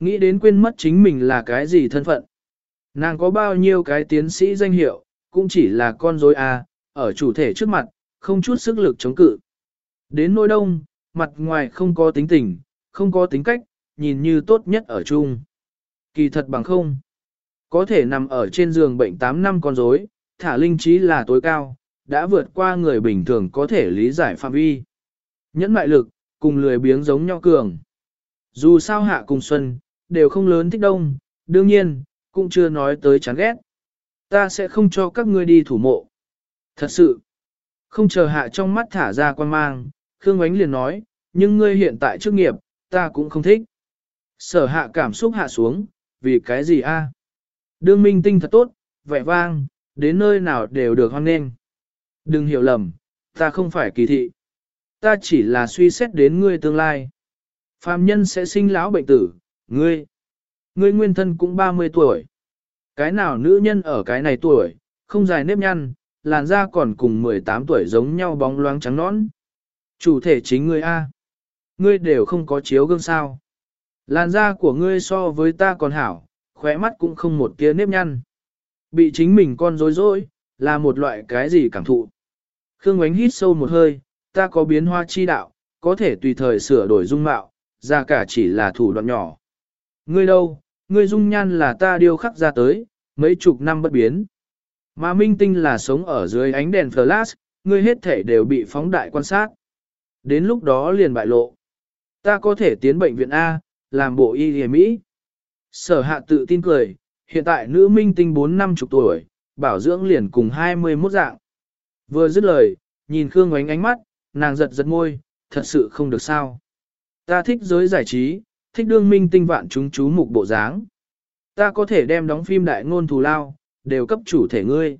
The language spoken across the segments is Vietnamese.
Nghĩ đến quên mất chính mình là cái gì thân phận. Nàng có bao nhiêu cái tiến sĩ danh hiệu, cũng chỉ là con rối à, ở chủ thể trước mặt, không chút sức lực chống cự. Đến nỗi đông, mặt ngoài không có tính tình, không có tính cách, nhìn như tốt nhất ở chung. Kỳ thật bằng không. Có thể nằm ở trên giường bệnh 8 năm con rối, thả linh trí là tối cao, đã vượt qua người bình thường có thể lý giải phạm vi. Nhẫn mại lực, cùng lười biếng giống nhau cường. Dù sao hạ cùng xuân, đều không lớn thích đông, đương nhiên, cũng chưa nói tới chán ghét. Ta sẽ không cho các ngươi đi thủ mộ. Thật sự, không chờ hạ trong mắt thả ra quan mang, Khương Ánh liền nói, nhưng ngươi hiện tại chức nghiệp, ta cũng không thích. Sở hạ cảm xúc hạ xuống, vì cái gì a? Đương minh tinh thật tốt, vẻ vang, đến nơi nào đều được hoan nghênh. Đừng hiểu lầm, ta không phải kỳ thị. Ta chỉ là suy xét đến ngươi tương lai. Phàm nhân sẽ sinh lão bệnh tử, ngươi. Ngươi nguyên thân cũng 30 tuổi. Cái nào nữ nhân ở cái này tuổi, không dài nếp nhăn, làn da còn cùng 18 tuổi giống nhau bóng loáng trắng nõn. Chủ thể chính ngươi A. Ngươi đều không có chiếu gương sao. Làn da của ngươi so với ta còn hảo, khóe mắt cũng không một tia nếp nhăn. Bị chính mình con dối dối, là một loại cái gì cảm thụ. Khương Ngoánh hít sâu một hơi, ta có biến hoa chi đạo, có thể tùy thời sửa đổi dung mạo, ra cả chỉ là thủ đoạn nhỏ. Ngươi đâu, ngươi dung nhan là ta điêu khắc ra tới, mấy chục năm bất biến. Mà minh tinh là sống ở dưới ánh đèn flash, ngươi hết thể đều bị phóng đại quan sát. Đến lúc đó liền bại lộ. Ta có thể tiến bệnh viện A, làm bộ y hề Mỹ. Sở hạ tự tin cười, hiện tại nữ minh tinh 4 năm chục tuổi, bảo dưỡng liền cùng 21 dạng. Vừa dứt lời, nhìn Khương ánh ánh mắt, nàng giật giật môi, thật sự không được sao. Ta thích giới giải trí, thích đương minh tinh vạn chúng chú mục bộ dáng. Ta có thể đem đóng phim đại ngôn thù lao, đều cấp chủ thể ngươi.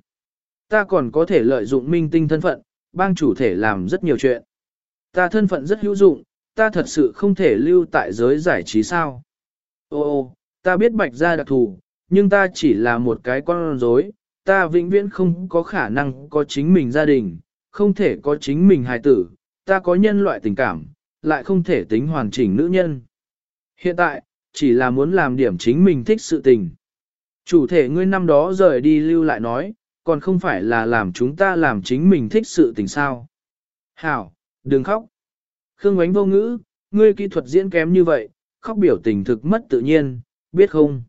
Ta còn có thể lợi dụng minh tinh thân phận, bang chủ thể làm rất nhiều chuyện. Ta thân phận rất hữu dụng, ta thật sự không thể lưu tại giới giải trí sao. Ô ô, ta biết bạch gia đặc thù, nhưng ta chỉ là một cái con rối, ta vĩnh viễn không có khả năng có chính mình gia đình, không thể có chính mình hài tử, ta có nhân loại tình cảm, lại không thể tính hoàn chỉnh nữ nhân. Hiện tại, chỉ là muốn làm điểm chính mình thích sự tình. Chủ thể ngươi năm đó rời đi lưu lại nói, còn không phải là làm chúng ta làm chính mình thích sự tình sao. Hảo, đừng khóc. Khương Ngoánh vô ngữ, ngươi kỹ thuật diễn kém như vậy, khóc biểu tình thực mất tự nhiên, biết không?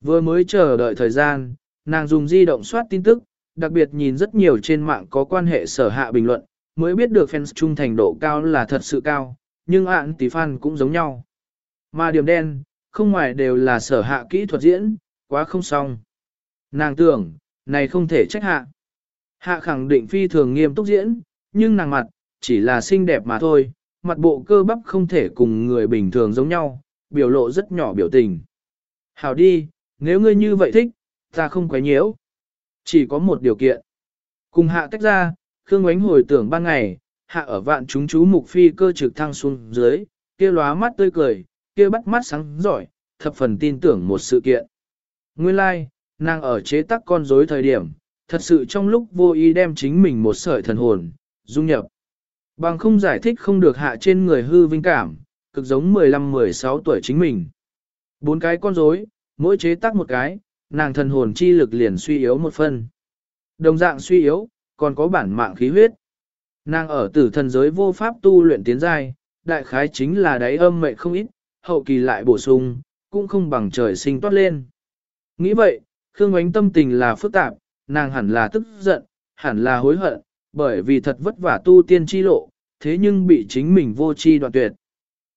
Vừa mới chờ đợi thời gian, nàng dùng di động soát tin tức, đặc biệt nhìn rất nhiều trên mạng có quan hệ sở hạ bình luận, mới biết được fans trung thành độ cao là thật sự cao, nhưng ạn tỷ fan cũng giống nhau. Mà điểm đen, không ngoài đều là sở hạ kỹ thuật diễn, quá không xong. Nàng tưởng, này không thể trách hạ. Hạ khẳng định phi thường nghiêm túc diễn, nhưng nàng mặt, chỉ là xinh đẹp mà thôi, mặt bộ cơ bắp không thể cùng người bình thường giống nhau, biểu lộ rất nhỏ biểu tình. Hảo đi, nếu ngươi như vậy thích, ta không quấy nhiễu. Chỉ có một điều kiện. Cùng hạ tách ra, Khương Ngoánh hồi tưởng ban ngày, hạ ở vạn chúng chú mục phi cơ trực thăng xuống dưới, kia lóa mắt tươi cười, kia bắt mắt sáng giỏi, thập phần tin tưởng một sự kiện. Nguyên lai, like, nàng ở chế tác con rối thời điểm, thật sự trong lúc vô ý đem chính mình một sợi thần hồn, dung nhập. Bằng không giải thích không được hạ trên người hư vinh cảm, cực giống 15-16 tuổi chính mình. Bốn cái con rối, mỗi chế tác một cái, nàng thần hồn chi lực liền suy yếu một phần. Đồng dạng suy yếu, còn có bản mạng khí huyết. Nàng ở tử thần giới vô pháp tu luyện tiến giai, đại khái chính là đáy âm mệnh không ít, hậu kỳ lại bổ sung, cũng không bằng trời sinh toát lên. Nghĩ vậy, Khương Ánh tâm tình là phức tạp, nàng hẳn là tức giận, hẳn là hối hận, bởi vì thật vất vả tu tiên chi lộ, thế nhưng bị chính mình vô chi đoạn tuyệt.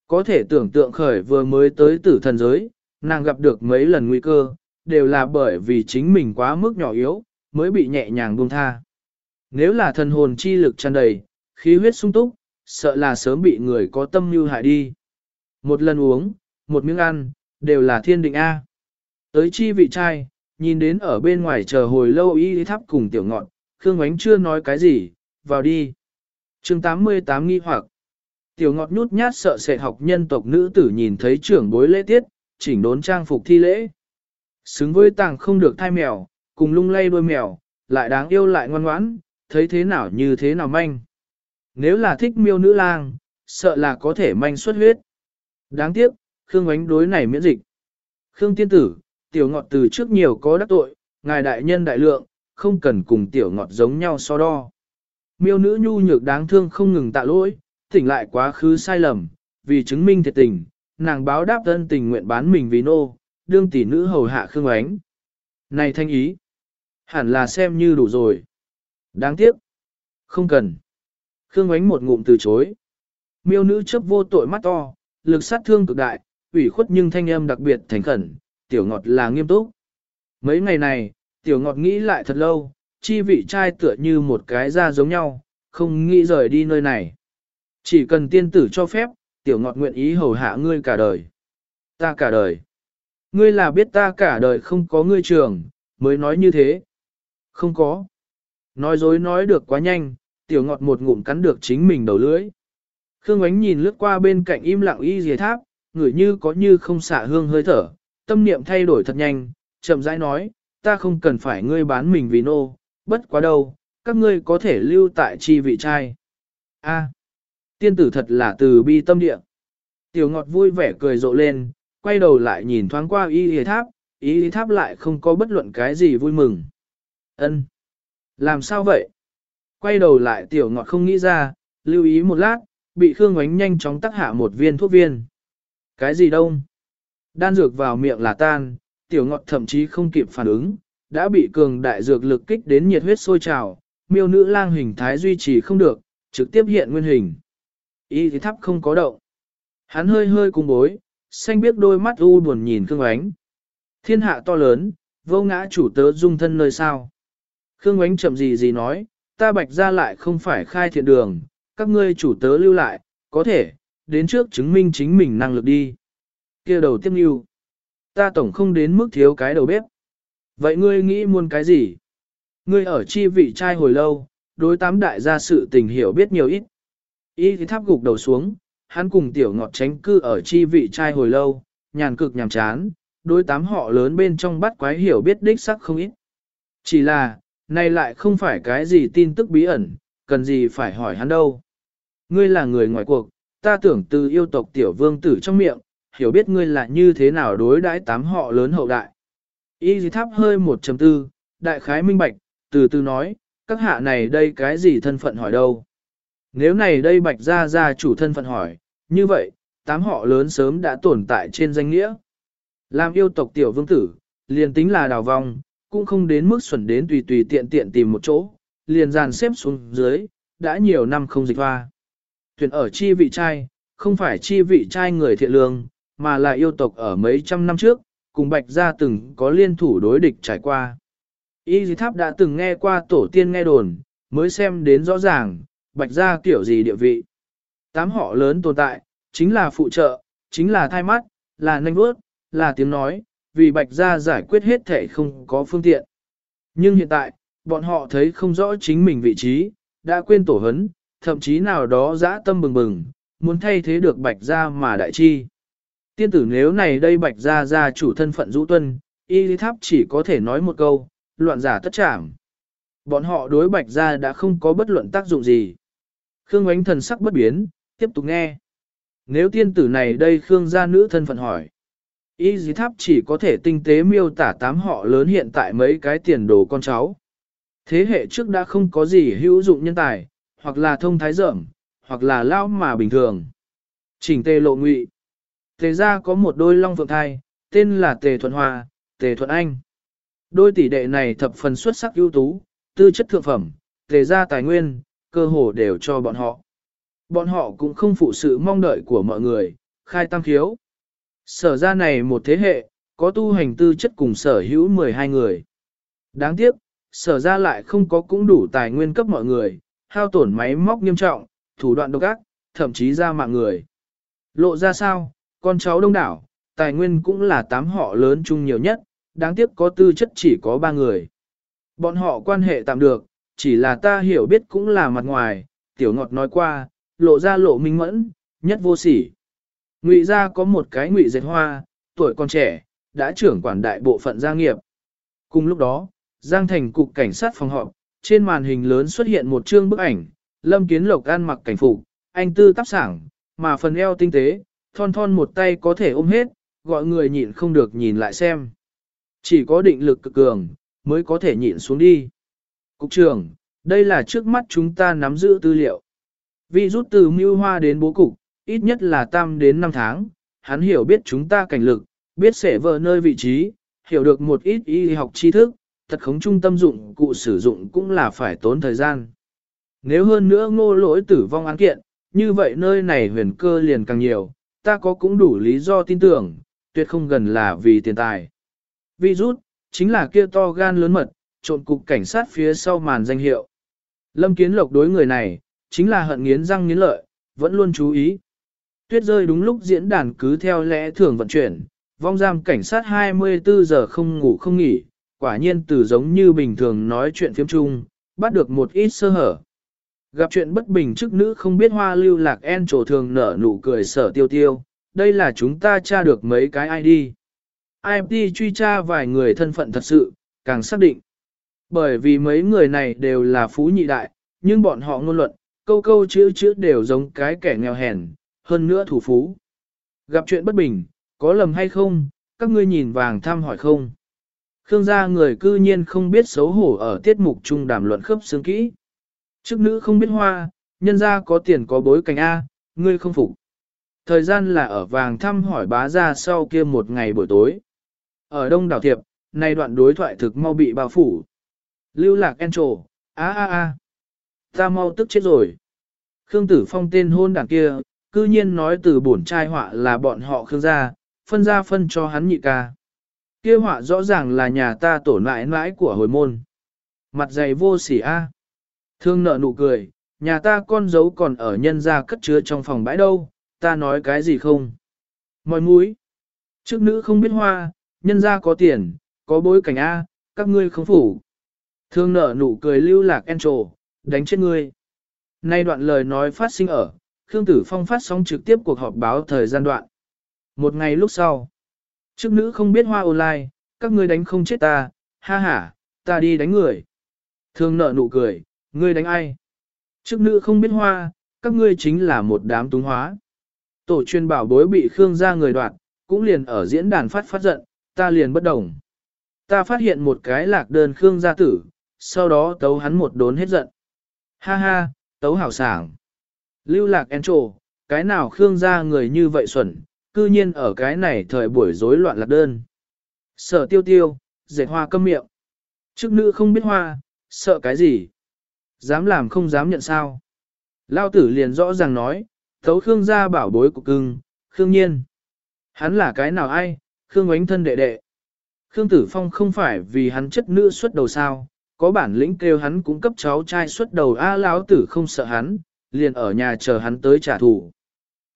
Có thể tưởng tượng khởi vừa mới tới tử thần giới, nàng gặp được mấy lần nguy cơ, đều là bởi vì chính mình quá mức nhỏ yếu, mới bị nhẹ nhàng buông tha. Nếu là thần hồn chi lực tràn đầy, khí huyết sung túc, sợ là sớm bị người có tâm mưu hại đi. Một lần uống, một miếng ăn, đều là thiên định A. Tới chi vị trai, nhìn đến ở bên ngoài chờ hồi lâu y thắp cùng tiểu ngọn, Khương Ngoánh chưa nói cái gì, vào đi. chương 88 nghi hoặc, tiểu ngọt nhút nhát sợ sệt học nhân tộc nữ tử nhìn thấy trưởng bối lễ tiết, chỉnh đốn trang phục thi lễ. Xứng với tàng không được thai mèo, cùng lung lay đôi mèo, lại đáng yêu lại ngoan ngoãn, thấy thế nào như thế nào manh. Nếu là thích miêu nữ lang, sợ là có thể manh xuất huyết. Đáng tiếc, Khương Ánh đối này miễn dịch. Khương tiên tử, tiểu ngọt từ trước nhiều có đắc tội, ngài đại nhân đại lượng, không cần cùng tiểu ngọt giống nhau so đo. Miêu nữ nhu nhược đáng thương không ngừng tạ lỗi, tỉnh lại quá khứ sai lầm, vì chứng minh thiệt tình, nàng báo đáp thân tình nguyện bán mình vì nô, đương tỷ nữ hầu hạ Khương Ánh. Này thanh ý, hẳn là xem như đủ rồi. Đáng tiếc, không cần. Khương Ánh một ngụm từ chối. Miêu nữ chấp vô tội mắt to, lực sát thương cực đại, ủy khuất nhưng thanh âm đặc biệt thành khẩn, tiểu ngọt là nghiêm túc. Mấy ngày này, tiểu ngọt nghĩ lại thật lâu, chi vị trai tựa như một cái da giống nhau, không nghĩ rời đi nơi này. Chỉ cần tiên tử cho phép, tiểu ngọt nguyện ý hầu hạ ngươi cả đời. Ta cả đời. Ngươi là biết ta cả đời không có ngươi trường, mới nói như thế. Không có. Nói dối nói được quá nhanh, tiểu ngọt một ngụm cắn được chính mình đầu lưỡi. Khương ánh nhìn lướt qua bên cạnh im lặng y dìa tháp, ngửi như có như không xả hương hơi thở, tâm niệm thay đổi thật nhanh, chậm rãi nói, ta không cần phải ngươi bán mình vì nô, bất quá đâu, các ngươi có thể lưu tại chi vị trai. A, tiên tử thật là từ bi tâm địa. Tiểu ngọt vui vẻ cười rộ lên, quay đầu lại nhìn thoáng qua y y tháp, y y tháp lại không có bất luận cái gì vui mừng. Ân, Làm sao vậy? Quay đầu lại tiểu ngọt không nghĩ ra, lưu ý một lát, bị Khương Ngoánh nhanh chóng tắc hạ một viên thuốc viên. Cái gì đông Đan dược vào miệng là tan, tiểu ngọt thậm chí không kịp phản ứng, đã bị cường đại dược lực kích đến nhiệt huyết sôi trào, miêu nữ lang hình thái duy trì không được, trực tiếp hiện nguyên hình. Y thì thắp không có động. Hắn hơi hơi cung bối, xanh biết đôi mắt u buồn nhìn Khương Ngoánh. Thiên hạ to lớn, vô ngã chủ tớ dung thân nơi sao. Khương Ngoánh chậm gì gì nói, ta bạch ra lại không phải khai thiện đường, các ngươi chủ tớ lưu lại, có thể, đến trước chứng minh chính mình năng lực đi. kia đầu tiếp lưu. Ta tổng không đến mức thiếu cái đầu bếp. Vậy ngươi nghĩ muốn cái gì? Ngươi ở chi vị trai hồi lâu, đối tám đại gia sự tình hiểu biết nhiều ít. Y thì tháp gục đầu xuống, hắn cùng tiểu ngọt tránh cư ở chi vị trai hồi lâu, nhàn cực nhàm chán, đối tám họ lớn bên trong bắt quái hiểu biết đích sắc không ít. Chỉ là, này lại không phải cái gì tin tức bí ẩn, cần gì phải hỏi hắn đâu. Ngươi là người ngoài cuộc, ta tưởng từ yêu tộc tiểu vương tử trong miệng, hiểu biết ngươi là như thế nào đối đãi tám họ lớn hậu đại. Y dì tháp hơi 1.4, đại khái minh bạch, từ từ nói, các hạ này đây cái gì thân phận hỏi đâu. Nếu này đây bạch ra ra chủ thân phận hỏi, như vậy, tám họ lớn sớm đã tồn tại trên danh nghĩa. Làm yêu tộc tiểu vương tử, liền tính là đào vong, cũng không đến mức xuẩn đến tùy tùy tiện tiện tìm một chỗ, liền dàn xếp xuống dưới, đã nhiều năm không dịch hoa. Tuyển ở chi vị trai, không phải chi vị trai người thiện lương, mà là yêu tộc ở mấy trăm năm trước, cùng bạch gia từng có liên thủ đối địch trải qua. Y dì tháp đã từng nghe qua tổ tiên nghe đồn, mới xem đến rõ ràng, bạch gia kiểu gì địa vị. Tám họ lớn tồn tại, chính là phụ trợ, chính là thai mắt, là nanh bước, là tiếng nói, vì bạch gia giải quyết hết thể không có phương tiện. Nhưng hiện tại, bọn họ thấy không rõ chính mình vị trí, đã quên tổ hấn, thậm chí nào đó dã tâm bừng bừng, muốn thay thế được bạch gia mà đại chi. Tiên tử nếu này đây bạch gia gia chủ thân phận rũ tuân, y lý tháp chỉ có thể nói một câu, loạn giả tất trảm. Bọn họ đối bạch gia đã không có bất luận tác dụng gì. Khương ánh thần sắc bất biến, tiếp tục nghe. Nếu tiên tử này đây Khương gia nữ thân phận hỏi. Y dì tháp chỉ có thể tinh tế miêu tả tám họ lớn hiện tại mấy cái tiền đồ con cháu. Thế hệ trước đã không có gì hữu dụng nhân tài, hoặc là thông thái dởm, hoặc là lao mà bình thường. Chỉnh tề lộ ngụy. Tề ra có một đôi long phượng thai, tên là Tề Thuận Hòa, Tề Thuận Anh. Đôi tỷ đệ này thập phần xuất sắc ưu tú, tư chất thượng phẩm, tề ra tài nguyên, cơ hồ đều cho bọn họ. Bọn họ cũng không phụ sự mong đợi của mọi người, khai tăng khiếu. Sở ra này một thế hệ, có tu hành tư chất cùng sở hữu 12 người. Đáng tiếc, sở ra lại không có cũng đủ tài nguyên cấp mọi người, hao tổn máy móc nghiêm trọng, thủ đoạn độc ác, thậm chí ra mạng người. Lộ ra sao, con cháu đông đảo, tài nguyên cũng là tám họ lớn chung nhiều nhất, đáng tiếc có tư chất chỉ có ba người. Bọn họ quan hệ tạm được, chỉ là ta hiểu biết cũng là mặt ngoài, tiểu ngọt nói qua, lộ ra lộ minh mẫn, nhất vô sỉ. Ngụy gia có một cái ngụy dệt hoa, tuổi còn trẻ, đã trưởng quản đại bộ phận gia nghiệp. Cùng lúc đó, Giang Thành cục cảnh sát phòng họp, trên màn hình lớn xuất hiện một chương bức ảnh, Lâm Kiến Lộc ăn mặc cảnh phục, anh tư tác sảng, mà phần eo tinh tế, thon thon một tay có thể ôm hết, gọi người nhịn không được nhìn lại xem. Chỉ có định lực cực cường, mới có thể nhịn xuống đi. Cục trưởng, đây là trước mắt chúng ta nắm giữ tư liệu. Vì rút từ mưu hoa đến bố cục, ít nhất là tam đến 5 tháng, hắn hiểu biết chúng ta cảnh lực, biết sẽ vờ nơi vị trí, hiểu được một ít y học tri thức, thật khống trung tâm dụng cụ sử dụng cũng là phải tốn thời gian. Nếu hơn nữa ngô lỗi tử vong án kiện, như vậy nơi này huyền cơ liền càng nhiều, ta có cũng đủ lý do tin tưởng, tuyệt không gần là vì tiền tài. Virus, chính là kia to gan lớn mật, trộn cục cảnh sát phía sau màn danh hiệu. Lâm Kiến Lộc đối người này, chính là hận nghiến răng nghiến lợi, vẫn luôn chú ý. Tuyết rơi đúng lúc diễn đàn cứ theo lẽ thường vận chuyển, vong giam cảnh sát 24 giờ không ngủ không nghỉ, quả nhiên từ giống như bình thường nói chuyện phiếm chung, bắt được một ít sơ hở. Gặp chuyện bất bình chức nữ không biết hoa lưu lạc en trổ thường nở nụ cười sở tiêu tiêu, đây là chúng ta tra được mấy cái ID. IMT truy tra vài người thân phận thật sự, càng xác định. Bởi vì mấy người này đều là phú nhị đại, nhưng bọn họ ngôn luận, câu câu chữ chữ đều giống cái kẻ nghèo hèn, hơn nữa thủ phú. Gặp chuyện bất bình, có lầm hay không, các ngươi nhìn vàng tham hỏi không. Khương gia người cư nhiên không biết xấu hổ ở tiết mục chung đàm luận khớp xương kỹ. Chức nữ không biết hoa, nhân gia có tiền có bối cảnh A, ngươi không phục. Thời gian là ở vàng thăm hỏi bá ra sau kia một ngày buổi tối. Ở đông đảo thiệp, nay đoạn đối thoại thực mau bị bao phủ. Lưu lạc en trổ, a a a. Ta mau tức chết rồi. Khương Tử Phong tên hôn đảng kia, cư nhiên nói từ bổn trai họa là bọn họ Khương gia, phân ra phân cho hắn nhị ca. Kia họa rõ ràng là nhà ta tổn nãi nãi của hồi môn. Mặt dày vô sỉ a. Thương nợ nụ cười, nhà ta con dấu còn ở nhân gia cất chứa trong phòng bãi đâu, ta nói cái gì không? Mọi mũi. Trước nữ không biết hoa, nhân gia có tiền, có bối cảnh A, các ngươi không phủ. Thương nợ nụ cười lưu lạc en trồ, đánh chết ngươi. Nay đoạn lời nói phát sinh ở, Khương Tử Phong phát sóng trực tiếp cuộc họp báo thời gian đoạn. Một ngày lúc sau, trước nữ không biết hoa online, các ngươi đánh không chết ta, ha ha, ta đi đánh người. thường nợ nụ cười, ngươi đánh ai? Trước nữ không biết hoa, các ngươi chính là một đám túng hóa. Tổ chuyên bảo bối bị Khương gia người đoạt, cũng liền ở diễn đàn phát phát giận, ta liền bất đồng. Ta phát hiện một cái lạc đơn Khương gia tử, sau đó tấu hắn một đốn hết giận. Ha ha, tấu hảo sảng. Lưu lạc en trồ, cái nào Khương gia người như vậy xuẩn, cư nhiên ở cái này thời buổi rối loạn lạc đơn. Sợ tiêu tiêu, dệt hoa câm miệng. Trước nữ không biết hoa, sợ cái gì? Dám làm không dám nhận sao? Lao tử liền rõ ràng nói, thấu Khương gia bảo bối của cưng, Khương nhiên. Hắn là cái nào ai, Khương oánh thân đệ đệ. Khương Tử Phong không phải vì hắn chất nữ xuất đầu sao, có bản lĩnh kêu hắn cũng cấp cháu trai xuất đầu A lão tử không sợ hắn, liền ở nhà chờ hắn tới trả thù.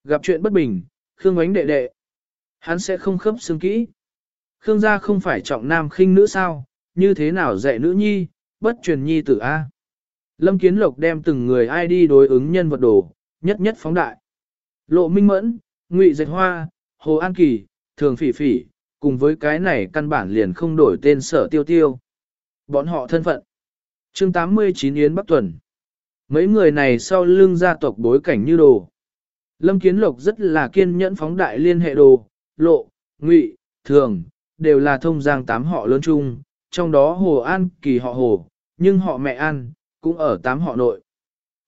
Gặp chuyện bất bình, Khương ánh đệ đệ. Hắn sẽ không khớp xương kỹ. Khương gia không phải trọng nam khinh nữ sao, như thế nào dạy nữ nhi, bất truyền nhi tử A. Lâm Kiến Lộc đem từng người ai đi đối ứng nhân vật đồ, nhất nhất phóng đại. Lộ Minh Mẫn, Ngụy Dệt Hoa, Hồ An Kỳ, Thường Phỉ Phỉ, cùng với cái này căn bản liền không đổi tên sở tiêu tiêu. Bọn họ thân phận. chương 89 Yến Bắc Tuần. Mấy người này sau lưng gia tộc bối cảnh như đồ. Lâm Kiến Lộc rất là kiên nhẫn phóng đại liên hệ đồ, lộ, ngụy, thường, đều là thông giang tám họ lớn chung, trong đó Hồ An Kỳ họ Hồ, nhưng họ mẹ An, cũng ở tám họ nội.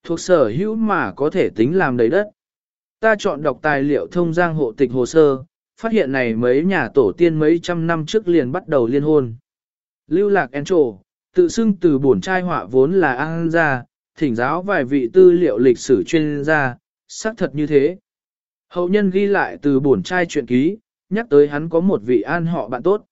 Thuộc sở hữu mà có thể tính làm đầy đất. Ta chọn đọc tài liệu thông giang hộ tịch hồ sơ, phát hiện này mấy nhà tổ tiên mấy trăm năm trước liền bắt đầu liên hôn. Lưu lạc en trổ, tự xưng từ bổn trai họa vốn là an gia, thỉnh giáo vài vị tư liệu lịch sử chuyên gia, xác thật như thế. Hậu nhân ghi lại từ bổn trai chuyện ký, nhắc tới hắn có một vị an họ bạn tốt.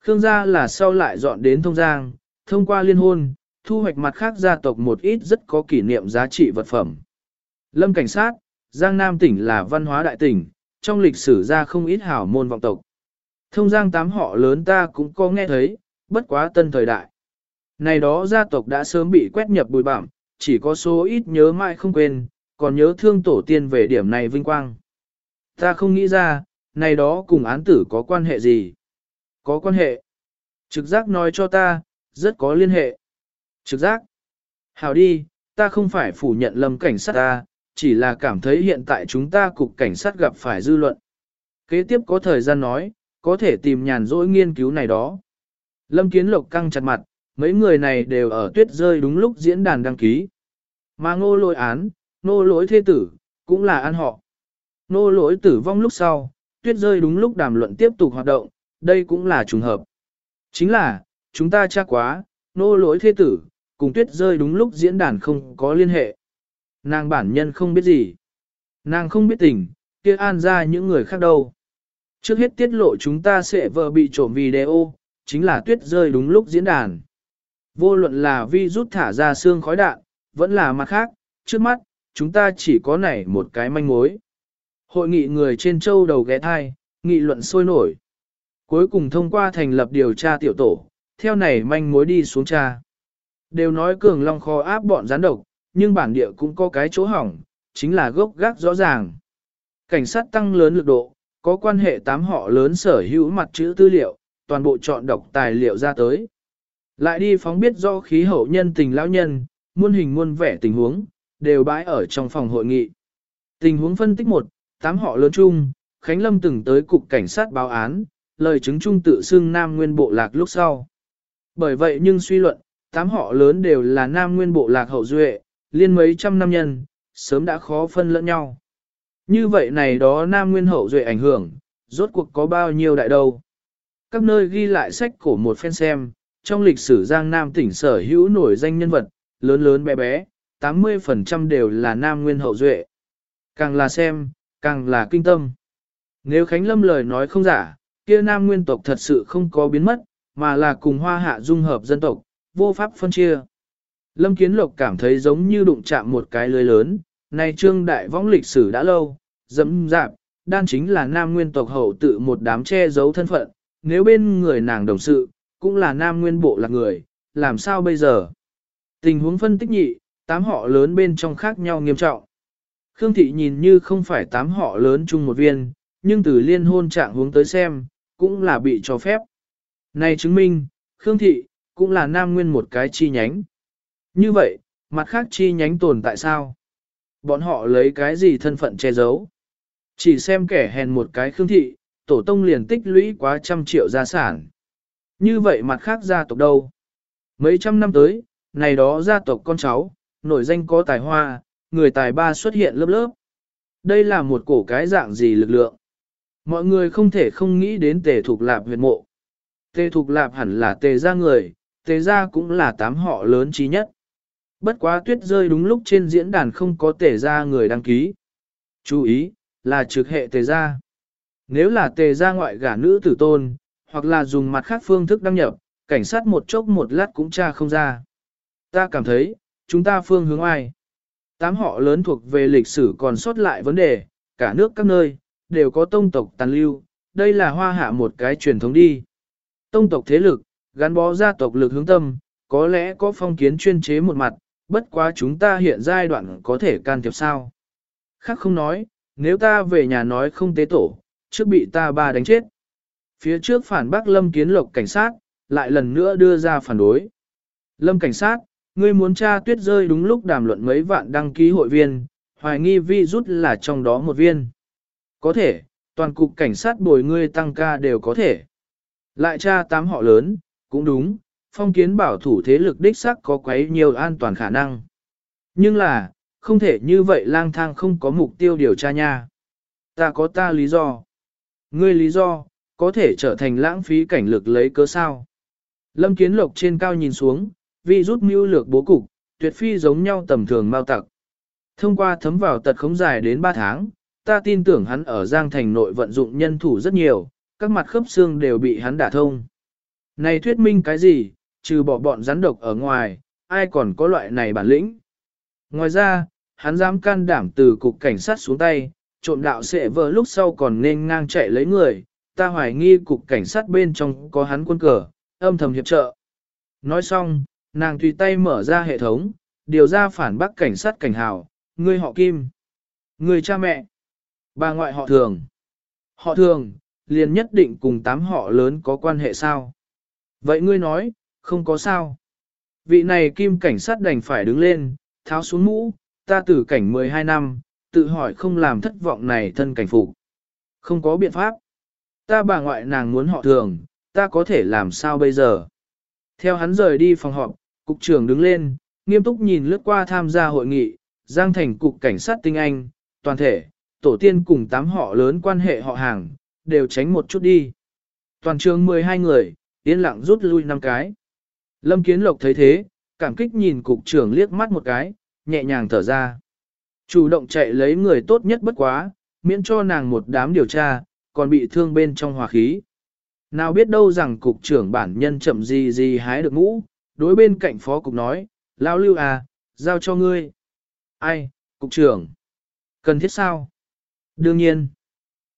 Khương gia là sau lại dọn đến thông giang, thông qua liên hôn, thu hoạch mặt khác gia tộc một ít rất có kỷ niệm giá trị vật phẩm. Lâm cảnh sát, Giang Nam tỉnh là văn hóa đại tỉnh, trong lịch sử ra không ít hảo môn vọng tộc. Thông Giang tám họ lớn ta cũng có nghe thấy, bất quá tân thời đại. Này đó gia tộc đã sớm bị quét nhập bùi bạm, chỉ có số ít nhớ mãi không quên, còn nhớ thương tổ tiên về điểm này vinh quang. Ta không nghĩ ra, này đó cùng án tử có quan hệ gì? Có quan hệ. Trực giác nói cho ta, rất có liên hệ. Trực giác. Hào đi, ta không phải phủ nhận lâm cảnh sát ta, chỉ là cảm thấy hiện tại chúng ta cục cảnh sát gặp phải dư luận. Kế tiếp có thời gian nói, có thể tìm nhàn rỗi nghiên cứu này đó. Lâm Kiến Lộc căng chặt mặt, mấy người này đều ở tuyết rơi đúng lúc diễn đàn đăng ký. Mà ngô lôi án, nô lỗi thế tử, cũng là ăn họ. nô lỗi tử vong lúc sau, tuyết rơi đúng lúc đàm luận tiếp tục hoạt động, đây cũng là trùng hợp. Chính là, chúng ta chắc quá, nô lỗi thế tử, cùng tuyết rơi đúng lúc diễn đàn không có liên hệ. Nàng bản nhân không biết gì. Nàng không biết tình, kia an ra những người khác đâu. Trước hết tiết lộ chúng ta sẽ vợ bị trộm video, chính là tuyết rơi đúng lúc diễn đàn. Vô luận là vi rút thả ra xương khói đạn, vẫn là mặt khác, trước mắt, chúng ta chỉ có này một cái manh mối. Hội nghị người trên châu đầu ghé thai, nghị luận sôi nổi. Cuối cùng thông qua thành lập điều tra tiểu tổ, theo này manh mối đi xuống tra. Đều nói cường long kho áp bọn gián độc, nhưng bản địa cũng có cái chỗ hỏng, chính là gốc gác rõ ràng. Cảnh sát tăng lớn lực độ, có quan hệ tám họ lớn sở hữu mặt chữ tư liệu, toàn bộ chọn đọc tài liệu ra tới. Lại đi phóng biết do khí hậu nhân tình lão nhân, muôn hình muôn vẻ tình huống, đều bãi ở trong phòng hội nghị. Tình huống phân tích một, tám họ lớn chung, Khánh Lâm từng tới cục cảnh sát báo án, lời chứng chung tự xưng Nam Nguyên Bộ Lạc lúc sau. Bởi vậy nhưng suy luận, tám họ lớn đều là Nam Nguyên Bộ Lạc hậu duệ, liên mấy trăm năm nhân, sớm đã khó phân lẫn nhau. Như vậy này đó Nam Nguyên hậu duệ ảnh hưởng, rốt cuộc có bao nhiêu đại đâu. Các nơi ghi lại sách cổ một phen xem, trong lịch sử Giang Nam tỉnh sở hữu nổi danh nhân vật, lớn lớn bé bé, 80% đều là Nam Nguyên hậu duệ. Càng là xem, càng là kinh tâm. Nếu Khánh Lâm lời nói không giả, kia Nam Nguyên tộc thật sự không có biến mất, mà là cùng hoa hạ dung hợp dân tộc, vô pháp phân chia. Lâm Kiến Lộc cảm thấy giống như đụng chạm một cái lưới lớn, này trương đại võng lịch sử đã lâu, dẫm dạp, đan chính là nam nguyên tộc hậu tự một đám che giấu thân phận, nếu bên người nàng đồng sự, cũng là nam nguyên bộ là người, làm sao bây giờ? Tình huống phân tích nhị, tám họ lớn bên trong khác nhau nghiêm trọng. Khương Thị nhìn như không phải tám họ lớn chung một viên, nhưng từ liên hôn trạng hướng tới xem, cũng là bị cho phép. Này chứng minh, Khương Thị, cũng là nam nguyên một cái chi nhánh. Như vậy, mặt khác chi nhánh tồn tại sao? Bọn họ lấy cái gì thân phận che giấu? Chỉ xem kẻ hèn một cái khương thị, tổ tông liền tích lũy quá trăm triệu gia sản. Như vậy mặt khác gia tộc đâu? Mấy trăm năm tới, này đó gia tộc con cháu, nổi danh có tài hoa, người tài ba xuất hiện lớp lớp. Đây là một cổ cái dạng gì lực lượng? Mọi người không thể không nghĩ đến tề thục lạp huyệt mộ. Tề thục lạp hẳn là tề gia người, tề gia cũng là tám họ lớn trí nhất. Bất quá tuyết rơi đúng lúc trên diễn đàn không có tề gia người đăng ký. Chú ý, là trực hệ tề gia. Nếu là tề gia ngoại gả nữ tử tôn, hoặc là dùng mặt khác phương thức đăng nhập, cảnh sát một chốc một lát cũng tra không ra. Ta cảm thấy, chúng ta phương hướng ai? Tám họ lớn thuộc về lịch sử còn sót lại vấn đề, cả nước các nơi, đều có tông tộc tàn lưu, đây là hoa hạ một cái truyền thống đi. Tông tộc thế lực, gắn bó gia tộc lực hướng tâm, có lẽ có phong kiến chuyên chế một mặt, bất quá chúng ta hiện giai đoạn có thể can thiệp sao. Khác không nói, nếu ta về nhà nói không tế tổ, trước bị ta ba đánh chết. Phía trước phản bác Lâm Kiến Lộc cảnh sát, lại lần nữa đưa ra phản đối. Lâm cảnh sát, ngươi muốn tra tuyết rơi đúng lúc đàm luận mấy vạn đăng ký hội viên, hoài nghi vi rút là trong đó một viên. Có thể, toàn cục cảnh sát bồi ngươi tăng ca đều có thể. Lại tra tám họ lớn, cũng đúng, phong kiến bảo thủ thế lực đích sắc có quấy nhiều an toàn khả năng. Nhưng là, không thể như vậy lang thang không có mục tiêu điều tra nha. Ta có ta lý do. Ngươi lý do, có thể trở thành lãng phí cảnh lực lấy cớ sao. Lâm Kiến Lộc trên cao nhìn xuống, vì rút mưu lược bố cục, tuyệt phi giống nhau tầm thường mau tặc. Thông qua thấm vào tật khống dài đến 3 tháng, ta tin tưởng hắn ở Giang Thành nội vận dụng nhân thủ rất nhiều, các mặt khớp xương đều bị hắn đả thông. Này thuyết minh cái gì, trừ bỏ bọn rắn độc ở ngoài, ai còn có loại này bản lĩnh. Ngoài ra, hắn dám can đảm từ cục cảnh sát xuống tay, trộm đạo sẽ vợ lúc sau còn nên ngang chạy lấy người, ta hoài nghi cục cảnh sát bên trong có hắn quân cờ, âm thầm hiệp trợ. Nói xong, nàng tùy tay mở ra hệ thống, điều ra phản bác cảnh sát cảnh hào, người họ kim, người cha mẹ, bà ngoại họ thường. Họ thường, liền nhất định cùng tám họ lớn có quan hệ sao? Vậy ngươi nói, không có sao. Vị này kim cảnh sát đành phải đứng lên, tháo xuống mũ, ta tử cảnh 12 năm, tự hỏi không làm thất vọng này thân cảnh phục. Không có biện pháp. Ta bà ngoại nàng muốn họ thường, ta có thể làm sao bây giờ? Theo hắn rời đi phòng họp, cục trưởng đứng lên, nghiêm túc nhìn lướt qua tham gia hội nghị, Giang Thành cục cảnh sát tinh anh, toàn thể, tổ tiên cùng tám họ lớn quan hệ họ hàng, đều tránh một chút đi. Toàn trường 12 người, yên lặng rút lui năm cái. Lâm Kiến Lộc thấy thế, cảm kích nhìn cục trưởng liếc mắt một cái, nhẹ nhàng thở ra. Chủ động chạy lấy người tốt nhất bất quá, miễn cho nàng một đám điều tra, còn bị thương bên trong hòa khí. Nào biết đâu rằng cục trưởng bản nhân chậm gì gì hái được ngũ, đối bên cạnh phó cục nói, lao lưu à, giao cho ngươi. Ai, cục trưởng? Cần thiết sao? Đương nhiên.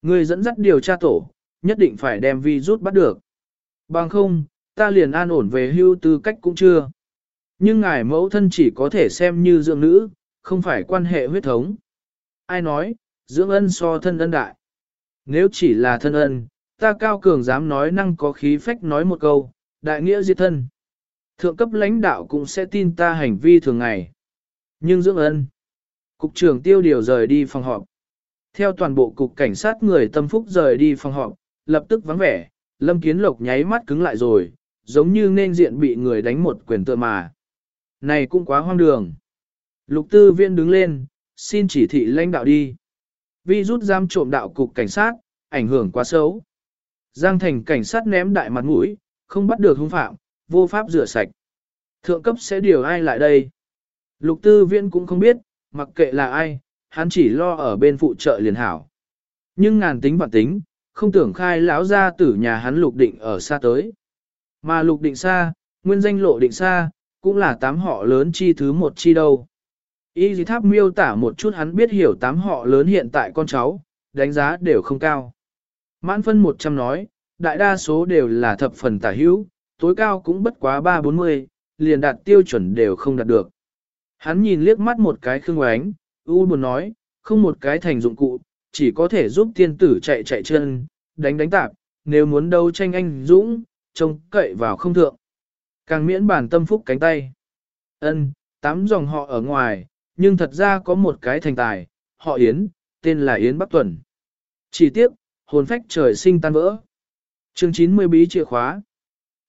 Ngươi dẫn dắt điều tra tổ, nhất định phải đem vi rút bắt được. Bằng không, ta liền an ổn về hưu tư cách cũng chưa. Nhưng ngài mẫu thân chỉ có thể xem như dưỡng nữ, không phải quan hệ huyết thống. Ai nói, dưỡng ân so thân ân đại. Nếu chỉ là thân ân, ta cao cường dám nói năng có khí phách nói một câu, đại nghĩa diệt thân. Thượng cấp lãnh đạo cũng sẽ tin ta hành vi thường ngày. Nhưng dưỡng ân. Cục trưởng tiêu điều rời đi phòng họp. Theo toàn bộ cục cảnh sát người tâm phúc rời đi phòng họp, lập tức vắng vẻ, Lâm Kiến Lộc nháy mắt cứng lại rồi, giống như nên diện bị người đánh một quyền tựa mà. Này cũng quá hoang đường. Lục tư viên đứng lên, xin chỉ thị lãnh đạo đi. Vi rút giam trộm đạo cục cảnh sát, ảnh hưởng quá xấu. Giang thành cảnh sát ném đại mặt mũi, không bắt được hung phạm, vô pháp rửa sạch. Thượng cấp sẽ điều ai lại đây? Lục tư viên cũng không biết, mặc kệ là ai, hắn chỉ lo ở bên phụ trợ liền hảo. Nhưng ngàn tính bản tính, không tưởng khai lão ra tử nhà hắn lục định ở xa tới. Mà lục định xa, nguyên danh lộ định xa, cũng là tám họ lớn chi thứ một chi đâu. Y dì tháp miêu tả một chút hắn biết hiểu tám họ lớn hiện tại con cháu, đánh giá đều không cao. Mãn phân 100 nói, đại đa số đều là thập phần tả hữu, tối cao cũng bất quá 3-40, liền đạt tiêu chuẩn đều không đạt được. Hắn nhìn liếc mắt một cái khương oánh, u buồn nói, không một cái thành dụng cụ, chỉ có thể giúp tiên tử chạy chạy chân, đánh đánh tạp, nếu muốn đấu tranh anh dũng, trông cậy vào không thượng. Càng miễn bản tâm phúc cánh tay. ân tám dòng họ ở ngoài, nhưng thật ra có một cái thành tài, họ Yến, tên là Yến Bắc Tuần. Chỉ tiếc, hồn phách trời sinh tan vỡ. Chương 90 bí chìa khóa.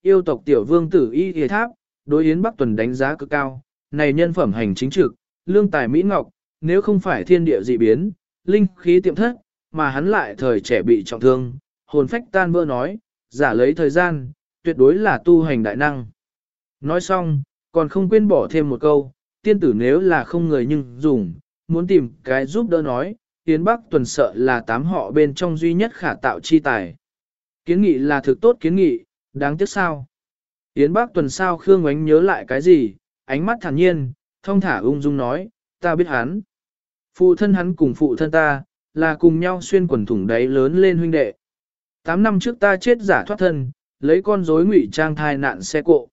Yêu tộc tiểu vương tử y hề tháp, đối Yến Bắc Tuần đánh giá cực cao, này nhân phẩm hành chính trực, lương tài Mỹ Ngọc, nếu không phải thiên địa dị biến, linh khí tiệm thất, mà hắn lại thời trẻ bị trọng thương, hồn phách tan vỡ nói, giả lấy thời gian, tuyệt đối là tu hành đại năng. Nói xong, còn không quên bỏ thêm một câu, tiên tử nếu là không người nhưng dùng, muốn tìm cái giúp đỡ nói, Yến Bắc tuần sợ là tám họ bên trong duy nhất khả tạo chi tài. Kiến nghị là thực tốt kiến nghị, đáng tiếc sao. Yến bác tuần sao Khương Ngoánh nhớ lại cái gì, ánh mắt thản nhiên, thông thả ung dung nói, ta biết hắn. Phụ thân hắn cùng phụ thân ta, là cùng nhau xuyên quần thủng đáy lớn lên huynh đệ. Tám năm trước ta chết giả thoát thân, lấy con rối ngụy trang thai nạn xe cộ.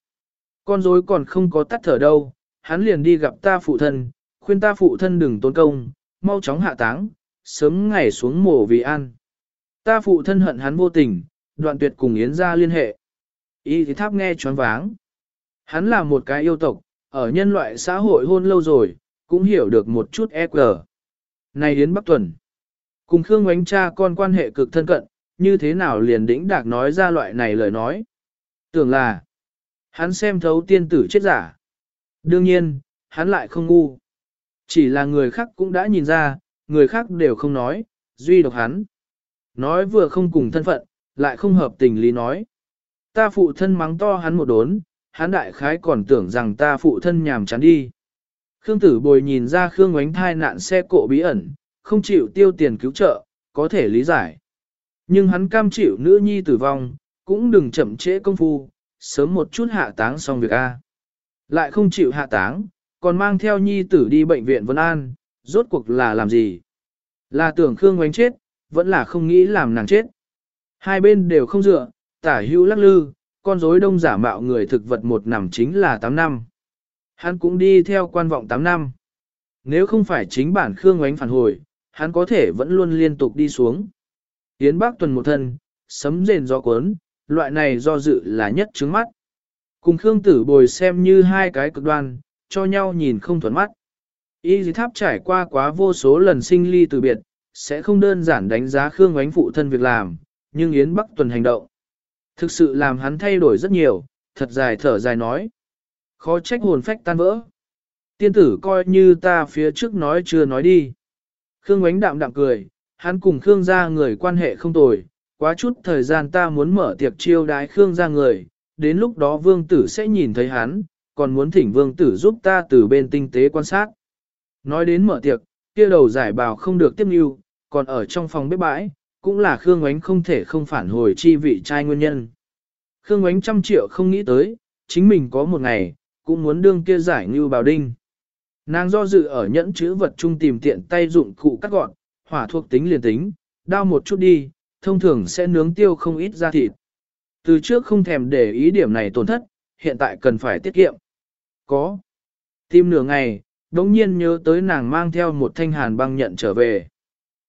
Con rối còn không có tắt thở đâu, hắn liền đi gặp ta phụ thân, khuyên ta phụ thân đừng tốn công, mau chóng hạ táng, sớm ngày xuống mổ vì ăn. Ta phụ thân hận hắn vô tình, đoạn tuyệt cùng Yến ra liên hệ. Y thì tháp nghe choáng váng. Hắn là một cái yêu tộc, ở nhân loại xã hội hôn lâu rồi, cũng hiểu được một chút e cờ. Này Yến Bắc Tuần, cùng Khương Ngoánh cha con quan hệ cực thân cận, như thế nào liền đĩnh đạc nói ra loại này lời nói. Tưởng là, hắn xem thấu tiên tử chết giả. Đương nhiên, hắn lại không ngu. Chỉ là người khác cũng đã nhìn ra, người khác đều không nói, duy độc hắn. Nói vừa không cùng thân phận, lại không hợp tình lý nói. Ta phụ thân mắng to hắn một đốn, hắn đại khái còn tưởng rằng ta phụ thân nhàm chán đi. Khương tử bồi nhìn ra Khương ánh thai nạn xe cộ bí ẩn, không chịu tiêu tiền cứu trợ, có thể lý giải. Nhưng hắn cam chịu nữ nhi tử vong, cũng đừng chậm trễ công phu, sớm một chút hạ táng xong việc A. Lại không chịu hạ táng, còn mang theo nhi tử đi bệnh viện Vân An, rốt cuộc là làm gì? Là tưởng Khương ngoánh chết, vẫn là không nghĩ làm nàng chết. Hai bên đều không dựa, tả hữu lắc lư, con rối đông giả mạo người thực vật một nằm chính là 8 năm. Hắn cũng đi theo quan vọng 8 năm. Nếu không phải chính bản Khương ngoánh phản hồi, hắn có thể vẫn luôn liên tục đi xuống. Yến Bắc tuần một thân, sấm rền gió cuốn, loại này do dự là nhất trứng mắt. Cùng Khương Tử Bồi xem như hai cái cực đoan, cho nhau nhìn không thuận mắt. Y dì tháp trải qua quá vô số lần sinh ly từ biệt, sẽ không đơn giản đánh giá Khương Ngoánh phụ thân việc làm, nhưng Yến Bắc Tuần hành động. Thực sự làm hắn thay đổi rất nhiều, thật dài thở dài nói. Khó trách hồn phách tan vỡ. Tiên tử coi như ta phía trước nói chưa nói đi. Khương ánh đạm đạm cười, hắn cùng Khương gia người quan hệ không tồi, quá chút thời gian ta muốn mở tiệc chiêu đái Khương gia người, đến lúc đó vương tử sẽ nhìn thấy hắn, còn muốn thỉnh vương tử giúp ta từ bên tinh tế quan sát. Nói đến mở tiệc, kia đầu giải bào không được tiếp lưu, còn ở trong phòng bếp bãi, cũng là Khương Ngoánh không thể không phản hồi chi vị trai nguyên nhân. Khương Ngoánh trăm triệu không nghĩ tới, chính mình có một ngày, cũng muốn đương kia giải như bào đinh. Nàng do dự ở nhẫn chữ vật trung tìm tiện tay dụng cụ cắt gọn, hỏa thuộc tính liền tính, đao một chút đi, thông thường sẽ nướng tiêu không ít da thịt. Từ trước không thèm để ý điểm này tổn thất, hiện tại cần phải tiết kiệm. Có. Tìm nửa ngày, đống nhiên nhớ tới nàng mang theo một thanh hàn băng nhận trở về.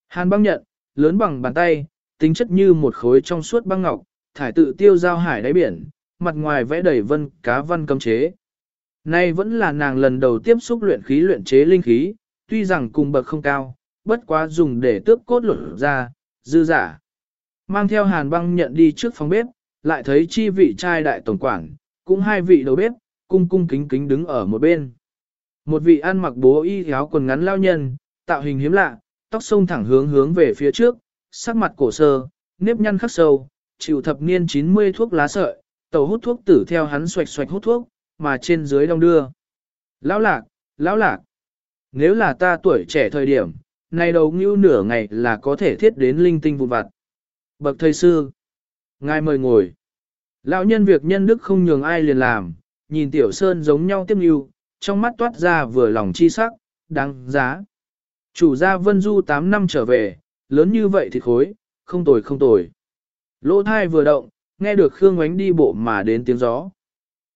Hàn băng nhận, lớn bằng bàn tay, tính chất như một khối trong suốt băng ngọc, thải tự tiêu giao hải đáy biển, mặt ngoài vẽ đầy vân cá văn cấm chế. Nay vẫn là nàng lần đầu tiếp xúc luyện khí luyện chế linh khí, tuy rằng cùng bậc không cao, bất quá dùng để tước cốt lột ra, dư giả. Mang theo hàn băng nhận đi trước phòng bếp, lại thấy chi vị trai đại tổng quản, cũng hai vị đầu bếp, cung cung kính kính đứng ở một bên. Một vị ăn mặc bố y áo quần ngắn lao nhân, tạo hình hiếm lạ, tóc sông thẳng hướng hướng về phía trước, sắc mặt cổ sơ, nếp nhăn khắc sâu, chịu thập niên 90 thuốc lá sợi, tàu hút thuốc tử theo hắn xoạch xoạch hút thuốc, mà trên dưới đông đưa. Lão lạc, lão lạc, nếu là ta tuổi trẻ thời điểm, nay đầu ngưu nửa ngày là có thể thiết đến linh tinh vụn vặt. Bậc thầy sư, ngài mời ngồi. Lão nhân việc nhân đức không nhường ai liền làm, nhìn tiểu sơn giống nhau tiếp ngưu, trong mắt toát ra vừa lòng chi sắc, đáng giá. Chủ gia Vân Du 8 năm trở về, lớn như vậy thì khối, không tồi không tồi. Lỗ thai vừa động, nghe được Khương Ngoánh đi bộ mà đến tiếng gió.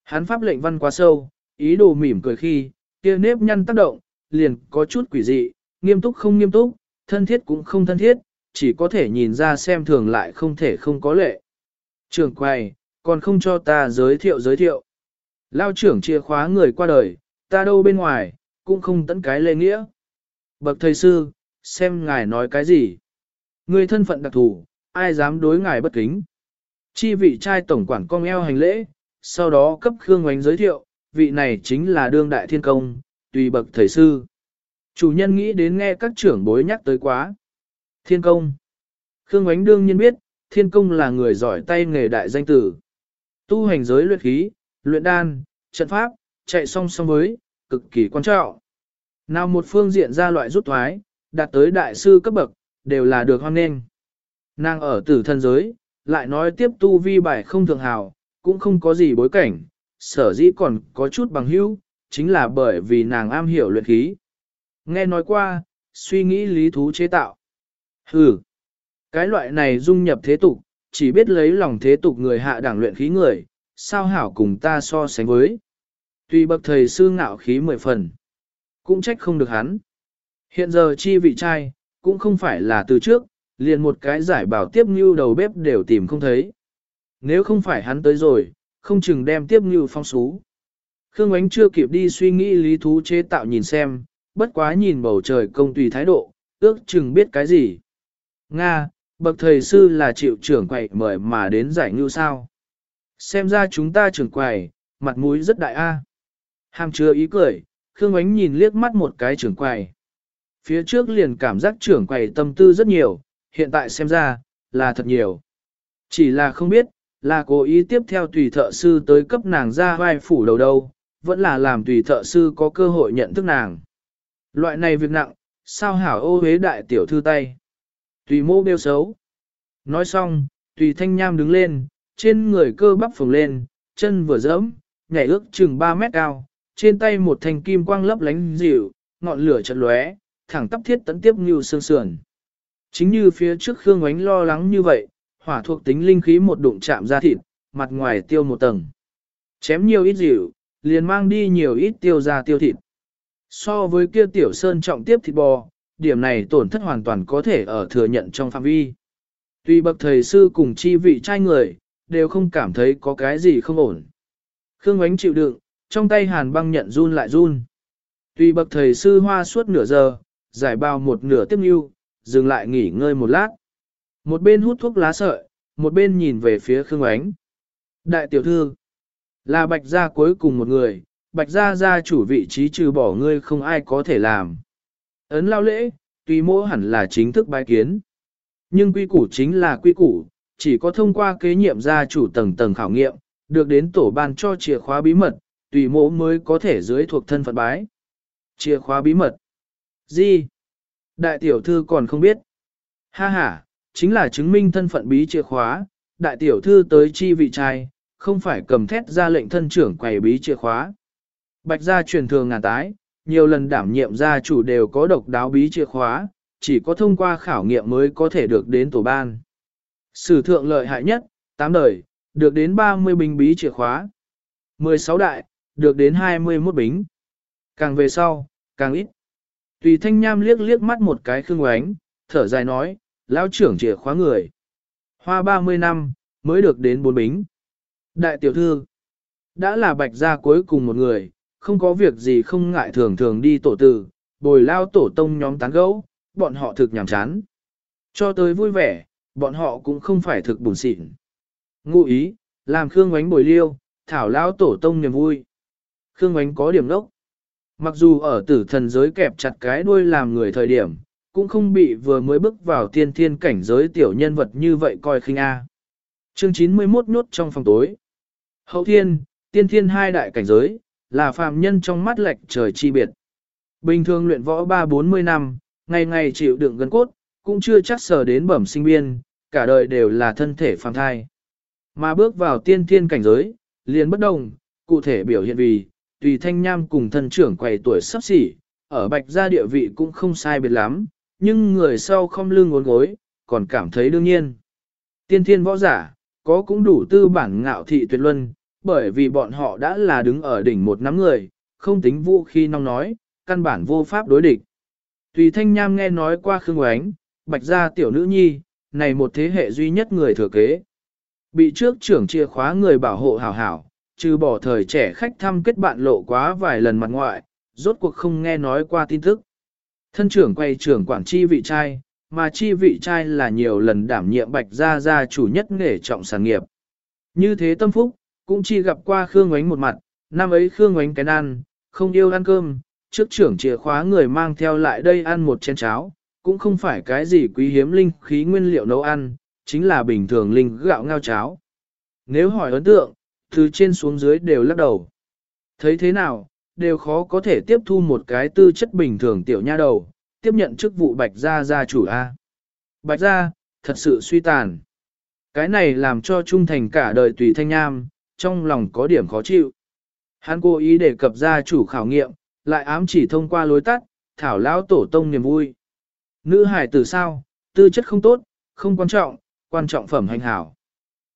Hắn pháp lệnh văn quá sâu, ý đồ mỉm cười khi, kia nếp nhăn tác động, liền có chút quỷ dị, nghiêm túc không nghiêm túc, thân thiết cũng không thân thiết, chỉ có thể nhìn ra xem thường lại không thể không có lệ. Trường quay, còn không cho ta giới thiệu giới thiệu. Lao trưởng chìa khóa người qua đời, ta đâu bên ngoài, cũng không tận cái lê nghĩa. Bậc thầy sư, xem ngài nói cái gì. Người thân phận đặc thù, ai dám đối ngài bất kính. Chi vị trai tổng quản cong eo hành lễ, sau đó cấp Khương Oánh giới thiệu, vị này chính là đương đại thiên công, tùy bậc thầy sư. Chủ nhân nghĩ đến nghe các trưởng bối nhắc tới quá. Thiên công. Khương Oánh đương nhiên biết, thiên công là người giỏi tay nghề đại danh tử. Tu hành giới luyện khí, luyện đan, trận pháp, chạy song song với, cực kỳ quan trọng. Nào một phương diện ra loại rút thoái, đạt tới đại sư cấp bậc, đều là được hoan nghênh. Nàng ở tử thân giới, lại nói tiếp tu vi bài không thường hào, cũng không có gì bối cảnh, sở dĩ còn có chút bằng hữu, chính là bởi vì nàng am hiểu luyện khí. Nghe nói qua, suy nghĩ lý thú chế tạo. Hừ, cái loại này dung nhập thế tục, chỉ biết lấy lòng thế tục người hạ đẳng luyện khí người, sao hảo cùng ta so sánh với. Tuy bậc thầy sư ngạo khí mười phần, cũng trách không được hắn. Hiện giờ chi vị trai, cũng không phải là từ trước, liền một cái giải bảo tiếp như đầu bếp đều tìm không thấy. Nếu không phải hắn tới rồi, không chừng đem tiếp như phong xú. Khương Ánh chưa kịp đi suy nghĩ lý thú chế tạo nhìn xem, bất quá nhìn bầu trời công tùy thái độ, ước chừng biết cái gì. Nga, bậc thầy sư là chịu trưởng quầy mời mà đến giải ngưu sao. Xem ra chúng ta trưởng quầy, mặt mũi rất đại a. Hàm chứa ý cười, Khương Ánh nhìn liếc mắt một cái trưởng quầy. Phía trước liền cảm giác trưởng quầy tâm tư rất nhiều, hiện tại xem ra, là thật nhiều. Chỉ là không biết, là cố ý tiếp theo tùy thợ sư tới cấp nàng ra vai phủ đầu đâu, vẫn là làm tùy thợ sư có cơ hội nhận thức nàng. Loại này việc nặng, sao hảo ô hế đại tiểu thư tay. Tùy mô bêu xấu. Nói xong, tùy thanh nham đứng lên, trên người cơ bắp phồng lên, chân vừa dẫm, nhảy ước chừng 3 mét cao, trên tay một thanh kim quang lấp lánh dịu, ngọn lửa chật lóe, thẳng tắp thiết tấn tiếp như sương sườn. Chính như phía trước Khương Ngoánh lo lắng như vậy, hỏa thuộc tính linh khí một đụng chạm ra thịt, mặt ngoài tiêu một tầng. Chém nhiều ít dịu, liền mang đi nhiều ít tiêu ra tiêu thịt. So với kia tiểu sơn trọng tiếp thịt bò, điểm này tổn thất hoàn toàn có thể ở thừa nhận trong phạm vi. Tuy bậc thầy sư cùng chi vị trai người, đều không cảm thấy có cái gì không ổn. Khương Ngoánh chịu đựng, trong tay hàn băng nhận run lại run. Tuy bậc thầy sư hoa suốt nửa giờ, giải bao một nửa tiếp nhu, dừng lại nghỉ ngơi một lát. Một bên hút thuốc lá sợi, một bên nhìn về phía Khương Ánh. Đại tiểu thư, là bạch gia cuối cùng một người, bạch gia gia chủ vị trí trừ bỏ ngươi không ai có thể làm. Ấn lao lễ, tùy mỗi hẳn là chính thức bái kiến. Nhưng quy củ chính là quy củ, chỉ có thông qua kế nhiệm gia chủ tầng tầng khảo nghiệm, được đến tổ ban cho chìa khóa bí mật, tùy mỗ mới có thể dưới thuộc thân phận bái. Chìa khóa bí mật. Gì? Đại tiểu thư còn không biết. Ha ha, chính là chứng minh thân phận bí chìa khóa, đại tiểu thư tới chi vị trai, không phải cầm thét ra lệnh thân trưởng quầy bí chìa khóa. Bạch gia truyền thường ngàn tái, nhiều lần đảm nhiệm gia chủ đều có độc đáo bí chìa khóa, chỉ có thông qua khảo nghiệm mới có thể được đến tổ ban. Sử thượng lợi hại nhất, 8 đời, được đến 30 bình bí chìa khóa. 16 đại, được đến 21 bính. Càng về sau, càng ít. Tùy thanh nham liếc liếc mắt một cái khương oánh, thở dài nói, lão trưởng chìa khóa người. Hoa 30 năm, mới được đến 4 bính. Đại tiểu thư, đã là bạch gia cuối cùng một người, không có việc gì không ngại thường thường đi tổ tử, bồi lao tổ tông nhóm tán gẫu, bọn họ thực nhàm chán. Cho tới vui vẻ, bọn họ cũng không phải thực buồn xịn. Ngụ ý, làm Khương Ngoánh bồi liêu, thảo lao tổ tông niềm vui. Khương Ánh có điểm nốc. Mặc dù ở tử thần giới kẹp chặt cái đuôi làm người thời điểm, cũng không bị vừa mới bước vào tiên thiên cảnh giới tiểu nhân vật như vậy coi khinh A. Chương 91 nhốt trong phòng tối. Hậu thiên, tiên thiên hai đại cảnh giới, là phàm nhân trong mắt lệch trời chi biệt. Bình thường luyện võ 3-40 năm, ngày ngày chịu đựng gân cốt, cũng chưa chắc sở đến bẩm sinh biên, cả đời đều là thân thể phàm thai. Mà bước vào tiên thiên cảnh giới, liền bất đồng, cụ thể biểu hiện vì, tùy thanh nham cùng thân trưởng quầy tuổi sắp xỉ, ở bạch gia địa vị cũng không sai biệt lắm, nhưng người sau không lưng ngốn gối, còn cảm thấy đương nhiên. Tiên thiên võ giả, có cũng đủ tư bản ngạo thị tuyệt luân, bởi vì bọn họ đã là đứng ở đỉnh một nắm người, không tính vũ khi nong nói, căn bản vô pháp đối địch. Tùy thanh nham nghe nói qua Khương Oánh, bạch gia tiểu nữ nhi, này một thế hệ duy nhất người thừa kế. Bị trước trưởng chia khóa người bảo hộ hảo hảo, trừ bỏ thời trẻ khách thăm kết bạn lộ quá vài lần mặt ngoại, rốt cuộc không nghe nói qua tin tức. Thân trưởng quay trưởng quản chi vị trai, mà chi vị trai là nhiều lần đảm nhiệm bạch gia gia chủ nhất nghề trọng sản nghiệp. Như thế tâm phúc, cũng chỉ gặp qua Khương Ngoánh một mặt, năm ấy Khương Ngoánh cái ăn, không yêu ăn cơm, trước trưởng chìa khóa người mang theo lại đây ăn một chén cháo, cũng không phải cái gì quý hiếm linh khí nguyên liệu nấu ăn, chính là bình thường linh gạo ngao cháo. Nếu hỏi ấn tượng, từ trên xuống dưới đều lắc đầu. Thấy thế nào, đều khó có thể tiếp thu một cái tư chất bình thường tiểu nha đầu, tiếp nhận chức vụ bạch gia gia chủ A. Bạch gia, thật sự suy tàn. Cái này làm cho trung thành cả đời tùy thanh nham, trong lòng có điểm khó chịu. Hắn cố ý đề cập gia chủ khảo nghiệm, lại ám chỉ thông qua lối tắt, thảo lão tổ tông niềm vui. Nữ hải tử sao, tư chất không tốt, không quan trọng, quan trọng phẩm hành hảo.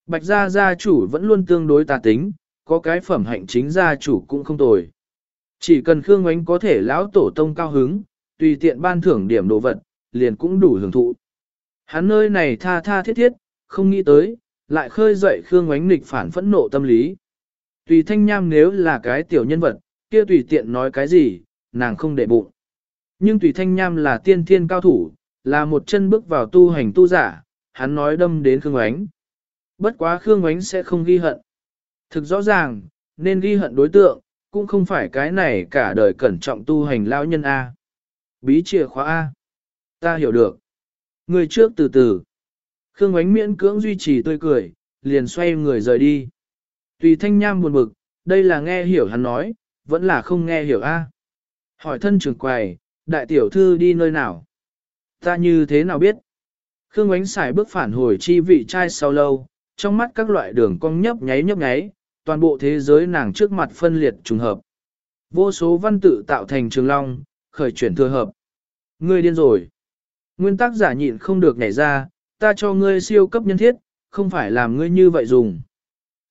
Bạch gia gia chủ vẫn luôn tương đối tà tính, có cái phẩm hạnh chính gia chủ cũng không tồi. Chỉ cần Khương Ngoánh có thể lão tổ tông cao hứng, tùy tiện ban thưởng điểm đồ vật, liền cũng đủ hưởng thụ. Hắn nơi này tha tha thiết thiết, không nghĩ tới, lại khơi dậy Khương Ngoánh nghịch phản phẫn nộ tâm lý. Tùy thanh nham nếu là cái tiểu nhân vật, kia tùy tiện nói cái gì, nàng không để bụng. Nhưng tùy thanh nham là tiên thiên cao thủ, là một chân bước vào tu hành tu giả, hắn nói đâm đến Khương Ngoánh. Bất quá Khương Ngoánh sẽ không ghi hận. Thực rõ ràng, nên ghi hận đối tượng, cũng không phải cái này cả đời cẩn trọng tu hành lão nhân A. Bí chìa khóa A. Ta hiểu được. Người trước từ từ. Khương Ngoánh miễn cưỡng duy trì tươi cười, liền xoay người rời đi. Tùy thanh nham buồn bực, đây là nghe hiểu hắn nói, vẫn là không nghe hiểu A. Hỏi thân trưởng quầy, đại tiểu thư đi nơi nào? Ta như thế nào biết? Khương Ngoánh xài bước phản hồi chi vị trai sau lâu, trong mắt các loại đường cong nhấp nháy nhấp nháy, toàn bộ thế giới nàng trước mặt phân liệt trùng hợp. Vô số văn tự tạo thành trường long, khởi chuyển thừa hợp. Ngươi điên rồi. Nguyên tắc giả nhịn không được nhảy ra, ta cho ngươi siêu cấp nhân thiết, không phải làm ngươi như vậy dùng.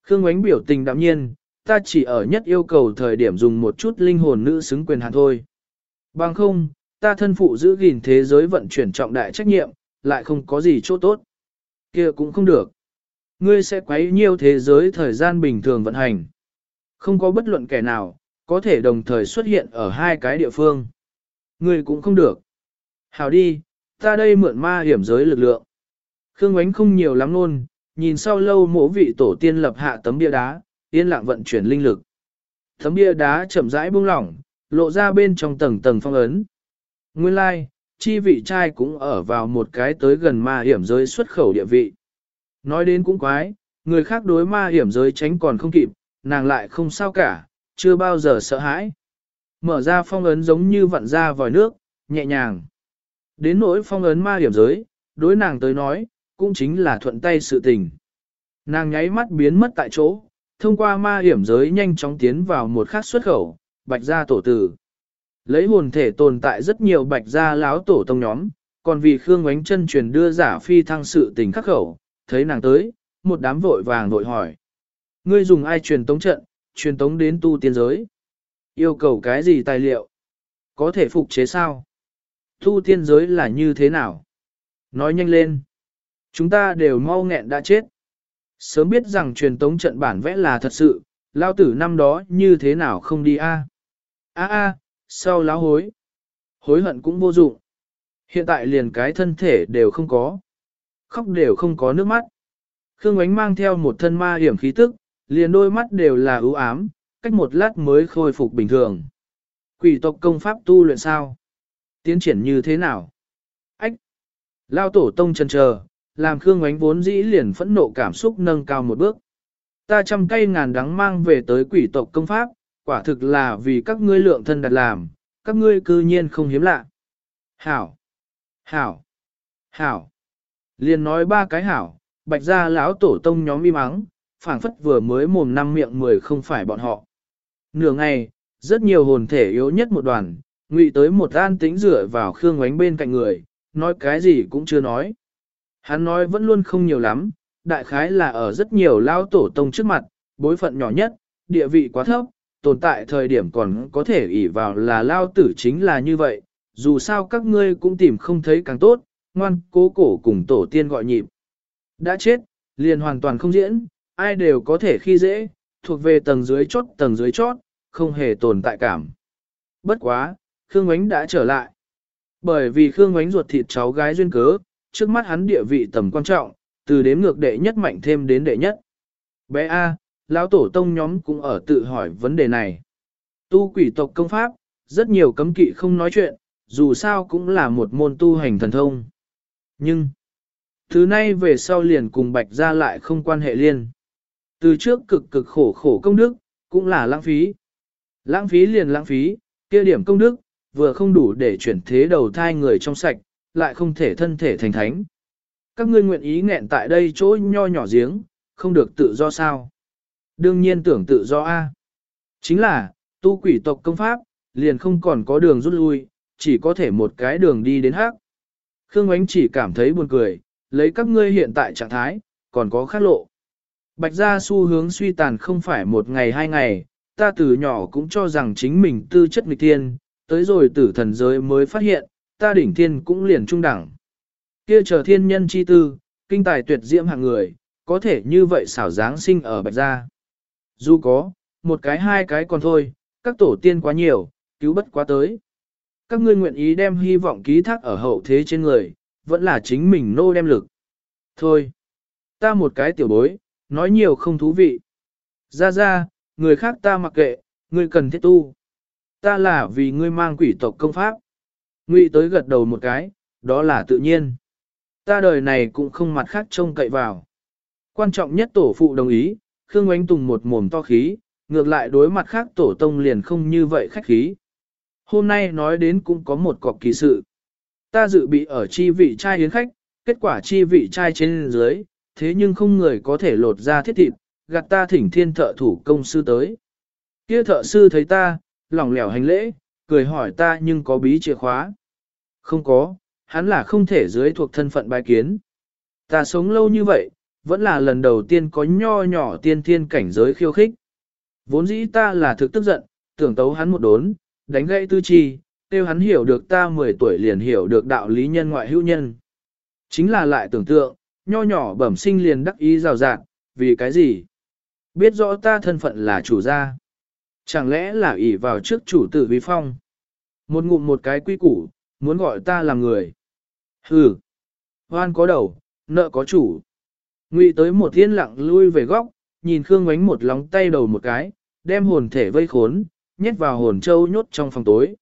Khương ánh biểu tình đạm nhiên, ta chỉ ở nhất yêu cầu thời điểm dùng một chút linh hồn nữ xứng quyền hạn thôi. Bằng không, ta thân phụ giữ gìn thế giới vận chuyển trọng đại trách nhiệm, lại không có gì chỗ tốt. kia cũng không được. Ngươi sẽ quấy nhiêu thế giới thời gian bình thường vận hành. Không có bất luận kẻ nào, có thể đồng thời xuất hiện ở hai cái địa phương. Ngươi cũng không được. Hào đi, Ta đây mượn ma hiểm giới lực lượng. Khương Ngoánh không nhiều lắm luôn, nhìn sau lâu mộ vị tổ tiên lập hạ tấm bia đá, yên lặng vận chuyển linh lực. Tấm bia đá chậm rãi buông lỏng, lộ ra bên trong tầng tầng phong ấn. Nguyên lai, like, chi vị trai cũng ở vào một cái tới gần ma hiểm giới xuất khẩu địa vị. Nói đến cũng quái, người khác đối ma hiểm giới tránh còn không kịp, nàng lại không sao cả, chưa bao giờ sợ hãi. Mở ra phong ấn giống như vặn ra vòi nước, nhẹ nhàng. Đến nỗi phong ấn ma hiểm giới, đối nàng tới nói, cũng chính là thuận tay sự tình. Nàng nháy mắt biến mất tại chỗ, thông qua ma hiểm giới nhanh chóng tiến vào một khắc xuất khẩu, bạch gia tổ tử. Lấy hồn thể tồn tại rất nhiều bạch gia láo tổ tông nhóm, còn vì Khương Ngoánh chân truyền đưa giả phi thăng sự tình khắc khẩu, thấy nàng tới, một đám vội vàng vội hỏi. Ngươi dùng ai truyền tống trận, truyền tống đến tu tiên giới? Yêu cầu cái gì tài liệu? Có thể phục chế sao? Tu tiên giới là như thế nào? Nói nhanh lên. Chúng ta đều mau nghẹn đã chết. Sớm biết rằng truyền tống trận bản vẽ là thật sự, lao tử năm đó như thế nào không đi a? A a, sau lão hối. Hối hận cũng vô dụng. Hiện tại liền cái thân thể đều không có. Khóc đều không có nước mắt. Khương Ánh mang theo một thân ma hiểm khí tức, liền đôi mắt đều là ưu ám, cách một lát mới khôi phục bình thường. Quỷ tộc công pháp tu luyện sao? Tiến triển như thế nào? Ách! Lao tổ tông chân chờ, làm Khương Ánh vốn dĩ liền phẫn nộ cảm xúc nâng cao một bước. Ta trăm cây ngàn đắng mang về tới quỷ tộc công pháp, quả thực là vì các ngươi lượng thân đặt làm, các ngươi cư nhiên không hiếm lạ. Hảo! Hảo! Hảo! Liền nói ba cái hảo, bạch gia lão tổ tông nhóm im mắng, phảng phất vừa mới mồm năm miệng mười không phải bọn họ. Nửa ngày, rất nhiều hồn thể yếu nhất một đoàn, ngụy tới một an tính rửa vào khương ánh bên cạnh người, nói cái gì cũng chưa nói. Hắn nói vẫn luôn không nhiều lắm, đại khái là ở rất nhiều lao tổ tông trước mặt, bối phận nhỏ nhất, địa vị quá thấp, tồn tại thời điểm còn có thể ỷ vào là lao tử chính là như vậy, dù sao các ngươi cũng tìm không thấy càng tốt, ngoan cố cổ cùng tổ tiên gọi nhịp. Đã chết, liền hoàn toàn không diễn, ai đều có thể khi dễ, thuộc về tầng dưới chốt tầng dưới chót, không hề tồn tại cảm. Bất quá, Khương Ngoánh đã trở lại. Bởi vì Khương Ngoánh ruột thịt cháu gái duyên cớ, trước mắt hắn địa vị tầm quan trọng, từ đếm ngược đệ nhất mạnh thêm đến đệ nhất. Bé A, lão tổ tông nhóm cũng ở tự hỏi vấn đề này. Tu quỷ tộc công pháp, rất nhiều cấm kỵ không nói chuyện, dù sao cũng là một môn tu hành thần thông. Nhưng, thứ nay về sau liền cùng bạch ra lại không quan hệ liên. Từ trước cực cực khổ khổ công đức, cũng là lãng phí. Lãng phí liền lãng phí, kia điểm công đức, vừa không đủ để chuyển thế đầu thai người trong sạch, lại không thể thân thể thành thánh. Các ngươi nguyện ý nghẹn tại đây chỗ nho nhỏ giếng, không được tự do sao? Đương nhiên tưởng tự do A. Chính là, tu quỷ tộc công pháp, liền không còn có đường rút lui, chỉ có thể một cái đường đi đến hắc. Khương Ánh chỉ cảm thấy buồn cười, lấy các ngươi hiện tại trạng thái, còn có khác lộ. Bạch gia xu hướng suy tàn không phải một ngày hai ngày, ta từ nhỏ cũng cho rằng chính mình tư chất nghịch thiên, tới rồi tử thần giới mới phát hiện, ta đỉnh thiên cũng liền trung đẳng. Kia chờ thiên nhân chi tư, kinh tài tuyệt diễm hạng người, có thể như vậy xảo dáng sinh ở bạch gia. Dù có, một cái hai cái còn thôi, các tổ tiên quá nhiều, cứu bất quá tới. Các ngươi nguyện ý đem hy vọng ký thác ở hậu thế trên người, vẫn là chính mình nô đem lực. Thôi, ta một cái tiểu bối, nói nhiều không thú vị. Ra ra, người khác ta mặc kệ, ngươi cần thiết tu. Ta là vì ngươi mang quỷ tộc công pháp. Ngụy tới gật đầu một cái, đó là tự nhiên. Ta đời này cũng không mặt khác trông cậy vào. Quan trọng nhất tổ phụ đồng ý, Khương Oánh Tùng một mồm to khí, ngược lại đối mặt khác tổ tông liền không như vậy khách khí. Hôm nay nói đến cũng có một cọc kỳ sự. Ta dự bị ở chi vị trai yến khách, kết quả chi vị trai trên dưới, thế nhưng không người có thể lột ra thiết thịt, gạt ta thỉnh thiên thợ thủ công sư tới. Kia thợ sư thấy ta, lỏng lẻo hành lễ, cười hỏi ta nhưng có bí chìa khóa. Không có, hắn là không thể dưới thuộc thân phận bài kiến. Ta sống lâu như vậy, vẫn là lần đầu tiên có nho nhỏ tiên thiên cảnh giới khiêu khích. Vốn dĩ ta là thực tức giận, tưởng tấu hắn một đốn, đánh gãy tư chi, tiêu hắn hiểu được ta 10 tuổi liền hiểu được đạo lý nhân ngoại hữu nhân. Chính là lại tưởng tượng, nho nhỏ bẩm sinh liền đắc ý rào rạng, vì cái gì? Biết rõ ta thân phận là chủ gia. Chẳng lẽ là ỷ vào trước chủ tử vi phong? Một ngụm một cái quy củ, muốn gọi ta là người. Hừ, hoan có đầu, nợ có chủ. Ngụy tới một thiên lặng lui về góc, nhìn Khương Ngoánh một lóng tay đầu một cái, đem hồn thể vây khốn, nhét vào hồn châu nhốt trong phòng tối.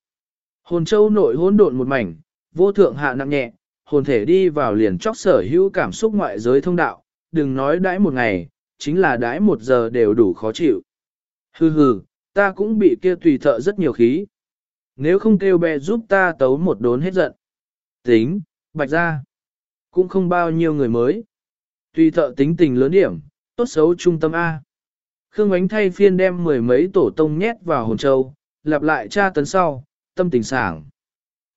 Hồn châu nội hỗn độn một mảnh, vô thượng hạ nặng nhẹ, hồn thể đi vào liền chóc sở hữu cảm xúc ngoại giới thông đạo, đừng nói đãi một ngày, chính là đãi một giờ đều đủ khó chịu. Hừ hừ, ta cũng bị kia tùy thợ rất nhiều khí. Nếu không kêu bè giúp ta tấu một đốn hết giận. Tính, bạch ra. Cũng không bao nhiêu người mới. Tùy thợ tính tình lớn điểm, tốt xấu trung tâm A. Khương ánh thay phiên đem mười mấy tổ tông nhét vào hồn châu, lặp lại tra tấn sau, tâm tình sảng.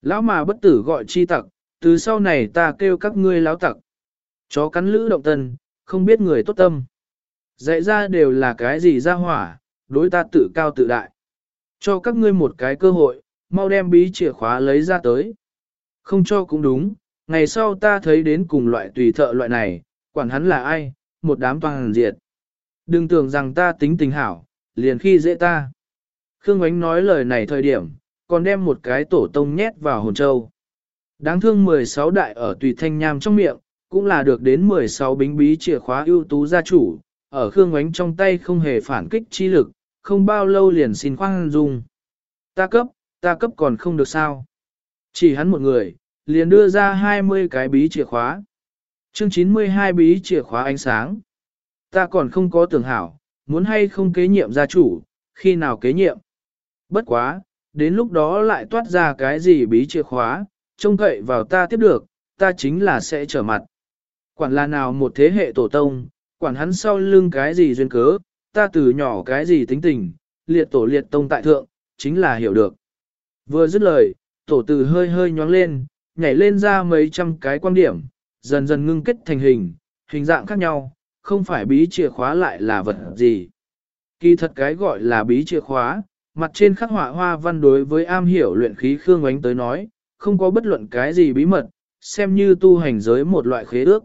Lão mà bất tử gọi chi tặc, từ sau này ta kêu các ngươi lão tặc. Chó cắn lữ động tân, không biết người tốt tâm. Dạy ra đều là cái gì ra hỏa, đối ta tự cao tự đại. Cho các ngươi một cái cơ hội, mau đem bí chìa khóa lấy ra tới. Không cho cũng đúng, ngày sau ta thấy đến cùng loại tùy thợ loại này, quản hắn là ai, một đám toàn diệt. Đừng tưởng rằng ta tính tình hảo, liền khi dễ ta. Khương Ngoánh nói lời này thời điểm, còn đem một cái tổ tông nhét vào hồn châu. Đáng thương 16 đại ở tùy thanh nham trong miệng, cũng là được đến 16 bính bí chìa khóa ưu tú gia chủ, ở Khương Ngoánh trong tay không hề phản kích chi lực, không bao lâu liền xin khoan dung. Ta cấp, ta cấp còn không được sao. Chỉ hắn một người, liền đưa ra 20 cái bí chìa khóa. Chương 92 bí chìa khóa ánh sáng. Ta còn không có tưởng hảo, muốn hay không kế nhiệm gia chủ, khi nào kế nhiệm. Bất quá, đến lúc đó lại toát ra cái gì bí chìa khóa, trông cậy vào ta tiếp được, ta chính là sẽ trở mặt. Quản là nào một thế hệ tổ tông, quản hắn sau lưng cái gì duyên cớ, ta từ nhỏ cái gì tính tình, liệt tổ liệt tông tại thượng, chính là hiểu được. Vừa dứt lời, tổ từ hơi hơi nhoáng lên, nhảy lên ra mấy trăm cái quan điểm, dần dần ngưng kết thành hình, hình dạng khác nhau, không phải bí chìa khóa lại là vật gì. Kỳ thật cái gọi là bí chìa khóa, mặt trên khắc họa hoa văn đối với am hiểu luyện khí Khương Ánh tới nói, không có bất luận cái gì bí mật, xem như tu hành giới một loại khế ước.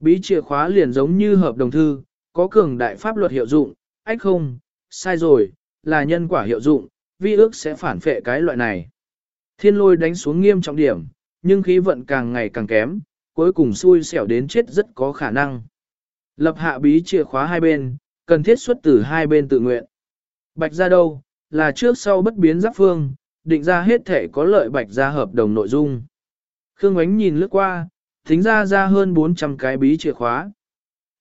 Bí chìa khóa liền giống như hợp đồng thư, có cường đại pháp luật hiệu dụng, ách không, sai rồi, là nhân quả hiệu dụng, vi ước sẽ phản phệ cái loại này. Thiên lôi đánh xuống nghiêm trọng điểm, nhưng khí vận càng ngày càng kém, cuối cùng xui xẻo đến chết rất có khả năng. Lập hạ bí chìa khóa hai bên, cần thiết xuất từ hai bên tự nguyện. Bạch ra đâu, là trước sau bất biến giáp phương, định ra hết thể có lợi bạch ra hợp đồng nội dung. Khương Ánh nhìn lướt qua, tính ra ra hơn 400 cái bí chìa khóa.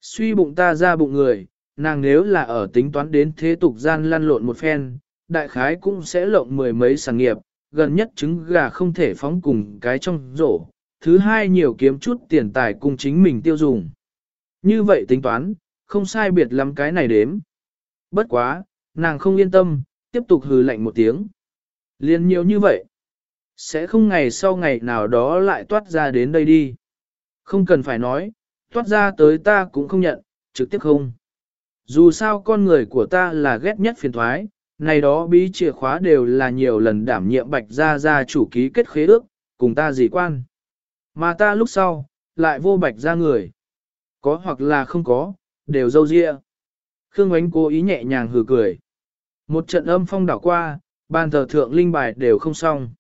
Suy bụng ta ra bụng người, nàng nếu là ở tính toán đến thế tục gian lăn lộn một phen, đại khái cũng sẽ lộng mười mấy sản nghiệp, gần nhất trứng gà không thể phóng cùng cái trong rổ, thứ hai nhiều kiếm chút tiền tài cùng chính mình tiêu dùng. Như vậy tính toán, không sai biệt lắm cái này đếm. Bất quá, nàng không yên tâm, tiếp tục hừ lạnh một tiếng. Liên nhiều như vậy, sẽ không ngày sau ngày nào đó lại toát ra đến đây đi. Không cần phải nói, toát ra tới ta cũng không nhận, trực tiếp không. Dù sao con người của ta là ghét nhất phiền thoái, này đó bí chìa khóa đều là nhiều lần đảm nhiệm bạch gia gia chủ ký kết khế ước, cùng ta gì quan. Mà ta lúc sau, lại vô bạch ra người. Có hoặc là không có, đều dâu dịa. Khương Ánh cố ý nhẹ nhàng hừ cười. Một trận âm phong đảo qua, bàn thờ thượng linh bài đều không xong.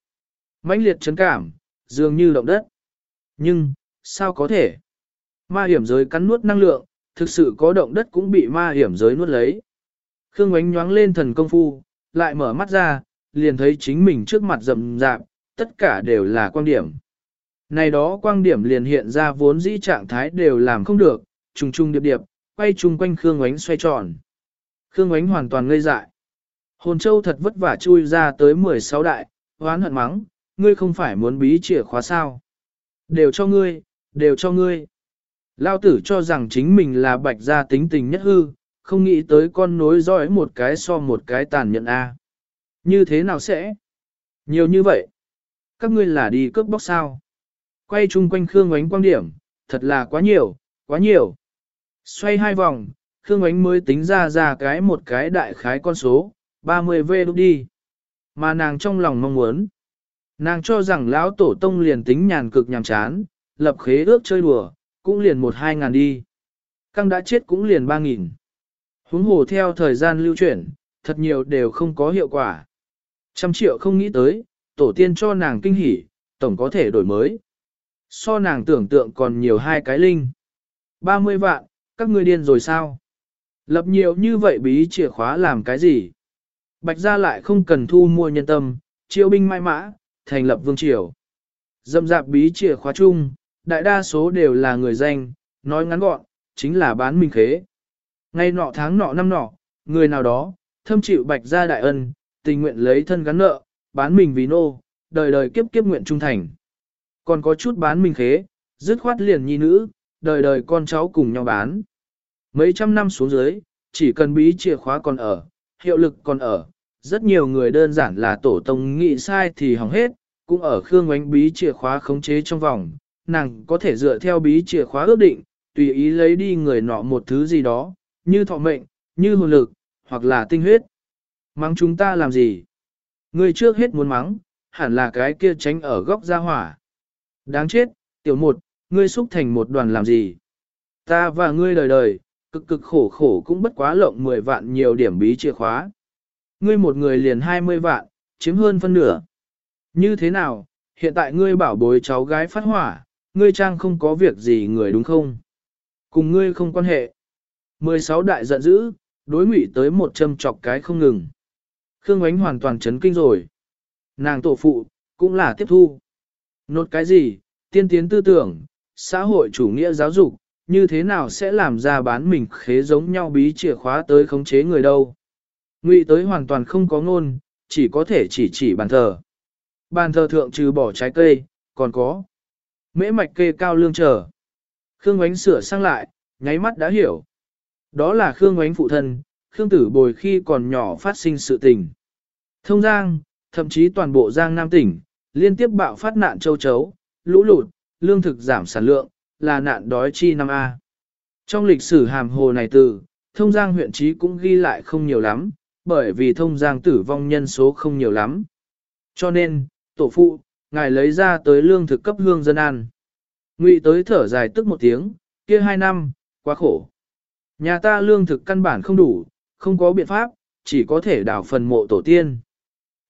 mãnh liệt chấn cảm, dường như động đất. Nhưng, sao có thể? Ma hiểm giới cắn nuốt năng lượng, thực sự có động đất cũng bị ma hiểm giới nuốt lấy. Khương Ánh nhoáng lên thần công phu, lại mở mắt ra, liền thấy chính mình trước mặt rậm rạp, tất cả đều là quan điểm. Này đó quang điểm liền hiện ra vốn dĩ trạng thái đều làm không được, trùng trùng điệp điệp, quay chung quanh Khương Ngoánh xoay tròn. Khương Ngoánh hoàn toàn ngây dại. Hồn châu thật vất vả chui ra tới 16 đại, hoán hận mắng, ngươi không phải muốn bí chìa khóa sao. Đều cho ngươi, đều cho ngươi. Lao tử cho rằng chính mình là bạch gia tính tình nhất hư, không nghĩ tới con nối dõi một cái so một cái tàn nhẫn A. Như thế nào sẽ? Nhiều như vậy. Các ngươi là đi cướp bóc sao? Quay chung quanh Khương Ngoánh quang điểm, thật là quá nhiều, quá nhiều. Xoay hai vòng, Khương Ngoánh mới tính ra ra cái một cái đại khái con số, 30 v đúc đi. Mà nàng trong lòng mong muốn. Nàng cho rằng lão tổ tông liền tính nhàn cực nhàm chán, lập khế ước chơi đùa, cũng liền một hai ngàn đi. Căng đã chết cũng liền ba nghìn. Huống hồ theo thời gian lưu chuyển, thật nhiều đều không có hiệu quả. Trăm triệu không nghĩ tới, tổ tiên cho nàng kinh hỉ, tổng có thể đổi mới so nàng tưởng tượng còn nhiều hai cái linh. 30 vạn, các ngươi điên rồi sao? Lập nhiều như vậy bí chìa khóa làm cái gì? Bạch gia lại không cần thu mua nhân tâm, triệu binh mai mã, thành lập vương triều. Dâm dạp bí chìa khóa chung, đại đa số đều là người danh, nói ngắn gọn, chính là bán mình khế. Ngay nọ tháng nọ năm nọ, người nào đó, thâm chịu bạch gia đại ân, tình nguyện lấy thân gắn nợ, bán mình vì nô, đời đời kiếp kiếp nguyện trung thành. Còn có chút bán mình khế, dứt khoát liền nhi nữ, đời đời con cháu cùng nhau bán. Mấy trăm năm xuống dưới, chỉ cần bí chìa khóa còn ở, hiệu lực còn ở, rất nhiều người đơn giản là tổ tông nghĩ sai thì hỏng hết, cũng ở khương ánh bí chìa khóa khống chế trong vòng, nàng có thể dựa theo bí chìa khóa ước định, tùy ý lấy đi người nọ một thứ gì đó, như thọ mệnh, như hồn lực, hoặc là tinh huyết. Mắng chúng ta làm gì? Người trước hết muốn mắng, hẳn là cái kia tránh ở góc gia hỏa. Đáng chết, tiểu một, ngươi xúc thành một đoàn làm gì? Ta và ngươi đời đời, cực cực khổ khổ cũng bất quá lộng 10 vạn nhiều điểm bí chìa khóa. Ngươi một người liền 20 vạn, chiếm hơn phân nửa. Như thế nào, hiện tại ngươi bảo bối cháu gái phát hỏa, ngươi trang không có việc gì người đúng không? Cùng ngươi không quan hệ. 16 đại giận dữ, đối ngụy tới một châm chọc cái không ngừng. Khương Ánh hoàn toàn chấn kinh rồi. Nàng tổ phụ, cũng là tiếp thu. Nốt cái gì, tiên tiến tư tưởng, xã hội chủ nghĩa giáo dục, như thế nào sẽ làm ra bán mình khế giống nhau bí chìa khóa tới khống chế người đâu. Ngụy tới hoàn toàn không có ngôn, chỉ có thể chỉ chỉ bàn thờ. Bàn thờ thượng trừ bỏ trái cây, còn có mễ mạch kê cao lương trở. Khương Ngoánh sửa sang lại, nháy mắt đã hiểu. Đó là Khương Ngoánh phụ thân, Khương Tử Bồi khi còn nhỏ phát sinh sự tình. Thông Giang, thậm chí toàn bộ Giang Nam tỉnh, liên tiếp bạo phát nạn châu chấu, lũ lụt, lương thực giảm sản lượng, là nạn đói chi năm A. Trong lịch sử hàm hồ này từ, Thông Giang huyện trí cũng ghi lại không nhiều lắm, bởi vì Thông Giang tử vong nhân số không nhiều lắm. Cho nên, tổ phụ, ngài lấy ra tới lương thực cấp hương dân ăn. Ngụy tới thở dài tức một tiếng, kia hai năm, quá khổ. Nhà ta lương thực căn bản không đủ, không có biện pháp, chỉ có thể đào phần mộ tổ tiên.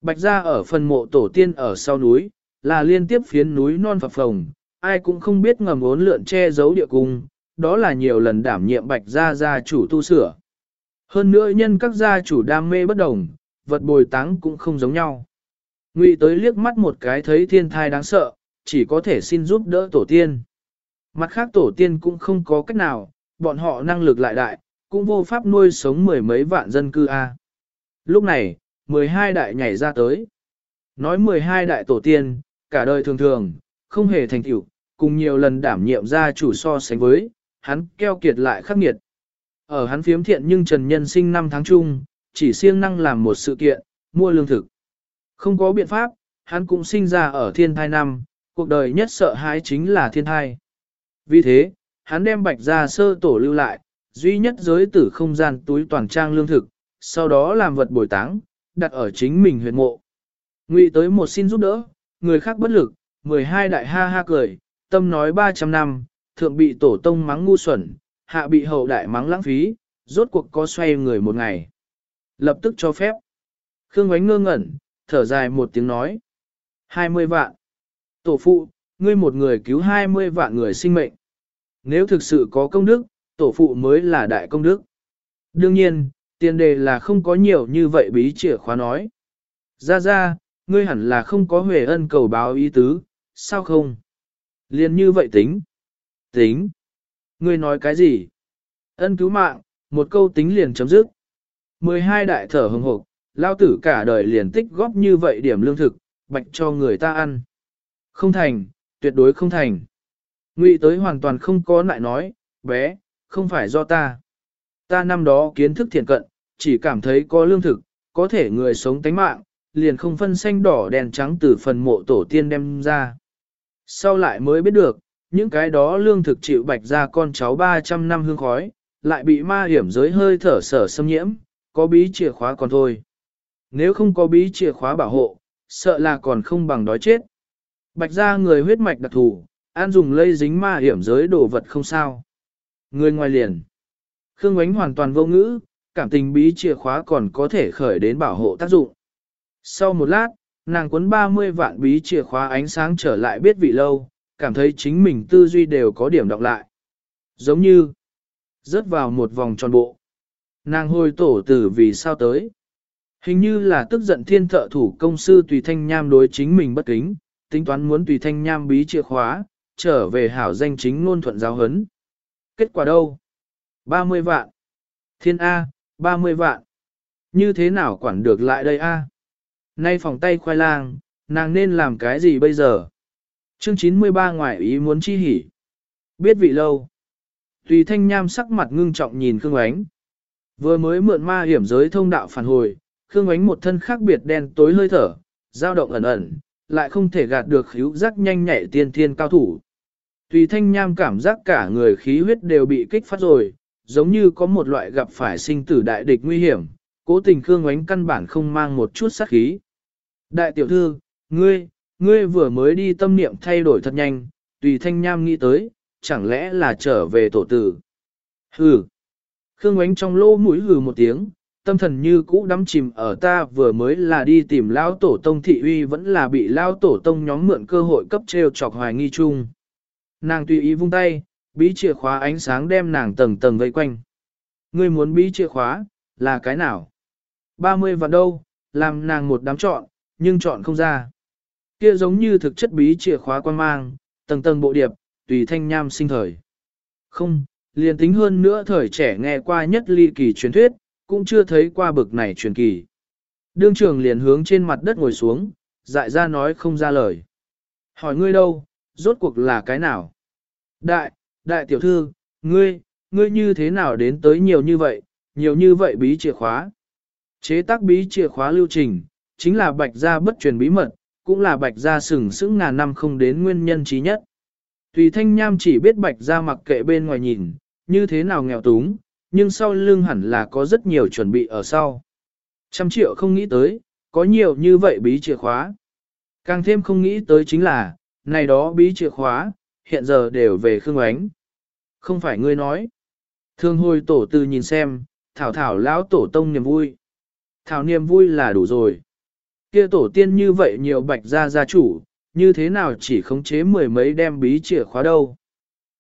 Bạch gia ở phần mộ tổ tiên ở sau núi, là liên tiếp phiến núi non phập phồng, ai cũng không biết ngầm ốn lượn che giấu địa cung, đó là nhiều lần đảm nhiệm bạch gia gia chủ tu sửa. Hơn nữa nhân các gia chủ đam mê bất đồng, vật bồi táng cũng không giống nhau. Ngụy tới liếc mắt một cái thấy thiên thai đáng sợ, chỉ có thể xin giúp đỡ tổ tiên. Mặt khác tổ tiên cũng không có cách nào, bọn họ năng lực lại đại, cũng vô pháp nuôi sống mười mấy vạn dân cư A. Lúc này, 12 đại nhảy ra tới. Nói 12 đại tổ tiên, cả đời thường thường, không hề thành tựu, cùng nhiều lần đảm nhiệm gia chủ so sánh với, hắn keo kiệt lại khắc nghiệt. Ở hắn phiếm thiện nhưng Trần Nhân sinh năm tháng chung, chỉ siêng năng làm một sự kiện, mua lương thực. Không có biện pháp, hắn cũng sinh ra ở thiên thai năm, cuộc đời nhất sợ hãi chính là thiên thai. Vì thế, hắn đem bạch ra sơ tổ lưu lại, duy nhất giới tử không gian túi toàn trang lương thực, sau đó làm vật bồi táng, đặt ở chính mình huyệt mộ. Ngụy tới một xin giúp đỡ, người khác bất lực, 12 đại ha ha cười, tâm nói 300 năm, thượng bị tổ tông mắng ngu xuẩn, hạ bị hậu đại mắng lãng phí, rốt cuộc có xoay người một ngày. Lập tức cho phép. Khương Ngoánh ngơ ngẩn, thở dài một tiếng nói. 20 vạn. Tổ phụ, ngươi một người cứu 20 vạn người sinh mệnh. Nếu thực sự có công đức, tổ phụ mới là đại công đức. Đương nhiên, tiền đề là không có nhiều như vậy bí chìa khóa nói. Ra ra, ngươi hẳn là không có huề ân cầu báo ý tứ, sao không? Liên như vậy tính. Tính. Ngươi nói cái gì? Ân cứu mạng, một câu tính liền chấm dứt. 12 đại thở hồng hộc, lao tử cả đời liền tích góp như vậy điểm lương thực, bạch cho người ta ăn. Không thành, tuyệt đối không thành. Ngụy tới hoàn toàn không có lại nói, bé, không phải do ta. Ta năm đó kiến thức thiện cận, chỉ cảm thấy có lương thực, có thể người sống tánh mạng, liền không phân xanh đỏ đèn trắng từ phần mộ tổ tiên đem ra. Sau lại mới biết được, những cái đó lương thực chịu bạch ra con cháu 300 năm hương khói, lại bị ma hiểm giới hơi thở sở xâm nhiễm, có bí chìa khóa còn thôi. Nếu không có bí chìa khóa bảo hộ, sợ là còn không bằng đói chết. Bạch ra người huyết mạch đặc thù, an dùng lây dính ma hiểm giới đồ vật không sao. Người ngoài liền. Khương Ngoánh hoàn toàn vô ngữ, cảm tình bí chìa khóa còn có thể khởi đến bảo hộ tác dụng. Sau một lát, nàng cuốn 30 vạn bí chìa khóa ánh sáng trở lại biết vị lâu, cảm thấy chính mình tư duy đều có điểm đọc lại. Giống như, rớt vào một vòng tròn bộ. Nàng hồi tổ tử vì sao tới. Hình như là tức giận thiên thợ thủ công sư tùy thanh nham đối chính mình bất kính, tính toán muốn tùy thanh nham bí chìa khóa, trở về hảo danh chính ngôn thuận giáo hấn. Kết quả đâu? 30 vạn. Thiên A, 30 vạn. Như thế nào quản được lại đây A? Nay phòng tay khoai lang, nàng nên làm cái gì bây giờ? Chương 93 ngoại ý muốn chi hỉ. Biết vị lâu. Tùy thanh nham sắc mặt ngưng trọng nhìn Khương Ánh. Vừa mới mượn ma hiểm giới thông đạo phản hồi, Khương Ánh một thân khác biệt đen tối hơi thở, dao động ẩn ẩn, lại không thể gạt được khíu giác nhanh nhạy tiên thiên cao thủ. Tùy thanh nham cảm giác cả người khí huyết đều bị kích phát rồi, giống như có một loại gặp phải sinh tử đại địch nguy hiểm, cố tình Khương Ánh căn bản không mang một chút sát khí. Đại tiểu thư, ngươi, ngươi vừa mới đi tâm niệm thay đổi thật nhanh, tùy thanh nham nghĩ tới, chẳng lẽ là trở về tổ tử. Hừ. Khương Ánh trong lô mũi hừ một tiếng, tâm thần như cũ đắm chìm ở ta vừa mới là đi tìm lão tổ tông thị uy vẫn là bị lão tổ tông nhóm mượn cơ hội cấp treo chọc hoài nghi chung. Nàng tùy ý vung tay, bí chìa khóa ánh sáng đem nàng tầng tầng vây quanh. Ngươi muốn bí chìa khóa, là cái nào? 30 vạn đâu, làm nàng một đám chọn, nhưng chọn không ra. Kia giống như thực chất bí chìa khóa quan mang, tầng tầng bộ điệp, tùy thanh nham sinh thời. Không, liền tính hơn nữa thời trẻ nghe qua nhất ly kỳ truyền thuyết, cũng chưa thấy qua bực này truyền kỳ. Đương trường liền hướng trên mặt đất ngồi xuống, dại ra nói không ra lời. Hỏi ngươi đâu, rốt cuộc là cái nào? Đại, đại tiểu thư, ngươi, ngươi như thế nào đến tới nhiều như vậy, nhiều như vậy bí chìa khóa. Chế tác bí chìa khóa lưu trình, chính là bạch gia bất truyền bí mật, cũng là bạch gia sừng sững ngàn năm không đến nguyên nhân trí nhất. Tùy thanh nham chỉ biết bạch gia mặc kệ bên ngoài nhìn, như thế nào nghèo túng, nhưng sau lưng hẳn là có rất nhiều chuẩn bị ở sau. Trăm triệu không nghĩ tới, có nhiều như vậy bí chìa khóa. Càng thêm không nghĩ tới chính là, này đó bí chìa khóa, hiện giờ đều về Khương Ánh. Không phải ngươi nói. Thương hồi tổ tư nhìn xem, thảo thảo lão tổ tông niềm vui. Thảo niềm vui là đủ rồi. Kia tổ tiên như vậy nhiều bạch gia gia chủ, như thế nào chỉ khống chế mười mấy đem bí chìa khóa đâu.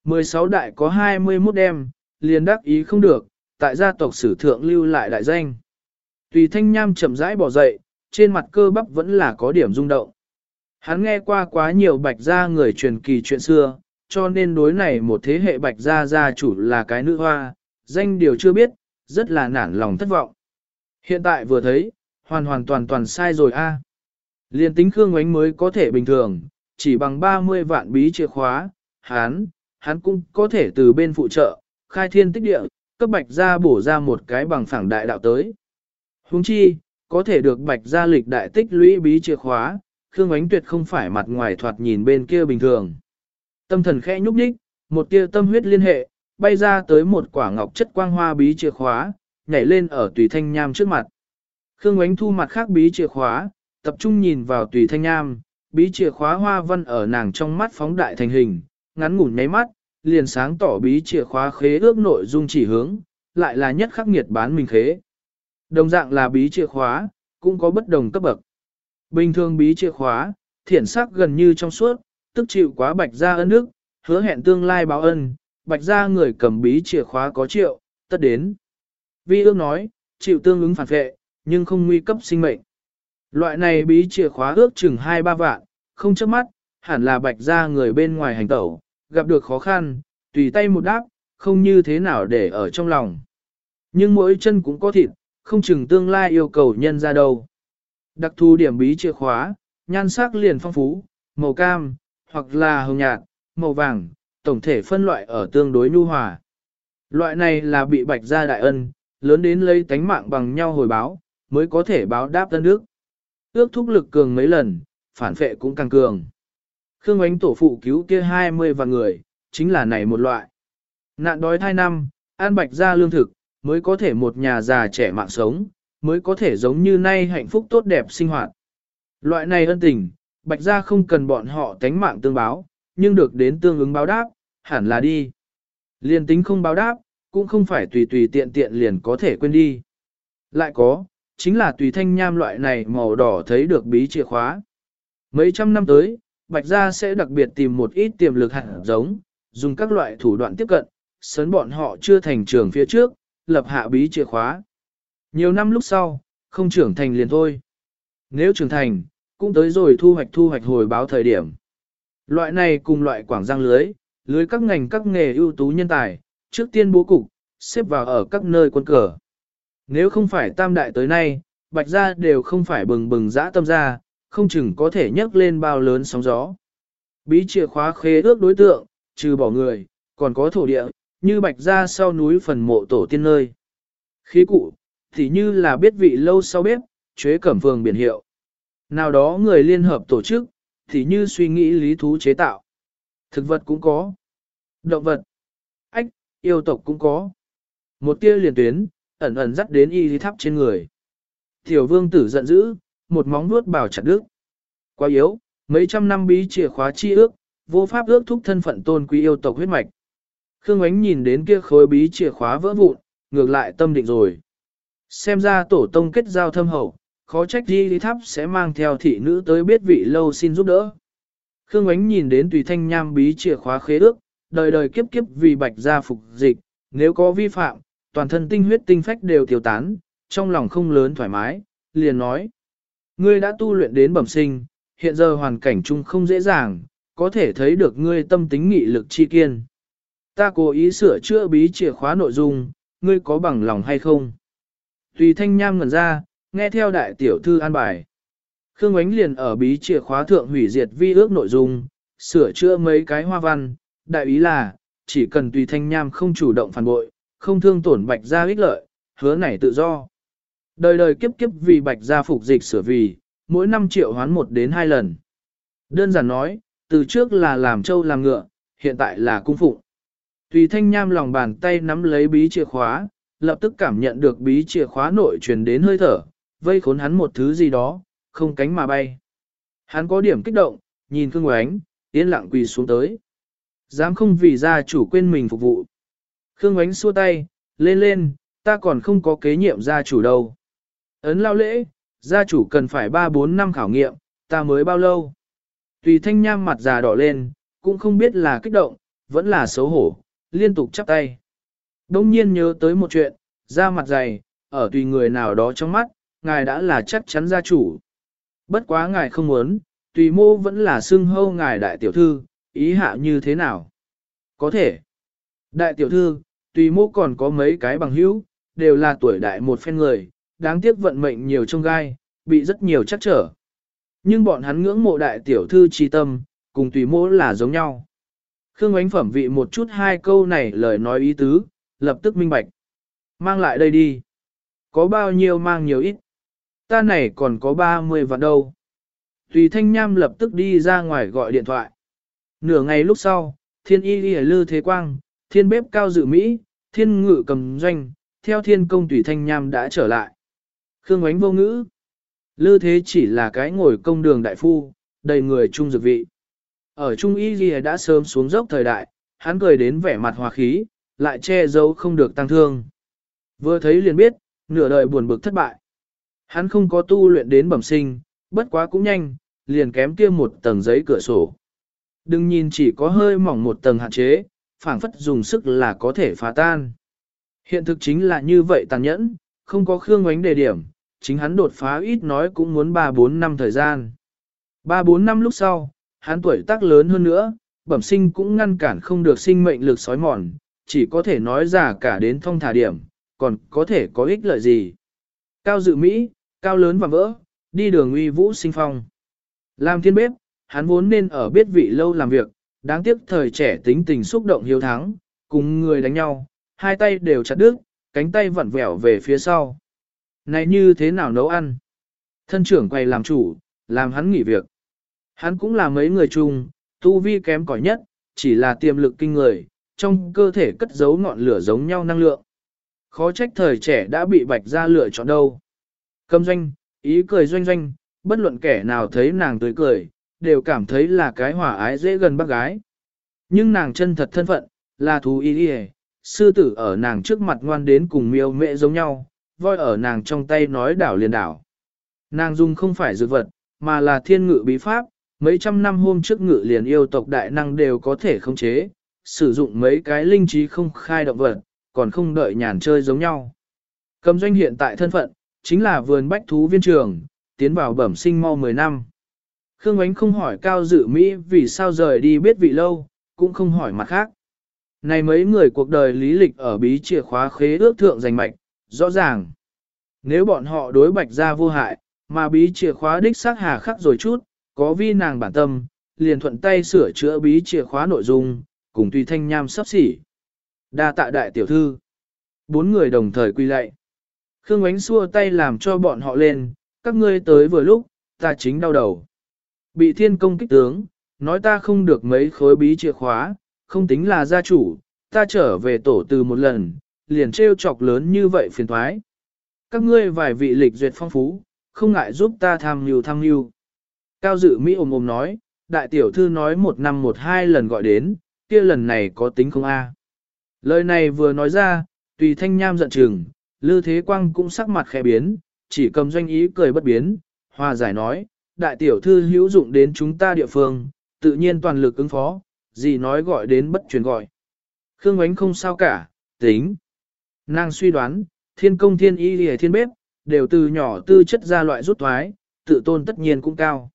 16 đại có 21 đem, liền đắc ý không được, tại gia tộc sử thượng lưu lại đại danh. Tùy thanh nham chậm rãi bỏ dậy, trên mặt cơ bắp vẫn là có điểm rung động. Hắn nghe qua quá nhiều bạch gia người truyền kỳ chuyện xưa, cho nên đối này một thế hệ bạch gia gia chủ là cái nữ hoa, danh điều chưa biết, rất là nản lòng thất vọng. Hiện tại vừa thấy, hoàn hoàn toàn toàn sai rồi a. Liên tính Khương Ngoánh mới có thể bình thường, chỉ bằng 30 vạn bí chìa khóa, hắn, hắn cũng có thể từ bên phụ trợ, khai thiên tích địa, cấp bạch gia bổ ra một cái bằng phẳng đại đạo tới. Huống chi, có thể được bạch gia lịch đại tích lũy bí chìa khóa, Khương Ánh Tuyệt không phải mặt ngoài thoạt nhìn bên kia bình thường. Tâm thần khẽ nhúc nhích, một tia tâm huyết liên hệ, bay ra tới một quả ngọc chất quang hoa bí chìa khóa, nhảy lên ở tùy thanh nham trước mặt. Khương Ánh thu mặt khác bí chìa khóa, tập trung nhìn vào tùy thanh nham, bí chìa khóa hoa văn ở nàng trong mắt phóng đại thành hình, ngắn ngủn nháy mắt, liền sáng tỏ bí chìa khóa khế ước nội dung chỉ hướng, lại là nhất khắc nghiệt bán mình khế. Đồng dạng là bí chìa khóa, cũng có bất đồng cấp bậc. Bình thường bí chìa khóa, thiển sắc gần như trong suốt, tức chịu quá bạch gia ân đức, hứa hẹn tương lai báo ân, bạch gia người cầm bí chìa khóa có triệu, tất đến. Vi ước nói, chịu tương ứng phản vệ, nhưng không nguy cấp sinh mệnh. Loại này bí chìa khóa ước chừng 2-3 vạn, không chớp mắt, hẳn là bạch gia người bên ngoài hành tẩu, gặp được khó khăn, tùy tay một đáp, không như thế nào để ở trong lòng. Nhưng mỗi chân cũng có thịt, không chừng tương lai yêu cầu nhân ra đâu. Đặc thù điểm bí chìa khóa, nhan sắc liền phong phú, màu cam, hoặc là hồng nhạt, màu vàng, tổng thể phân loại ở tương đối nhu hòa. Loại này là bị bạch gia đại ân, lớn đến lấy tánh mạng bằng nhau hồi báo, mới có thể báo đáp tân đức. Ước thúc lực cường mấy lần, phản phệ cũng càng cường. Khương ánh tổ phụ cứu kia 20 vạn người, chính là này một loại. Nạn đói thai năm, an bạch gia lương thực, mới có thể một nhà già trẻ mạng sống, mới có thể giống như nay hạnh phúc tốt đẹp sinh hoạt. Loại này ân tình, bạch gia không cần bọn họ tánh mạng tương báo, nhưng được đến tương ứng báo đáp, hẳn là đi. Liên tính không báo đáp, cũng không phải tùy tùy tiện tiện liền có thể quên đi. Lại có, chính là tùy thanh nham loại này màu đỏ thấy được bí chìa khóa. Mấy trăm năm tới, Bạch Gia sẽ đặc biệt tìm một ít tiềm lực hạt giống, dùng các loại thủ đoạn tiếp cận, sấn bọn họ chưa thành trưởng phía trước, lập hạ bí chìa khóa. Nhiều năm lúc sau, không trưởng thành liền thôi. Nếu trưởng thành, cũng tới rồi thu hoạch thu hoạch hồi báo thời điểm. Loại này cùng loại quảng giang lưới, lưới các ngành các nghề ưu tú nhân tài, trước tiên bố cục, xếp vào ở các nơi quân cờ. Nếu không phải tam đại tới nay, bạch gia đều không phải bừng bừng dã tâm ra, không chừng có thể nhấc lên bao lớn sóng gió. Bí chìa khóa khế ước đối tượng, trừ bỏ người, còn có thổ địa, như bạch gia sau núi phần mộ tổ tiên nơi. Khí cụ, thì như là biết vị lâu sau bếp, chế cẩm phường biển hiệu. Nào đó người liên hợp tổ chức, thì như suy nghĩ lý thú chế tạo. Thực vật cũng có. Động vật. Ách, yêu tộc cũng có. Một tia liền tuyến, ẩn ẩn dắt đến y lý thắp trên người. Tiểu vương tử giận dữ, một móng vuốt bảo chặt đứt. Quá yếu, mấy trăm năm bí chìa khóa chi ước, vô pháp ước thúc thân phận tôn quý yêu tộc huyết mạch. Khương Ánh nhìn đến kia khối bí chìa khóa vỡ vụn, ngược lại tâm định rồi. Xem ra tổ tông kết giao thâm hậu, khó trách di lý tháp sẽ mang theo thị nữ tới biết vị lâu xin giúp đỡ. Khương Ánh nhìn đến tùy thanh nham bí chìa khóa khế ước, đời đời kiếp kiếp vì bạch gia phục dịch, nếu có vi phạm, toàn thân tinh huyết tinh phách đều tiêu tán, trong lòng không lớn thoải mái, liền nói. Ngươi đã tu luyện đến bẩm sinh, hiện giờ hoàn cảnh chung không dễ dàng, có thể thấy được ngươi tâm tính nghị lực chi kiên. Ta cố ý sửa chữa bí chìa khóa nội dung, ngươi có bằng lòng hay không? Tùy thanh nham ngẩn ra, nghe theo đại tiểu thư an bài. Khương Ánh liền ở bí chìa khóa thượng hủy diệt vi ước nội dung, sửa chữa mấy cái hoa văn, đại ý là, chỉ cần tùy thanh nham không chủ động phản bội, không thương tổn bạch gia ích lợi, hứa này tự do. Đời đời kiếp kiếp vì bạch gia phục dịch sửa vì, mỗi năm triệu hoán một đến hai lần. Đơn giản nói, từ trước là làm trâu làm ngựa, hiện tại là cung phụng. Tùy thanh nham lòng bàn tay nắm lấy bí chìa khóa, lập tức cảm nhận được bí chìa khóa nội truyền đến hơi thở, vây khốn hắn một thứ gì đó, không cánh mà bay. Hắn có điểm kích động, nhìn Khương Ngoánh, yên lặng quỳ xuống tới. Dám không vì gia chủ quên mình phục vụ. Khương Ngoánh xua tay, lên lên, ta còn không có kế nhiệm gia chủ đâu. Ấn lao lễ, gia chủ cần phải 3-4 năm khảo nghiệm, ta mới bao lâu. Tùy thanh nham mặt già đỏ lên, cũng không biết là kích động, vẫn là xấu hổ, liên tục chắp tay. Đông nhiên nhớ tới một chuyện, da mặt dày, ở tùy người nào đó trong mắt, ngài đã là chắc chắn gia chủ. Bất quá ngài không muốn, tùy mô vẫn là xưng hâu ngài đại tiểu thư, ý hạ như thế nào? Có thể. Đại tiểu thư, tùy mô còn có mấy cái bằng hữu, đều là tuổi đại một phen người, đáng tiếc vận mệnh nhiều trong gai, bị rất nhiều chắc trở. Nhưng bọn hắn ngưỡng mộ đại tiểu thư trí tâm, cùng tùy mô là giống nhau. Khương ánh phẩm vị một chút hai câu này lời nói ý tứ, lập tức minh bạch. Mang lại đây đi. Có bao nhiêu mang nhiều ít. Ta này còn có 30 vạn đâu. Tùy thanh nham lập tức đi ra ngoài gọi điện thoại. Nửa ngày lúc sau, thiên y đi lư thế quang, thiên bếp cao dự Mỹ, thiên ngự cầm doanh, theo thiên công tùy thanh nham đã trở lại. Khương ánh vô ngữ. Lư thế chỉ là cái ngồi công đường đại phu, đầy người trung dược vị. Ở trung y ghi đã sớm xuống dốc thời đại, hắn cười đến vẻ mặt hòa khí, lại che giấu không được tăng thương. Vừa thấy liền biết, nửa đời buồn bực thất bại. Hắn không có tu luyện đến bẩm sinh, bất quá cũng nhanh, liền kém kia một tầng giấy cửa sổ. Đừng nhìn chỉ có hơi mỏng một tầng hạn chế, phảng phất dùng sức là có thể phá tan. Hiện thực chính là như vậy tàn nhẫn, không có khương ngoánh đề điểm, chính hắn đột phá ít nói cũng muốn 3-4 năm thời gian. 3-4 năm lúc sau, hắn tuổi tác lớn hơn nữa, bẩm sinh cũng ngăn cản không được sinh mệnh lực sói mòn, chỉ có thể nói giả cả đến thông thả điểm, còn có thể có ích lợi gì. Cao dự Mỹ, cao lớn và vỡ, đi đường uy vũ sinh phong. Làm thiên bếp, hắn vốn nên ở biết vị lâu làm việc, đáng tiếc thời trẻ tính tình xúc động hiếu thắng, cùng người đánh nhau, hai tay đều chặt đứt, cánh tay vặn vẹo về phía sau. Này như thế nào nấu ăn? Thân trưởng quay làm chủ, làm hắn nghỉ việc. Hắn cũng là mấy người chung, tu vi kém cỏi nhất, chỉ là tiềm lực kinh người, trong cơ thể cất giấu ngọn lửa giống nhau năng lượng. Khó trách thời trẻ đã bị bạch ra lựa chọn đâu. Cầm doanh, ý cười doanh doanh, bất luận kẻ nào thấy nàng tươi cười, đều cảm thấy là cái hỏa ái dễ gần bác gái. Nhưng nàng chân thật thân phận, là thú y y sư tử ở nàng trước mặt ngoan đến cùng miêu mẹ giống nhau, voi ở nàng trong tay nói đảo liền đảo. Nàng dùng không phải dược vật, mà là thiên ngự bí pháp, mấy trăm năm hôm trước ngự liền yêu tộc đại năng đều có thể khống chế, sử dụng mấy cái linh trí không khai động vật, còn không đợi nhàn chơi giống nhau. Cầm doanh hiện tại thân phận, chính là vườn bách thú viên trường, tiến vào bẩm sinh mau 10 năm. Khương Ánh không hỏi cao dự Mỹ vì sao rời đi biết vị lâu, cũng không hỏi mặt khác. Này mấy người cuộc đời lý lịch ở bí chìa khóa khế ước thượng giành mạch, rõ ràng. Nếu bọn họ đối bạch ra vô hại, mà bí chìa khóa đích xác hà khắc rồi chút, có vi nàng bản tâm, liền thuận tay sửa chữa bí chìa khóa nội dung, cùng tùy thanh nham sắp xỉ. Đa tạ đại tiểu thư. Bốn người đồng thời quy lạy. Khương ánh xua tay làm cho bọn họ lên, các ngươi tới vừa lúc, ta chính đau đầu. Bị thiên công kích tướng, nói ta không được mấy khối bí chìa khóa, không tính là gia chủ, ta trở về tổ từ một lần, liền trêu chọc lớn như vậy phiền thoái. Các ngươi vài vị lịch duyệt phong phú, không ngại giúp ta tham nhiều tham nhiều. Cao dự Mỹ ôm ôm nói, đại tiểu thư nói một năm một hai lần gọi đến, kia lần này có tính không a? Lời này vừa nói ra, tùy thanh nham giận chừng, lư thế quang cũng sắc mặt khẽ biến, chỉ cầm doanh ý cười bất biến, hòa giải nói, đại tiểu thư hữu dụng đến chúng ta địa phương, tự nhiên toàn lực ứng phó, gì nói gọi đến bất truyền gọi. Khương ánh không sao cả, tính. Nàng suy đoán, thiên công thiên y lìa thiên bếp, đều từ nhỏ tư chất ra loại rút thoái, tự tôn tất nhiên cũng cao.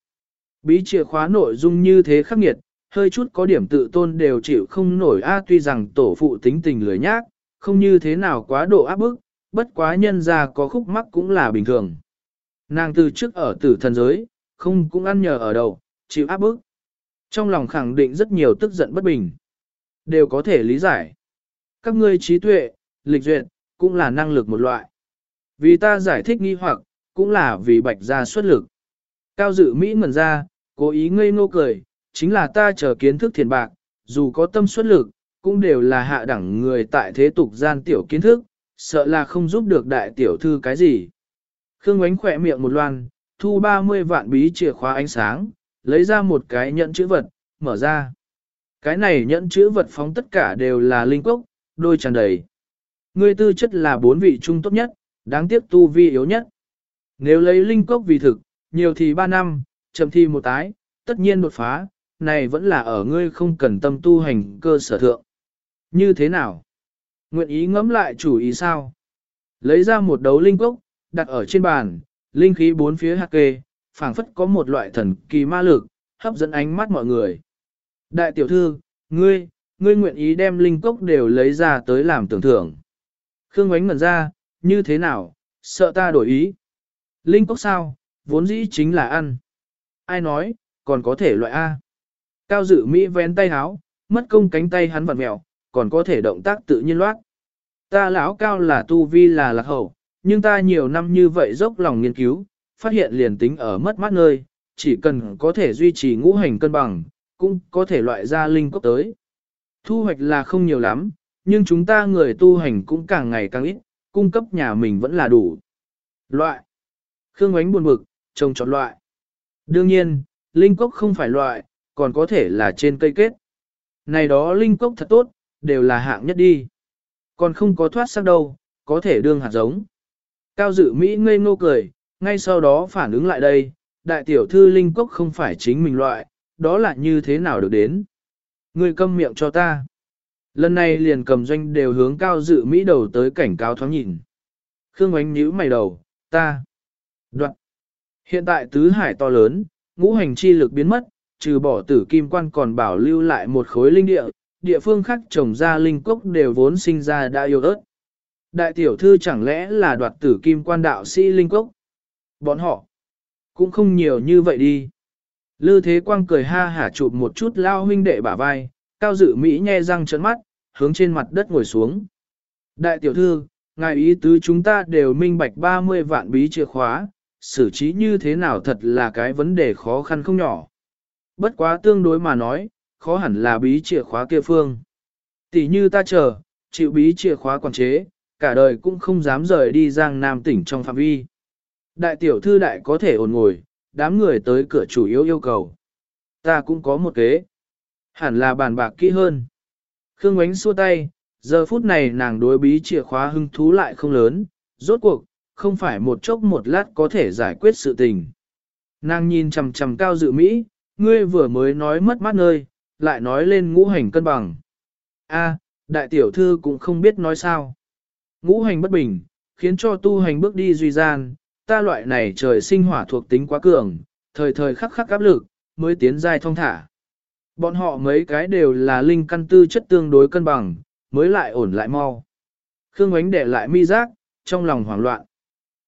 Bí chìa khóa nội dung như thế khắc nghiệt, hơi chút có điểm tự tôn đều chịu không nổi a tuy rằng tổ phụ tính tình lười nhác, không như thế nào quá độ áp bức, bất quá nhân ra có khúc mắc cũng là bình thường. Nàng từ trước ở tử thần giới, không cũng ăn nhờ ở đầu, chịu áp bức. Trong lòng khẳng định rất nhiều tức giận bất bình. Đều có thể lý giải. Các ngươi trí tuệ, lịch duyệt, cũng là năng lực một loại. Vì ta giải thích nghi hoặc, cũng là vì bạch gia xuất lực. Cao dự Mỹ ngẩn ra, cố ý ngây ngô cười, chính là ta chờ kiến thức thiền bạc, dù có tâm xuất lực, cũng đều là hạ đẳng người tại thế tục gian tiểu kiến thức, sợ là không giúp được đại tiểu thư cái gì. Khương ánh khỏe miệng một loan, thu 30 vạn bí chìa khóa ánh sáng, lấy ra một cái nhẫn chữ vật, mở ra. Cái này nhẫn chữ vật phóng tất cả đều là linh cốc, đôi tràn đầy. Ngươi tư chất là bốn vị trung tốt nhất, đáng tiếc tu vi yếu nhất. Nếu lấy linh cốc vì thực, nhiều thì 3 năm, chậm thì một tái, tất nhiên đột phá, này vẫn là ở ngươi không cần tâm tu hành cơ sở thượng. Như thế nào? Nguyện ý ngẫm lại chủ ý sao? Lấy ra một đấu linh cốc, đặt ở trên bàn, linh khí bốn phía hạt kê, phảng phất có một loại thần kỳ ma lực, hấp dẫn ánh mắt mọi người. Đại tiểu thư, ngươi, ngươi nguyện ý đem linh cốc đều lấy ra tới làm tưởng thưởng. Khương ánh ngẩn ra, như thế nào, sợ ta đổi ý. Linh cốc sao, vốn dĩ chính là ăn. Ai nói, còn có thể loại A. Cao dự Mỹ vén tay háo, mất công cánh tay hắn vặn mẹo, còn có thể động tác tự nhiên loát. Ta lão cao là tu vi là lạc hậu, nhưng ta nhiều năm như vậy dốc lòng nghiên cứu, phát hiện liền tính ở mất mát nơi, chỉ cần có thể duy trì ngũ hành cân bằng, cũng có thể loại ra linh cốc tới. Thu hoạch là không nhiều lắm, nhưng chúng ta người tu hành cũng càng ngày càng ít, cung cấp nhà mình vẫn là đủ. Loại. Khương ánh buồn bực, trông chọn loại. Đương nhiên, linh cốc không phải loại, còn có thể là trên cây kết. Này đó linh cốc thật tốt, đều là hạng nhất đi. Còn không có thoát sắc đâu, có thể đương hạt giống. Cao dự Mỹ ngây ngô cười, ngay sau đó phản ứng lại đây, đại tiểu thư linh cốc không phải chính mình loại, đó là như thế nào được đến. Người câm miệng cho ta. Lần này liền cầm doanh đều hướng cao dự Mỹ đầu tới cảnh cáo thoáng nhìn. Khương ánh nhíu mày đầu, ta. Đoạn. Hiện tại tứ hải to lớn, ngũ hành chi lực biến mất, trừ bỏ tử kim quan còn bảo lưu lại một khối linh địa, địa phương khác trồng ra linh cốc đều vốn sinh ra đã yêu ớt. Đại tiểu thư chẳng lẽ là đoạt tử kim quan đạo sĩ linh cốc? Bọn họ cũng không nhiều như vậy đi. Lư Thế Quang cười ha hả chụp một chút lao huynh đệ bả vai, cao dự Mỹ nhe răng trấn mắt, hướng trên mặt đất ngồi xuống. Đại tiểu thư, ngài ý tứ chúng ta đều minh bạch 30 vạn bí chìa khóa, xử trí như thế nào thật là cái vấn đề khó khăn không nhỏ. Bất quá tương đối mà nói, khó hẳn là bí chìa khóa kia phương. Tỷ như ta chờ, chịu bí chìa khóa quản chế, cả đời cũng không dám rời đi giang nam tỉnh trong phạm vi. Đại tiểu thư đại có thể ổn ngồi, đám người tới cửa chủ yếu yêu cầu. Ta cũng có một kế. Hẳn là bàn bạc kỹ hơn. Khương Ánh xua tay, giờ phút này nàng đối bí chìa khóa hưng thú lại không lớn, rốt cuộc, không phải một chốc một lát có thể giải quyết sự tình. Nàng nhìn chằm chằm cao dự Mỹ, Ngươi vừa mới nói mất mát nơi, lại nói lên ngũ hành cân bằng. A, đại tiểu thư cũng không biết nói sao. Ngũ hành bất bình, khiến cho tu hành bước đi duy gian, ta loại này trời sinh hỏa thuộc tính quá cường, thời thời khắc khắc áp lực, mới tiến giai thông thả. Bọn họ mấy cái đều là linh căn tư chất tương đối cân bằng, mới lại ổn lại mau. Khương ánh để lại mi giác, trong lòng hoảng loạn.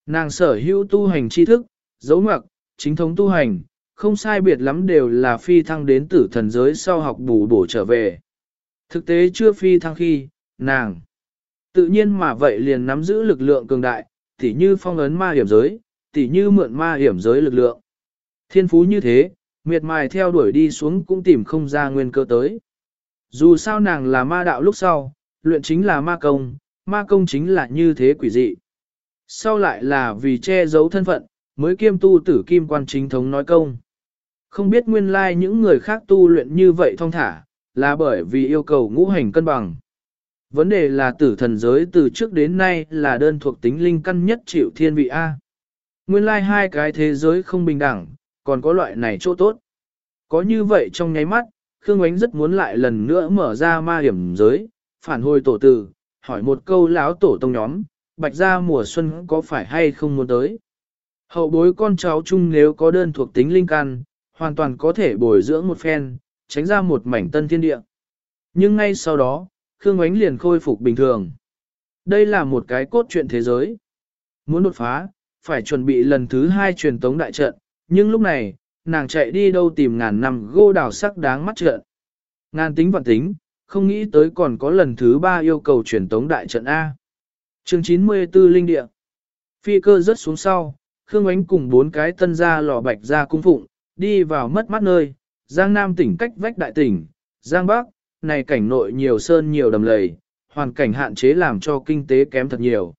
Nàng sở hữu tu hành tri thức, dấu ngoặc, chính thống tu hành, không sai biệt lắm đều là phi thăng đến tử thần giới sau học bù bổ trở về. Thực tế chưa phi thăng khi, nàng. Tự nhiên mà vậy liền nắm giữ lực lượng cường đại, tỉ như phong ấn ma hiểm giới, tỉ như mượn ma hiểm giới lực lượng. Thiên phú như thế, miệt mài theo đuổi đi xuống cũng tìm không ra nguyên cơ tới. Dù sao nàng là ma đạo lúc sau, luyện chính là ma công, ma công chính là như thế quỷ dị. Sau lại là vì che giấu thân phận, mới kiêm tu tử kim quan chính thống nói công. Không biết nguyên lai like những người khác tu luyện như vậy thong thả, là bởi vì yêu cầu ngũ hành cân bằng. Vấn đề là tử thần giới từ trước đến nay là đơn thuộc tính linh căn nhất chịu thiên vị A. Nguyên lai like hai cái thế giới không bình đẳng, còn có loại này chỗ tốt. Có như vậy trong nháy mắt, Khương Ánh rất muốn lại lần nữa mở ra ma hiểm giới, phản hồi tổ tử, hỏi một câu láo tổ tông nhóm, bạch ra mùa xuân có phải hay không muốn tới. Hậu bối con cháu chung nếu có đơn thuộc tính linh căn, hoàn toàn có thể bồi dưỡng một phen, tránh ra một mảnh tân thiên địa. Nhưng ngay sau đó, Khương Ngoánh liền khôi phục bình thường. Đây là một cái cốt truyện thế giới. Muốn đột phá, phải chuẩn bị lần thứ hai truyền tống đại trận, nhưng lúc này, nàng chạy đi đâu tìm ngàn năm gô đào sắc đáng mắt trận. Ngàn tính vạn tính, không nghĩ tới còn có lần thứ ba yêu cầu truyền tống đại trận A. chương 94 Linh Địa Phi cơ rớt xuống sau, Khương Ánh cùng bốn cái tân gia lò bạch ra cung phụng, đi vào mất mắt nơi, Giang Nam tỉnh cách vách đại tỉnh, Giang Bắc, này cảnh nội nhiều sơn nhiều đầm lầy, hoàn cảnh hạn chế làm cho kinh tế kém thật nhiều.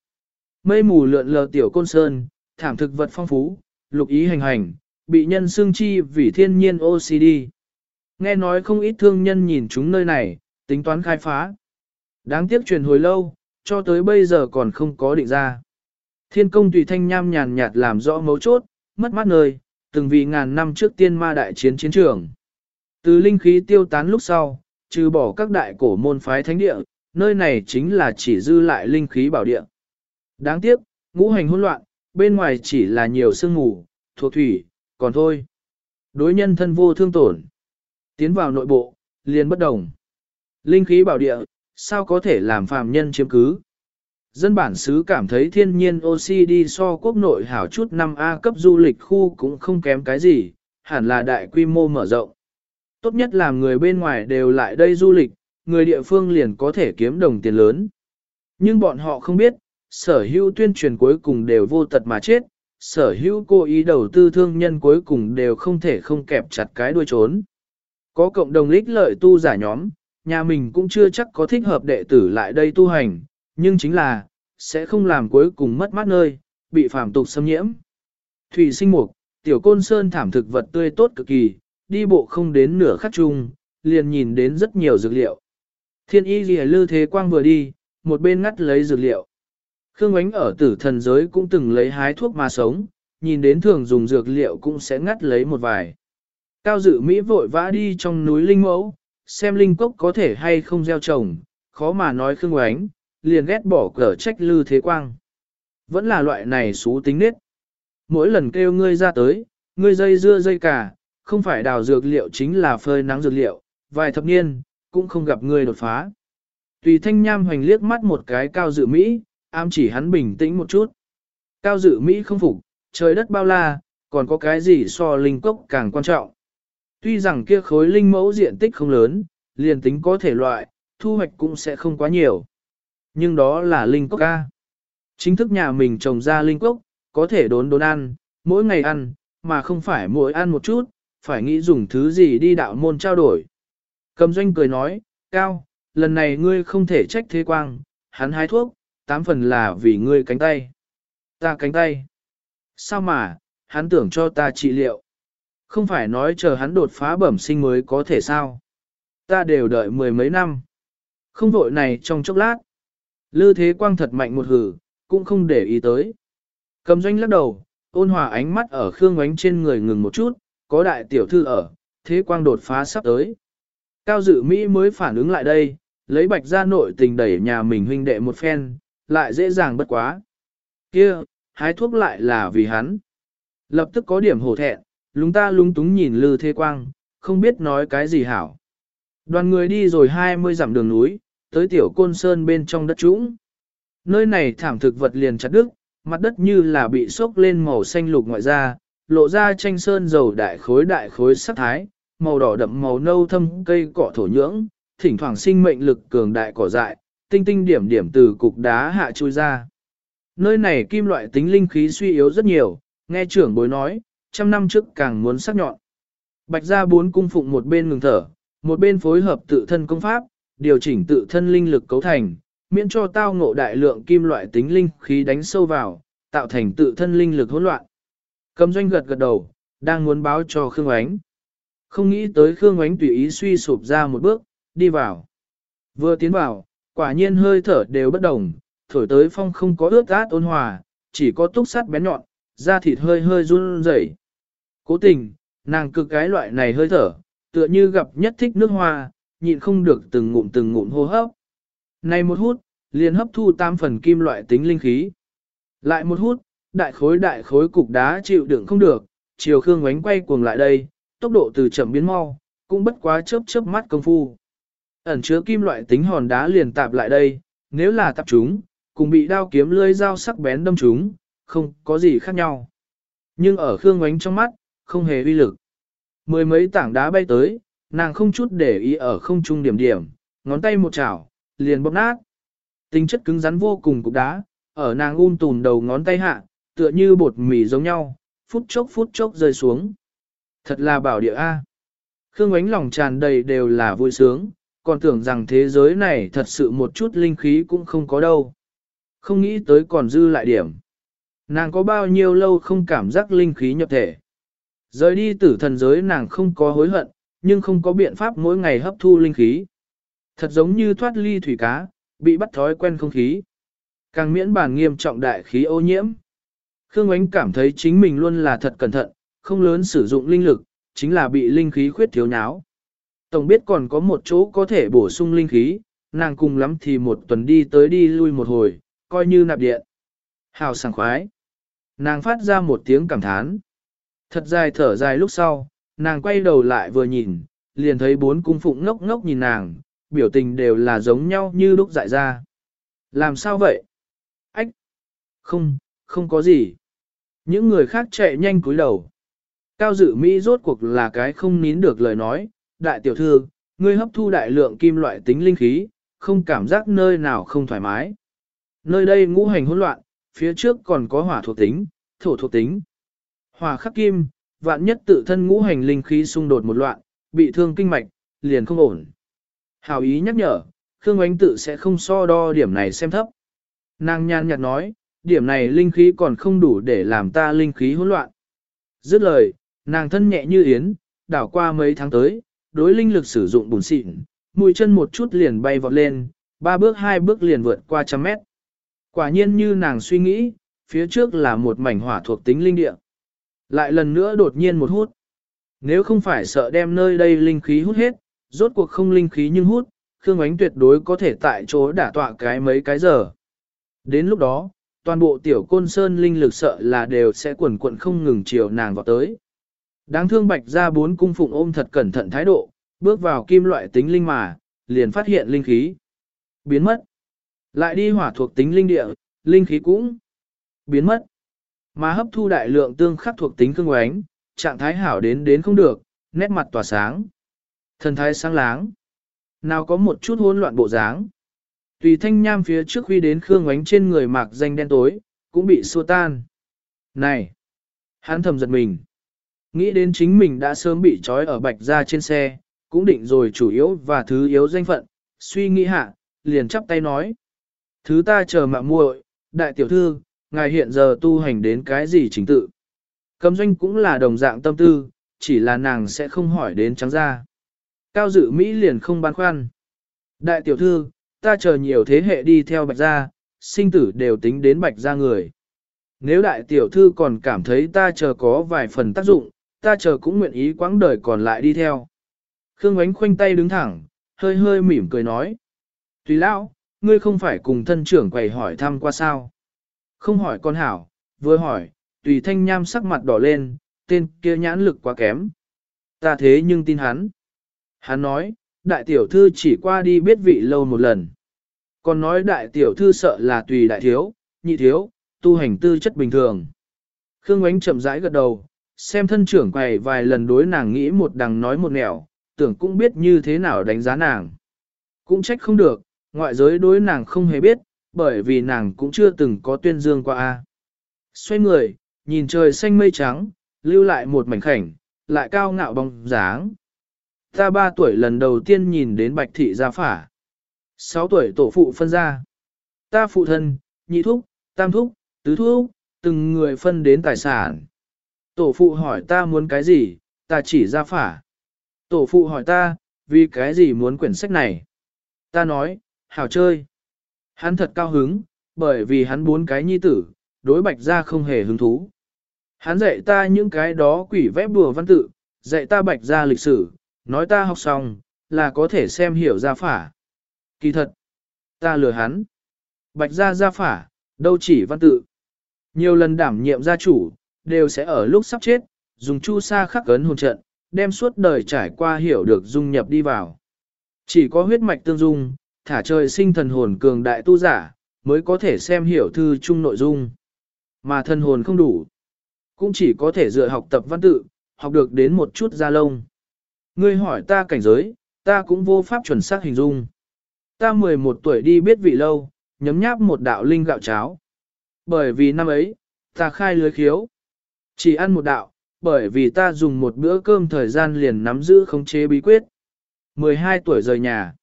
Mây mù lượn lờ tiểu côn sơn, thảm thực vật phong phú, lục ý hành hành, bị nhân xương chi vì thiên nhiên OCD. Nghe nói không ít thương nhân nhìn chúng nơi này, tính toán khai phá. Đáng tiếc truyền hồi lâu, cho tới bây giờ còn không có định ra. Thiên công tùy thanh nham nhàn nhạt làm rõ mấu chốt, mất mát nơi, từng vì ngàn năm trước tiên ma đại chiến chiến trường. Từ linh khí tiêu tán lúc sau, trừ bỏ các đại cổ môn phái thánh địa, nơi này chính là chỉ dư lại linh khí bảo địa. Đáng tiếc, ngũ hành hỗn loạn, bên ngoài chỉ là nhiều sương mù, thuộc thủy, còn thôi. Đối nhân thân vô thương tổn. Tiến vào nội bộ, liền bất đồng. Linh khí bảo địa, sao có thể làm phàm nhân chiếm cứ? Dân bản xứ cảm thấy thiên nhiên oxy đi so quốc nội hảo chút năm A cấp du lịch khu cũng không kém cái gì, hẳn là đại quy mô mở rộng. Tốt nhất là người bên ngoài đều lại đây du lịch, người địa phương liền có thể kiếm đồng tiền lớn. Nhưng bọn họ không biết, sở hữu tuyên truyền cuối cùng đều vô tật mà chết, sở hữu cố ý đầu tư thương nhân cuối cùng đều không thể không kẹp chặt cái đuôi trốn. Có cộng đồng lích lợi tu giả nhóm, nhà mình cũng chưa chắc có thích hợp đệ tử lại đây tu hành, nhưng chính là, sẽ không làm cuối cùng mất mát nơi, bị phàm tục xâm nhiễm. Thủy sinh mục, tiểu côn sơn thảm thực vật tươi tốt cực kỳ, đi bộ không đến nửa khắc chung, liền nhìn đến rất nhiều dược liệu. Thiên y ghi lư thế quang vừa đi, một bên ngắt lấy dược liệu. Khương ánh ở tử thần giới cũng từng lấy hái thuốc mà sống, nhìn đến thường dùng dược liệu cũng sẽ ngắt lấy một vài. Cao dự Mỹ vội vã đi trong núi Linh Mẫu, xem Linh Cốc có thể hay không gieo trồng, khó mà nói Khương ánh, liền ghét bỏ cờ trách lư thế quang. Vẫn là loại này xú tính nết. Mỗi lần kêu ngươi ra tới, ngươi dây dưa dây cả, không phải đào dược liệu chính là phơi nắng dược liệu, vài thập niên, cũng không gặp ngươi đột phá. Tùy thanh nham hoành liếc mắt một cái cao dự Mỹ, ám chỉ hắn bình tĩnh một chút. Cao dự Mỹ không phục, trời đất bao la, còn có cái gì so linh cốc càng quan trọng. Tuy rằng kia khối linh mẫu diện tích không lớn, liền tính có thể loại, thu hoạch cũng sẽ không quá nhiều. Nhưng đó là linh cốc ca. Chính thức nhà mình trồng ra linh cốc, có thể đốn đốn ăn, mỗi ngày ăn, mà không phải mỗi ăn một chút, phải nghĩ dùng thứ gì đi đạo môn trao đổi. Cầm doanh cười nói, Cao, lần này ngươi không thể trách thế quang, hắn hái thuốc, tám phần là vì ngươi cánh tay. Ta cánh tay. Sao mà, hắn tưởng cho ta trị liệu. Không phải nói chờ hắn đột phá bẩm sinh mới có thể sao. Ta đều đợi mười mấy năm. Không vội này trong chốc lát. Lư thế quang thật mạnh một hử, cũng không để ý tới. Cầm doanh lắc đầu, ôn hòa ánh mắt ở Khương Ngoánh trên người ngừng một chút, có đại tiểu thư ở, thế quang đột phá sắp tới. Cao dự Mỹ mới phản ứng lại đây, lấy bạch ra nội tình đẩy nhà mình huynh đệ một phen, lại dễ dàng bất quá. kia hái thuốc lại là vì hắn. Lập tức có điểm hổ thẹn, lúng ta lúng túng nhìn lư thế quang, không biết nói cái gì hảo. Đoàn người đi rồi 20 dặm đường núi, tới tiểu côn sơn bên trong đất trũng. Nơi này thảm thực vật liền chặt đứt, mặt đất như là bị sốc lên màu xanh lục ngoại ra, lộ ra tranh sơn dầu đại khối đại khối sắc thái, màu đỏ đậm màu nâu thâm cây cỏ thổ nhưỡng, thỉnh thoảng sinh mệnh lực cường đại cỏ dại, tinh tinh điểm điểm từ cục đá hạ chui ra. Nơi này kim loại tính linh khí suy yếu rất nhiều, nghe trưởng bối nói, trăm năm trước càng muốn sắc nhọn. Bạch ra bốn cung phụng một bên ngừng thở, một bên phối hợp tự thân công pháp, điều chỉnh tự thân linh lực cấu thành, miễn cho tao ngộ đại lượng kim loại tính linh khí đánh sâu vào, tạo thành tự thân linh lực hỗn loạn. Cầm doanh gật gật đầu, đang muốn báo cho Khương Ánh. Không nghĩ tới Khương Ánh tùy ý suy sụp ra một bước, đi vào. Vừa tiến vào, quả nhiên hơi thở đều bất đồng, thổi tới phong không có ướt át ôn hòa, chỉ có túc sắt bén nhọn, da thịt hơi hơi run rẩy. Cố tình, nàng cực cái loại này hơi thở, tựa như gặp nhất thích nước hoa, nhịn không được từng ngụm từng ngụm hô hấp. Này một hút, liền hấp thu tam phần kim loại tính linh khí. Lại một hút, đại khối đại khối cục đá chịu đựng không được, chiều Khương Ngoánh quay cuồng lại đây, tốc độ từ chậm biến mau, cũng bất quá chớp chớp mắt công phu. Ẩn chứa kim loại tính hòn đá liền tạp lại đây, nếu là tạp chúng, cùng bị đao kiếm lưỡi dao sắc bén đâm chúng, không có gì khác nhau. Nhưng ở Khương Ngoánh trong mắt, không hề uy lực. Mười mấy tảng đá bay tới, nàng không chút để ý ở không trung điểm điểm, ngón tay một chảo, liền bóp nát. Tính chất cứng rắn vô cùng cục đá, ở nàng un tùn đầu ngón tay hạ, tựa như bột mì giống nhau, phút chốc phút chốc rơi xuống. Thật là bảo địa A. Khương ánh lòng tràn đầy đều là vui sướng, còn tưởng rằng thế giới này thật sự một chút linh khí cũng không có đâu. Không nghĩ tới còn dư lại điểm. Nàng có bao nhiêu lâu không cảm giác linh khí nhập thể. Rời đi tử thần giới nàng không có hối hận, nhưng không có biện pháp mỗi ngày hấp thu linh khí. Thật giống như thoát ly thủy cá, bị bắt thói quen không khí. Càng miễn bản nghiêm trọng đại khí ô nhiễm. Khương Ánh cảm thấy chính mình luôn là thật cẩn thận, không lớn sử dụng linh lực, chính là bị linh khí khuyết thiếu nháo. Tổng biết còn có một chỗ có thể bổ sung linh khí, nàng cùng lắm thì một tuần đi tới đi lui một hồi, coi như nạp điện. Hào sảng khoái. Nàng phát ra một tiếng cảm thán. Thật dài thở dài lúc sau, nàng quay đầu lại vừa nhìn, liền thấy bốn cung phụng ngốc ngốc nhìn nàng, biểu tình đều là giống nhau như lúc dại ra. Làm sao vậy? Ách! Không, không có gì. Những người khác chạy nhanh cúi đầu. Cao dự Mỹ rốt cuộc là cái không nín được lời nói, đại tiểu thư, ngươi hấp thu đại lượng kim loại tính linh khí, không cảm giác nơi nào không thoải mái. Nơi đây ngũ hành hỗn loạn, phía trước còn có hỏa thuộc tính, thổ thuộc tính. Hỏa khắc kim, vạn nhất tự thân ngũ hành linh khí xung đột một loạn, bị thương kinh mạch, liền không ổn. Hảo ý nhắc nhở, Khương Ánh tự sẽ không so đo điểm này xem thấp. Nàng nhan nhạt nói, điểm này linh khí còn không đủ để làm ta linh khí hỗn loạn. Dứt lời, nàng thân nhẹ như yến, đảo qua mấy tháng tới, đối linh lực sử dụng bùn xịn, mũi chân một chút liền bay vọt lên, ba bước hai bước liền vượt qua trăm mét. Quả nhiên như nàng suy nghĩ, phía trước là một mảnh hỏa thuộc tính linh địa. Lại lần nữa đột nhiên một hút. Nếu không phải sợ đem nơi đây linh khí hút hết, rốt cuộc không linh khí nhưng hút, Khương Ánh tuyệt đối có thể tại chỗ đả tọa cái mấy cái giờ. Đến lúc đó, toàn bộ tiểu côn sơn linh lực sợ là đều sẽ quẩn quẩn không ngừng chiều nàng vào tới. Đáng thương bạch ra bốn cung phụng ôm thật cẩn thận thái độ, bước vào kim loại tính linh mà, liền phát hiện linh khí. Biến mất. Lại đi hỏa thuộc tính linh địa, linh khí cũng biến mất. Mà hấp thu đại lượng tương khắc thuộc tính cương oánh, trạng thái hảo đến đến không được, nét mặt tỏa sáng. Thần thái sáng láng. Nào có một chút hỗn loạn bộ dáng. Tùy thanh nham phía trước khi đến Khương oánh trên người mạc danh đen tối, cũng bị xua tan. Này! Hắn thầm giật mình. Nghĩ đến chính mình đã sớm bị trói ở bạch ra trên xe, cũng định rồi chủ yếu và thứ yếu danh phận, suy nghĩ hạ, liền chắp tay nói. Thứ ta chờ mạng muội, đại tiểu thư, ngài hiện giờ tu hành đến cái gì chính tự. Cầm doanh cũng là đồng dạng tâm tư, chỉ là nàng sẽ không hỏi đến trắng ra. Cao dự Mỹ liền không băn khoăn. Đại tiểu thư, ta chờ nhiều thế hệ đi theo bạch gia, sinh tử đều tính đến bạch gia người. Nếu đại tiểu thư còn cảm thấy ta chờ có vài phần tác dụng, ta chờ cũng nguyện ý quãng đời còn lại đi theo. Khương ánh khoanh tay đứng thẳng, hơi hơi mỉm cười nói. Tùy lão, ngươi không phải cùng thân trưởng quầy hỏi thăm qua sao. Không hỏi con hảo, vừa hỏi, tùy thanh nham sắc mặt đỏ lên, tên kia nhãn lực quá kém. Ta thế nhưng tin hắn. Hắn nói, đại tiểu thư chỉ qua đi biết vị lâu một lần. Còn nói đại tiểu thư sợ là tùy đại thiếu, nhị thiếu, tu hành tư chất bình thường. Khương Ngoánh chậm rãi gật đầu, xem thân trưởng quầy vài lần đối nàng nghĩ một đằng nói một nẻo, tưởng cũng biết như thế nào đánh giá nàng. Cũng trách không được, ngoại giới đối nàng không hề biết, bởi vì nàng cũng chưa từng có tuyên dương qua. a. Xoay người, nhìn trời xanh mây trắng, lưu lại một mảnh khảnh, lại cao ngạo bóng dáng. Ta ba tuổi lần đầu tiên nhìn đến bạch thị gia phả. Sáu tuổi tổ phụ phân ra. Ta phụ thân, nhị thúc, tam thúc, tứ thúc, từng người phân đến tài sản. Tổ phụ hỏi ta muốn cái gì, ta chỉ ra phả. Tổ phụ hỏi ta, vì cái gì muốn quyển sách này. Ta nói, hảo chơi. Hắn thật cao hứng, bởi vì hắn bốn cái nhi tử, đối bạch ra không hề hứng thú. Hắn dạy ta những cái đó quỷ vẽ bùa văn tự, dạy ta bạch ra lịch sử, nói ta học xong, là có thể xem hiểu ra phả. Kỳ thật, ta lừa hắn. Bạch ra ra phả, đâu chỉ văn tự. Nhiều lần đảm nhiệm gia chủ, đều sẽ ở lúc sắp chết, dùng chu sa khắc cấn hồn trận, đem suốt đời trải qua hiểu được dung nhập đi vào. Chỉ có huyết mạch tương dung, thả trời sinh thần hồn cường đại tu giả, mới có thể xem hiểu thư chung nội dung. Mà thần hồn không đủ, cũng chỉ có thể dựa học tập văn tự, học được đến một chút gia lông. Ngươi hỏi ta cảnh giới, ta cũng vô pháp chuẩn xác hình dung. Ta 11 tuổi đi biết vị lâu, nhấm nháp một đạo linh gạo cháo. Bởi vì năm ấy, ta khai lưới khiếu. Chỉ ăn một đạo, bởi vì ta dùng một bữa cơm thời gian liền nắm giữ khống chế bí quyết. 12 tuổi rời nhà.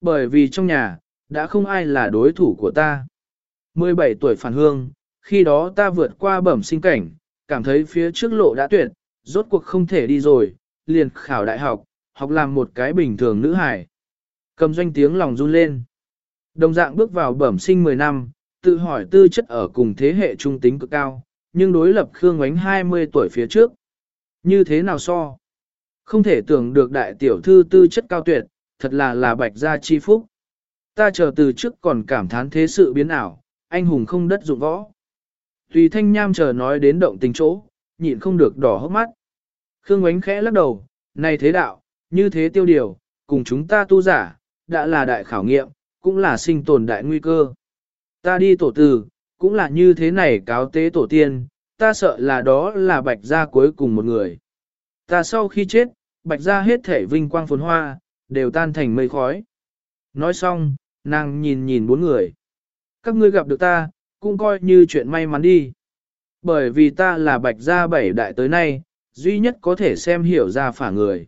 Bởi vì trong nhà, đã không ai là đối thủ của ta. 17 tuổi phản hương, khi đó ta vượt qua bẩm sinh cảnh, cảm thấy phía trước lộ đã tuyệt, rốt cuộc không thể đi rồi, liền khảo đại học, học làm một cái bình thường nữ hải. Cầm doanh tiếng lòng run lên. Đồng dạng bước vào bẩm sinh 10 năm, tự hỏi tư chất ở cùng thế hệ trung tính cực cao, nhưng đối lập Khương Ngoánh 20 tuổi phía trước. Như thế nào so? Không thể tưởng được đại tiểu thư tư chất cao tuyệt, thật là là bạch gia chi phúc. Ta chờ từ trước còn cảm thán thế sự biến ảo, anh hùng không đất dụng võ. Tùy thanh nham chờ nói đến động tình chỗ, nhịn không được đỏ hốc mắt. Khương ánh khẽ lắc đầu, này thế đạo, như thế tiêu điều, cùng chúng ta tu giả, đã là đại khảo nghiệm, cũng là sinh tồn đại nguy cơ. Ta đi tổ từ, cũng là như thế này cáo tế tổ tiên, ta sợ là đó là bạch gia cuối cùng một người. Ta sau khi chết, bạch gia hết thể vinh quang phồn hoa, đều tan thành mây khói. Nói xong, nàng nhìn nhìn bốn người. Các ngươi gặp được ta, cũng coi như chuyện may mắn đi. Bởi vì ta là bạch gia bảy đại tới nay, duy nhất có thể xem hiểu ra phả người.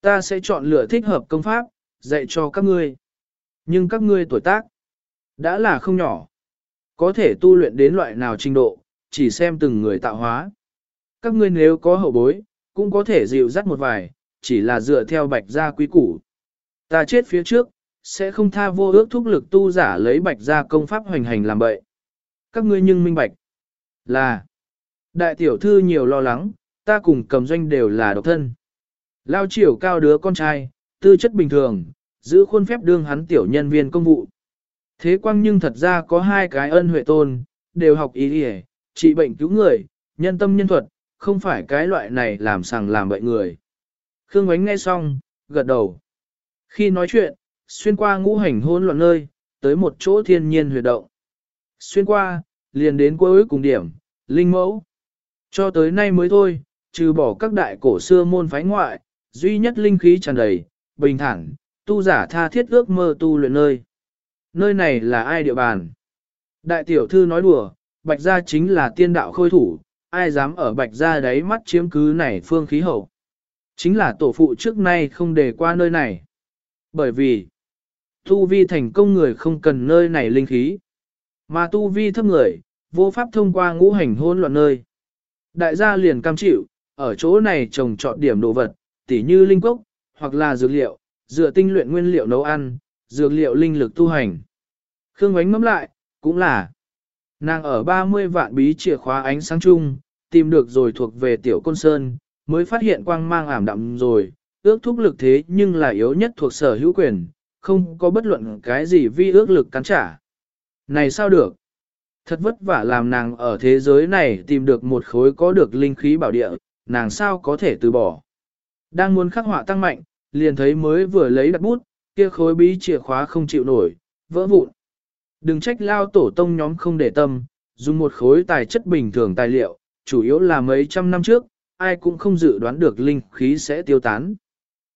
Ta sẽ chọn lựa thích hợp công pháp, dạy cho các ngươi. Nhưng các ngươi tuổi tác, đã là không nhỏ. Có thể tu luyện đến loại nào trình độ, chỉ xem từng người tạo hóa. Các ngươi nếu có hậu bối, cũng có thể dịu dắt một vài, chỉ là dựa theo bạch gia quý củ. Ta chết phía trước, sẽ không tha vô ước thúc lực tu giả lấy bạch gia công pháp hoành hành làm bậy. Các ngươi nhưng minh bạch là đại tiểu thư nhiều lo lắng, ta cùng cầm doanh đều là độc thân. Lao chiều cao đứa con trai, tư chất bình thường, giữ khuôn phép đương hắn tiểu nhân viên công vụ. Thế quang nhưng thật ra có hai cái ân huệ tôn, đều học ý đi trị bệnh cứu người, nhân tâm nhân thuật, không phải cái loại này làm sàng làm bậy người. Khương Ngoánh nghe xong, gật đầu. Khi nói chuyện, xuyên qua ngũ hành hôn loạn nơi, tới một chỗ thiên nhiên huyệt động. Xuyên qua, liền đến cuối cùng điểm, linh mẫu. Cho tới nay mới thôi, trừ bỏ các đại cổ xưa môn phái ngoại, duy nhất linh khí tràn đầy, bình thản, tu giả tha thiết ước mơ tu luyện nơi. Nơi này là ai địa bàn? Đại tiểu thư nói đùa, bạch gia chính là tiên đạo khôi thủ, ai dám ở bạch gia đấy mắt chiếm cứ này phương khí hậu. Chính là tổ phụ trước nay không để qua nơi này. Bởi vì, tu vi thành công người không cần nơi này linh khí, mà tu vi thấp người, vô pháp thông qua ngũ hành hôn loạn nơi. Đại gia liền cam chịu, ở chỗ này trồng trọt điểm đồ vật, tỉ như linh cốc, hoặc là dược liệu, dựa tinh luyện nguyên liệu nấu ăn, dược liệu linh lực tu hành. Khương ánh ngắm lại, cũng là nàng ở 30 vạn bí chìa khóa ánh sáng chung, tìm được rồi thuộc về tiểu côn sơn, mới phát hiện quang mang ảm đạm rồi, ước thúc lực thế nhưng là yếu nhất thuộc sở hữu quyền, không có bất luận cái gì vi ước lực cắn trả. Này sao được? Thật vất vả làm nàng ở thế giới này tìm được một khối có được linh khí bảo địa, nàng sao có thể từ bỏ. Đang muốn khắc họa tăng mạnh, liền thấy mới vừa lấy đặt bút, kia khối bí chìa khóa không chịu nổi, vỡ vụn. Đừng trách lao tổ tông nhóm không để tâm, dùng một khối tài chất bình thường tài liệu, chủ yếu là mấy trăm năm trước, ai cũng không dự đoán được linh khí sẽ tiêu tán.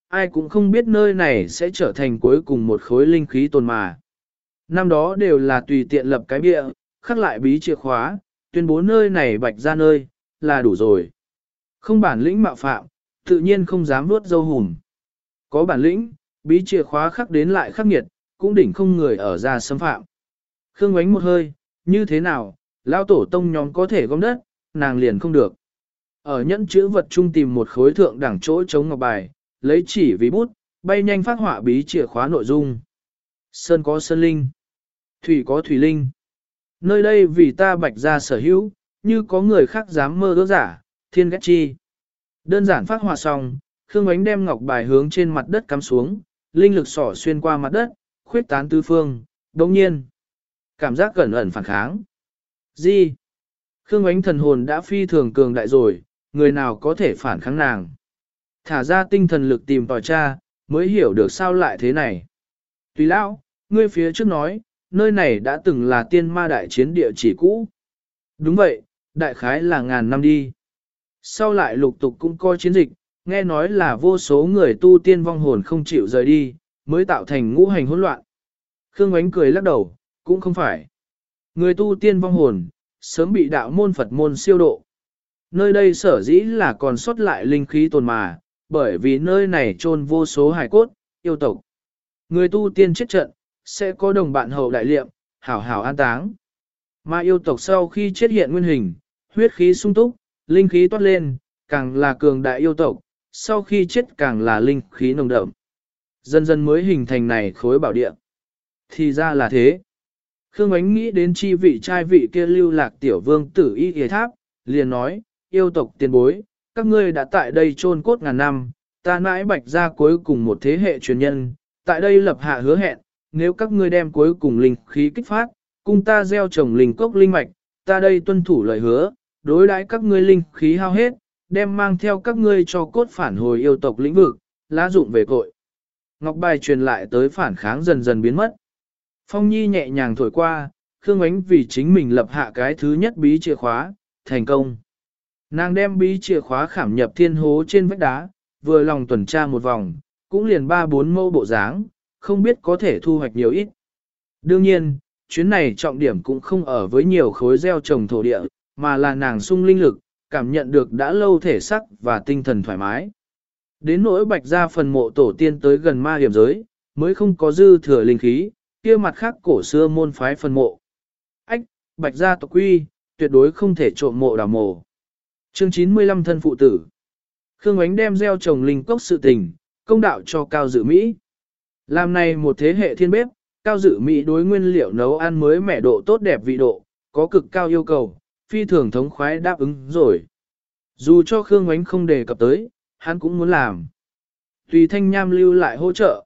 Ai cũng không biết nơi này sẽ trở thành cuối cùng một khối linh khí tồn mà. Năm đó đều là tùy tiện lập cái bịa, khắc lại bí chìa khóa, tuyên bố nơi này bạch ra nơi, là đủ rồi. Không bản lĩnh mạo phạm, tự nhiên không dám nuốt dâu hùm. Có bản lĩnh, bí chìa khóa khắc đến lại khắc nghiệt, cũng đỉnh không người ở ra xâm phạm. Khương ánh một hơi, như thế nào, lao tổ tông nhóm có thể gom đất, nàng liền không được. Ở nhẫn chữ vật trung tìm một khối thượng đẳng chỗ chống ngọc bài, lấy chỉ ví bút, bay nhanh phát họa bí chìa khóa nội dung. Sơn có sơn linh, thủy có thủy linh. Nơi đây vì ta bạch ra sở hữu, như có người khác dám mơ ước giả, thiên ghét chi. Đơn giản phát họa xong, Khương Ánh đem ngọc bài hướng trên mặt đất cắm xuống, linh lực sỏ xuyên qua mặt đất, khuyết tán tứ phương, đồng nhiên. Cảm giác gần ẩn phản kháng. Gì? Khương Ánh thần hồn đã phi thường cường đại rồi, người nào có thể phản kháng nàng. Thả ra tinh thần lực tìm tòi cha, mới hiểu được sao lại thế này. Tùy lão, ngươi phía trước nói, nơi này đã từng là tiên ma đại chiến địa chỉ cũ. Đúng vậy, đại khái là ngàn năm đi. Sau lại lục tục cũng coi chiến dịch, nghe nói là vô số người tu tiên vong hồn không chịu rời đi, mới tạo thành ngũ hành hỗn loạn. Khương Ánh cười lắc đầu, cũng không phải. Người tu tiên vong hồn, sớm bị đạo môn Phật môn siêu độ. Nơi đây sở dĩ là còn sót lại linh khí tồn mà, bởi vì nơi này trôn vô số hải cốt, yêu tộc. Người tu tiên chết trận, sẽ có đồng bạn hậu đại liệm, hảo hảo an táng. Mà yêu tộc sau khi chết hiện nguyên hình, huyết khí sung túc, linh khí toát lên, càng là cường đại yêu tộc, sau khi chết càng là linh khí nồng đậm. Dần dần mới hình thành này khối bảo địa. Thì ra là thế. Khương Ánh nghĩ đến chi vị trai vị kia lưu lạc tiểu vương tử y ghề tháp, liền nói, yêu tộc tiền bối, các ngươi đã tại đây chôn cốt ngàn năm, ta mãi bạch ra cuối cùng một thế hệ truyền nhân, tại đây lập hạ hứa hẹn, nếu các ngươi đem cuối cùng linh khí kích phát, cùng ta gieo trồng linh cốc linh mạch, ta đây tuân thủ lời hứa, đối đãi các ngươi linh khí hao hết, đem mang theo các ngươi cho cốt phản hồi yêu tộc lĩnh vực, lá dụng về cội. Ngọc bài truyền lại tới phản kháng dần dần biến mất. Phong Nhi nhẹ nhàng thổi qua, Khương Ánh vì chính mình lập hạ cái thứ nhất bí chìa khóa, thành công. Nàng đem bí chìa khóa khảm nhập thiên hố trên vách đá, vừa lòng tuần tra một vòng, cũng liền ba bốn mâu bộ dáng, không biết có thể thu hoạch nhiều ít. Đương nhiên, chuyến này trọng điểm cũng không ở với nhiều khối gieo trồng thổ địa, mà là nàng sung linh lực, cảm nhận được đã lâu thể sắc và tinh thần thoải mái. Đến nỗi bạch ra phần mộ tổ tiên tới gần ma hiểm giới, mới không có dư thừa linh khí, kia mặt khác cổ xưa môn phái phần mộ. Ách, bạch gia tộc quy, tuyệt đối không thể trộm mộ đào mộ. Chương 95 thân phụ tử. Khương Ánh đem gieo trồng linh cốc sự tình, công đạo cho Cao Dự Mỹ. Làm này một thế hệ thiên bếp, Cao Dự Mỹ đối nguyên liệu nấu ăn mới mẻ độ tốt đẹp vị độ, có cực cao yêu cầu, phi thường thống khoái đáp ứng rồi. Dù cho Khương Ánh không đề cập tới, hắn cũng muốn làm. Tùy thanh nham lưu lại hỗ trợ.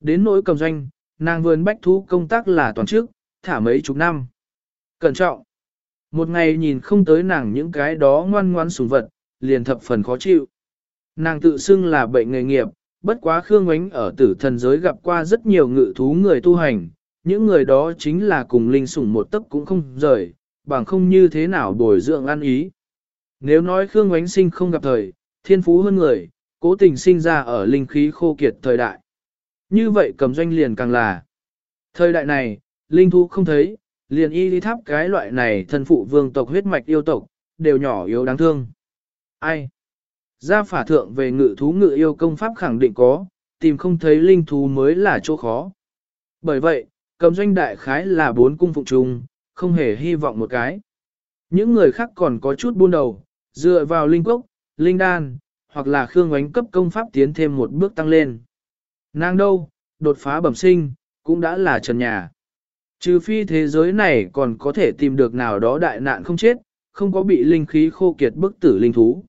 Đến nỗi cầm doanh, nàng vườn bách thú công tác là toàn trước, thả mấy chục năm. Cẩn trọng. Một ngày nhìn không tới nàng những cái đó ngoan ngoan sùng vật, liền thập phần khó chịu. Nàng tự xưng là bệnh nghề nghiệp, bất quá Khương Ngoánh ở tử thần giới gặp qua rất nhiều ngự thú người tu hành, những người đó chính là cùng linh sủng một tấc cũng không rời, bằng không như thế nào bồi dưỡng ăn ý. Nếu nói Khương Ngoánh sinh không gặp thời, thiên phú hơn người, cố tình sinh ra ở linh khí khô kiệt thời đại. Như vậy cầm doanh liền càng là. Thời đại này, linh thú không thấy, liền y lý tháp cái loại này thân phụ vương tộc huyết mạch yêu tộc, đều nhỏ yếu đáng thương. Ai? Gia phả thượng về ngự thú ngự yêu công pháp khẳng định có, tìm không thấy linh thú mới là chỗ khó. Bởi vậy, cầm doanh đại khái là bốn cung phụng trùng, không hề hy vọng một cái. Những người khác còn có chút buôn đầu, dựa vào linh quốc, linh đan, hoặc là khương ánh cấp công pháp tiến thêm một bước tăng lên. Nàng đâu, đột phá bẩm sinh, cũng đã là trần nhà. Trừ phi thế giới này còn có thể tìm được nào đó đại nạn không chết, không có bị linh khí khô kiệt bức tử linh thú.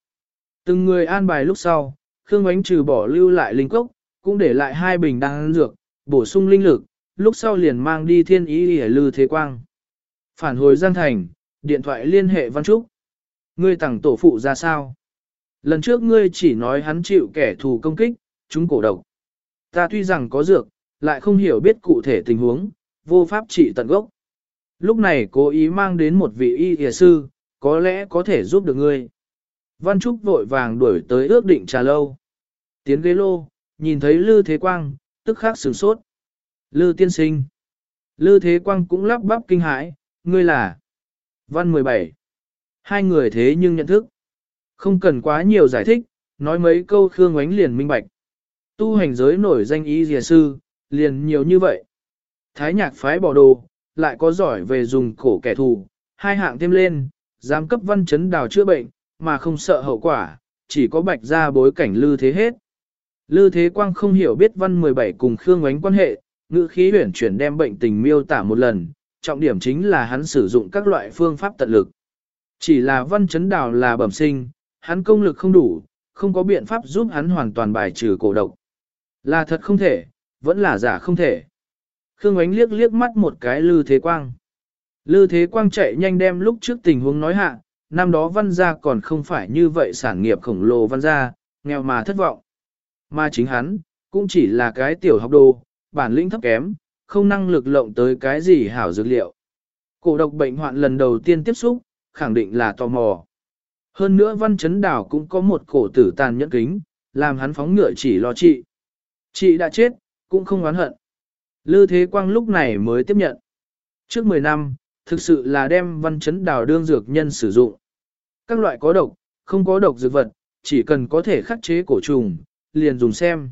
Từng người an bài lúc sau, Khương Ánh trừ bỏ lưu lại linh cốc, cũng để lại hai bình đan dược, bổ sung linh lực, lúc sau liền mang đi thiên ý để lư thế quang. Phản hồi Giang Thành, điện thoại liên hệ Văn Trúc. Ngươi tặng tổ phụ ra sao? Lần trước ngươi chỉ nói hắn chịu kẻ thù công kích, chúng cổ độc. Ta tuy rằng có dược, lại không hiểu biết cụ thể tình huống, vô pháp trị tận gốc. Lúc này cố ý mang đến một vị y y sư, có lẽ có thể giúp được ngươi. Văn Trúc vội vàng đuổi tới ước định trà lâu. Tiến ghế lô, nhìn thấy Lư Thế Quang, tức khắc sửng sốt. Lư tiên sinh. Lư Thế Quang cũng lắp bắp kinh hãi, ngươi là. Văn 17. Hai người thế nhưng nhận thức. Không cần quá nhiều giải thích, nói mấy câu Khương Ngoánh liền minh bạch. Tu hành giới nổi danh ý dìa sư, liền nhiều như vậy. Thái nhạc phái bỏ đồ, lại có giỏi về dùng cổ kẻ thù, hai hạng thêm lên, giám cấp văn chấn đào chữa bệnh, mà không sợ hậu quả, chỉ có bạch ra bối cảnh lư thế hết. Lư thế quang không hiểu biết văn 17 cùng Khương Ngoánh quan hệ, ngữ khí huyển chuyển đem bệnh tình miêu tả một lần, trọng điểm chính là hắn sử dụng các loại phương pháp tận lực. Chỉ là văn chấn đào là bẩm sinh, hắn công lực không đủ, không có biện pháp giúp hắn hoàn toàn bài trừ cổ độc. Là thật không thể, vẫn là giả không thể. Khương Ánh liếc liếc mắt một cái Lư Thế Quang. Lư Thế Quang chạy nhanh đem lúc trước tình huống nói hạ, năm đó văn gia còn không phải như vậy sản nghiệp khổng lồ văn gia, nghèo mà thất vọng. Mà chính hắn, cũng chỉ là cái tiểu học đồ, bản lĩnh thấp kém, không năng lực lộng tới cái gì hảo dược liệu. Cổ độc bệnh hoạn lần đầu tiên tiếp xúc, khẳng định là tò mò. Hơn nữa văn chấn đảo cũng có một cổ tử tàn nhẫn kính, làm hắn phóng ngựa chỉ lo trị. Chị đã chết, cũng không oán hận. Lư Thế Quang lúc này mới tiếp nhận. Trước 10 năm, thực sự là đem văn chấn đào đương dược nhân sử dụng. Các loại có độc, không có độc dược vật, chỉ cần có thể khắc chế cổ trùng, liền dùng xem.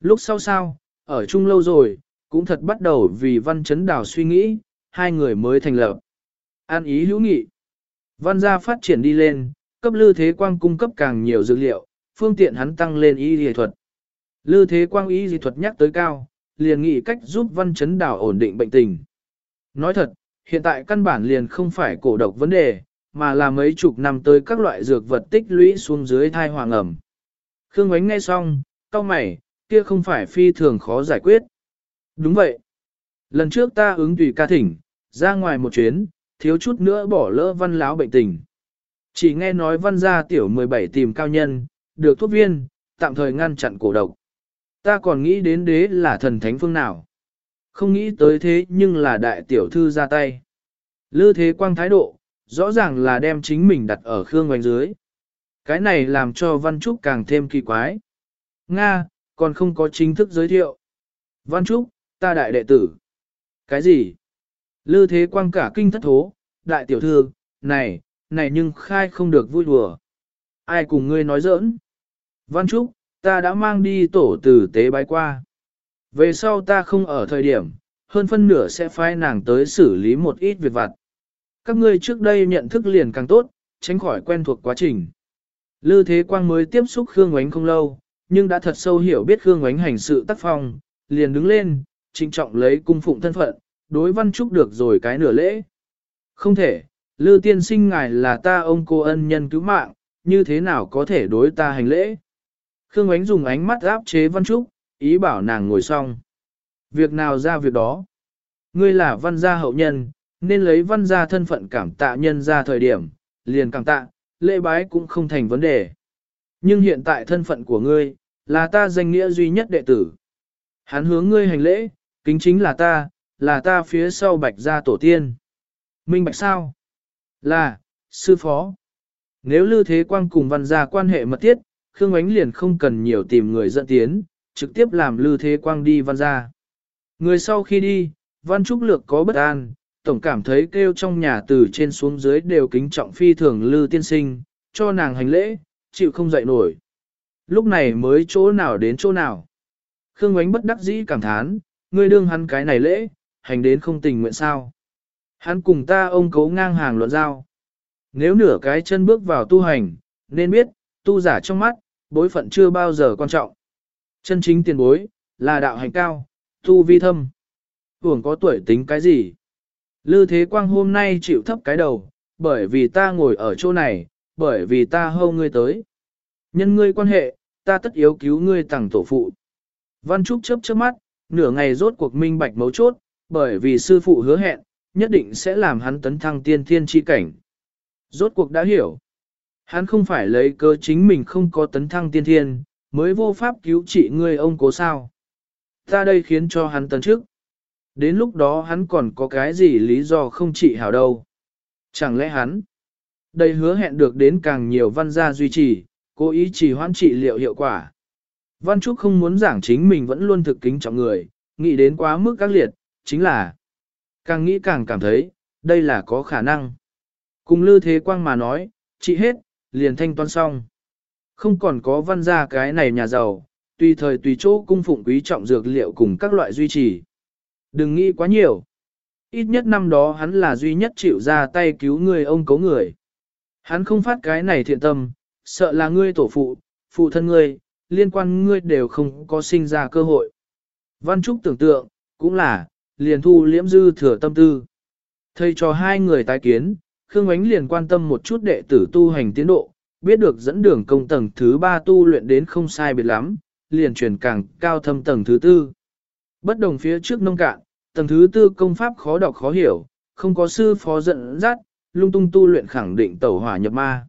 Lúc sau sao, ở chung lâu rồi, cũng thật bắt đầu vì văn chấn đào suy nghĩ, hai người mới thành lập. An ý hữu nghị. Văn gia phát triển đi lên, cấp Lư Thế Quang cung cấp càng nhiều dữ liệu, phương tiện hắn tăng lên y lý thuật. Lư Thế Quang y lý thuật nhắc tới cao, liền nghĩ cách giúp văn chấn đảo ổn định bệnh tình. Nói thật, hiện tại căn bản liền không phải cổ độc vấn đề, mà là mấy chục năm tới các loại dược vật tích lũy xuống dưới thai hoàng ẩm. Khương Ngoánh nghe xong, cau mày, kia không phải phi thường khó giải quyết. Đúng vậy. Lần trước ta ứng tùy ca thỉnh, ra ngoài một chuyến, thiếu chút nữa bỏ lỡ văn láo bệnh tình. Chỉ nghe nói văn gia tiểu 17 tìm cao nhân, được thuốc viên, tạm thời ngăn chặn cổ độc. Ta còn nghĩ đến đế là thần thánh phương nào. Không nghĩ tới thế nhưng là đại tiểu thư ra tay. Lư thế quang thái độ, rõ ràng là đem chính mình đặt ở khương oanh dưới. Cái này làm cho Văn Trúc càng thêm kỳ quái. Nga, còn không có chính thức giới thiệu. Văn Trúc, ta đại đệ tử. Cái gì? Lư thế quang cả kinh thất thố, đại tiểu thư, này, này nhưng khai không được vui đùa. Ai cùng ngươi nói giỡn? Văn Trúc, ta đã mang đi tổ tử tế bái qua. Về sau ta không ở thời điểm, hơn phân nửa sẽ phái nàng tới xử lý một ít việc vặt. Các ngươi trước đây nhận thức liền càng tốt, tránh khỏi quen thuộc quá trình. Lư Thế Quang mới tiếp xúc Khương Ngoánh không lâu, nhưng đã thật sâu hiểu biết Khương Ngoánh hành sự tác phong, liền đứng lên, trịnh trọng lấy cung phụng thân phận, đối văn trúc được rồi cái nửa lễ. Không thể, Lư tiên sinh ngài là ta ông cô ân nhân cứu mạng, như thế nào có thể đối ta hành lễ? Khương Ánh dùng ánh mắt áp chế Văn Trúc, ý bảo nàng ngồi xong. Việc nào ra việc đó? Ngươi là văn gia hậu nhân, nên lấy văn gia thân phận cảm tạ nhân ra thời điểm, liền cảm tạ, lễ bái cũng không thành vấn đề. Nhưng hiện tại thân phận của ngươi, là ta danh nghĩa duy nhất đệ tử. Hắn hướng ngươi hành lễ, kính chính là ta, là ta phía sau bạch gia tổ tiên. Minh bạch sao? Là, sư phó. Nếu Lư Thế Quang cùng văn gia quan hệ mật thiết, Khương Ánh liền không cần nhiều tìm người dẫn tiến, trực tiếp làm Lư Thế Quang đi văn ra. Người sau khi đi, văn trúc lược có bất an, tổng cảm thấy kêu trong nhà từ trên xuống dưới đều kính trọng phi thường Lư tiên sinh, cho nàng hành lễ, chịu không dậy nổi. Lúc này mới chỗ nào đến chỗ nào. Khương Ánh bất đắc dĩ cảm thán, ngươi đương hắn cái này lễ, hành đến không tình nguyện sao. Hắn cùng ta ông cấu ngang hàng luận giao. Nếu nửa cái chân bước vào tu hành, nên biết, tu giả trong mắt, bối phận chưa bao giờ quan trọng. Chân chính tiền bối, là đạo hành cao, tu vi thâm. Hưởng có tuổi tính cái gì? Lư Thế Quang hôm nay chịu thấp cái đầu, bởi vì ta ngồi ở chỗ này, bởi vì ta hâu ngươi tới. Nhân ngươi quan hệ, ta tất yếu cứu ngươi tặng tổ phụ. Văn Trúc chớp chớp mắt, nửa ngày rốt cuộc minh bạch mấu chốt, bởi vì sư phụ hứa hẹn, nhất định sẽ làm hắn tấn thăng tiên thiên chi cảnh. Rốt cuộc đã hiểu. Hắn không phải lấy cơ chính mình không có tấn thăng tiên thiên, mới vô pháp cứu trị ngươi ông cố sao. Ta đây khiến cho hắn tấn trước. Đến lúc đó hắn còn có cái gì lý do không trị hảo đâu. Chẳng lẽ hắn, đây hứa hẹn được đến càng nhiều văn gia duy trì, cố ý trì hoãn trị liệu hiệu quả. Văn Trúc không muốn giảng chính mình vẫn luôn thực kính trọng người, nghĩ đến quá mức các liệt, chính là càng nghĩ càng cảm thấy, đây là có khả năng. Cùng Lư Thế Quang mà nói, trị hết, liền thanh toán xong. Không còn có văn gia cái này nhà giàu, tùy thời tùy chỗ cung phụng quý trọng dược liệu cùng các loại duy trì. Đừng nghĩ quá nhiều. Ít nhất năm đó hắn là duy nhất chịu ra tay cứu người ông cấu người. Hắn không phát cái này thiện tâm, sợ là ngươi tổ phụ, phụ thân ngươi, liên quan ngươi đều không có sinh ra cơ hội. Văn Trúc tưởng tượng, cũng là, liền thu liễm dư thừa tâm tư. Thầy cho hai người tái kiến, Khương Ánh liền quan tâm một chút đệ tử tu hành tiến độ, biết được dẫn đường công tầng thứ ba tu luyện đến không sai biệt lắm, liền chuyển càng cao thâm tầng thứ tư. Bất đồng phía trước nông cạn, tầng thứ tư công pháp khó đọc khó hiểu, không có sư phó dẫn dắt, lung tung tu luyện khẳng định tẩu hỏa nhập ma.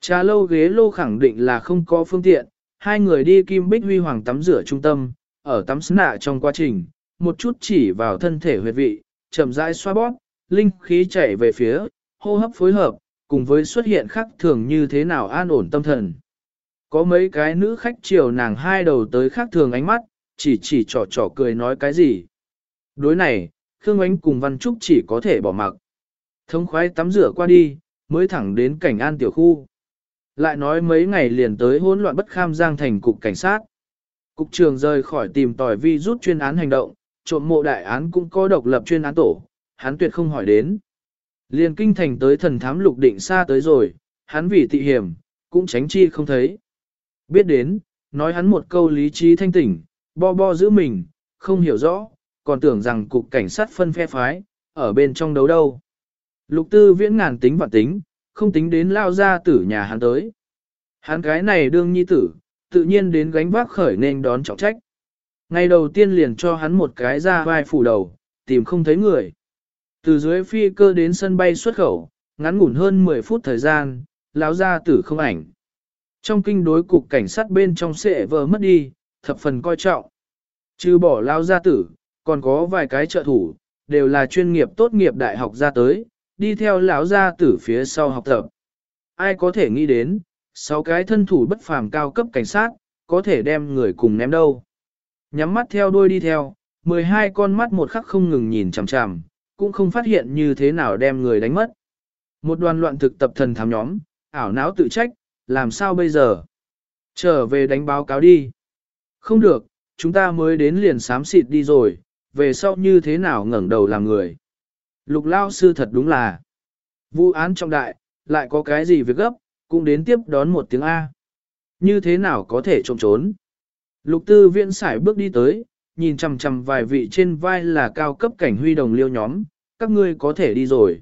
Trà lâu ghế lô khẳng định là không có phương tiện, hai người đi kim bích huy hoàng tắm rửa trung tâm, ở tắm nạ trong quá trình, một chút chỉ vào thân thể huyệt vị, chậm rãi xoa bóp, linh khí chảy về phía, hô hấp phối hợp, cùng với xuất hiện khác thường như thế nào an ổn tâm thần. Có mấy cái nữ khách chiều nàng hai đầu tới khác thường ánh mắt, chỉ chỉ trò trò cười nói cái gì. Đối này, Khương Ánh cùng Văn Trúc chỉ có thể bỏ mặc. Thống khoái tắm rửa qua đi, mới thẳng đến cảnh an tiểu khu. Lại nói mấy ngày liền tới hỗn loạn bất kham giang thành cục cảnh sát. Cục trường rời khỏi tìm tòi vi rút chuyên án hành động, trộm mộ đại án cũng có độc lập chuyên án tổ, hắn tuyệt không hỏi đến. Liền kinh thành tới thần thám lục định xa tới rồi, hắn vì tị hiểm, cũng tránh chi không thấy. Biết đến, nói hắn một câu lý trí thanh tỉnh, bo bo giữ mình, không hiểu rõ, còn tưởng rằng cục cảnh sát phân phe phái, ở bên trong đấu đâu. Lục tư viễn ngàn tính và tính, không tính đến lao ra tử nhà hắn tới. Hắn cái này đương nhi tử, tự nhiên đến gánh vác khởi nên đón trọng trách. Ngày đầu tiên liền cho hắn một cái ra vai phủ đầu, tìm không thấy người. Từ dưới phi cơ đến sân bay xuất khẩu, ngắn ngủn hơn 10 phút thời gian, lão gia tử không ảnh. Trong kinh đối cục cảnh sát bên trong sẽ vờ mất đi, thập phần coi trọng. Trừ bỏ lão gia tử, còn có vài cái trợ thủ, đều là chuyên nghiệp tốt nghiệp đại học ra tới, đi theo lão gia tử phía sau học tập. Ai có thể nghĩ đến, sáu cái thân thủ bất phàm cao cấp cảnh sát, có thể đem người cùng ném đâu. Nhắm mắt theo đuôi đi theo, 12 con mắt một khắc không ngừng nhìn chằm chằm, cũng không phát hiện như thế nào đem người đánh mất. Một đoàn loạn thực tập thần thám nhóm, ảo não tự trách, làm sao bây giờ? Trở về đánh báo cáo đi. Không được, chúng ta mới đến liền sám xịt đi rồi, về sau như thế nào ngẩng đầu làm người. Lục lao sư thật đúng là vụ án trọng đại, lại có cái gì việc gấp, cũng đến tiếp đón một tiếng A. Như thế nào có thể trộm trốn? Lục tư viện sải bước đi tới, nhìn chằm chằm vài vị trên vai là cao cấp cảnh huy đồng liêu nhóm, các ngươi có thể đi rồi.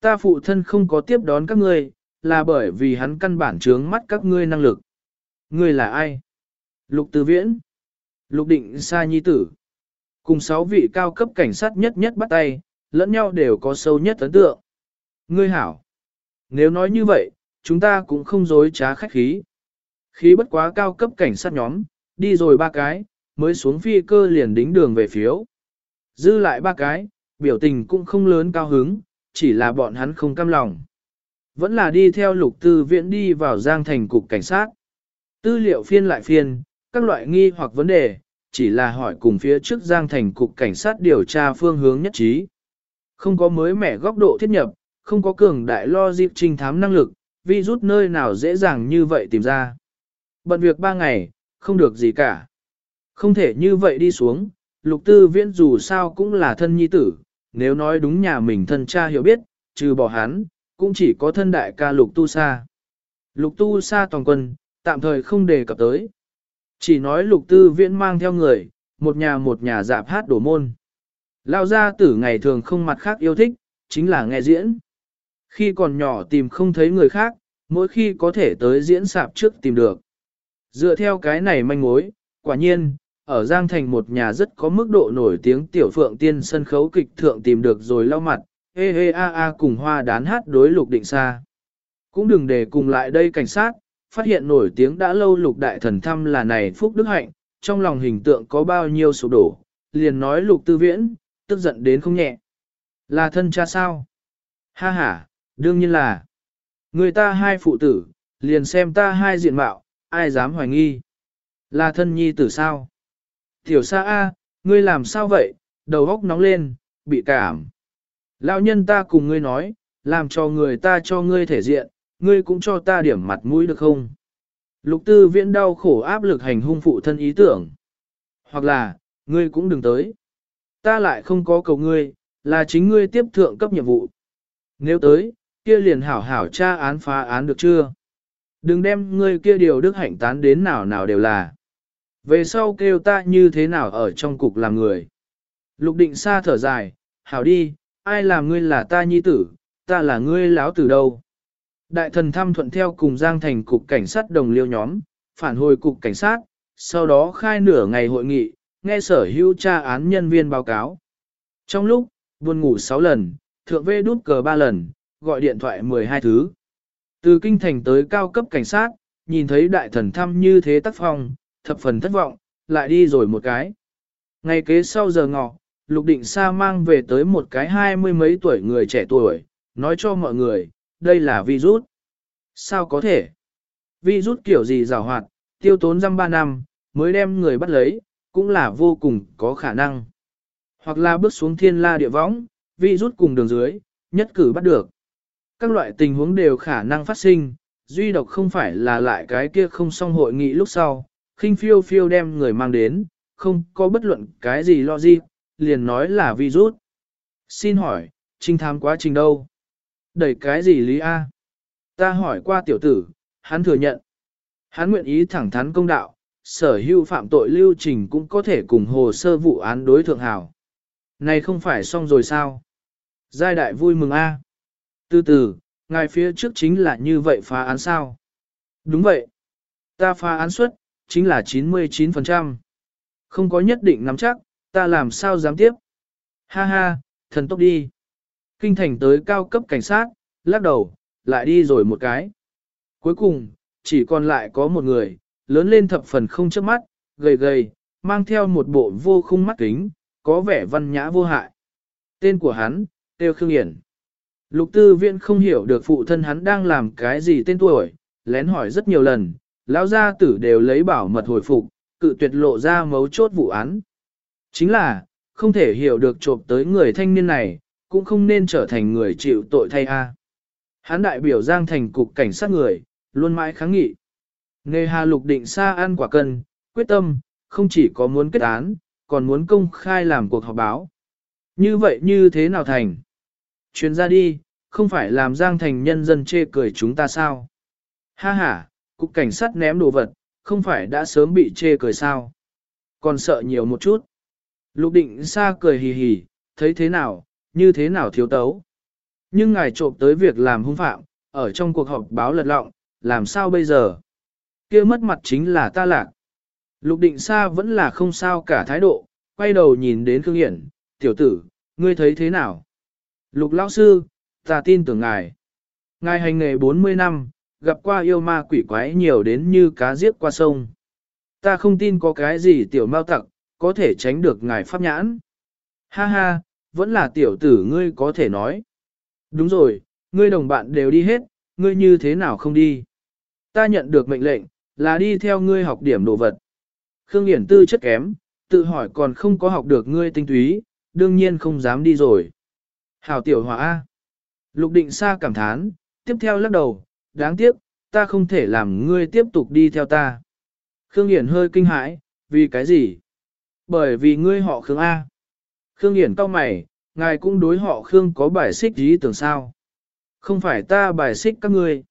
Ta phụ thân không có tiếp đón các ngươi, là bởi vì hắn căn bản trướng mắt các ngươi năng lực. Ngươi là ai? Lục tư viễn. Lục định sa nhi tử. Cùng sáu vị cao cấp cảnh sát nhất nhất bắt tay, lẫn nhau đều có sâu nhất ấn tượng. Ngươi hảo. Nếu nói như vậy, chúng ta cũng không dối trá khách khí. Khí bất quá cao cấp cảnh sát nhóm, đi rồi ba cái, mới xuống phi cơ liền đính đường về phiếu. Dư lại ba cái, biểu tình cũng không lớn cao hứng, chỉ là bọn hắn không cam lòng. Vẫn là đi theo lục tư viện đi vào giang thành cục cảnh sát. Tư liệu phiên lại phiên, các loại nghi hoặc vấn đề, chỉ là hỏi cùng phía trước giang thành cục cảnh sát điều tra phương hướng nhất trí. Không có mới mẻ góc độ thiết nhập, không có cường đại lo dịp trinh thám năng lực, vi rút nơi nào dễ dàng như vậy tìm ra. Bận việc ba ngày, không được gì cả. Không thể như vậy đi xuống, lục tư viễn dù sao cũng là thân nhi tử, nếu nói đúng nhà mình thân cha hiểu biết, trừ bỏ hắn, cũng chỉ có thân đại ca lục tu sa. Lục tu sa toàn quân, tạm thời không đề cập tới. Chỉ nói lục tư viễn mang theo người, một nhà một nhà dạp hát đổ môn. Lao gia tử ngày thường không mặt khác yêu thích, chính là nghe diễn. Khi còn nhỏ tìm không thấy người khác, mỗi khi có thể tới diễn sạp trước tìm được. Dựa theo cái này manh mối, quả nhiên, ở Giang Thành một nhà rất có mức độ nổi tiếng tiểu phượng tiên sân khấu kịch thượng tìm được rồi lau mặt, hê hê a a cùng hoa đán hát đối lục định xa. Cũng đừng để cùng lại đây cảnh sát, phát hiện nổi tiếng đã lâu lục đại thần thăm là này phúc đức hạnh, trong lòng hình tượng có bao nhiêu sụp đổ, liền nói lục tư viễn, tức giận đến không nhẹ. Là thân cha sao? Ha ha, đương nhiên là. Người ta hai phụ tử, liền xem ta hai diện mạo, ai dám hoài nghi. Là thân nhi tử sao? Tiểu sa A, ngươi làm sao vậy? Đầu óc nóng lên, bị cảm. Lão nhân ta cùng ngươi nói, làm cho người ta cho ngươi thể diện, ngươi cũng cho ta điểm mặt mũi được không? Lục tư viễn đau khổ áp lực hành hung phụ thân ý tưởng. Hoặc là, ngươi cũng đừng tới. Ta lại không có cầu ngươi, là chính ngươi tiếp thượng cấp nhiệm vụ. Nếu tới, kia liền hảo hảo tra án phá án được chưa? Đừng đem ngươi kia điều đức hạnh tán đến nào nào đều là. Về sau kêu ta như thế nào ở trong cục làm người. Lục định xa thở dài, hảo đi, ai làm ngươi là ta nhi tử, ta là ngươi láo tử đâu. Đại thần thăm thuận theo cùng Giang Thành cục cảnh sát đồng liêu nhóm, phản hồi cục cảnh sát, sau đó khai nửa ngày hội nghị, nghe sở hữu tra án nhân viên báo cáo. Trong lúc, buồn ngủ 6 lần, thượng vê đút cờ 3 lần, gọi điện thoại 12 thứ. Từ kinh thành tới cao cấp cảnh sát, nhìn thấy đại thần thăm như thế tác phong, thập phần thất vọng, lại đi rồi một cái. Ngày kế sau giờ ngọ, Lục Định Sa mang về tới một cái hai mươi mấy tuổi người trẻ tuổi, nói cho mọi người, đây là virus. Sao có thể? Virus kiểu gì rào hoạt, tiêu tốn răm ba năm, mới đem người bắt lấy, cũng là vô cùng có khả năng. Hoặc là bước xuống thiên la địa võng, virus cùng đường dưới, nhất cử bắt được. Các loại tình huống đều khả năng phát sinh, duy độc không phải là lại cái kia không xong hội nghị lúc sau, khinh phiêu phiêu đem người mang đến, không có bất luận cái gì lo gì, liền nói là virus. Xin hỏi, trinh thám quá trình đâu? Đẩy cái gì lý A? Ta hỏi qua tiểu tử, hắn thừa nhận. Hắn nguyện ý thẳng thắn công đạo, sở hữu phạm tội lưu trình cũng có thể cùng hồ sơ vụ án đối thượng hảo. Này không phải xong rồi sao? Giai đại vui mừng A. Từ từ, ngài phía trước chính là như vậy phá án sao? Đúng vậy. Ta phá án suất, chính là 99%. Không có nhất định nắm chắc, ta làm sao dám tiếp. Ha ha, thần tốc đi. Kinh thành tới cao cấp cảnh sát, lắc đầu, lại đi rồi một cái. Cuối cùng, chỉ còn lại có một người, lớn lên thập phần không chớp mắt, gầy gầy, mang theo một bộ vô khung mắt kính, có vẻ văn nhã vô hại. Tên của hắn, Tiêu Khương Hiển. Lục tư viện không hiểu được phụ thân hắn đang làm cái gì tên tuổi, lén hỏi rất nhiều lần, lão gia tử đều lấy bảo mật hồi phục, cự tuyệt lộ ra mấu chốt vụ án. Chính là, không thể hiểu được trộm tới người thanh niên này, cũng không nên trở thành người chịu tội thay a. Hán đại biểu Giang thành cục cảnh sát người, luôn mãi kháng nghị. Nghe hà lục định xa ăn quả cân, quyết tâm, không chỉ có muốn kết án, còn muốn công khai làm cuộc họp báo. Như vậy như thế nào thành? Chuyên ra đi, không phải làm Giang thành nhân dân chê cười chúng ta sao? Ha ha, cục cảnh sát ném đồ vật, không phải đã sớm bị chê cười sao? Còn sợ nhiều một chút. Lục định xa cười hì hì, thấy thế nào, như thế nào thiếu tấu. Nhưng ngài trộm tới việc làm hung phạm, ở trong cuộc họp báo lật lọng, làm sao bây giờ? kia mất mặt chính là ta lạc. Lục định xa vẫn là không sao cả thái độ, quay đầu nhìn đến Khương Hiển, tiểu tử, ngươi thấy thế nào? Lục lão sư, ta tin tưởng ngài. Ngài hành nghề 40 năm, gặp qua yêu ma quỷ quái nhiều đến như cá giết qua sông. Ta không tin có cái gì tiểu mau tặc, có thể tránh được ngài pháp nhãn. Ha ha, vẫn là tiểu tử ngươi có thể nói. Đúng rồi, ngươi đồng bạn đều đi hết, ngươi như thế nào không đi? Ta nhận được mệnh lệnh, là đi theo ngươi học điểm đồ vật. Khương Hiển tư chất kém, tự hỏi còn không có học được ngươi tinh túy, đương nhiên không dám đi rồi. Hảo tiểu hỏa A. Lục định xa cảm thán, tiếp theo lắc đầu, đáng tiếc, ta không thể làm ngươi tiếp tục đi theo ta. Khương Hiển hơi kinh hãi, vì cái gì? Bởi vì ngươi họ Khương A. Khương Hiển cau mày, ngài cũng đối họ Khương có bài xích ý tưởng sao? Không phải ta bài xích các ngươi,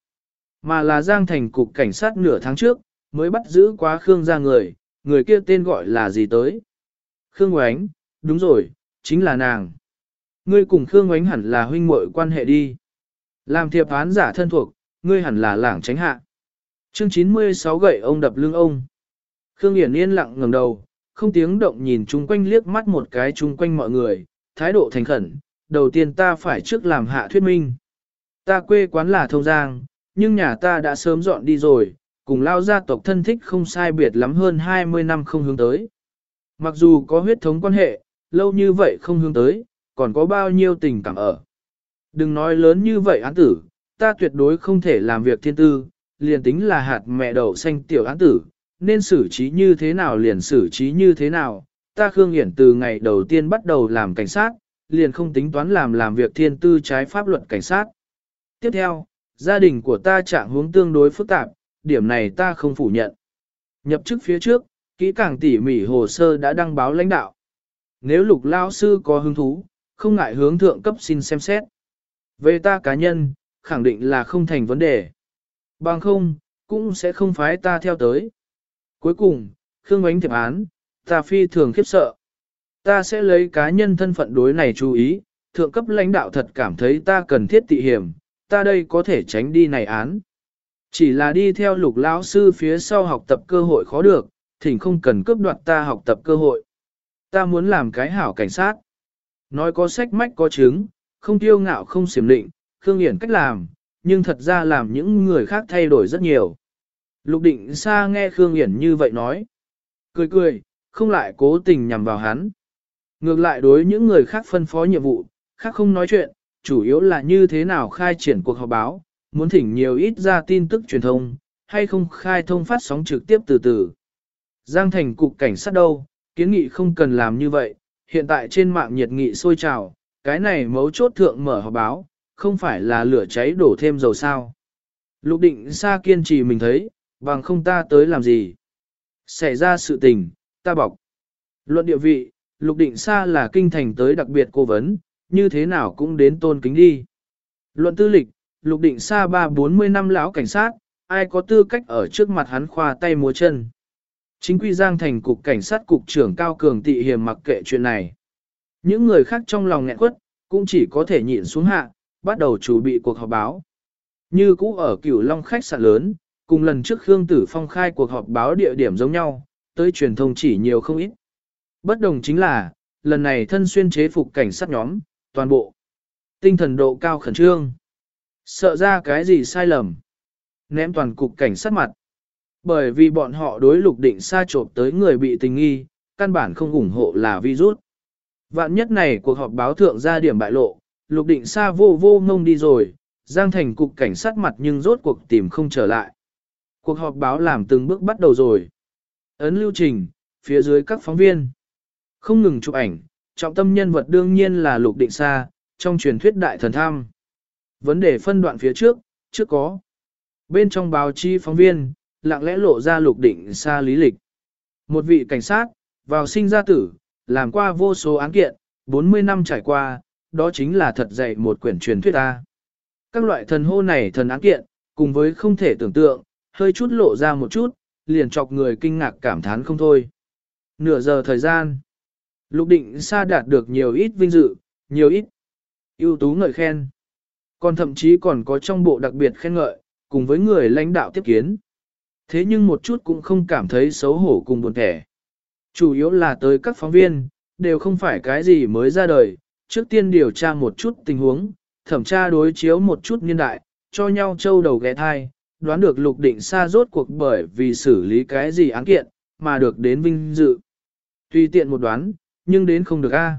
mà là Giang Thành cục cảnh sát nửa tháng trước, mới bắt giữ quá Khương ra người, người kia tên gọi là gì tới? Khương Oánh, đúng rồi, chính là nàng. Ngươi cùng Khương Oánh hẳn là huynh muội quan hệ đi. Làm thiệp án giả thân thuộc, ngươi hẳn là lảng tránh hạ. Chương 96 gậy ông đập lưng ông. Khương Hiển yên lặng ngẩng đầu, không tiếng động nhìn chung quanh liếc mắt một cái chung quanh mọi người, thái độ thành khẩn. Đầu tiên ta phải trước làm hạ thuyết minh. Ta quê quán là Thông Giang, nhưng nhà ta đã sớm dọn đi rồi, cùng lao gia tộc thân thích không sai biệt lắm hơn 20 năm không hướng tới. Mặc dù có huyết thống quan hệ, lâu như vậy không hướng tới, còn có bao nhiêu tình cảm ở. Đừng nói lớn như vậy án tử, ta tuyệt đối không thể làm việc thiên tư, liền tính là hạt mẹ đậu xanh tiểu án tử, nên xử trí như thế nào liền xử trí như thế nào. Ta Khương Hiển từ ngày đầu tiên bắt đầu làm cảnh sát, liền không tính toán làm làm việc thiên tư trái pháp luật cảnh sát. Tiếp theo, gia đình của ta trạng hướng tương đối phức tạp, điểm này ta không phủ nhận. Nhập chức phía trước, kỹ càng tỉ mỉ hồ sơ đã đăng báo lãnh đạo. Nếu lục lao sư có hứng thú, không ngại hướng thượng cấp xin xem xét. Về ta cá nhân, khẳng định là không thành vấn đề. Bằng không, cũng sẽ không phái ta theo tới. Cuối cùng, Khương Ánh thiệp án, ta phi thường khiếp sợ. Ta sẽ lấy cá nhân thân phận đối này chú ý, thượng cấp lãnh đạo thật cảm thấy ta cần thiết tị hiểm, ta đây có thể tránh đi này án. Chỉ là đi theo lục lão sư phía sau học tập cơ hội khó được, thỉnh không cần cướp đoạt ta học tập cơ hội. Ta muốn làm cái hảo cảnh sát. Nói có sách mách có chứng, không tiêu ngạo không xiểm định, Khương Hiển cách làm, nhưng thật ra làm những người khác thay đổi rất nhiều. Lục định xa nghe Khương Hiển như vậy nói. Cười cười, không lại cố tình nhằm vào hắn. Ngược lại đối những người khác phân phó nhiệm vụ, khác không nói chuyện, chủ yếu là như thế nào khai triển cuộc họp báo, muốn thỉnh nhiều ít ra tin tức truyền thông, hay không khai thông phát sóng trực tiếp từ từ. Giang thành cục cảnh sát đâu, kiến nghị không cần làm như vậy, hiện tại trên mạng nhiệt nghị sôi trào, cái này mấu chốt thượng mở họp báo, không phải là lửa cháy đổ thêm dầu sao. Lục định xa kiên trì mình thấy, bằng không ta tới làm gì. Xảy ra sự tình, ta bọc. Luận địa vị, lục định xa là kinh thành tới đặc biệt cố vấn, như thế nào cũng đến tôn kính đi. Luận tư lịch, lục định xa ba bốn mươi năm lão cảnh sát, ai có tư cách ở trước mặt hắn khoa tay múa chân. Chính quy giang thành cục cảnh sát cục trưởng cao cường tị hiểm mặc kệ chuyện này. Những người khác trong lòng nghẹn quất, cũng chỉ có thể nhịn xuống hạ, bắt đầu chuẩn bị cuộc họp báo. Như cũ ở cửu long khách sạn lớn, cùng lần trước Khương Tử Phong khai cuộc họp báo địa điểm giống nhau, tới truyền thông chỉ nhiều không ít. Bất đồng chính là, lần này thân xuyên chế phục cảnh sát nhóm, toàn bộ. Tinh thần độ cao khẩn trương. Sợ ra cái gì sai lầm. Ném toàn cục cảnh sát mặt. Bởi vì bọn họ đối lục định xa trộm tới người bị tình nghi, căn bản không ủng hộ là virus. Vạn nhất này cuộc họp báo thượng ra điểm bại lộ, lục định xa vô vô ngông đi rồi, Giang Thành cục cảnh sát mặt nhưng rốt cuộc tìm không trở lại. Cuộc họp báo làm từng bước bắt đầu rồi. Ấn lưu trình, phía dưới các phóng viên. Không ngừng chụp ảnh, trọng tâm nhân vật đương nhiên là lục định xa, trong truyền thuyết đại thần tham. Vấn đề phân đoạn phía trước, trước có. Bên trong báo chi phóng viên, lặng lẽ lộ ra lục định xa lý lịch. Một vị cảnh sát, vào sinh ra tử, làm qua vô số án kiện, 40 năm trải qua, đó chính là thật dạy một quyển truyền thuyết ta. Các loại thần hô này thần án kiện, cùng với không thể tưởng tượng, hơi chút lộ ra một chút, liền chọc người kinh ngạc cảm thán không thôi. Nửa giờ thời gian, lục định xa đạt được nhiều ít vinh dự, nhiều ít ưu tú ngợi khen. Còn thậm chí còn có trong bộ đặc biệt khen ngợi, cùng với người lãnh đạo tiếp kiến. Thế nhưng một chút cũng không cảm thấy xấu hổ cùng buồn thẻ. Chủ yếu là tới các phóng viên, đều không phải cái gì mới ra đời, trước tiên điều tra một chút tình huống, thẩm tra đối chiếu một chút niên đại, cho nhau châu đầu ghé thai, đoán được lục định xa rốt cuộc bởi vì xử lý cái gì án kiện, mà được đến vinh dự. Tuy tiện một đoán, nhưng đến không được a.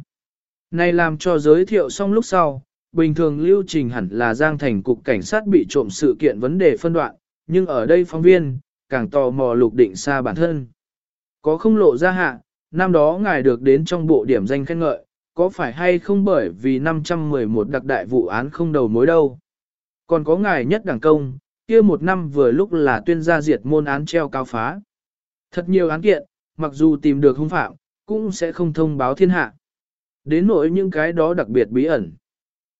Này làm cho giới thiệu xong lúc sau, bình thường lưu trình hẳn là Giang Thành cục cảnh sát bị trộm sự kiện vấn đề phân đoạn, nhưng ở đây phóng viên, càng tò mò lục định xa bản thân. Có không lộ ra hạ, năm đó ngài được đến trong bộ điểm danh khen ngợi, có phải hay không bởi vì 511 đặc đại vụ án không đầu mối đâu. Còn có ngài nhất đảng công, kia một năm vừa lúc là tuyên gia diệt môn án treo cao phá. Thật nhiều án kiện, mặc dù tìm được hung phạm, cũng sẽ không thông báo thiên hạ. Đến nỗi những cái đó đặc biệt bí ẩn.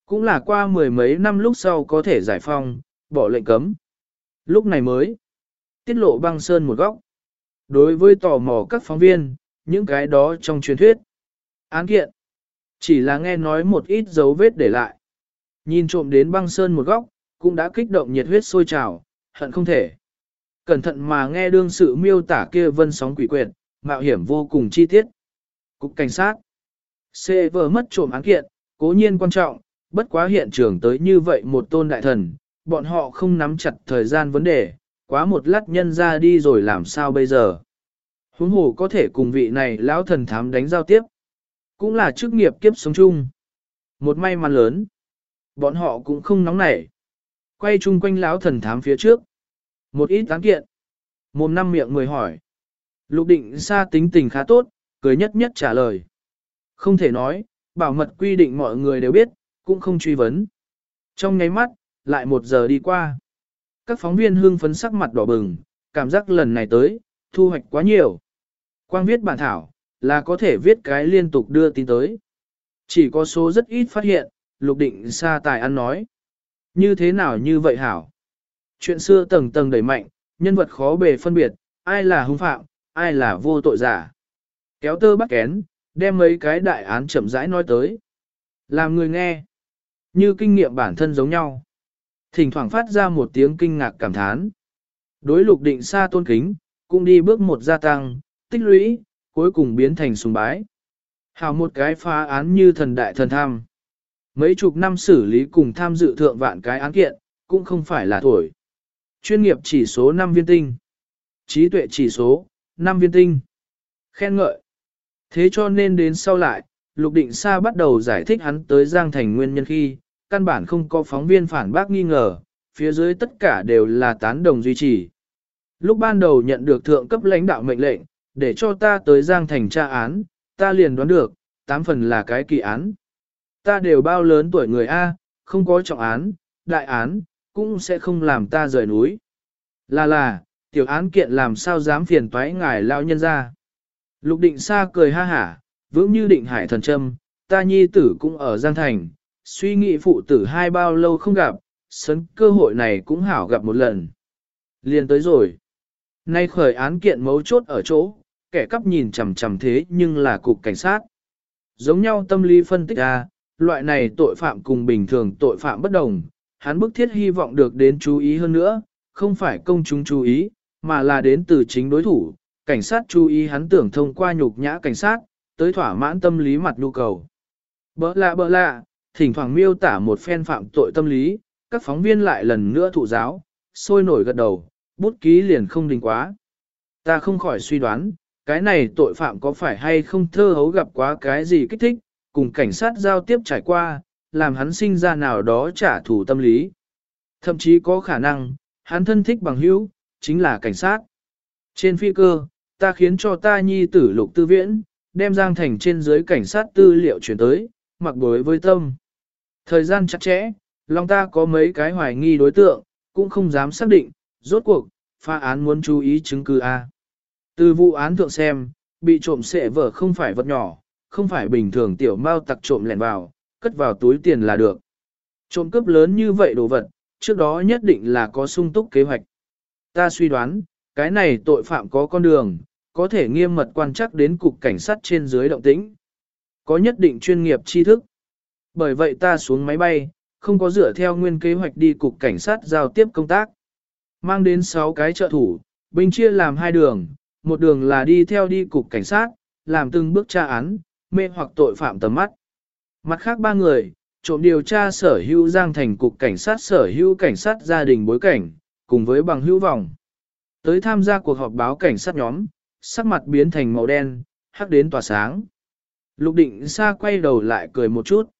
Cũng là qua mười mấy năm lúc sau có thể giải phong, bỏ lệnh cấm. Lúc này mới tiết lộ băng sơn một góc. Đối với tò mò các phóng viên, những cái đó trong truyền thuyết. Án kiện, chỉ là nghe nói một ít dấu vết để lại. Nhìn trộm đến băng sơn một góc, cũng đã kích động nhiệt huyết sôi trào, hận không thể. Cẩn thận mà nghe đương sự miêu tả kia vân sóng quỷ quyệt, mạo hiểm vô cùng chi tiết. Cục cảnh sát. C vờ mất trộm án kiện, cố nhiên quan trọng, bất quá hiện trường tới như vậy một tôn đại thần, bọn họ không nắm chặt thời gian vấn đề, quá một lát nhân ra đi rồi làm sao bây giờ. Huống hồ có thể cùng vị này lão thần thám đánh giao tiếp. Cũng là chức nghiệp kiếp sống chung. Một may mắn lớn. Bọn họ cũng không nóng nảy. Quay chung quanh lão thần thám phía trước. Một ít tán kiện. Mồm năm miệng mười hỏi. Lục định xa tính tình khá tốt, cười nhất nhất trả lời. Không thể nói, bảo mật quy định mọi người đều biết, cũng không truy vấn. Trong nháy mắt, lại một giờ đi qua. Các phóng viên hương phấn sắc mặt đỏ bừng, cảm giác lần này tới, thu hoạch quá nhiều. Quang viết bản thảo, là có thể viết cái liên tục đưa tin tới. Chỉ có số rất ít phát hiện, lục định xa tài ăn nói. Như thế nào như vậy hảo? Chuyện xưa tầng tầng đẩy mạnh, nhân vật khó bề phân biệt, ai là hung phạm, ai là vô tội giả. Kéo tơ bắt kén, đem mấy cái đại án chậm rãi nói tới. Làm người nghe, như kinh nghiệm bản thân giống nhau. Thỉnh thoảng phát ra một tiếng kinh ngạc cảm thán. Đối lục định xa tôn kính, cũng đi bước một gia tăng, tích lũy, cuối cùng biến thành sùng bái. Hào một cái phá án như thần đại thần tham. Mấy chục năm xử lý cùng tham dự thượng vạn cái án kiện, cũng không phải là tuổi, Chuyên nghiệp chỉ số 5 viên tinh. Trí tuệ chỉ số, 5 viên tinh. Khen ngợi. Thế cho nên đến sau lại, Lục Định Sa bắt đầu giải thích hắn tới Giang Thành nguyên nhân khi, căn bản không có phóng viên phản bác nghi ngờ, phía dưới tất cả đều là tán đồng duy trì. Lúc ban đầu nhận được thượng cấp lãnh đạo mệnh lệnh, để cho ta tới Giang Thành tra án, ta liền đoán được, tám phần là cái kỳ án. Ta đều bao lớn tuổi người A, không có trọng án, đại án, cũng sẽ không làm ta rời núi. Là là, tiểu án kiện làm sao dám phiền toái ngài lao nhân ra. Lục định xa cười ha hả, vững như định hải thần châm, ta nhi tử cũng ở Giang Thành, suy nghĩ phụ tử hai bao lâu không gặp, sấn cơ hội này cũng hảo gặp một lần. Liền tới rồi. Nay khởi án kiện mấu chốt ở chỗ, kẻ cắp nhìn chằm chằm thế nhưng là cục cảnh sát. Giống nhau tâm lý phân tích ra, loại này tội phạm cùng bình thường tội phạm bất đồng, hắn bức thiết hy vọng được đến chú ý hơn nữa, không phải công chúng chú ý, mà là đến từ chính đối thủ, cảnh sát chú ý hắn tưởng thông qua nhục nhã cảnh sát, tới thỏa mãn tâm lý mặt nhu cầu. Bỡ lạ bỡ lạ, thỉnh thoảng miêu tả một phen phạm tội tâm lý, các phóng viên lại lần nữa thụ giáo, sôi nổi gật đầu, bút ký liền không đình quá. Ta không khỏi suy đoán, cái này tội phạm có phải hay không thơ hấu gặp quá cái gì kích thích, cùng cảnh sát giao tiếp trải qua, làm hắn sinh ra nào đó trả thù tâm lý. Thậm chí có khả năng, hắn thân thích bằng hữu, chính là cảnh sát. Trên phi cơ, ta khiến cho ta nhi tử lục tư viễn, đem giang thành trên dưới cảnh sát tư liệu chuyển tới, mặc đối với tâm. Thời gian chặt chẽ, lòng ta có mấy cái hoài nghi đối tượng, cũng không dám xác định, rốt cuộc, pha án muốn chú ý chứng cứ A. Từ vụ án thượng xem, bị trộm sệ vở không phải vật nhỏ, không phải bình thường tiểu mao tặc trộm lẻn vào, cất vào túi tiền là được. Trộm cướp lớn như vậy đồ vật, trước đó nhất định là có sung túc kế hoạch. Ta suy đoán, cái này tội phạm có con đường, có thể nghiêm mật quan chắc đến cục cảnh sát trên dưới động tĩnh. Có nhất định chuyên nghiệp tri thức. Bởi vậy ta xuống máy bay, không có dựa theo nguyên kế hoạch đi cục cảnh sát giao tiếp công tác. Mang đến 6 cái trợ thủ, binh chia làm hai đường, một đường là đi theo đi cục cảnh sát, làm từng bước tra án, mê hoặc tội phạm tầm mắt. Mặt khác ba người, trộm điều tra sở hữu giang thành cục cảnh sát sở hữu cảnh sát gia đình bối cảnh, cùng với bằng hữu vòng. Tới tham gia cuộc họp báo cảnh sát nhóm, sắc mặt biến thành màu đen, hắc đến tỏa sáng. Lục định xa quay đầu lại cười một chút.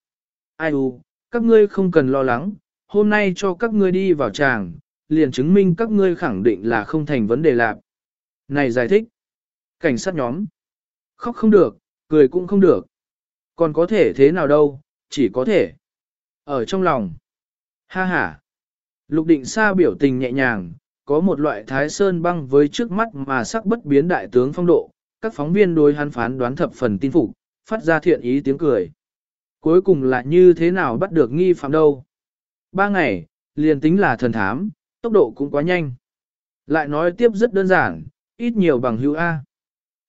Ai u, các ngươi không cần lo lắng, hôm nay cho các ngươi đi vào tràng, liền chứng minh các ngươi khẳng định là không thành vấn đề lạc. Này giải thích. Cảnh sát nhóm. Khóc không được, cười cũng không được. Còn có thể thế nào đâu, chỉ có thể. Ở trong lòng. Ha ha. Lục định xa biểu tình nhẹ nhàng, có một loại thái sơn băng với trước mắt mà sắc bất biến đại tướng phong độ. Các phóng viên đối hắn phán đoán thập phần tin phục, phát ra thiện ý tiếng cười. Cuối cùng là như thế nào bắt được nghi phạm đâu? Ba ngày, liền tính là thần thám, tốc độ cũng quá nhanh. Lại nói tiếp rất đơn giản, ít nhiều bằng hữu A.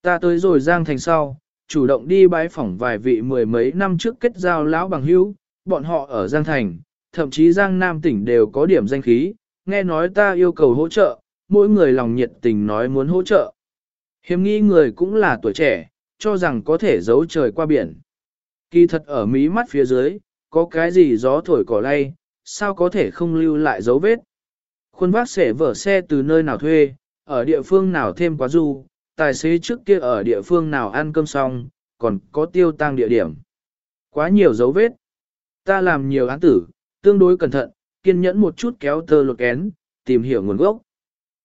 Ta tới rồi Giang Thành sau, chủ động đi bái phỏng vài vị mười mấy năm trước kết giao lão bằng hữu, bọn họ ở Giang Thành, thậm chí Giang Nam tỉnh đều có điểm danh khí, nghe nói ta yêu cầu hỗ trợ, mỗi người lòng nhiệt tình nói muốn hỗ trợ. Hiếm nghi người cũng là tuổi trẻ, cho rằng có thể giấu trời qua biển. Kỳ thật ở mí mắt phía dưới, có cái gì gió thổi cỏ lay, sao có thể không lưu lại dấu vết. Khuôn vác sẽ vở xe từ nơi nào thuê, ở địa phương nào thêm quá du, tài xế trước kia ở địa phương nào ăn cơm xong, còn có tiêu tăng địa điểm. Quá nhiều dấu vết. Ta làm nhiều án tử, tương đối cẩn thận, kiên nhẫn một chút kéo tơ lột kén, tìm hiểu nguồn gốc.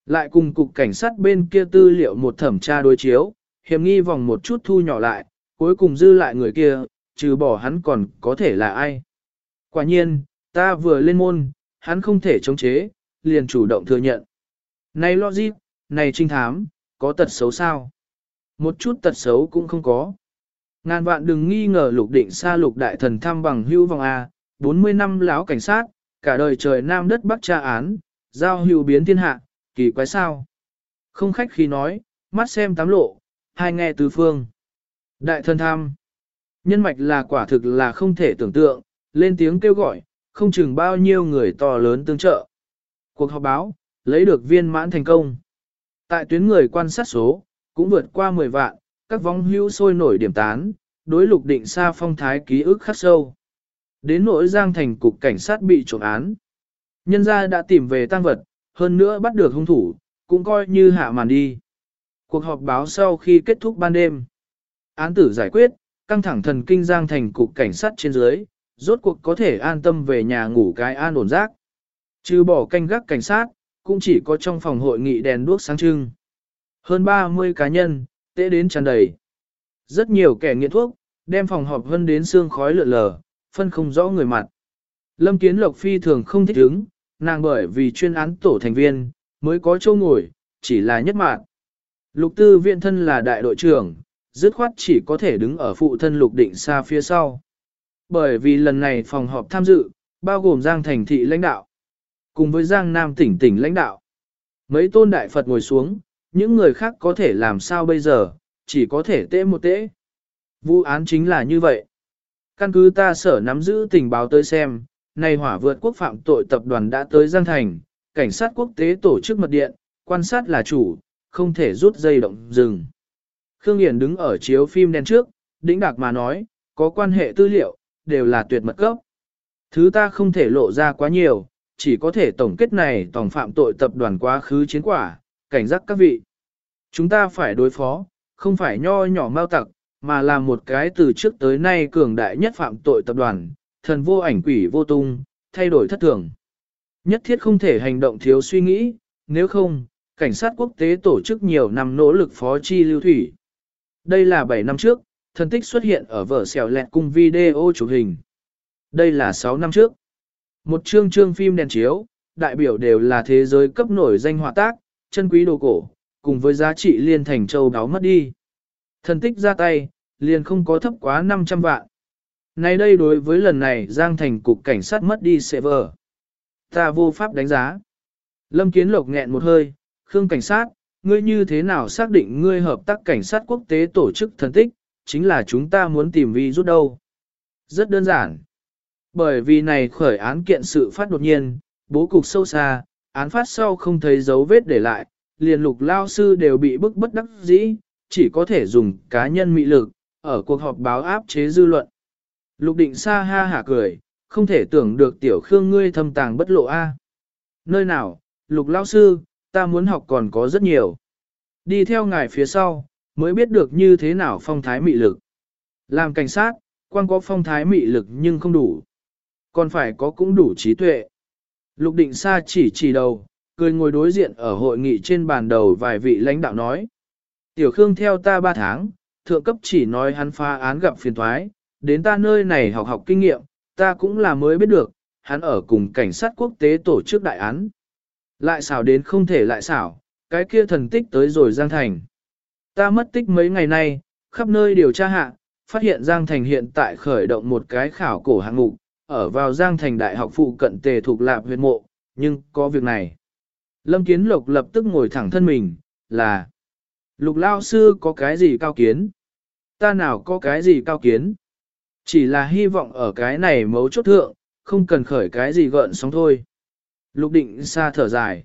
Lại cùng cục cảnh sát bên kia tư liệu một thẩm tra đối chiếu, hiểm nghi vòng một chút thu nhỏ lại, cuối cùng dư lại người kia, trừ bỏ hắn còn có thể là ai. Quả nhiên, ta vừa lên môn, hắn không thể chống chế, liền chủ động thừa nhận. Này logic, này trinh thám, có tật xấu sao? Một chút tật xấu cũng không có. Ngàn vạn đừng nghi ngờ lục định xa lục đại thần thăm bằng hưu vòng A, 40 năm lão cảnh sát, cả đời trời nam đất bắc tra án, giao hưu biến thiên hạ, kỳ quái sao? Không khách khi nói, mắt xem tám lộ, hai nghe tứ phương. Đại thần tham. Nhân mạch là quả thực là không thể tưởng tượng, lên tiếng kêu gọi, không chừng bao nhiêu người to lớn tương trợ. Cuộc họp báo, lấy được viên mãn thành công. Tại tuyến người quan sát số, cũng vượt qua 10 vạn, các vong hưu sôi nổi điểm tán, đối lục định xa phong thái ký ức khắc sâu. Đến nỗi giang thành cục cảnh sát bị trộm án. Nhân gia đã tìm về tăng vật, hơn nữa bắt được hung thủ, cũng coi như hạ màn đi. Cuộc họp báo sau khi kết thúc ban đêm. Án tử giải quyết, căng thẳng thần kinh giang thành cục cảnh sát trên dưới, rốt cuộc có thể an tâm về nhà ngủ cái an ổn giấc. Trừ bỏ canh gác cảnh sát, cũng chỉ có trong phòng hội nghị đèn đuốc sáng trưng. Hơn 30 cá nhân, tệ đến tràn đầy. Rất nhiều kẻ nghiện thuốc, đem phòng họp vân đến xương khói lượn lờ, phân không rõ người mặt. Lâm Kiến Lộc phi thường không thích ứng, nàng bởi vì chuyên án tổ thành viên, mới có châu ngồi, chỉ là nhất mạng. Lục tư viện thân là đại đội trưởng, dứt khoát chỉ có thể đứng ở phụ thân lục định xa phía sau. Bởi vì lần này phòng họp tham dự, bao gồm Giang Thành thị lãnh đạo, cùng với Giang Nam tỉnh tỉnh lãnh đạo. Mấy tôn đại Phật ngồi xuống, những người khác có thể làm sao bây giờ, chỉ có thể tễ một tễ. Vụ án chính là như vậy. Căn cứ ta sở nắm giữ tình báo tới xem, này hỏa vượt quốc phạm tội tập đoàn đã tới Giang Thành, cảnh sát quốc tế tổ chức mật điện, quan sát là chủ, không thể rút dây động dừng. Khương Hiển đứng ở chiếu phim đen trước, đĩnh đạc mà nói, có quan hệ tư liệu, đều là tuyệt mật cấp. Thứ ta không thể lộ ra quá nhiều, chỉ có thể tổng kết này tổng phạm tội tập đoàn quá khứ chiến quả, cảnh giác các vị. Chúng ta phải đối phó, không phải nho nhỏ mau tặc, mà là một cái từ trước tới nay cường đại nhất phạm tội tập đoàn, thần vô ảnh quỷ vô tung, thay đổi thất thường. Nhất thiết không thể hành động thiếu suy nghĩ, nếu không, cảnh sát quốc tế tổ chức nhiều năm nỗ lực phó chi lưu thủy. Đây là 7 năm trước, thần tích xuất hiện ở vở xèo lẹt cùng video chụp hình. Đây là 6 năm trước. Một chương chương phim đèn chiếu, đại biểu đều là thế giới cấp nổi danh họa tác, chân quý đồ cổ, cùng với giá trị liên thành châu đáo mất đi. Thần tích ra tay, liền không có thấp quá 500 vạn. Này đây đối với lần này Giang Thành cục cảnh sát mất đi server. Ta vô pháp đánh giá. Lâm Kiến Lộc nghẹn một hơi, Khương cảnh sát, ngươi như thế nào xác định ngươi hợp tác cảnh sát quốc tế tổ chức thần tích, chính là chúng ta muốn tìm vi rút đâu. Rất đơn giản. Bởi vì này khởi án kiện sự phát đột nhiên, bố cục sâu xa, án phát sau không thấy dấu vết để lại, liền lục lao sư đều bị bức bất đắc dĩ, chỉ có thể dùng cá nhân mị lực, ở cuộc họp báo áp chế dư luận. Lục định xa ha hả cười, không thể tưởng được tiểu khương ngươi thâm tàng bất lộ a. Nơi nào, lục lao sư, ta muốn học còn có rất nhiều. Đi theo ngài phía sau, mới biết được như thế nào phong thái mị lực. Làm cảnh sát, quan có phong thái mị lực nhưng không đủ. Còn phải có cũng đủ trí tuệ. Lục định xa chỉ chỉ đầu, cười ngồi đối diện ở hội nghị trên bàn đầu vài vị lãnh đạo nói. Tiểu Khương theo ta 3 tháng, thượng cấp chỉ nói hắn phá án gặp phiền thoái, đến ta nơi này học học kinh nghiệm, ta cũng là mới biết được, hắn ở cùng cảnh sát quốc tế tổ chức đại án. Lại xảo đến không thể lại xảo, cái kia thần tích tới rồi Giang Thành. Ta mất tích mấy ngày nay, khắp nơi điều tra hạ, phát hiện Giang Thành hiện tại khởi động một cái khảo cổ hạng mục, ở vào Giang Thành Đại học phụ cận tề thuộc lạp huyệt mộ, nhưng có việc này. Lâm Kiến Lộc lập tức ngồi thẳng thân mình, là Lục Lao Sư có cái gì cao kiến? Ta nào có cái gì cao kiến? Chỉ là hy vọng ở cái này mấu chốt thượng, không cần khởi cái gì gợn sóng thôi. Lục định xa thở dài.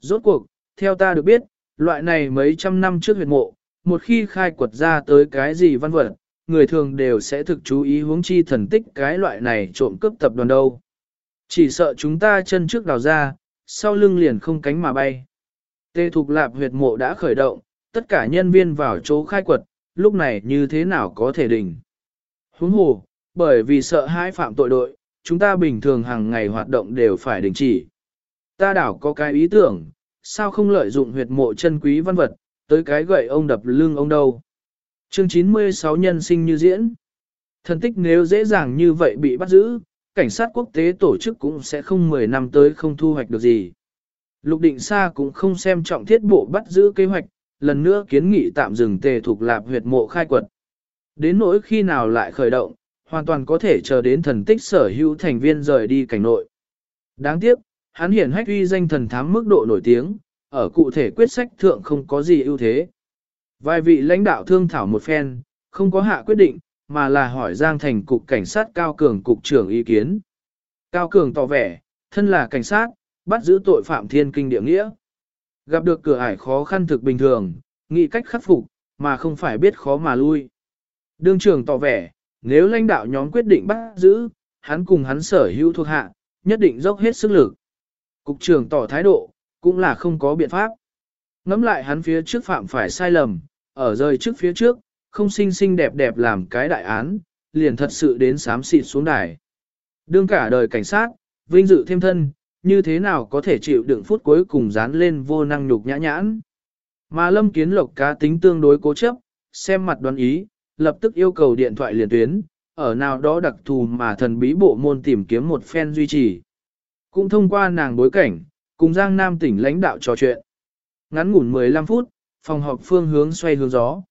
Rốt cuộc, theo ta được biết, loại này mấy trăm năm trước huyệt mộ, một khi khai quật ra tới cái gì văn vật, người thường đều sẽ thực chú ý hướng chi thần tích cái loại này trộm cướp tập đoàn đâu. Chỉ sợ chúng ta chân trước đào ra, sau lưng liền không cánh mà bay. Tê Thục Lạp huyệt mộ đã khởi động, tất cả nhân viên vào chỗ khai quật, lúc này như thế nào có thể đỉnh. Huống hồ, bởi vì sợ hãi phạm tội đội, chúng ta bình thường hàng ngày hoạt động đều phải đình chỉ. Ta đảo có cái ý tưởng, sao không lợi dụng huyệt mộ chân quý văn vật, tới cái gậy ông đập lưng ông đâu. Chương 96 nhân sinh như diễn. Thần tích nếu dễ dàng như vậy bị bắt giữ, cảnh sát quốc tế tổ chức cũng sẽ không 10 năm tới không thu hoạch được gì. Lục định xa cũng không xem trọng thiết bộ bắt giữ kế hoạch, lần nữa kiến nghị tạm dừng tề thuộc lạp huyệt mộ khai quật. Đến nỗi khi nào lại khởi động, hoàn toàn có thể chờ đến thần tích sở hữu thành viên rời đi cảnh nội. Đáng tiếc, hắn hiển hách uy danh thần thám mức độ nổi tiếng, ở cụ thể quyết sách thượng không có gì ưu thế. Vài vị lãnh đạo thương thảo một phen, không có hạ quyết định, mà là hỏi Giang Thành cục cảnh sát Cao Cường cục trưởng ý kiến. Cao Cường tỏ vẻ, thân là cảnh sát, bắt giữ tội phạm thiên kinh địa nghĩa. Gặp được cửa ải khó khăn thực bình thường, nghĩ cách khắc phục, mà không phải biết khó mà lui. Đương trưởng tỏ vẻ, nếu lãnh đạo nhóm quyết định bắt giữ, hắn cùng hắn sở hữu thuộc hạ, nhất định dốc hết sức lực. Cục trưởng tỏ thái độ, cũng là không có biện pháp. Ngắm lại hắn phía trước phạm phải sai lầm, ở rơi trước phía trước, không xinh xinh đẹp đẹp làm cái đại án, liền thật sự đến sám xịt xuống đài. Đương cả đời cảnh sát, vinh dự thêm thân, như thế nào có thể chịu đựng phút cuối cùng dán lên vô năng nhục nhã nhãn. Mà lâm kiến lộc cá tính tương đối cố chấp, xem mặt đoán ý, lập tức yêu cầu điện thoại liền tuyến, ở nào đó đặc thù mà thần bí bộ môn tìm kiếm một fan duy trì. Cũng thông qua nàng bối cảnh, cùng Giang Nam tỉnh lãnh đạo trò chuyện. Ngắn ngủn 15 phút, phòng họp phương hướng xoay hướng gió.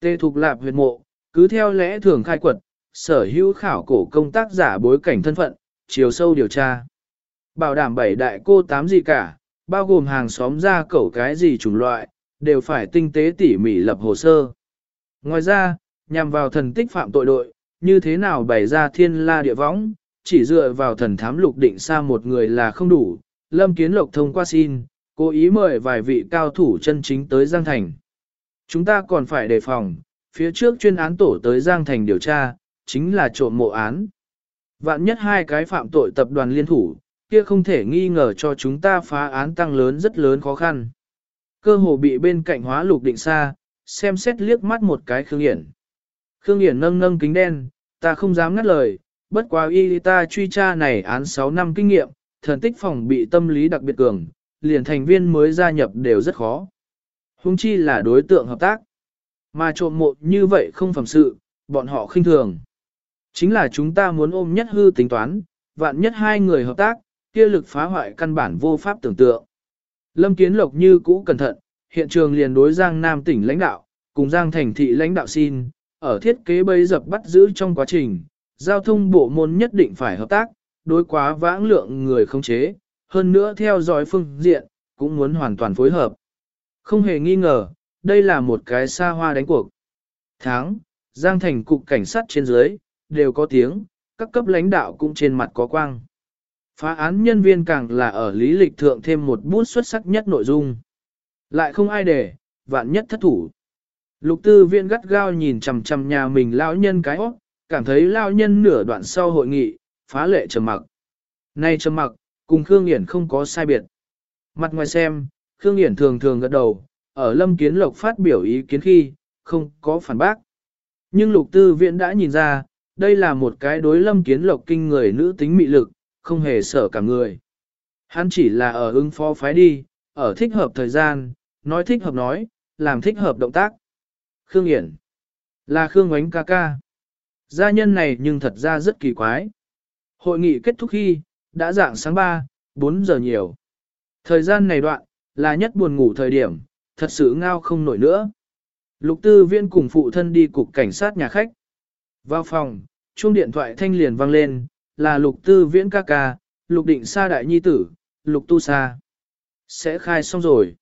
Tê Thục Lạp huyệt mộ, cứ theo lẽ thường khai quật, sở hữu khảo cổ công tác giả bối cảnh thân phận, chiều sâu điều tra. Bảo đảm bảy đại cô tám gì cả, bao gồm hàng xóm ra cẩu cái gì chủng loại, đều phải tinh tế tỉ mỉ lập hồ sơ. Ngoài ra, nhằm vào thần tích phạm tội đội, như thế nào bày ra thiên la địa võng, chỉ dựa vào thần thám lục định xa một người là không đủ. Lâm Kiến Lộc thông qua xin, cố ý mời vài vị cao thủ chân chính tới Giang Thành. Chúng ta còn phải đề phòng, phía trước chuyên án tổ tới Giang Thành điều tra, chính là trộm mộ án. Vạn nhất hai cái phạm tội tập đoàn liên thủ, kia không thể nghi ngờ cho chúng ta phá án tăng lớn rất lớn khó khăn. Cơ hồ bị bên cạnh hóa lục định xa, xem xét liếc mắt một cái Khương Hiển. Khương Hiển nâng nâng kính đen, ta không dám ngắt lời, bất quá y ta truy tra này án 6 năm kinh nghiệm, thần tích phòng bị tâm lý đặc biệt cường, liền thành viên mới gia nhập đều rất khó. Hùng chi là đối tượng hợp tác. Mà trộm mộ như vậy không phẩm sự, bọn họ khinh thường. Chính là chúng ta muốn ôm nhất hư tính toán, vạn nhất hai người hợp tác, kia lực phá hoại căn bản vô pháp tưởng tượng. Lâm Kiến Lộc như cũ cẩn thận, hiện trường liền đối Giang Nam tỉnh lãnh đạo, cùng Giang thành thị lãnh đạo xin, ở thiết kế bấy dập bắt giữ trong quá trình, giao thông bộ môn nhất định phải hợp tác, đối quá vãng lượng người không chế, hơn nữa theo dõi phương diện, cũng muốn hoàn toàn phối hợp. Không hề nghi ngờ, đây là một cái xa hoa đánh cuộc. Tháng, Giang thành cục cảnh sát trên dưới, đều có tiếng, các cấp lãnh đạo cũng trên mặt có quang. Phá án nhân viên càng là ở lý lịch thượng thêm một bút xuất sắc nhất nội dung. Lại không ai để, vạn nhất thất thủ. Lục tư viện gắt gao nhìn chằm chằm nhà mình lão nhân cái óc, cảm thấy lão nhân nửa đoạn sau hội nghị, phá lệ trầm mặc. Nay trầm mặc, cùng Khương Hiển không có sai biệt. Mặt ngoài xem, Khương Hiển thường thường gật đầu, ở Lâm Kiến Lộc phát biểu ý kiến khi, không có phản bác. Nhưng lục tư viện đã nhìn ra, đây là một cái đối Lâm Kiến Lộc kinh người nữ tính mị lực, không hề sợ cả người. Hắn chỉ là ở ứng phó phái đi, ở thích hợp thời gian, nói thích hợp nói, làm thích hợp động tác. Khương Hiển là Khương Ngoánh ca ca. Gia nhân này nhưng thật ra rất kỳ quái. Hội nghị kết thúc khi, đã dạng sáng 3, 4 giờ nhiều. Thời gian này đoạn, là nhất buồn ngủ thời điểm, thật sự ngao không nổi nữa. Lục tư viên cùng phụ thân đi cục cảnh sát nhà khách. Vào phòng, chuông điện thoại thanh liền vang lên, là lục tư viễn ca ca, lục định sa đại nhi tử, lục tu sa. Sẽ khai xong rồi.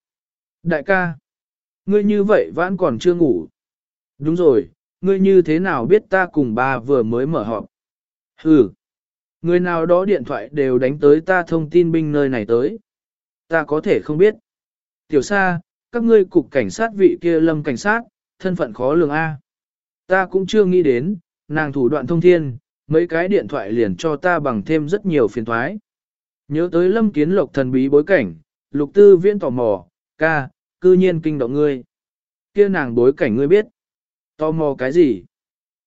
Đại ca, ngươi như vậy vẫn còn chưa ngủ. Đúng rồi, ngươi như thế nào biết ta cùng ba vừa mới mở họp? Hừ, Người nào đó điện thoại đều đánh tới ta thông tin binh nơi này tới. Ta có thể không biết. Tiểu sa, các ngươi cục cảnh sát vị kia lâm cảnh sát, thân phận khó lường A. Ta cũng chưa nghĩ đến, nàng thủ đoạn thông thiên, mấy cái điện thoại liền cho ta bằng thêm rất nhiều phiền thoái. Nhớ tới lâm kiến lộc thần bí bối cảnh, lục tư viễn tò mò, ca, cư nhiên kinh động ngươi. kia nàng bối cảnh ngươi biết. Tò mò cái gì?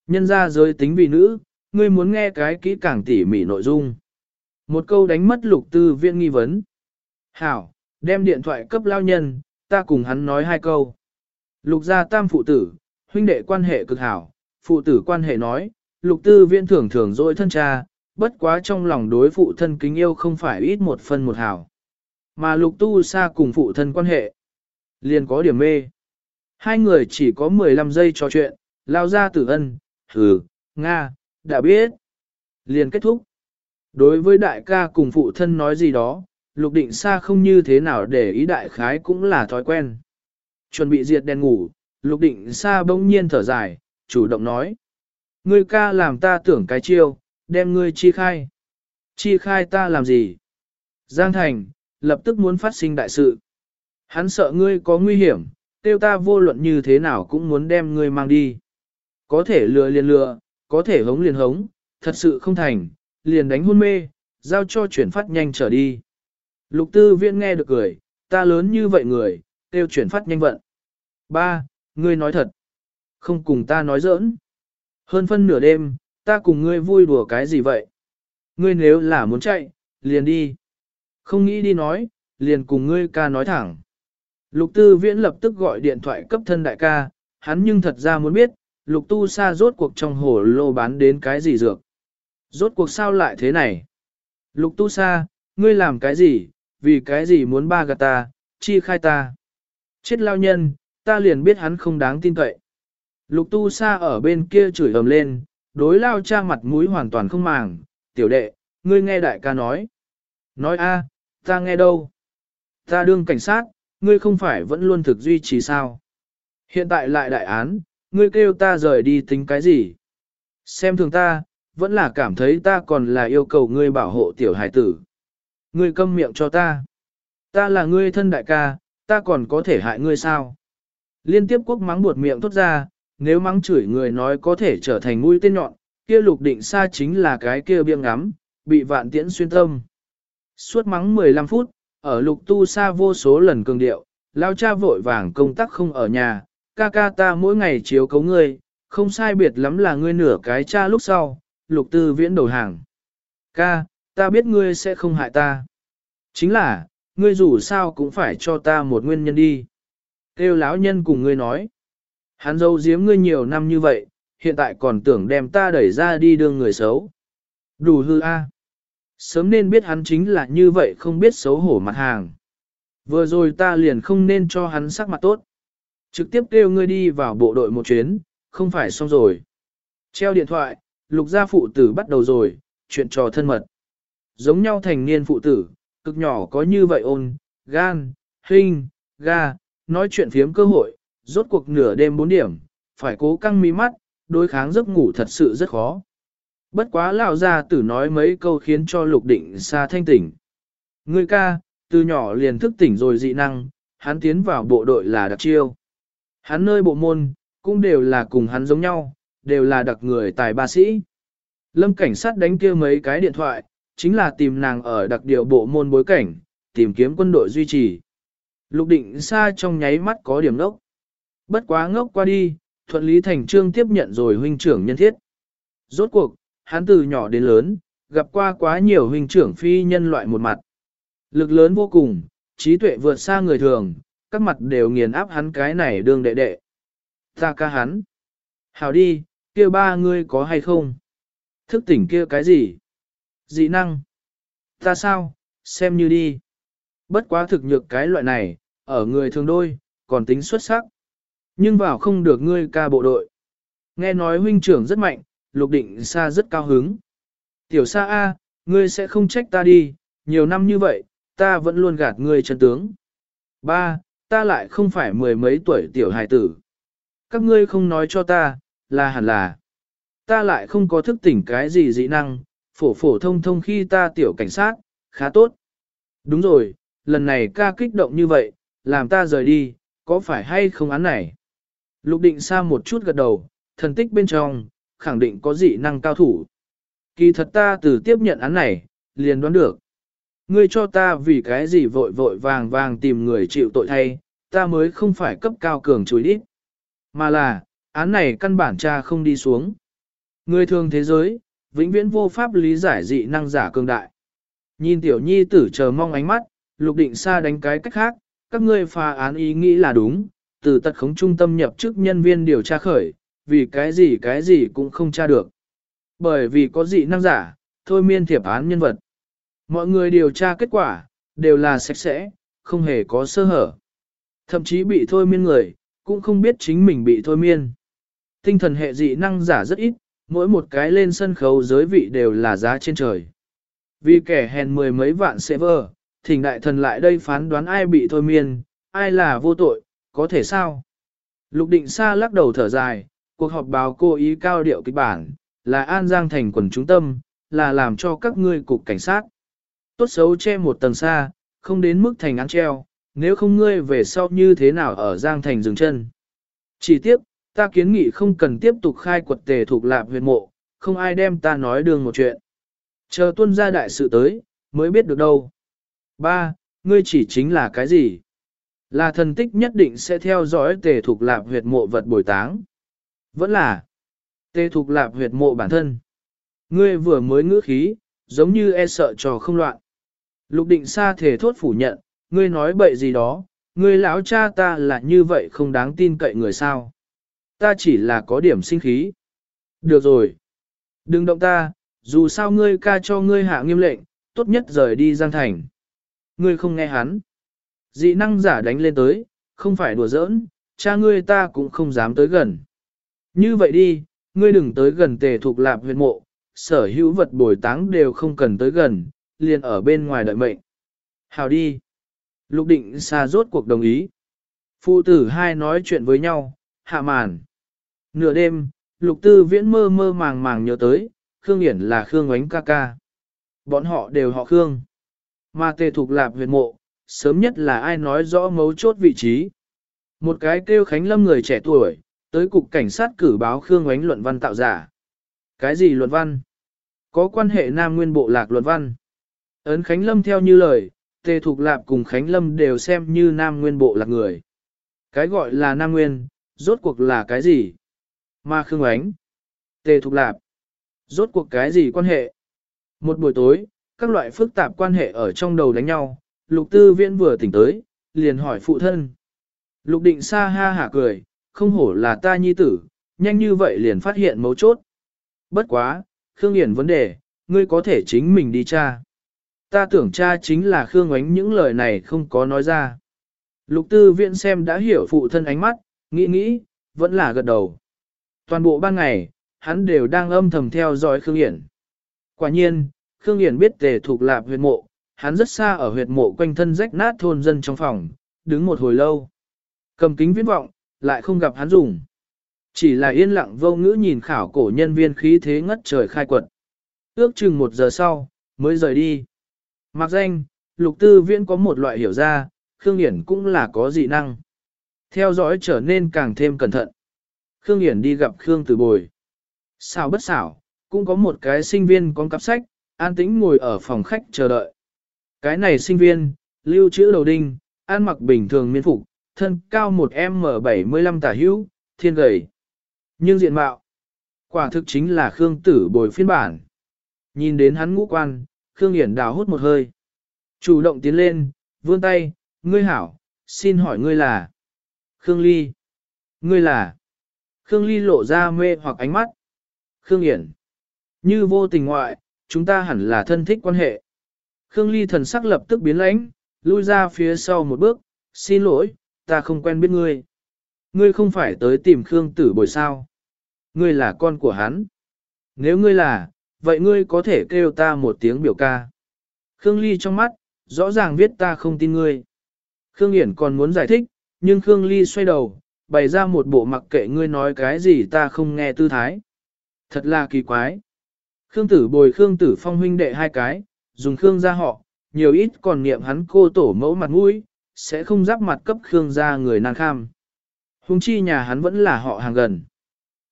Nhân ra giới tính vì nữ, ngươi muốn nghe cái kỹ càng tỉ mỉ nội dung. Một câu đánh mất lục tư viện nghi vấn. Hảo, đem điện thoại cấp lao nhân, ta cùng hắn nói hai câu. Lục gia tam phụ tử, huynh đệ quan hệ cực hảo, phụ tử quan hệ nói, lục tư viện thường thường dội thân cha, bất quá trong lòng đối phụ thân kính yêu không phải ít một phân một hảo. Mà lục tu xa cùng phụ thân quan hệ, liền có điểm mê. Hai người chỉ có 15 giây trò chuyện, lao ra tử ân, hừ, Nga, đã biết. Liền kết thúc. Đối với đại ca cùng phụ thân nói gì đó, lục định xa không như thế nào để ý đại khái cũng là thói quen. Chuẩn bị diệt đèn ngủ, lục định xa bỗng nhiên thở dài, chủ động nói. Ngươi ca làm ta tưởng cái chiêu, đem ngươi chi khai. Chi khai ta làm gì? Giang Thành, lập tức muốn phát sinh đại sự. Hắn sợ ngươi có nguy hiểm, tiêu ta vô luận như thế nào cũng muốn đem ngươi mang đi. Có thể lừa liền lừa, có thể hống liền hống, thật sự không thành, liền đánh hôn mê, giao cho chuyển phát nhanh trở đi. Lục tư viễn nghe được cười, ta lớn như vậy người, tiêu chuyển phát nhanh vận. Ba, ngươi nói thật. Không cùng ta nói giỡn. Hơn phân nửa đêm, ta cùng ngươi vui đùa cái gì vậy? Ngươi nếu là muốn chạy, liền đi. Không nghĩ đi nói, liền cùng ngươi ca nói thẳng. Lục tư viễn lập tức gọi điện thoại cấp thân đại ca, hắn nhưng thật ra muốn biết, lục tu sa rốt cuộc trong hồ lô bán đến cái gì dược. Rốt cuộc sao lại thế này? Lục tu sa, ngươi làm cái gì, vì cái gì muốn ba gạt ta, chi khai ta. Chết lao nhân, ta liền biết hắn không đáng tin cậy. Lục tu sa ở bên kia chửi ầm lên, đối lao cha mặt mũi hoàn toàn không màng, tiểu đệ, ngươi nghe đại ca nói. Nói a, ta nghe đâu? Ta đương cảnh sát, ngươi không phải vẫn luôn thực duy trì sao? Hiện tại lại đại án, ngươi kêu ta rời đi tính cái gì? Xem thường ta, vẫn là cảm thấy ta còn là yêu cầu ngươi bảo hộ tiểu hải tử. Ngươi câm miệng cho ta. Ta là ngươi thân đại ca, ta còn có thể hại ngươi sao? Liên tiếp quốc mắng buột miệng thốt ra, nếu mắng chửi người nói có thể trở thành mũi tên nhọn, kia lục định xa chính là cái kia biêng ngắm, bị vạn tiễn xuyên tâm. Suốt mắng 15 phút, ở lục tu xa vô số lần cường điệu, lao cha vội vàng công tác không ở nhà, ca ca ta mỗi ngày chiếu cấu ngươi, không sai biệt lắm là ngươi nửa cái cha lúc sau, lục tư viễn đầu hàng. Ca, ta biết ngươi sẽ không hại ta. Chính là, ngươi dù sao cũng phải cho ta một nguyên nhân đi. Kêu lão nhân cùng ngươi nói. Hắn dâu giếm ngươi nhiều năm như vậy, hiện tại còn tưởng đem ta đẩy ra đi đương người xấu. Đủ hư a. Sớm nên biết hắn chính là như vậy không biết xấu hổ mặt hàng. Vừa rồi ta liền không nên cho hắn sắc mặt tốt. Trực tiếp kêu ngươi đi vào bộ đội một chuyến, không phải xong rồi. Treo điện thoại, lục gia phụ tử bắt đầu rồi, chuyện trò thân mật. Giống nhau thành niên phụ tử, cực nhỏ có như vậy ôn, gan, hình, ga, nói chuyện phiếm cơ hội, rốt cuộc nửa đêm bốn điểm, phải cố căng mí mắt, đối kháng giấc ngủ thật sự rất khó. Bất quá lão gia tử nói mấy câu khiến cho lục định xa thanh tỉnh. Ngươi ca, từ nhỏ liền thức tỉnh rồi dị năng, hắn tiến vào bộ đội là đặc chiêu. Hắn nơi bộ môn, cũng đều là cùng hắn giống nhau, đều là đặc người tài ba sĩ. Lâm cảnh sát đánh kia mấy cái điện thoại, chính là tìm nàng ở đặc điều bộ môn bối cảnh, tìm kiếm quân đội duy trì. Lục định xa trong nháy mắt có điểm ngốc. Bất quá ngốc qua đi, thuận lý thành trương tiếp nhận rồi huynh trưởng nhân thiết. Rốt cuộc, hắn từ nhỏ đến lớn, gặp qua quá nhiều huynh trưởng phi nhân loại một mặt. Lực lớn vô cùng, trí tuệ vượt xa người thường, các mặt đều nghiền áp hắn cái này đương đệ đệ. Ta ca hắn. Hảo đi, kia ba ngươi có hay không? Thức tỉnh kia cái gì? Dị năng. Ta sao? Xem như đi. Bất quá thực nhược cái loại này, ở người thường đôi, còn tính xuất sắc. Nhưng vào không được ngươi ca bộ đội. Nghe nói huynh trưởng rất mạnh, lục định xa rất cao hứng. Tiểu xa A, ngươi sẽ không trách ta đi, nhiều năm như vậy, ta vẫn luôn gạt ngươi chân tướng. Ba, ta lại không phải mười mấy tuổi tiểu hài tử. Các ngươi không nói cho ta, là hẳn là. Ta lại không có thức tỉnh cái gì dị năng, phổ phổ thông thông khi ta tiểu cảnh sát, khá tốt. Đúng rồi, lần này ca kích động như vậy, làm ta rời đi, có phải hay không án này? Lục định xa một chút gật đầu, thần tích bên trong, khẳng định có dị năng cao thủ. Kỳ thật ta từ tiếp nhận án này, liền đoán được. Ngươi cho ta vì cái gì vội vội vàng vàng tìm người chịu tội thay, ta mới không phải cấp cao cường chối đi. Mà là, án này căn bản cha không đi xuống. Người thường thế giới, vĩnh viễn vô pháp lý giải dị năng giả cường đại. Nhìn tiểu nhi tử chờ mong ánh mắt, lục định xa đánh cái cách khác, các ngươi phá án ý nghĩ là đúng, từ tật khống trung tâm nhập chức nhân viên điều tra khởi, vì cái gì cái gì cũng không tra được. Bởi vì có dị năng giả, thôi miên thiệp án nhân vật. Mọi người điều tra kết quả, đều là sạch sẽ, không hề có sơ hở. Thậm chí bị thôi miên người, cũng không biết chính mình bị thôi miên. Tinh thần hệ dị năng giả rất ít, mỗi một cái lên sân khấu giới vị đều là giá trên trời. Vì kẻ hèn mười mấy vạn server, thỉnh đại thần lại đây phán đoán ai bị thôi miên, ai là vô tội, có thể sao? Lục định xa lắc đầu thở dài, cuộc họp báo cô ý cao điệu kịch bản, là An Giang thành quần trung tâm, là làm cho các ngươi cục cảnh sát. Tốt xấu che một tầng xa, không đến mức thành án treo, nếu không ngươi về sau như thế nào ở Giang thành dừng chân. Chỉ tiếp, ta kiến nghị không cần tiếp tục khai quật tề thuộc lạp huyệt mộ, không ai đem ta nói đường một chuyện. Chờ tuân ra đại sự tới, mới biết được đâu. Ba, ngươi chỉ chính là cái gì? Là thần tích nhất định sẽ theo dõi tề thuộc lạp huyệt mộ vật bồi táng. Vẫn là tề thuộc lạp huyệt mộ bản thân. Ngươi vừa mới ngữ khí, giống như e sợ trò không loạn. Lục định xa thể thốt phủ nhận, ngươi nói bậy gì đó, ngươi lão cha ta là như vậy không đáng tin cậy người sao. Ta chỉ là có điểm sinh khí. Được rồi. Đừng động ta, dù sao ngươi ca cho ngươi hạ nghiêm lệnh, tốt nhất rời đi Giang Thành. Ngươi không nghe hắn. Dị năng giả đánh lên tới, không phải đùa giỡn, cha ngươi ta cũng không dám tới gần. Như vậy đi, ngươi đừng tới gần tề thuộc lạp huyệt mộ, sở hữu vật bồi táng đều không cần tới gần, liền ở bên ngoài đợi mệnh. Hào đi. Lục định xa rốt cuộc đồng ý. Phụ tử hai nói chuyện với nhau, hạ màn. Nửa đêm, lục tư viễn mơ mơ màng màng nhớ tới, Khương Hiển là Khương Ánh ca ca. Bọn họ đều họ Khương. Mà tề thuộc lạp huyệt mộ, sớm nhất là ai nói rõ mấu chốt vị trí. Một cái kêu Khánh Lâm người trẻ tuổi, tới cục cảnh sát cử báo Khương Ánh luận văn tạo giả. Cái gì luận văn? Có quan hệ Nam Nguyên Bộ Lạc luận văn. Ấn Khánh Lâm theo như lời, Tề Thục Lạp cùng Khánh Lâm đều xem như Nam Nguyên Bộ là người. Cái gọi là Nam Nguyên, rốt cuộc là cái gì? Ma Khương Ánh. Tề Thục Lạp. Rốt cuộc cái gì quan hệ? Một buổi tối, các loại phức tạp quan hệ ở trong đầu đánh nhau, Lục Tư Viễn vừa tỉnh tới, liền hỏi phụ thân. Lục Định Sa ha hả cười, không hổ là ta nhi tử, nhanh như vậy liền phát hiện mấu chốt. Bất quá, Khương Hiển vấn đề, ngươi có thể chính mình đi tra. Ta tưởng cha chính là Khương Ánh những lời này không có nói ra. Lục tư viện xem đã hiểu phụ thân ánh mắt, nghĩ nghĩ, vẫn là gật đầu. Toàn bộ ban ngày, hắn đều đang âm thầm theo dõi Khương Hiển. Quả nhiên, Khương Hiển biết tề thuộc lạp huyệt mộ, hắn rất xa ở huyệt mộ quanh thân rách nát thôn dân trong phòng, đứng một hồi lâu. Cầm kính viễn vọng, lại không gặp hắn dùng. Chỉ là yên lặng vô ngữ nhìn khảo cổ nhân viên khí thế ngất trời khai quật. Ước chừng một giờ sau, mới rời đi. Mặc danh, lục tư viễn có một loại hiểu ra, Khương Hiển cũng là có dị năng. Theo dõi trở nên càng thêm cẩn thận. Khương Hiển đi gặp Khương Tử Bồi. Xảo bất xảo, cũng có một cái sinh viên con cặp sách, an tĩnh ngồi ở phòng khách chờ đợi. Cái này sinh viên, lưu trữ đầu đinh, an mặc bình thường miên phục, thân cao một M75 tả hữu, thiên gầy. Nhưng diện mạo, quả thực chính là Khương Tử Bồi phiên bản. Nhìn đến hắn ngũ quan, Khương Hiển đào hút một hơi. Chủ động tiến lên, vươn tay, ngươi hảo, xin hỏi ngươi là. Khương Ly. Ngươi là. Khương Ly lộ ra mê hoặc ánh mắt. Khương Hiển. Như vô tình ngoại, chúng ta hẳn là thân thích quan hệ. Khương Ly thần sắc lập tức biến lãnh, lui ra phía sau một bước, xin lỗi, ta không quen biết ngươi. Ngươi không phải tới tìm Khương tử bồi sao. Ngươi là con của hắn. Nếu ngươi là, vậy ngươi có thể kêu ta một tiếng biểu ca. Khương Ly trong mắt, rõ ràng viết ta không tin ngươi. Khương Hiển còn muốn giải thích, nhưng Khương Ly xoay đầu, bày ra một bộ mặc kệ ngươi nói cái gì ta không nghe tư thái. Thật là kỳ quái. Khương tử bồi Khương tử phong huynh đệ hai cái, dùng Khương gia họ, nhiều ít còn niệm hắn cô tổ mẫu mặt mũi, sẽ không giáp mặt cấp Khương gia người nàng kham. Hùng chi nhà hắn vẫn là họ hàng gần.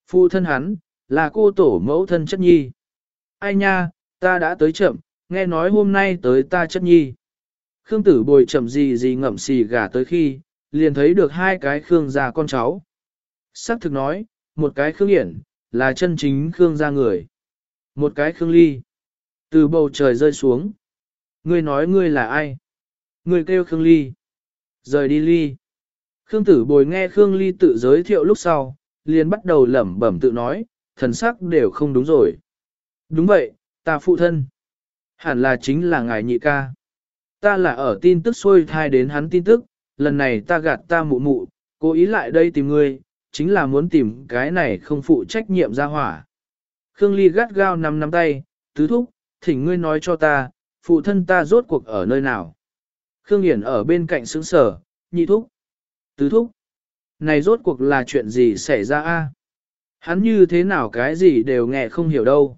Phụ thân hắn, là cô tổ mẫu thân chất nhi. Ai nha, ta đã tới chậm, nghe nói hôm nay tới ta chất nhi. Khương tử bồi chậm gì gì ngậm xì gà tới khi, liền thấy được hai cái Khương già con cháu. Sắc thực nói, một cái Khương Hiển, là chân chính Khương gia người. Một cái Khương Ly. Từ bầu trời rơi xuống. Ngươi nói ngươi là ai? Ngươi kêu Khương Ly. Rời đi Ly. Khương tử bồi nghe Khương Ly tự giới thiệu lúc sau, liền bắt đầu lẩm bẩm tự nói, thần sắc đều không đúng rồi. Đúng vậy, ta phụ thân. Hẳn là chính là ngài nhị ca. Ta là ở tin tức xôi thai đến hắn tin tức, lần này ta gạt ta mụ mụ, cố ý lại đây tìm ngươi, chính là muốn tìm cái này không phụ trách nhiệm ra hỏa. Khương Ly gắt gao nắm nắm tay, tứ thúc, thỉnh ngươi nói cho ta, phụ thân ta rốt cuộc ở nơi nào. Khương Hiển ở bên cạnh sững sở, nhị thúc, tứ thúc. Này rốt cuộc là chuyện gì xảy ra a? Hắn như thế nào cái gì đều nghe không hiểu đâu.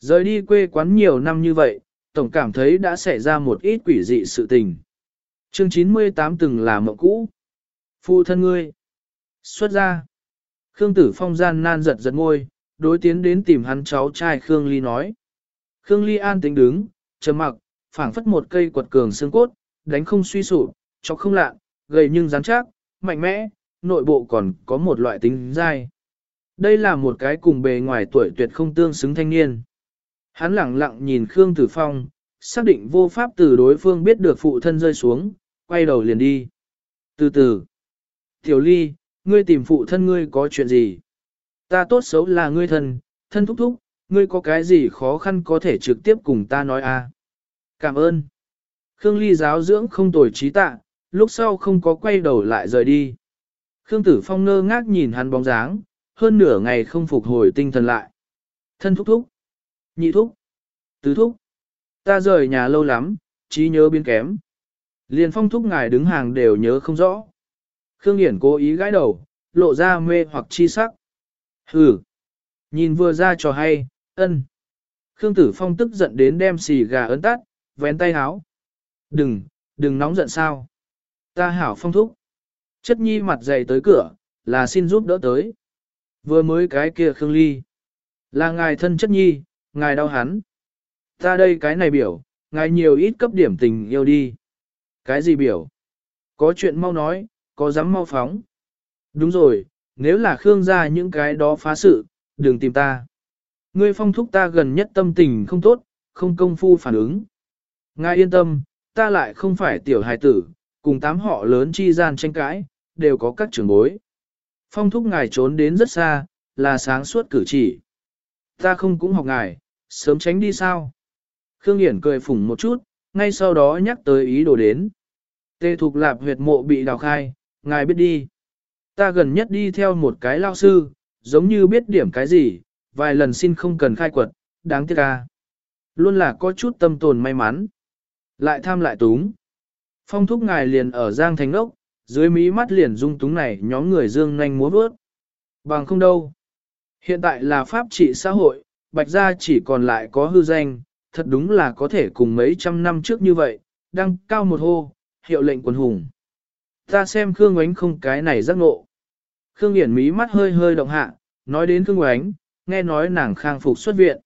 Rời đi quê quán nhiều năm như vậy, tổng cảm thấy đã xảy ra một ít quỷ dị sự tình. Chương 98 từng là mộng cũ. Phụ thân ngươi. Xuất ra. Khương Tử Phong gian nan giật giật ngôi, đối tiến đến tìm hắn cháu trai Khương Ly nói. Khương Ly an tính đứng, trầm mặc, phảng phất một cây quật cường xương cốt, đánh không suy sụp, cho không lạ, gầy nhưng rắn chắc, mạnh mẽ, nội bộ còn có một loại tính dai. Đây là một cái cùng bề ngoài tuổi tuyệt không tương xứng thanh niên. Hắn lặng lặng nhìn Khương Tử Phong, xác định vô pháp từ đối phương biết được phụ thân rơi xuống, quay đầu liền đi. Từ từ. Tiểu Ly, ngươi tìm phụ thân ngươi có chuyện gì? Ta tốt xấu là ngươi thân, thân thúc thúc, ngươi có cái gì khó khăn có thể trực tiếp cùng ta nói à? Cảm ơn. Khương Ly giáo dưỡng không tồi trí tạ, lúc sau không có quay đầu lại rời đi. Khương Tử Phong ngơ ngác nhìn hắn bóng dáng, hơn nửa ngày không phục hồi tinh thần lại. Thân thúc thúc, nhị thúc, tứ thúc. Ta rời nhà lâu lắm, trí nhớ biến kém. Liền phong thúc ngài đứng hàng đều nhớ không rõ. Khương Hiển cố ý gãi đầu, lộ ra mê hoặc chi sắc. Hừ, nhìn vừa ra trò hay, ân. Khương Tử Phong tức giận đến đem xì gà ấn tắt, vén tay háo. Đừng, đừng nóng giận sao. Ta hảo phong thúc. Chất nhi mặt dày tới cửa, là xin giúp đỡ tới. Vừa mới cái kia Khương Ly. Là ngài thân chất nhi, ngài đau hắn. Ta đây cái này biểu, ngài nhiều ít cấp điểm tình yêu đi. Cái gì biểu? Có chuyện mau nói, có dám mau phóng. Đúng rồi, nếu là Khương gia những cái đó phá sự, đừng tìm ta. Ngươi phong thúc ta gần nhất tâm tình không tốt, không công phu phản ứng. Ngài yên tâm, ta lại không phải tiểu hài tử, cùng tám họ lớn chi gian tranh cãi, đều có các trưởng bối. Phong thúc ngài trốn đến rất xa, là sáng suốt cử chỉ. Ta không cũng học ngài, sớm tránh đi sao. Khương Hiển cười phủng một chút, ngay sau đó nhắc tới ý đồ đến. Tê Thục Lạp huyệt mộ bị đào khai, ngài biết đi. Ta gần nhất đi theo một cái lao sư, giống như biết điểm cái gì, vài lần xin không cần khai quật, đáng tiếc ca. Luôn là có chút tâm tồn may mắn. Lại tham lại túng. Phong thúc ngài liền ở Giang Thành Ốc, dưới mí mắt liền dung túng này nhóm người dương nhanh múa bước. Bằng không đâu. Hiện tại là pháp trị xã hội, bạch gia chỉ còn lại có hư danh, thật đúng là có thể cùng mấy trăm năm trước như vậy, đăng cao một hô, hiệu lệnh quần hùng. Ta xem Khương Ngoánh không cái này giác ngộ. Khương Hiển mí mắt hơi hơi động hạ, nói đến Khương Ngoánh, nghe nói nàng khang phục xuất viện.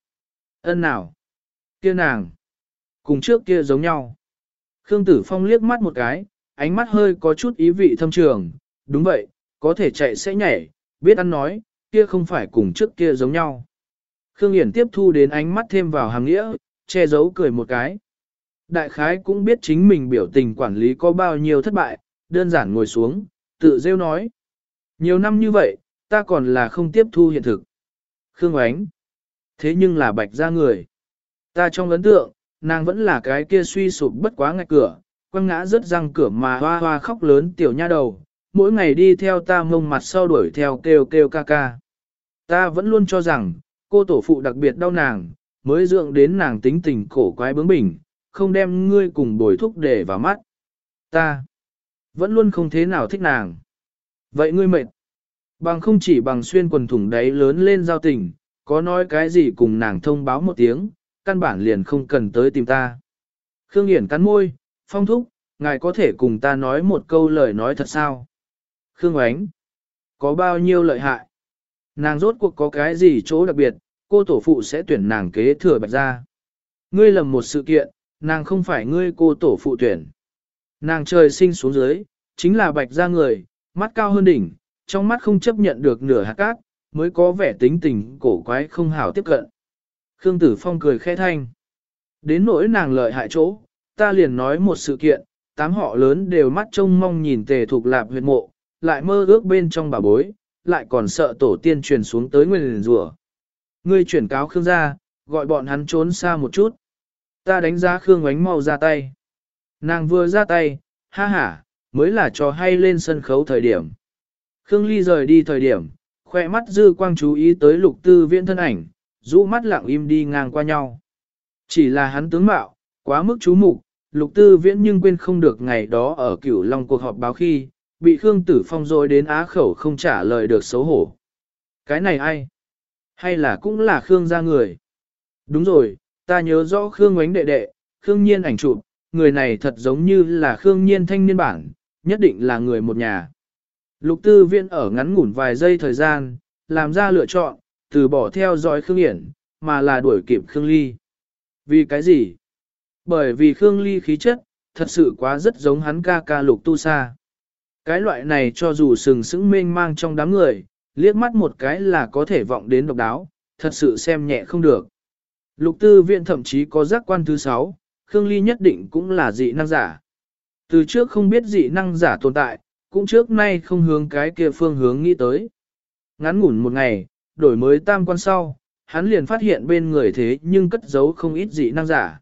Ân nào? Kia nàng. Cùng trước kia giống nhau. Khương Tử Phong liếc mắt một cái, ánh mắt hơi có chút ý vị thâm trường. Đúng vậy, có thể chạy sẽ nhảy, biết ăn nói, kia không phải cùng trước kia giống nhau. Khương Hiển tiếp thu đến ánh mắt thêm vào hàng nghĩa, che giấu cười một cái. Đại khái cũng biết chính mình biểu tình quản lý có bao nhiêu thất bại, đơn giản ngồi xuống, tự rêu nói. Nhiều năm như vậy, ta còn là không tiếp thu hiện thực. Khương Ánh. Thế nhưng là bạch ra người. Ta trong ấn tượng, nàng vẫn là cái kia suy sụp bất quá ngạch cửa, quăng ngã rớt răng cửa mà hoa hoa khóc lớn tiểu nha đầu, mỗi ngày đi theo ta mông mặt sau đuổi theo kêu kêu ca ca. Ta vẫn luôn cho rằng, cô tổ phụ đặc biệt đau nàng, mới dưỡng đến nàng tính tình cổ quái bướng bỉnh, không đem ngươi cùng bồi thúc để vào mắt. Ta vẫn luôn không thế nào thích nàng. Vậy ngươi mệt, bằng không chỉ bằng xuyên quần thủng đáy lớn lên giao tình, có nói cái gì cùng nàng thông báo một tiếng, căn bản liền không cần tới tìm ta. Khương Hiển cắn môi, phong thúc, ngài có thể cùng ta nói một câu lời nói thật sao? Khương Oánh, có bao nhiêu lợi hại? Nàng rốt cuộc có cái gì chỗ đặc biệt, cô tổ phụ sẽ tuyển nàng kế thừa bạch ra. Ngươi lầm một sự kiện, nàng không phải ngươi cô tổ phụ tuyển. Nàng trời sinh xuống dưới, chính là bạch ra người, mắt cao hơn đỉnh, trong mắt không chấp nhận được nửa hạt cát, mới có vẻ tính tình cổ quái không hảo tiếp cận. Khương Tử Phong cười khẽ thanh. Đến nỗi nàng lợi hại chỗ, ta liền nói một sự kiện, tám họ lớn đều mắt trông mong nhìn tề thuộc lạp huyệt mộ, lại mơ ước bên trong bà bối, lại còn sợ tổ tiên truyền xuống tới nguyên rùa. Ngươi chuyển cáo Khương ra, gọi bọn hắn trốn xa một chút. Ta đánh giá Khương ánh mau ra tay. Nàng vừa ra tay, ha ha, mới là trò hay lên sân khấu thời điểm. Khương Ly rời đi thời điểm, khoe mắt dư quang chú ý tới lục tư viễn thân ảnh, rũ mắt lặng im đi ngang qua nhau. Chỉ là hắn tướng mạo, quá mức chú mục, lục tư viễn nhưng quên không được ngày đó ở cửu long cuộc họp báo khi, bị Khương Tử Phong rồi đến á khẩu không trả lời được xấu hổ. Cái này ai? Hay là cũng là Khương gia người? Đúng rồi, ta nhớ rõ Khương ngoánh đệ đệ, Khương nhiên ảnh chụp, người này thật giống như là Khương nhiên thanh niên bản, nhất định là người một nhà. Lục tư Viễn ở ngắn ngủn vài giây thời gian, làm ra lựa chọn, từ bỏ theo dõi Khương Hiển, mà là đuổi kịp Khương Ly. Vì cái gì? Bởi vì Khương Ly khí chất, thật sự quá rất giống hắn ca ca lục tu sa. Cái loại này cho dù sừng sững mênh mang trong đám người, liếc mắt một cái là có thể vọng đến độc đáo, thật sự xem nhẹ không được. Lục tư viện thậm chí có giác quan thứ sáu, Khương Ly nhất định cũng là dị năng giả. Từ trước không biết dị năng giả tồn tại, cũng trước nay không hướng cái kia phương hướng nghĩ tới. Ngắn ngủn một ngày, đổi mới tam quan sau, hắn liền phát hiện bên người thế nhưng cất giấu không ít dị năng giả.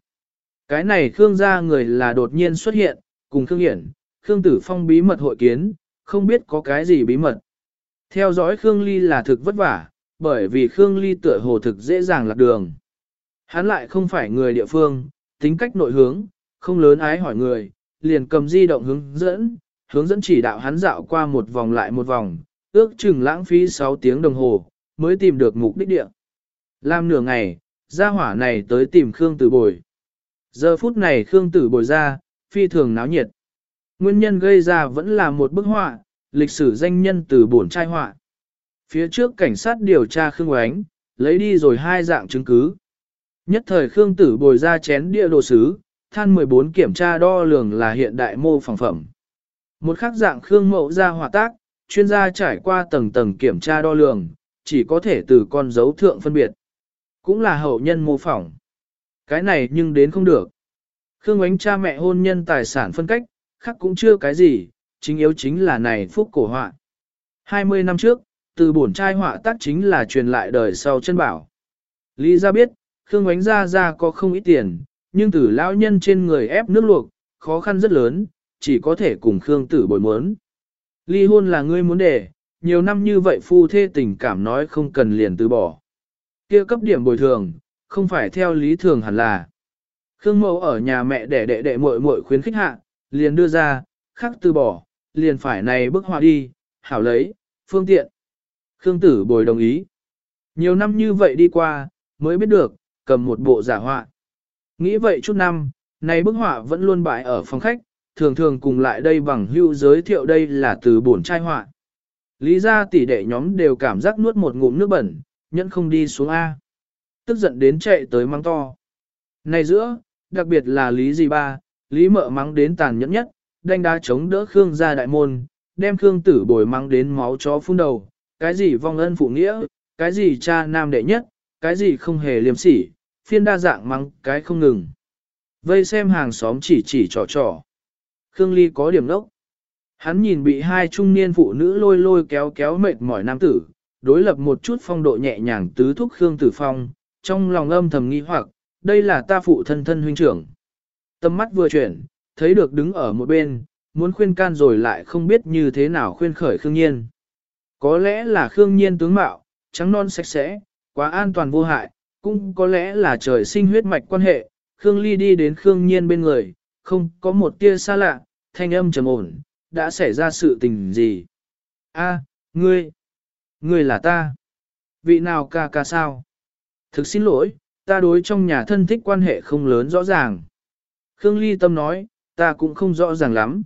Cái này Khương gia người là đột nhiên xuất hiện, cùng Khương Hiển, Khương Tử Phong bí mật hội kiến, không biết có cái gì bí mật. Theo dõi Khương Ly là thực vất vả, bởi vì Khương Ly tựa hồ thực dễ dàng lạc đường. Hắn lại không phải người địa phương, tính cách nội hướng, không lớn ái hỏi người, liền cầm di động hướng dẫn, hướng dẫn chỉ đạo hắn dạo qua một vòng lại một vòng, ước chừng lãng phí 6 tiếng đồng hồ, mới tìm được mục đích địa. Làm nửa ngày, gia hỏa này tới tìm Khương Tử Bồi. Giờ phút này Khương Tử Bồi ra, phi thường náo nhiệt. Nguyên nhân gây ra vẫn là một bức họa, lịch sử danh nhân từ bổn trai họa. Phía trước cảnh sát điều tra Khương Oánh, lấy đi rồi hai dạng chứng cứ. Nhất thời Khương Tử Bồi ra chén địa đồ sứ, than 14 kiểm tra đo lường là hiện đại mô phẳng phẩm. Một khác dạng Khương Mậu ra hòa tác, chuyên gia trải qua tầng tầng kiểm tra đo lường, chỉ có thể từ con dấu thượng phân biệt. Cũng là hậu nhân mô phỏng. Cái này nhưng đến không được. Khương ánh cha mẹ hôn nhân tài sản phân cách, khác cũng chưa cái gì, chính yếu chính là này phúc cổ họa. 20 năm trước, từ bổn trai họa tác chính là truyền lại đời sau chân bảo. Lý ra biết, Khương Ngoánh ra ra có không ít tiền, nhưng từ lão nhân trên người ép nước luộc, khó khăn rất lớn, chỉ có thể cùng Khương tử bồi muốn. Ly hôn là ngươi muốn để, nhiều năm như vậy phu thê tình cảm nói không cần liền từ bỏ. kia cấp điểm bồi thường, không phải theo lý thường hẳn là. Khương mẫu ở nhà mẹ để đệ đệ muội muội khuyến khích hạ, liền đưa ra, khắc từ bỏ, liền phải này bức họa đi, hảo lấy, phương tiện. Khương tử bồi đồng ý. Nhiều năm như vậy đi qua, mới biết được, cầm một bộ giả họa. Nghĩ vậy chút năm, này bức họa vẫn luôn bại ở phòng khách, thường thường cùng lại đây bằng hưu giới thiệu đây là từ bổn trai họa. Lý ra tỷ đệ nhóm đều cảm giác nuốt một ngụm nước bẩn, nhẫn không đi xuống A. Tức giận đến chạy tới mang to. Này giữa, đặc biệt là Lý gì ba, Lý mợ mắng đến tàn nhẫn nhất, đanh đá chống đỡ Khương ra đại môn, đem Khương tử bồi mắng đến máu chó phun đầu, cái gì vong ân phụ nghĩa, cái gì cha nam đệ nhất, cái gì không hề liêm sỉ, phiên đa dạng mắng cái không ngừng. Vây xem hàng xóm chỉ chỉ trò trò. Khương Ly có điểm đốc. Hắn nhìn bị hai trung niên phụ nữ lôi lôi kéo kéo mệt mỏi nam tử, đối lập một chút phong độ nhẹ nhàng tứ thúc Khương Tử Phong, trong lòng âm thầm nghi hoặc, đây là ta phụ thân thân huynh trưởng. Tâm mắt vừa chuyển, thấy được đứng ở một bên, muốn khuyên can rồi lại không biết như thế nào khuyên khởi Khương Nhiên. Có lẽ là Khương Nhiên tướng mạo, trắng non sạch sẽ, quá an toàn vô hại, cũng có lẽ là trời sinh huyết mạch quan hệ, Khương Ly đi đến Khương Nhiên bên người, không có một tia xa lạ, thanh âm trầm ổn, đã xảy ra sự tình gì? A, ngươi, ngươi là ta. Vị nào ca ca sao? Thực xin lỗi, ta đối trong nhà thân thích quan hệ không lớn rõ ràng. Khương Ly Tâm nói, ta cũng không rõ ràng lắm.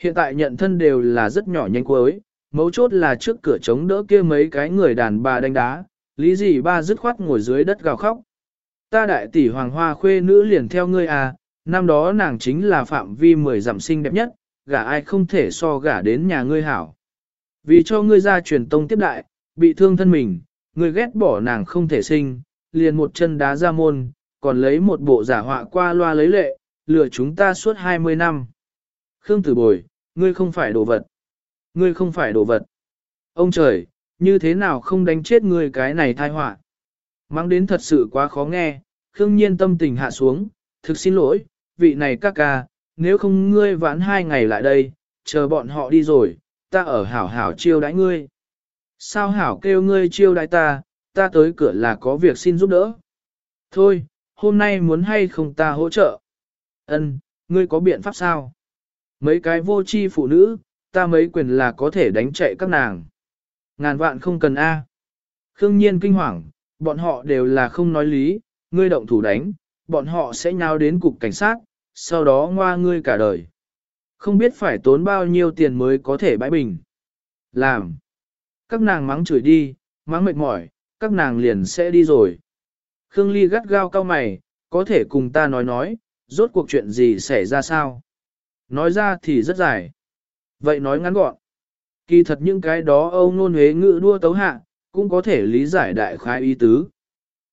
Hiện tại nhận thân đều là rất nhỏ nhanh cuối, mấu chốt là trước cửa chống đỡ kia mấy cái người đàn bà đánh đá, lý gì ba dứt khoát ngồi dưới đất gào khóc. Ta đại tỷ hoàng hoa khuê nữ liền theo ngươi à, năm đó nàng chính là phạm vi mười giảm sinh đẹp nhất, gả ai không thể so gả đến nhà ngươi hảo. Vì cho ngươi ra truyền tông tiếp đại, bị thương thân mình, ngươi ghét bỏ nàng không thể sinh, liền một chân đá ra môn, còn lấy một bộ giả họa qua loa lấy lệ, lừa chúng ta suốt 20 năm. Khương Tử Bồi, ngươi không phải đồ vật. Ngươi không phải đồ vật. Ông trời, như thế nào không đánh chết ngươi cái này thai họa Mang đến thật sự quá khó nghe, Khương Nhiên tâm tình hạ xuống, thực xin lỗi, vị này các ca, nếu không ngươi vãn hai ngày lại đây, chờ bọn họ đi rồi, ta ở hảo hảo chiêu đãi ngươi. Sao hảo kêu ngươi chiêu đãi ta, ta tới cửa là có việc xin giúp đỡ. Thôi, hôm nay muốn hay không ta hỗ trợ? Ân, ngươi có biện pháp sao? Mấy cái vô tri phụ nữ, ta mấy quyền là có thể đánh chạy các nàng. Ngàn vạn không cần A. Khương nhiên kinh hoàng, bọn họ đều là không nói lý, ngươi động thủ đánh, bọn họ sẽ nhào đến cục cảnh sát, sau đó ngoa ngươi cả đời. Không biết phải tốn bao nhiêu tiền mới có thể bãi bình. Làm. Các nàng mắng chửi đi, mắng mệt mỏi, các nàng liền sẽ đi rồi. Khương Ly gắt gao cao mày, có thể cùng ta nói nói, rốt cuộc chuyện gì xảy ra sao? Nói ra thì rất dài. Vậy nói ngắn gọn. Kỳ thật những cái đó Âu nôn huế Ngự đua tấu hạ, cũng có thể lý giải đại khái ý tứ.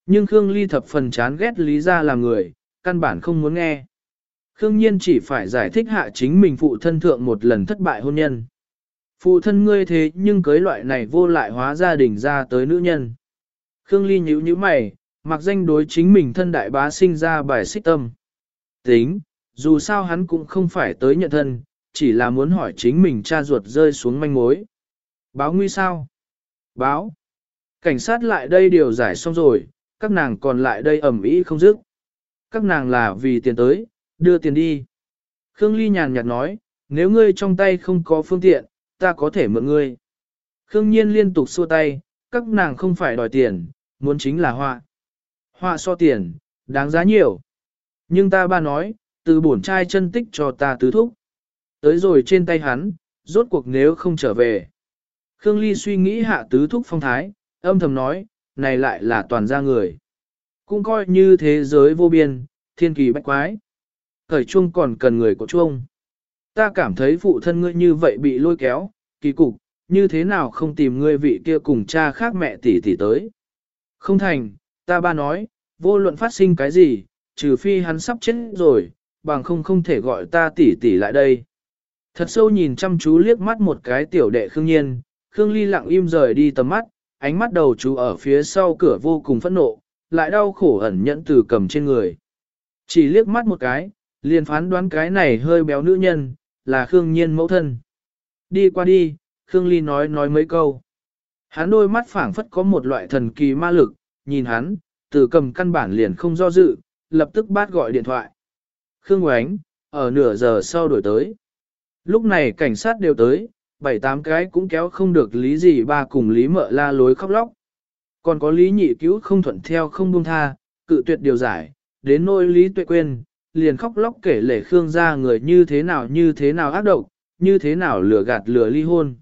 Nhưng Khương Ly thập phần chán ghét lý ra làm người, căn bản không muốn nghe. Khương Nhiên chỉ phải giải thích hạ chính mình phụ thân thượng một lần thất bại hôn nhân. Phụ thân ngươi thế nhưng cưới loại này vô lại hóa gia đình ra tới nữ nhân. Khương Ly nhíu nhíu mày, mặc danh đối chính mình thân đại bá sinh ra bài xích tâm. Tính, dù sao hắn cũng không phải tới nhận thân, chỉ là muốn hỏi chính mình cha ruột rơi xuống manh mối. Báo nguy sao? Báo. Cảnh sát lại đây điều giải xong rồi, các nàng còn lại đây ẩm ý không dứt. Các nàng là vì tiền tới, đưa tiền đi. Khương Ly nhàn nhạt nói, nếu ngươi trong tay không có phương tiện, ta có thể mượn ngươi. Khương Nhiên liên tục xua tay, các nàng không phải đòi tiền, muốn chính là họa. Họa so tiền, đáng giá nhiều. Nhưng ta ba nói, từ bổn trai chân tích cho ta tứ thúc. Tới rồi trên tay hắn, rốt cuộc nếu không trở về. Khương Ly suy nghĩ hạ tứ thúc phong thái, âm thầm nói, này lại là toàn gia người. Cũng coi như thế giới vô biên, thiên kỳ bách quái. Thời chuông còn cần người của chuông. Ta cảm thấy phụ thân ngươi như vậy bị lôi kéo, kỳ cục, như thế nào không tìm ngươi vị kia cùng cha khác mẹ tỷ tỷ tới. Không thành, ta ba nói, vô luận phát sinh cái gì, trừ phi hắn sắp chết rồi, bằng không không thể gọi ta tỷ tỷ lại đây. Thật sâu nhìn chăm chú liếc mắt một cái tiểu đệ Khương Nhiên, Khương Ly lặng im rời đi tầm mắt, ánh mắt đầu chú ở phía sau cửa vô cùng phẫn nộ, lại đau khổ ẩn nhẫn từ cầm trên người. Chỉ liếc mắt một cái, liền phán đoán cái này hơi béo nữ nhân, là Khương Nhiên mẫu thân. Đi qua đi, Khương Ly nói nói mấy câu. Hắn đôi mắt phảng phất có một loại thần kỳ ma lực, nhìn hắn, từ cầm căn bản liền không do dự, lập tức bắt gọi điện thoại. Khương Oánh, ở nửa giờ sau đổi tới. Lúc này cảnh sát đều tới, bảy tám cái cũng kéo không được lý gì ba cùng lý mợ la lối khóc lóc. Còn có lý nhị cứu không thuận theo không buông tha, cự tuyệt điều giải, đến nỗi lý tuệ quên, liền khóc lóc kể lể Khương ra người như thế nào như thế nào ác độc, như thế nào lừa gạt lừa ly hôn.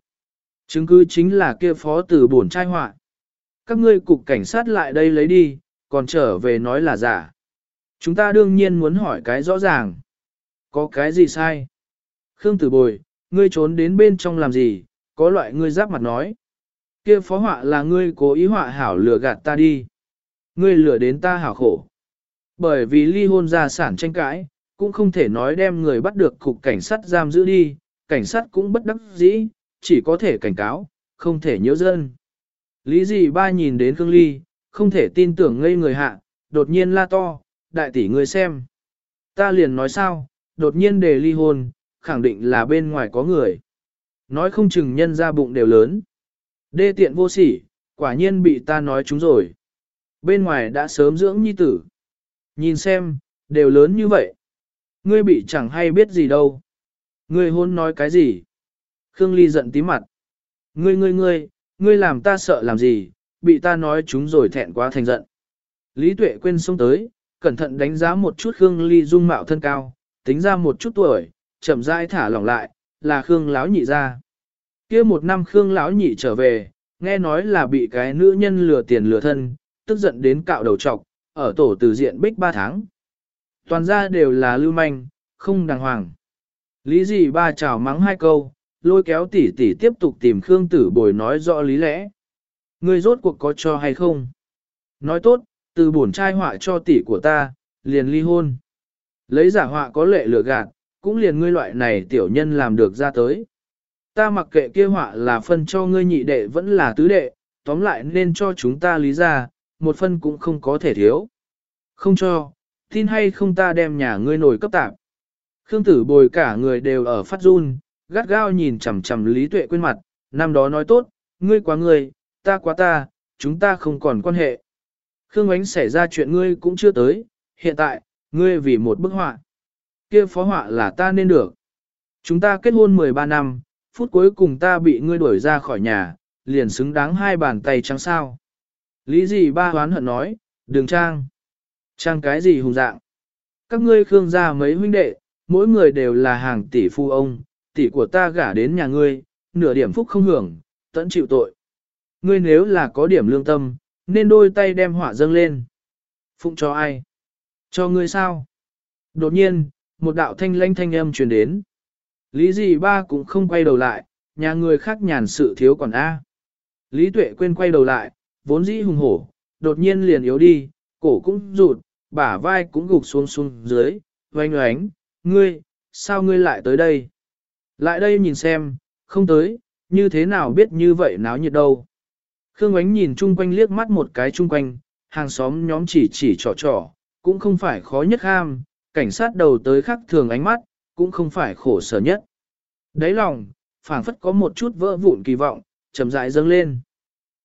Chứng cứ chính là kia phó tử bổn trai họa. Các ngươi cục cảnh sát lại đây lấy đi, còn trở về nói là giả. Chúng ta đương nhiên muốn hỏi cái rõ ràng. Có cái gì sai? Khương tử bồi, ngươi trốn đến bên trong làm gì, có loại ngươi giáp mặt nói. kia phó họa là ngươi cố ý họa hảo lừa gạt ta đi. Ngươi lừa đến ta hảo khổ. Bởi vì ly hôn gia sản tranh cãi, cũng không thể nói đem người bắt được cục cảnh sát giam giữ đi, cảnh sát cũng bất đắc dĩ, chỉ có thể cảnh cáo, không thể nhiễu dân. Lý gì ba nhìn đến Khương Ly, không thể tin tưởng ngây người hạ, đột nhiên la to, đại tỷ ngươi xem. Ta liền nói sao, đột nhiên đề ly hôn, khẳng định là bên ngoài có người. Nói không chừng nhân ra bụng đều lớn. Đê tiện vô sỉ, quả nhiên bị ta nói chúng rồi. Bên ngoài đã sớm dưỡng nhi tử. Nhìn xem, đều lớn như vậy. Ngươi bị chẳng hay biết gì đâu. Ngươi hôn nói cái gì? Khương Ly giận tí mặt. Ngươi ngươi ngươi, ngươi làm ta sợ làm gì, bị ta nói chúng rồi thẹn quá thành giận. Lý Tuệ quên xông tới, cẩn thận đánh giá một chút Khương Ly dung mạo thân cao, tính ra một chút tuổi, chậm rãi thả lỏng lại, là Khương lão nhị ra. Kia một năm Khương lão nhị trở về, nghe nói là bị cái nữ nhân lừa tiền lừa thân, tức giận đến cạo đầu trọc, ở tổ từ diện bích ba tháng. Toàn ra đều là lưu manh, không đàng hoàng. Lý gì ba chào mắng hai câu, lôi kéo tỷ tỷ tiếp tục tìm Khương tử bồi nói rõ lý lẽ. Người rốt cuộc có cho hay không? Nói tốt, từ bổn trai họa cho tỷ của ta, liền ly hôn. Lấy giả họa có lệ lừa gạt, cũng liền ngươi loại này tiểu nhân làm được ra tới. Ta mặc kệ kia họa là phân cho ngươi nhị đệ vẫn là tứ đệ, tóm lại nên cho chúng ta lý ra, một phân cũng không có thể thiếu. Không cho, tin hay không ta đem nhà ngươi nổi cấp tạp. Khương tử bồi cả người đều ở phát run, gắt gao nhìn chằm chằm lý tuệ quên mặt, năm đó nói tốt, ngươi quá ngươi, ta quá ta, chúng ta không còn quan hệ. Khương ánh xảy ra chuyện ngươi cũng chưa tới, hiện tại, ngươi vì một bức họa. kia phó họa là ta nên được. Chúng ta kết hôn 13 năm, phút cuối cùng ta bị ngươi đuổi ra khỏi nhà, liền xứng đáng hai bàn tay trắng sao. Lý gì ba hoán hận nói, Đường trang. Trang cái gì hùng dạng. Các ngươi khương gia mấy huynh đệ, mỗi người đều là hàng tỷ phu ông, tỷ của ta gả đến nhà ngươi, nửa điểm phúc không hưởng, tận chịu tội. Ngươi nếu là có điểm lương tâm, nên đôi tay đem hỏa dâng lên. Phụng cho ai? Cho ngươi sao? Đột nhiên, một đạo thanh lanh thanh âm truyền đến. Lý gì ba cũng không quay đầu lại, nhà người khác nhàn sự thiếu còn A. Lý tuệ quên quay đầu lại, vốn dĩ hùng hổ, đột nhiên liền yếu đi, cổ cũng rụt, bả vai cũng gục xuống xuống dưới, oanh oánh, ngươi, sao ngươi lại tới đây? Lại đây nhìn xem, không tới, như thế nào biết như vậy náo nhiệt đâu. Khương Ánh nhìn chung quanh liếc mắt một cái chung quanh, hàng xóm nhóm chỉ chỉ trò trò, cũng không phải khó nhất ham, cảnh sát đầu tới khắc thường ánh mắt, cũng không phải khổ sở nhất. Đấy lòng, phảng phất có một chút vỡ vụn kỳ vọng, chậm rãi dâng lên.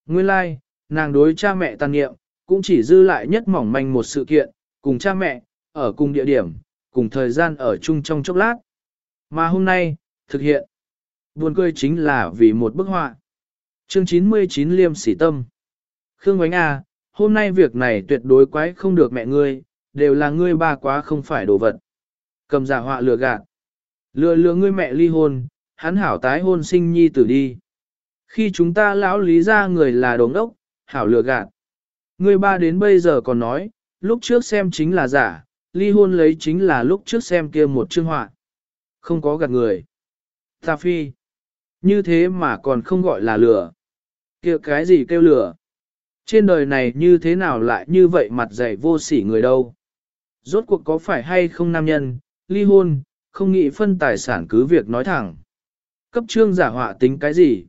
Nguyên lai, like, nàng đối cha mẹ tàn niệm, cũng chỉ dư lại nhất mỏng manh một sự kiện, cùng cha mẹ, ở cùng địa điểm, cùng thời gian ở chung trong chốc lát. Mà hôm nay, thực hiện. Buồn cười chính là vì một bức họa. Chương 99 Liêm Sỉ Tâm Khương Ngoánh à, hôm nay việc này tuyệt đối quái không được mẹ ngươi, đều là ngươi ba quá không phải đồ vật. Cầm giả họa lừa gạt. Lừa lừa ngươi mẹ ly hôn, hắn hảo tái hôn sinh nhi tử đi. Khi chúng ta lão lý ra người là đồ đốc, hảo lừa gạt. Ngươi ba đến bây giờ còn nói, lúc trước xem chính là giả, ly hôn lấy chính là lúc trước xem kia một chương họa. Không có gạt người. Ta phi. Như thế mà còn không gọi là lừa. kia cái gì kêu lừa? Trên đời này như thế nào lại như vậy mặt dày vô sỉ người đâu? Rốt cuộc có phải hay không nam nhân, ly hôn, không nghĩ phân tài sản cứ việc nói thẳng. Cấp trương giả họa tính cái gì?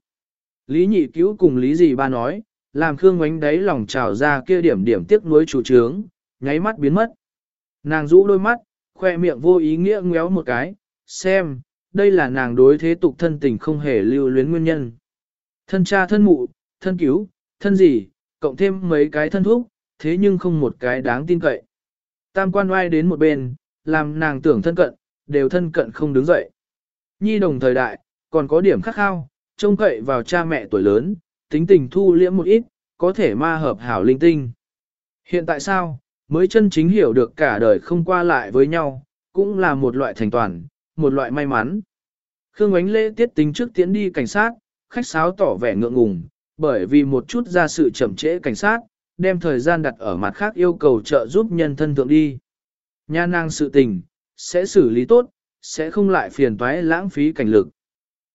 Lý nhị cứu cùng lý gì ba nói, làm Khương ngoánh đáy lòng trào ra kia điểm điểm tiếc nuối chủ trướng, nháy mắt biến mất. Nàng rũ đôi mắt, khoe miệng vô ý nghĩa ngéo một cái, xem, đây là nàng đối thế tục thân tình không hề lưu luyến nguyên nhân. Thân cha thân mụ, thân cứu, thân gì, cộng thêm mấy cái thân thuốc, thế nhưng không một cái đáng tin cậy. Tam quan oai đến một bên, làm nàng tưởng thân cận, đều thân cận không đứng dậy. Nhi đồng thời đại, còn có điểm khắc khao, trông cậy vào cha mẹ tuổi lớn, tính tình thu liễm một ít, có thể ma hợp hảo linh tinh. Hiện tại sao, mới chân chính hiểu được cả đời không qua lại với nhau, cũng là một loại thành toàn, một loại may mắn. Khương Ánh Lễ tiết tính trước tiến đi cảnh sát, khách sáo tỏ vẻ ngượng ngùng, bởi vì một chút ra sự chậm trễ cảnh sát, đem thời gian đặt ở mặt khác yêu cầu trợ giúp nhân thân thượng đi. Nha năng sự tình, sẽ xử lý tốt, sẽ không lại phiền toái lãng phí cảnh lực.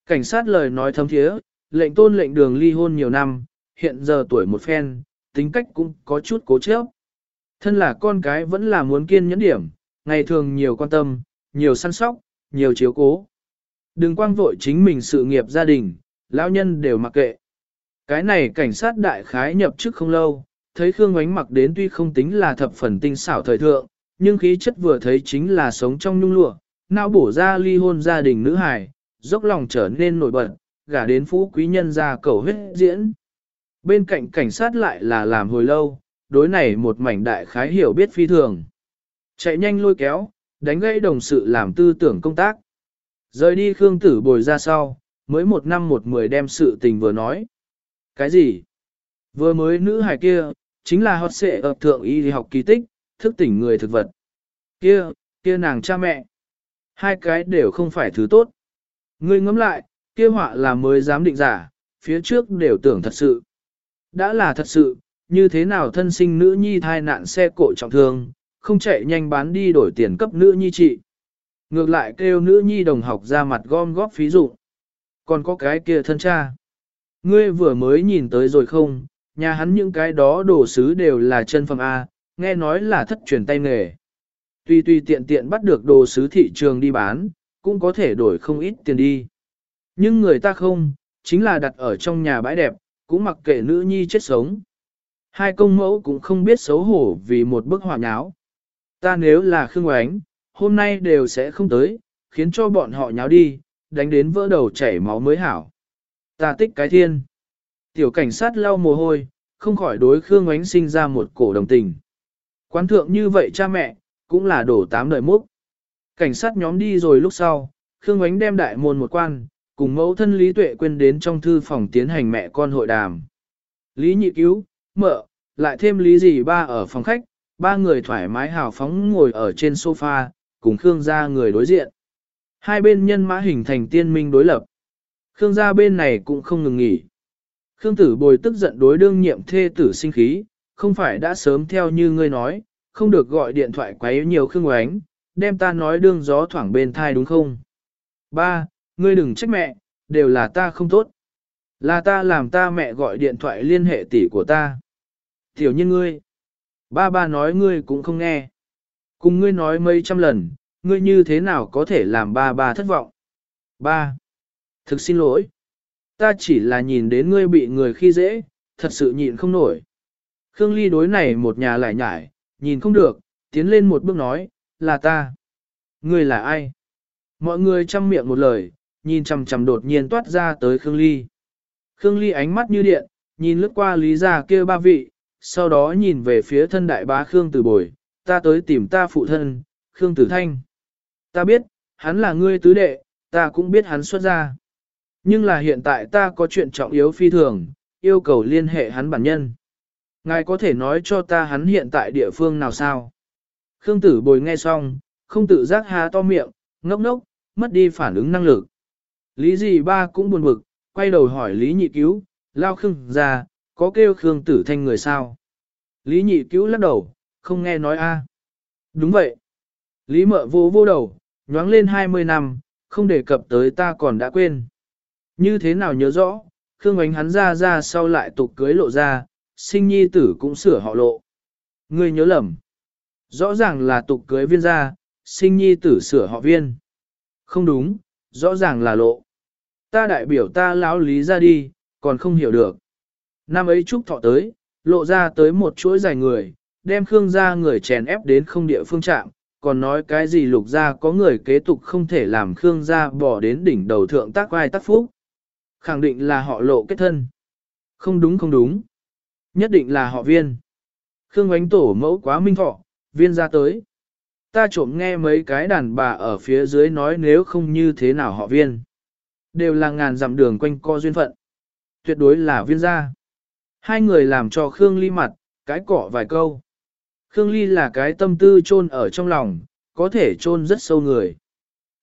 Cảnh sát lời nói thấm thiế, lệnh tôn lệnh đường ly hôn nhiều năm, hiện giờ tuổi một phen, tính cách cũng có chút cố chấp. Thân là con cái vẫn là muốn kiên nhẫn điểm, ngày thường nhiều quan tâm, nhiều săn sóc, nhiều chiếu cố. Đừng quang vội chính mình sự nghiệp gia đình, lão nhân đều mặc kệ. Cái này cảnh sát đại khái nhập chức không lâu, thấy Khương Ngoánh mặc đến tuy không tính là thập phần tinh xảo thời thượng, nhưng khí chất vừa thấy chính là sống trong nhung lụa, não bổ ra ly hôn gia đình nữ hài, dốc lòng trở nên nổi bật, gả đến phú quý nhân ra cầu huyết diễn. Bên cạnh cảnh sát lại là làm hồi lâu, đối này một mảnh đại khái hiểu biết phi thường. Chạy nhanh lôi kéo, đánh gãy đồng sự làm tư tưởng công tác. Rời đi Khương Tử bồi ra sau, mới một năm một mười đem sự tình vừa nói. Cái gì? Vừa mới nữ hài kia, chính là hót xệ ập thượng y học kỳ tích, thức tỉnh người thực vật. Kia, kia nàng cha mẹ. Hai cái đều không phải thứ tốt. Ngươi ngẫm lại, kia họa là mới dám định giả, phía trước đều tưởng thật sự. Đã là thật sự, như thế nào thân sinh nữ nhi thai nạn xe cộ trọng thương, không chạy nhanh bán đi đổi tiền cấp nữ nhi trị. Ngược lại kêu nữ nhi đồng học ra mặt gom góp phí dụng. Còn có cái kia thân cha. Ngươi vừa mới nhìn tới rồi không, nhà hắn những cái đó đồ sứ đều là chân phẩm A, nghe nói là thất truyền tay nghề. Tuy tuy tiện tiện bắt được đồ sứ thị trường đi bán, cũng có thể đổi không ít tiền đi. Nhưng người ta không, chính là đặt ở trong nhà bãi đẹp, cũng mặc kệ nữ nhi chết sống. Hai công mẫu cũng không biết xấu hổ vì một bức họa nháo. Ta nếu là Khương Oánh, hôm nay đều sẽ không tới, khiến cho bọn họ nháo đi, đánh đến vỡ đầu chảy máu mới hảo. Ta tích cái thiên. Tiểu cảnh sát lau mồ hôi, không khỏi đối Khương Oánh sinh ra một cổ đồng tình. Quán thượng như vậy cha mẹ, cũng là đổ tám đời múc. Cảnh sát nhóm đi rồi lúc sau, Khương Oánh đem đại môn một quan, cùng mẫu thân Lý Tuệ quên đến trong thư phòng tiến hành mẹ con hội đàm. Lý nhị cứu, mợ, lại thêm lý gì ba ở phòng khách, ba người thoải mái hào phóng ngồi ở trên sofa, cùng Khương gia người đối diện. Hai bên nhân mã hình thành tiên minh đối lập. Khương gia bên này cũng không ngừng nghỉ. Khương tử bồi tức giận đối đương nhiệm thê tử sinh khí, không phải đã sớm theo như ngươi nói, không được gọi điện thoại quấy nhiều Khương oánh, đem ta nói đương gió thoảng bên thai đúng không? Ba, ngươi đừng trách mẹ, đều là ta không tốt. Là ta làm ta mẹ gọi điện thoại liên hệ tỷ của ta. Tiểu nhân ngươi. Ba ba nói ngươi cũng không nghe. Cùng ngươi nói mấy trăm lần, ngươi như thế nào có thể làm ba ba thất vọng. Ba. Thực xin lỗi. Ta chỉ là nhìn đến ngươi bị người khi dễ, thật sự nhịn không nổi. Khương Ly đối này một nhà lại nhải, nhìn không được, tiến lên một bước nói, là ta. Ngươi là ai? Mọi người chăm miệng một lời, nhìn chằm chằm đột nhiên toát ra tới Khương Ly. Khương Ly ánh mắt như điện, nhìn lướt qua lý gia kia ba vị, sau đó nhìn về phía thân đại bá Khương Tử Bồi, ta tới tìm ta phụ thân, Khương Tử Thanh. Ta biết, hắn là ngươi tứ đệ, ta cũng biết hắn xuất ra. Nhưng là hiện tại ta có chuyện trọng yếu phi thường, yêu cầu liên hệ hắn bản nhân. Ngài có thể nói cho ta hắn hiện tại địa phương nào sao? Khương Tử Bồi nghe xong, không tự giác há to miệng, ngốc ngốc, mất đi phản ứng năng lực. Lý gì ba cũng buồn bực, quay đầu hỏi Lý nhị cứu, lao Khương ra, có kêu Khương Tử Thanh người sao? Lý nhị cứu lắc đầu, không nghe nói a. Đúng vậy. Lý mợ vô vô đầu, nhoáng lên 20 năm, không đề cập tới ta còn đã quên. Như thế nào nhớ rõ, Khương ánh hắn ra ra sau lại tục cưới lộ ra, sinh nhi tử cũng sửa họ lộ. Ngươi nhớ lầm. Rõ ràng là tục cưới viên ra, sinh nhi tử sửa họ viên. Không đúng, rõ ràng là lộ. Ta đại biểu ta lão lý ra đi, còn không hiểu được. Năm ấy trúc thọ tới, lộ ra tới một chuỗi dài người, đem Khương gia người chèn ép đến không địa phương trạm, còn nói cái gì lục gia có người kế tục không thể làm Khương gia bỏ đến đỉnh đầu thượng tác vai tác phúc. Khẳng định là họ lộ kết thân. Không đúng không đúng. Nhất định là họ viên. Khương ánh tổ mẫu quá minh thọ, viên ra tới. Ta trộm nghe mấy cái đàn bà ở phía dưới nói nếu không như thế nào họ viên. Đều là ngàn dặm đường quanh co duyên phận. Tuyệt đối là viên gia. Hai người làm cho Khương Ly mặt, cái cọ vài câu. Khương Ly là cái tâm tư chôn ở trong lòng, có thể chôn rất sâu người.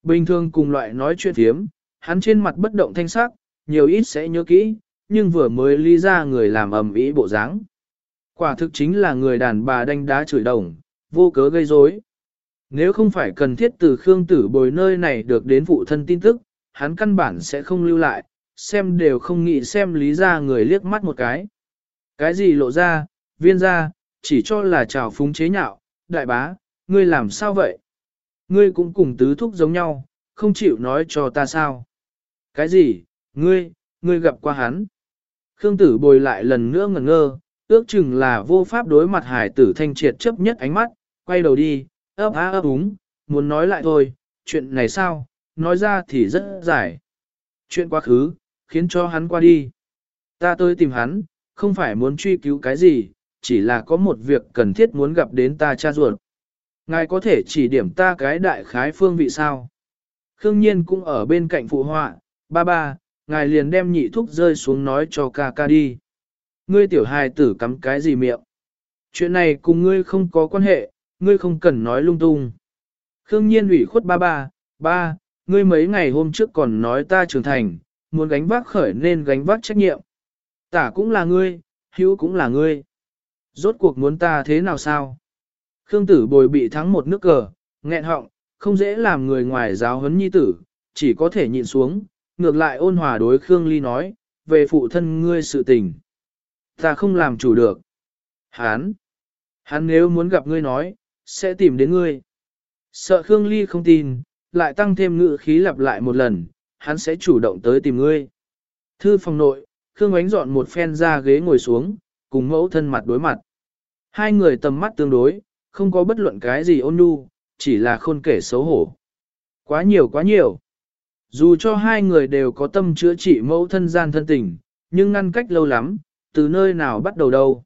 Bình thường cùng loại nói chuyện thiếm, hắn trên mặt bất động thanh sắc, nhiều ít sẽ nhớ kỹ, nhưng vừa mới ly ra người làm ầm ĩ bộ dáng. Quả thực chính là người đàn bà đánh đá chửi đồng, vô cớ gây rối. Nếu không phải cần thiết từ Khương Tử Bồi nơi này được đến phụ thân tin tức, hắn căn bản sẽ không lưu lại, xem đều không nghĩ xem lý ra người liếc mắt một cái. Cái gì lộ ra, viên ra, chỉ cho là trào phúng chế nhạo, đại bá, ngươi làm sao vậy? Ngươi cũng cùng tứ thúc giống nhau, không chịu nói cho ta sao? Cái gì, ngươi, ngươi gặp qua hắn? Khương tử bồi lại lần nữa ngẩn ngơ, ước chừng là vô pháp đối mặt hải tử thanh triệt chấp nhất ánh mắt, quay đầu đi, ấp á ấp úng, muốn nói lại thôi, chuyện này sao, nói ra thì rất dài. Chuyện quá khứ, khiến cho hắn qua đi. Ta tới tìm hắn, không phải muốn truy cứu cái gì, chỉ là có một việc cần thiết muốn gặp đến ta cha ruột. Ngài có thể chỉ điểm ta cái đại khái phương vị sao? Khương Nhiên cũng ở bên cạnh phụ họa, ba ba, ngài liền đem nhị thúc rơi xuống nói cho ca ca đi. Ngươi tiểu hài tử cắm cái gì miệng? Chuyện này cùng ngươi không có quan hệ, ngươi không cần nói lung tung. Khương Nhiên ủy khuất ba ba, ba, ngươi mấy ngày hôm trước còn nói ta trưởng thành, muốn gánh vác khởi nên gánh vác trách nhiệm. Tả cũng là ngươi, hữu cũng là ngươi. Rốt cuộc muốn ta thế nào sao? Khương tử bồi bị thắng một nước cờ, nghẹn họng, không dễ làm người ngoài giáo huấn nhi tử, chỉ có thể nhịn xuống, ngược lại ôn hòa đối Khương Ly nói, về phụ thân ngươi sự tình. Ta không làm chủ được. Hán, hắn nếu muốn gặp ngươi nói, sẽ tìm đến ngươi. Sợ Khương Ly không tin, lại tăng thêm ngự khí lặp lại một lần, hắn sẽ chủ động tới tìm ngươi. Thư phòng nội, Khương ánh dọn một phen ra ghế ngồi xuống, cùng mẫu thân mặt đối mặt. Hai người tầm mắt tương đối, không có bất luận cái gì ôn nhu, chỉ là khôn kể xấu hổ. Quá nhiều quá nhiều. Dù cho hai người đều có tâm chữa trị mẫu thân gian thân tình, nhưng ngăn cách lâu lắm, từ nơi nào bắt đầu đâu.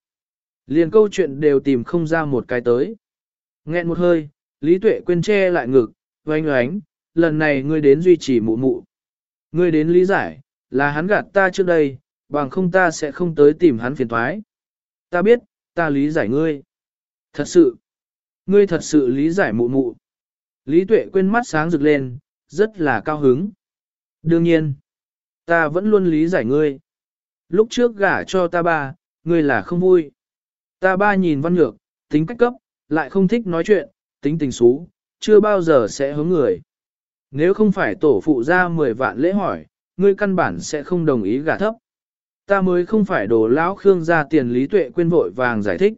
Liền câu chuyện đều tìm không ra một cái tới. Nghẹn một hơi, Lý Tuệ quên che lại ngực, oanh oánh, lần này ngươi đến duy trì mụ mụ. Ngươi đến lý giải, là hắn gạt ta trước đây, bằng không ta sẽ không tới tìm hắn phiền thoái. Ta biết, ta lý giải ngươi. Thật sự, ngươi thật sự lý giải mụ mụ. Lý Tuệ quên mắt sáng rực lên, rất là cao hứng. Đương nhiên, ta vẫn luôn lý giải ngươi. Lúc trước gả cho ta ba, ngươi là không vui. Ta ba nhìn văn nhược, tính cách cấp, lại không thích nói chuyện, tính tình xú, chưa bao giờ sẽ hướng người. Nếu không phải tổ phụ ra 10 vạn lễ hỏi, ngươi căn bản sẽ không đồng ý gả thấp. Ta mới không phải đồ lão Khương ra tiền lý tuệ quên vội vàng giải thích.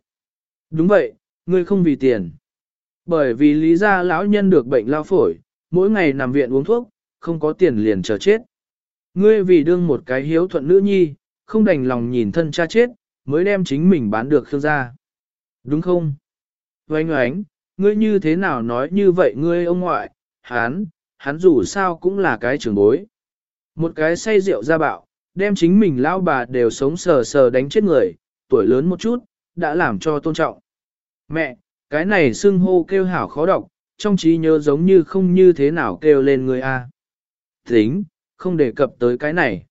Đúng vậy, ngươi không vì tiền. Bởi vì lý gia lão nhân được bệnh lao phổi, mỗi ngày nằm viện uống thuốc, không có tiền liền chờ chết. Ngươi vì đương một cái hiếu thuận nữ nhi, không đành lòng nhìn thân cha chết, mới đem chính mình bán được Khương gia. Đúng không? Oánh oánh, ngươi như thế nào nói như vậy ngươi ông ngoại, hắn, hắn dù sao cũng là cái trưởng bối. Một cái say rượu ra bạo, đem chính mình lao bà đều sống sờ sờ đánh chết người, tuổi lớn một chút, đã làm cho tôn trọng. Mẹ, cái này xưng hô kêu hảo khó đọc, trong trí nhớ giống như không như thế nào kêu lên người a. Tính, không đề cập tới cái này.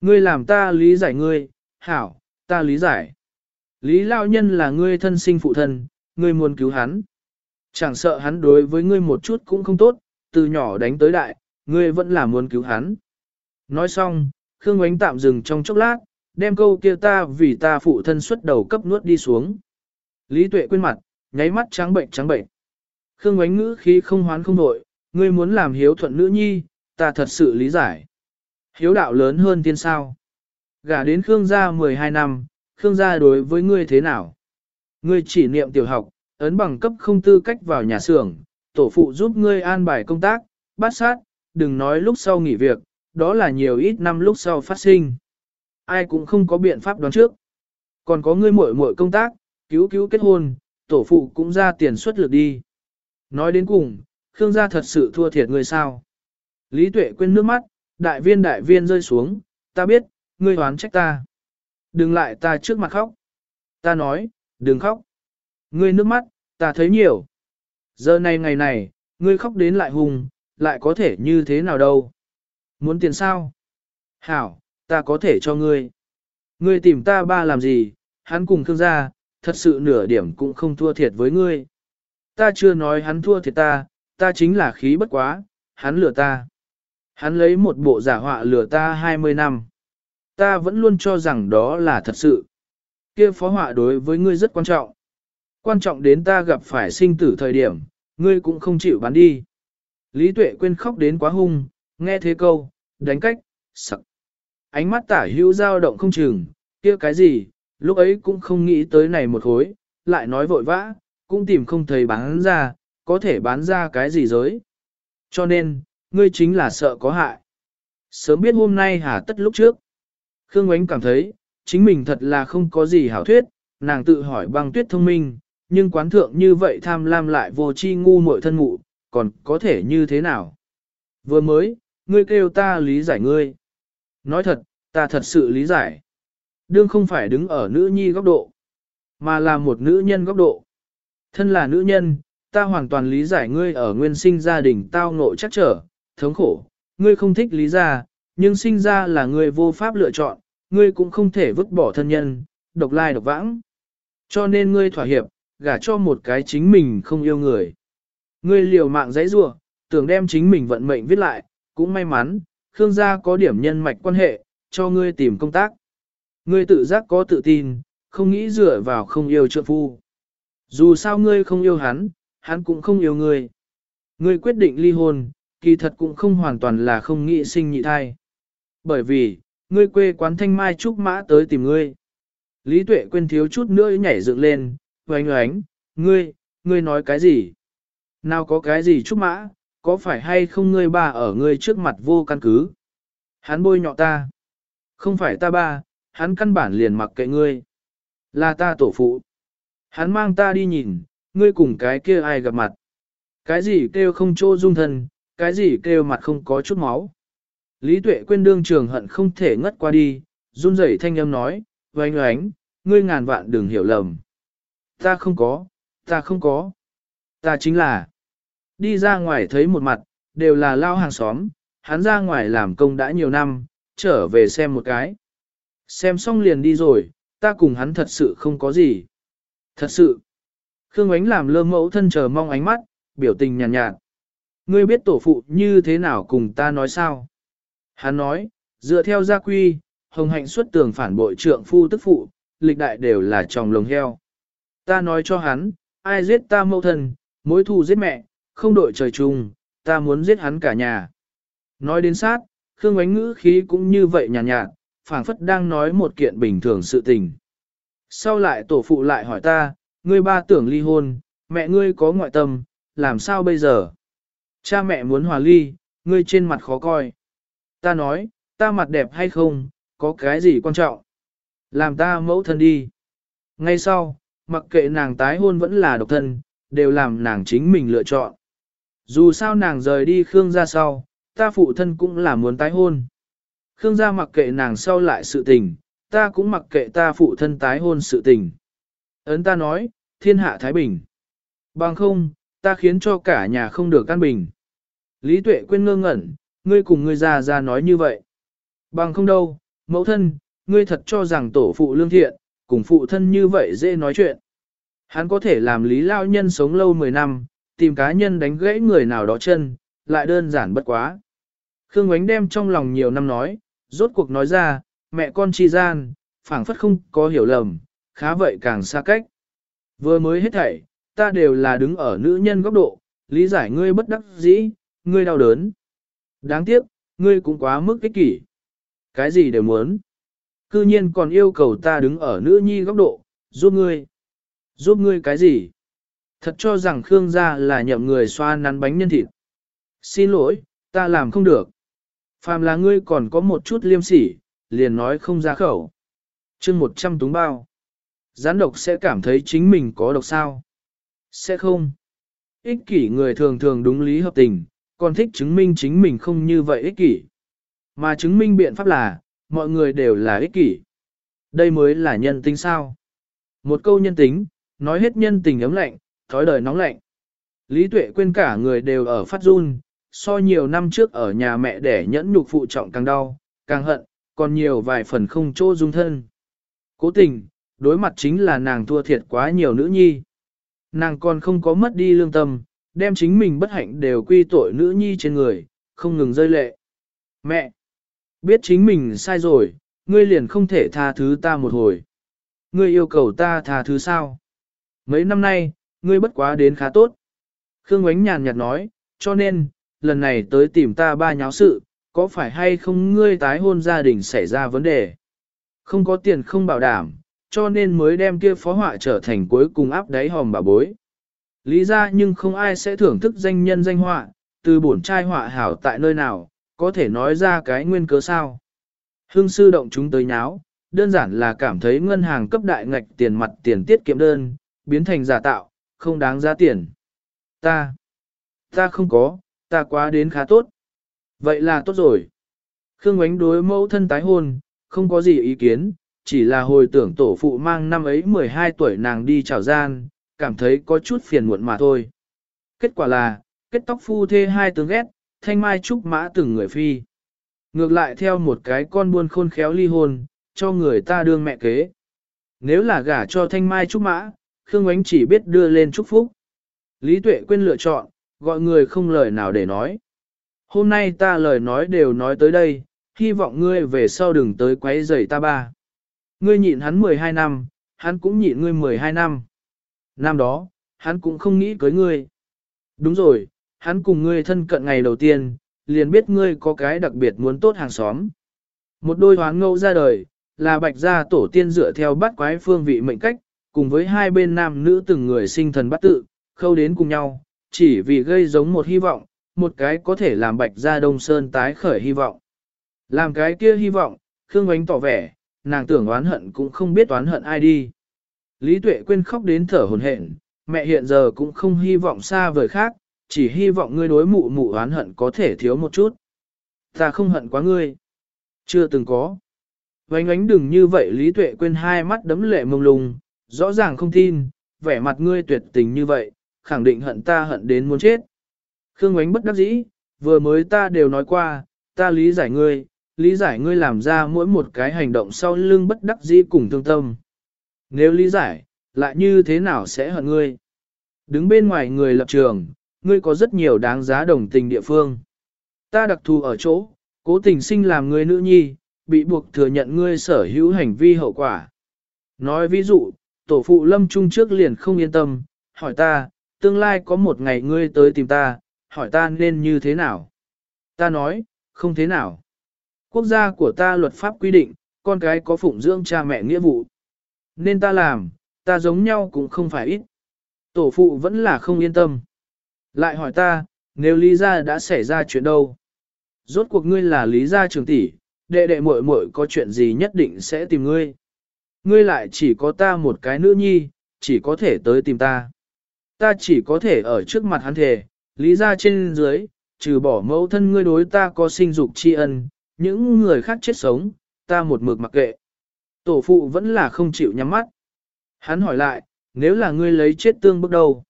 Ngươi làm ta lý giải ngươi, hảo, ta lý giải. Lý lao nhân là ngươi thân sinh phụ thân, ngươi muốn cứu hắn. Chẳng sợ hắn đối với ngươi một chút cũng không tốt, từ nhỏ đánh tới đại, ngươi vẫn là muốn cứu hắn. Nói xong, Khương Ngoánh tạm dừng trong chốc lát, đem câu kia ta vì ta phụ thân xuất đầu cấp nuốt đi xuống. Lý Tuệ quên mặt, nháy mắt trắng bệnh trắng bệnh. Khương Ngoánh ngữ khí không hoán không đội, ngươi muốn làm hiếu thuận nữ nhi, ta thật sự lý giải. Hiếu đạo lớn hơn tiên sao. Gả đến Khương gia 12 năm, Khương gia đối với ngươi thế nào? Ngươi chỉ niệm tiểu học, ấn bằng cấp không tư cách vào nhà xưởng, tổ phụ giúp ngươi an bài công tác, bát sát, đừng nói lúc sau nghỉ việc, đó là nhiều ít năm lúc sau phát sinh. Ai cũng không có biện pháp đoán trước. Còn có ngươi muội muội công tác, cứu cứu kết hôn, tổ phụ cũng ra tiền xuất lực đi. Nói đến cùng, Khương gia thật sự thua thiệt ngươi sao? Lý Tuệ quên nước mắt, đại viên đại viên rơi xuống, ta biết, ngươi hoán trách ta. Đừng lại ta trước mặt khóc. Ta nói, đừng khóc. Ngươi nước mắt, ta thấy nhiều. Giờ này ngày này, ngươi khóc đến lại hùng, lại có thể như thế nào đâu. Muốn tiền sao? Hảo, ta có thể cho ngươi. Ngươi tìm ta ba làm gì, hắn cùng thương gia, thật sự nửa điểm cũng không thua thiệt với ngươi. Ta chưa nói hắn thua thiệt ta, ta chính là khí bất quá, hắn lừa ta. Hắn lấy một bộ giả họa lừa ta 20 năm. Ta vẫn luôn cho rằng đó là thật sự. kia phó họa đối với ngươi rất quan trọng. Quan trọng đến ta gặp phải sinh tử thời điểm, ngươi cũng không chịu bán đi. Lý Tuệ quên khóc đến quá hung, nghe thế câu, đánh cách, sặc. Ánh mắt tả hữu dao động không chừng, kia cái gì, lúc ấy cũng không nghĩ tới này một hối, lại nói vội vã, cũng tìm không thấy bán ra, có thể bán ra cái gì giới. Cho nên, ngươi chính là sợ có hại. Sớm biết hôm nay hà tất lúc trước. Khương Ngoánh cảm thấy, chính mình thật là không có gì hảo thuyết, nàng tự hỏi băng tuyết thông minh, nhưng quán thượng như vậy tham lam lại vô chi ngu muội thân mụ, còn có thể như thế nào? Vừa mới, ngươi kêu ta lý giải ngươi. Nói thật, ta thật sự lý giải. Đương không phải đứng ở nữ nhi góc độ, mà là một nữ nhân góc độ. Thân là nữ nhân, ta hoàn toàn lý giải ngươi ở nguyên sinh gia đình tao ngộ chắc trở, thống khổ, ngươi không thích lý ra, nhưng sinh ra là ngươi vô pháp lựa chọn, ngươi cũng không thể vứt bỏ thân nhân, độc lai độc vãng. Cho nên ngươi thỏa hiệp, gả cho một cái chính mình không yêu người. Ngươi liều mạng dãy rua, tưởng đem chính mình vận mệnh viết lại, cũng may mắn, Khương gia có điểm nhân mạch quan hệ, cho ngươi tìm công tác. Ngươi tự giác có tự tin, không nghĩ dựa vào không yêu trợ phu. Dù sao ngươi không yêu hắn, hắn cũng không yêu ngươi. Ngươi quyết định ly hôn, kỳ thật cũng không hoàn toàn là không nghĩ sinh nhị thai. Bởi vì, ngươi quê quán thanh mai trúc mã tới tìm ngươi. Lý tuệ quên thiếu chút nữa nhảy dựng lên, oánh oánh, ngươi, ngươi nói cái gì? Nào có cái gì trúc mã, có phải hay không ngươi ba ở ngươi trước mặt vô căn cứ? Hắn bôi nhọ ta. Không phải ta ba, hắn căn bản liền mặc kệ ngươi. Là ta tổ phụ. Hắn mang ta đi nhìn, ngươi cùng cái kia ai gặp mặt. Cái gì kêu không chỗ dung thân, cái gì kêu mặt không có chút máu. Lý tuệ quên đương trường hận không thể ngất qua đi, run rẩy thanh âm nói, oánh oánh, ngươi ngàn vạn đừng hiểu lầm. Ta không có, ta không có. Ta chính là, đi ra ngoài thấy một mặt, đều là lao hàng xóm, hắn ra ngoài làm công đã nhiều năm, trở về xem một cái. Xem xong liền đi rồi, ta cùng hắn thật sự không có gì. Thật sự. Khương Ánh làm lơ mẫu thân chờ mong ánh mắt, biểu tình nhàn nhạt, nhạt. Ngươi biết tổ phụ như thế nào cùng ta nói sao? Hắn nói, dựa theo gia quy, hồng hạnh xuất tường phản bội trượng phu tức phụ, lịch đại đều là chồng lồng heo. Ta nói cho hắn, ai giết ta mẫu thân, mối thù giết mẹ, không đội trời chung, ta muốn giết hắn cả nhà. Nói đến sát, Khương Ánh ngữ khí cũng như vậy nhàn nhạt, nhạt phảng phất đang nói một kiện bình thường sự tình. Sau lại tổ phụ lại hỏi ta, ngươi ba tưởng ly hôn, mẹ ngươi có ngoại tâm, làm sao bây giờ? Cha mẹ muốn hòa ly, ngươi trên mặt khó coi. Ta nói, ta mặt đẹp hay không, có cái gì quan trọng? Làm ta mẫu thân đi. Ngay sau, mặc kệ nàng tái hôn vẫn là độc thân, đều làm nàng chính mình lựa chọn. Dù sao nàng rời đi Khương gia sau, ta phụ thân cũng là muốn tái hôn. Khương gia mặc kệ nàng sau lại sự tình, ta cũng mặc kệ ta phụ thân tái hôn sự tình. Ấn ta nói, thiên hạ Thái Bình. Bằng không, ta khiến cho cả nhà không được căn bình. Lý Tuệ quên ngơ ngẩn, ngươi cùng ngươi già ra nói như vậy. Bằng không đâu, mẫu thân, ngươi thật cho rằng tổ phụ lương thiện, cùng phụ thân như vậy dễ nói chuyện. Hắn có thể làm lý lao nhân sống lâu 10 năm, tìm cá nhân đánh gãy người nào đó chân, lại đơn giản bất quá. Khương Ngoánh đem trong lòng nhiều năm nói, rốt cuộc nói ra, mẹ con chi gian, phảng phất không có hiểu lầm, khá vậy càng xa cách. Vừa mới hết thảy, ta đều là đứng ở nữ nhân góc độ, lý giải ngươi bất đắc dĩ, ngươi đau đớn. Đáng tiếc, ngươi cũng quá mức ích kỷ. Cái gì đều muốn. Cư nhiên còn yêu cầu ta đứng ở nữ nhi góc độ, giúp ngươi. Giúp ngươi cái gì? Thật cho rằng Khương gia là nhậm người xoa nắn bánh nhân thịt. Xin lỗi, ta làm không được. Phàm là ngươi còn có một chút liêm sỉ, liền nói không ra khẩu. chương một trăm túng bao. Gián độc sẽ cảm thấy chính mình có độc sao? Sẽ không. Ích kỷ người thường thường đúng lý hợp tình, còn thích chứng minh chính mình không như vậy ích kỷ. Mà chứng minh biện pháp là, mọi người đều là ích kỷ. Đây mới là nhân tính sao. Một câu nhân tính, nói hết nhân tình ấm lạnh, thói đời nóng lạnh. Lý tuệ quên cả người đều ở phát run, so nhiều năm trước ở nhà mẹ để nhẫn nhục phụ trọng càng đau, càng hận, còn nhiều vài phần không chỗ dung thân. Cố tình, đối mặt chính là nàng thua thiệt quá nhiều nữ nhi. Nàng còn không có mất đi lương tâm, đem chính mình bất hạnh đều quy tội nữ nhi trên người, không ngừng rơi lệ. Mẹ! Biết chính mình sai rồi, ngươi liền không thể tha thứ ta một hồi. Ngươi yêu cầu ta tha thứ sao? Mấy năm nay, ngươi bất quá đến khá tốt. Khương Ngoánh nhàn nhạt nói, cho nên, lần này tới tìm ta ba nháo sự, có phải hay không ngươi tái hôn gia đình xảy ra vấn đề? Không có tiền không bảo đảm, cho nên mới đem kia phó họa trở thành cuối cùng áp đáy hòm bà bối. Lý ra nhưng không ai sẽ thưởng thức danh nhân danh họa, từ bổn trai họa hảo tại nơi nào, có thể nói ra cái nguyên cớ sao. Hương sư động chúng tới nháo, đơn giản là cảm thấy ngân hàng cấp đại ngạch tiền mặt tiền tiết kiệm đơn, biến thành giả tạo, không đáng giá tiền. Ta, ta không có, ta quá đến khá tốt. Vậy là tốt rồi. Khương Ngoánh đối mẫu thân tái hôn, không có gì ý kiến, chỉ là hồi tưởng tổ phụ mang năm ấy 12 tuổi nàng đi chào gian, cảm thấy có chút phiền muộn mà thôi. Kết quả là, kết tóc phu thê hai tướng ghét, thanh mai trúc mã từng người phi. Ngược lại theo một cái con buôn khôn khéo ly hôn, cho người ta đương mẹ kế. Nếu là gả cho thanh mai trúc mã, Khương Ngoánh chỉ biết đưa lên chúc phúc. Lý Tuệ quên lựa chọn, gọi người không lời nào để nói. Hôm nay ta lời nói đều nói tới đây, hy vọng ngươi về sau đừng tới quấy rầy ta ba. Ngươi nhịn hắn 12 năm, hắn cũng nhịn ngươi 12 năm. Năm đó, hắn cũng không nghĩ cưới ngươi. Đúng rồi, hắn cùng ngươi thân cận ngày đầu tiên, liền biết ngươi có cái đặc biệt muốn tốt hàng xóm. Một đôi hoán ngẫu ra đời, là bạch gia tổ tiên dựa theo bát quái phương vị mệnh cách, cùng với hai bên nam nữ từng người sinh thần bắt tự, khâu đến cùng nhau, chỉ vì gây giống một hy vọng, một cái có thể làm bạch gia đông sơn tái khởi hy vọng. Làm cái kia hy vọng, Khương Ngoánh tỏ vẻ, nàng tưởng oán hận cũng không biết oán hận ai đi. Lý Tuệ quên khóc đến thở hồn hển, mẹ hiện giờ cũng không hy vọng xa vời khác, chỉ hy vọng ngươi đối mụ mụ oán hận có thể thiếu một chút. Ta không hận quá ngươi. Chưa từng có. Vánh ánh đừng như vậy Lý Tuệ quên hai mắt đấm lệ mông lung, rõ ràng không tin, vẻ mặt ngươi tuyệt tình như vậy, khẳng định hận ta hận đến muốn chết. Khương Ngoánh bất đắc dĩ, vừa mới ta đều nói qua, ta lý giải ngươi, lý giải ngươi làm ra mỗi một cái hành động sau lưng bất đắc dĩ cùng thương tâm. Nếu lý giải, lại như thế nào sẽ hận ngươi? Đứng bên ngoài người lập trường, ngươi có rất nhiều đáng giá đồng tình địa phương. Ta đặc thù ở chỗ, cố tình sinh làm ngươi nữ nhi, bị buộc thừa nhận ngươi sở hữu hành vi hậu quả. Nói ví dụ, tổ phụ lâm trung trước liền không yên tâm, hỏi ta, tương lai có một ngày ngươi tới tìm ta, hỏi ta nên như thế nào? Ta nói, không thế nào. Quốc gia của ta luật pháp quy định, con cái có phụng dưỡng cha mẹ nghĩa vụ. Nên ta làm, ta giống nhau cũng không phải ít. Tổ phụ vẫn là không yên tâm. Lại hỏi ta, nếu lý gia đã xảy ra chuyện đâu? Rốt cuộc ngươi là lý gia trường tỷ, đệ đệ muội muội có chuyện gì nhất định sẽ tìm ngươi. Ngươi lại chỉ có ta một cái nữ nhi, chỉ có thể tới tìm ta. Ta chỉ có thể ở trước mặt hắn thề, lý gia trên dưới, trừ bỏ mẫu thân ngươi đối ta có sinh dục tri ân, những người khác chết sống, ta một mực mặc kệ. Tổ phụ vẫn là không chịu nhắm mắt. Hắn hỏi lại, nếu là ngươi lấy chết tương bước đầu.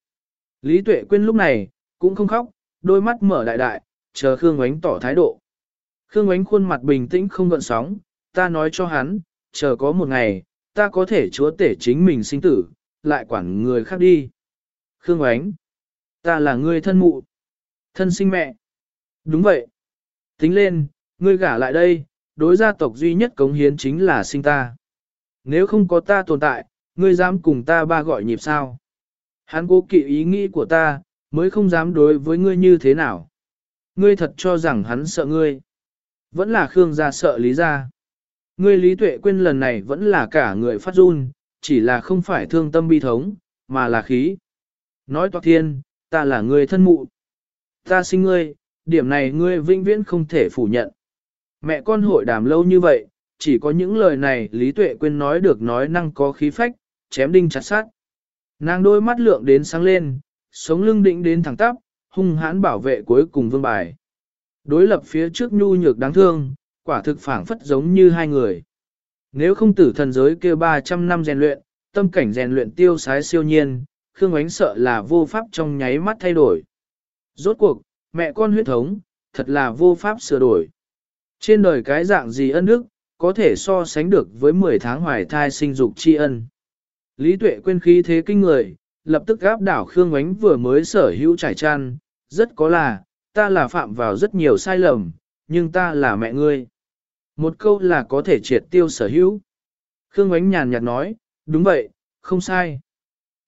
Lý Tuệ quên lúc này, cũng không khóc, đôi mắt mở đại đại, chờ Khương Ngoánh tỏ thái độ. Khương Ngoánh khuôn mặt bình tĩnh không gợn sóng, ta nói cho hắn, chờ có một ngày, ta có thể chúa tể chính mình sinh tử, lại quản người khác đi. Khương Ánh, ta là người thân mụ, thân sinh mẹ. Đúng vậy. Tính lên, ngươi gả lại đây, đối gia tộc duy nhất cống hiến chính là sinh ta. Nếu không có ta tồn tại, ngươi dám cùng ta ba gọi nhịp sao? Hắn cố kỵ ý nghĩ của ta, mới không dám đối với ngươi như thế nào. Ngươi thật cho rằng hắn sợ ngươi. Vẫn là Khương gia sợ Lý gia. Ngươi Lý Tuệ Quyên lần này vẫn là cả người phát run, chỉ là không phải thương tâm bi thống, mà là khí. Nói toạc thiên, ta là người thân mụ. Ta sinh ngươi, điểm này ngươi vĩnh viễn không thể phủ nhận. Mẹ con hội đàm lâu như vậy, chỉ có những lời này Lý Tuệ Quyên nói được nói năng có khí phách, chém đinh chặt sát. Nàng đôi mắt lượng đến sáng lên, sống lưng định đến thẳng tắp, hung hãn bảo vệ cuối cùng vương bài. Đối lập phía trước nhu nhược đáng thương, quả thực phảng phất giống như hai người. Nếu không tử thần giới kia 300 năm rèn luyện, tâm cảnh rèn luyện tiêu sái siêu nhiên, Khương Ánh sợ là vô pháp trong nháy mắt thay đổi. Rốt cuộc, mẹ con huyết thống, thật là vô pháp sửa đổi. Trên đời cái dạng gì ân đức, có thể so sánh được với 10 tháng hoài thai sinh dục tri ân. Lý tuệ quên khí thế kinh người, lập tức gáp đảo Khương Ánh vừa mới sở hữu trải trăn. rất có là, ta là phạm vào rất nhiều sai lầm, nhưng ta là mẹ ngươi. Một câu là có thể triệt tiêu sở hữu. Khương Ánh nhàn nhạt nói, đúng vậy, không sai.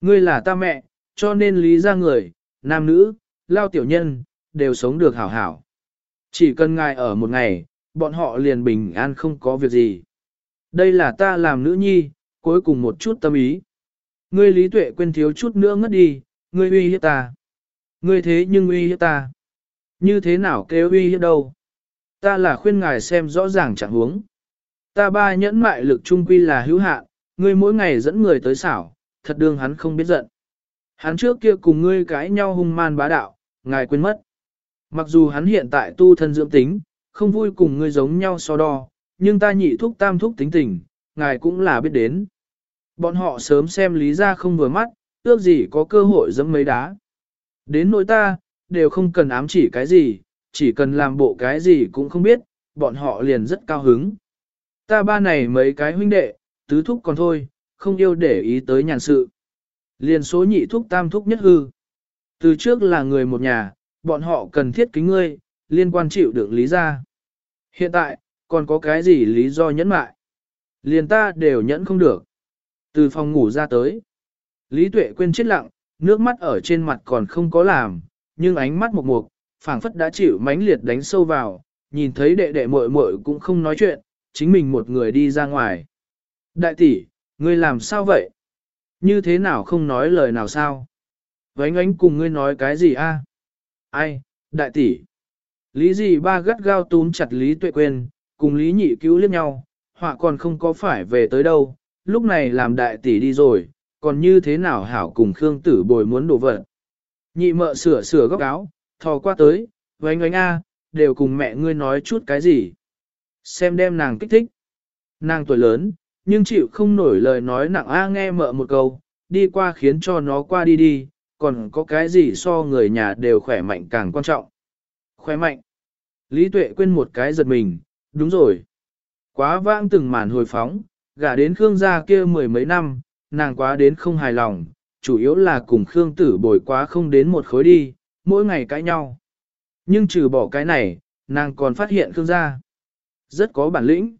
Ngươi là ta mẹ, cho nên lý ra người, nam nữ, lao tiểu nhân, đều sống được hảo hảo. Chỉ cần ngài ở một ngày, bọn họ liền bình an không có việc gì. Đây là ta làm nữ nhi, cuối cùng một chút tâm ý. Ngươi lý tuệ quên thiếu chút nữa ngất đi, ngươi uy hiếp ta. Ngươi thế nhưng uy hiếp ta. Như thế nào kêu uy hiếp đâu? Ta là khuyên ngài xem rõ ràng trạng huống. Ta ba nhẫn mại lực trung quy là hữu hạn, ngươi mỗi ngày dẫn người tới xảo, thật đương hắn không biết giận. Hắn trước kia cùng ngươi cãi nhau hung man bá đạo, ngài quên mất. Mặc dù hắn hiện tại tu thân dưỡng tính, không vui cùng ngươi giống nhau so đo, nhưng ta nhị thúc tam thúc tính tình, ngài cũng là biết đến. Bọn họ sớm xem lý ra không vừa mắt, ước gì có cơ hội dẫm mấy đá. Đến nỗi ta, đều không cần ám chỉ cái gì, chỉ cần làm bộ cái gì cũng không biết, bọn họ liền rất cao hứng. Ta ba này mấy cái huynh đệ, tứ thúc còn thôi, không yêu để ý tới nhàn sự. Liền số nhị thúc tam thúc nhất hư. Từ trước là người một nhà, bọn họ cần thiết kính ngươi, liên quan chịu được lý ra. Hiện tại, còn có cái gì lý do nhẫn mại? Liền ta đều nhẫn không được. Từ phòng ngủ ra tới. Lý tuệ quên chết lặng, nước mắt ở trên mặt còn không có làm, nhưng ánh mắt mục mục, phảng phất đã chịu mãnh liệt đánh sâu vào, nhìn thấy đệ đệ muội muội cũng không nói chuyện, chính mình một người đi ra ngoài. Đại tỷ, ngươi làm sao vậy? Như thế nào không nói lời nào sao? Vánh ánh cùng ngươi nói cái gì a? Ai, đại tỷ. Lý gì ba gắt gao túm chặt Lý tuệ Quyên, cùng Lý nhị cứu liếc nhau, họa còn không có phải về tới đâu, lúc này làm đại tỷ đi rồi, còn như thế nào hảo cùng Khương tử bồi muốn đổ vật. Nhị mợ sửa sửa góc áo, thò qua tới, vánh ánh a, đều cùng mẹ ngươi nói chút cái gì. Xem đem nàng kích thích. Nàng tuổi lớn, nhưng chịu không nổi lời nói nặng a nghe mợ một câu, đi qua khiến cho nó qua đi đi, còn có cái gì so người nhà đều khỏe mạnh càng quan trọng. Khỏe mạnh. Lý Tuệ quên một cái giật mình, đúng rồi. Quá vãng từng màn hồi phóng, gả đến Khương gia kia mười mấy năm, nàng quá đến không hài lòng, chủ yếu là cùng Khương tử bồi quá không đến một khối đi, mỗi ngày cãi nhau. Nhưng trừ bỏ cái này, nàng còn phát hiện Khương gia. Rất có bản lĩnh.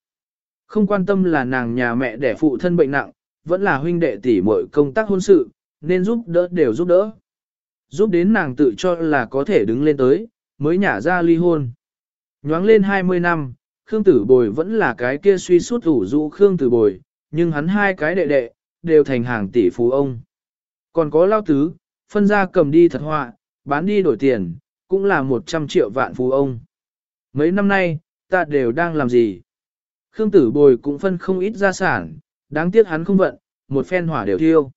Không quan tâm là nàng nhà mẹ đẻ phụ thân bệnh nặng, vẫn là huynh đệ tỷ muội công tác hôn sự, nên giúp đỡ đều giúp đỡ. Giúp đến nàng tự cho là có thể đứng lên tới, mới nhả ra ly hôn. Nhoáng lên 20 năm, Khương Tử Bồi vẫn là cái kia suy suốt ủ rũ Khương Tử Bồi, nhưng hắn hai cái đệ đệ, đều thành hàng tỷ phú ông. Còn có lao tứ, phân ra cầm đi thật họa, bán đi đổi tiền, cũng là 100 triệu vạn phú ông. Mấy năm nay, ta đều đang làm gì? Khương Tử Bồi cũng phân không ít gia sản, đáng tiếc hắn không vận, một phen hỏa đều thiêu.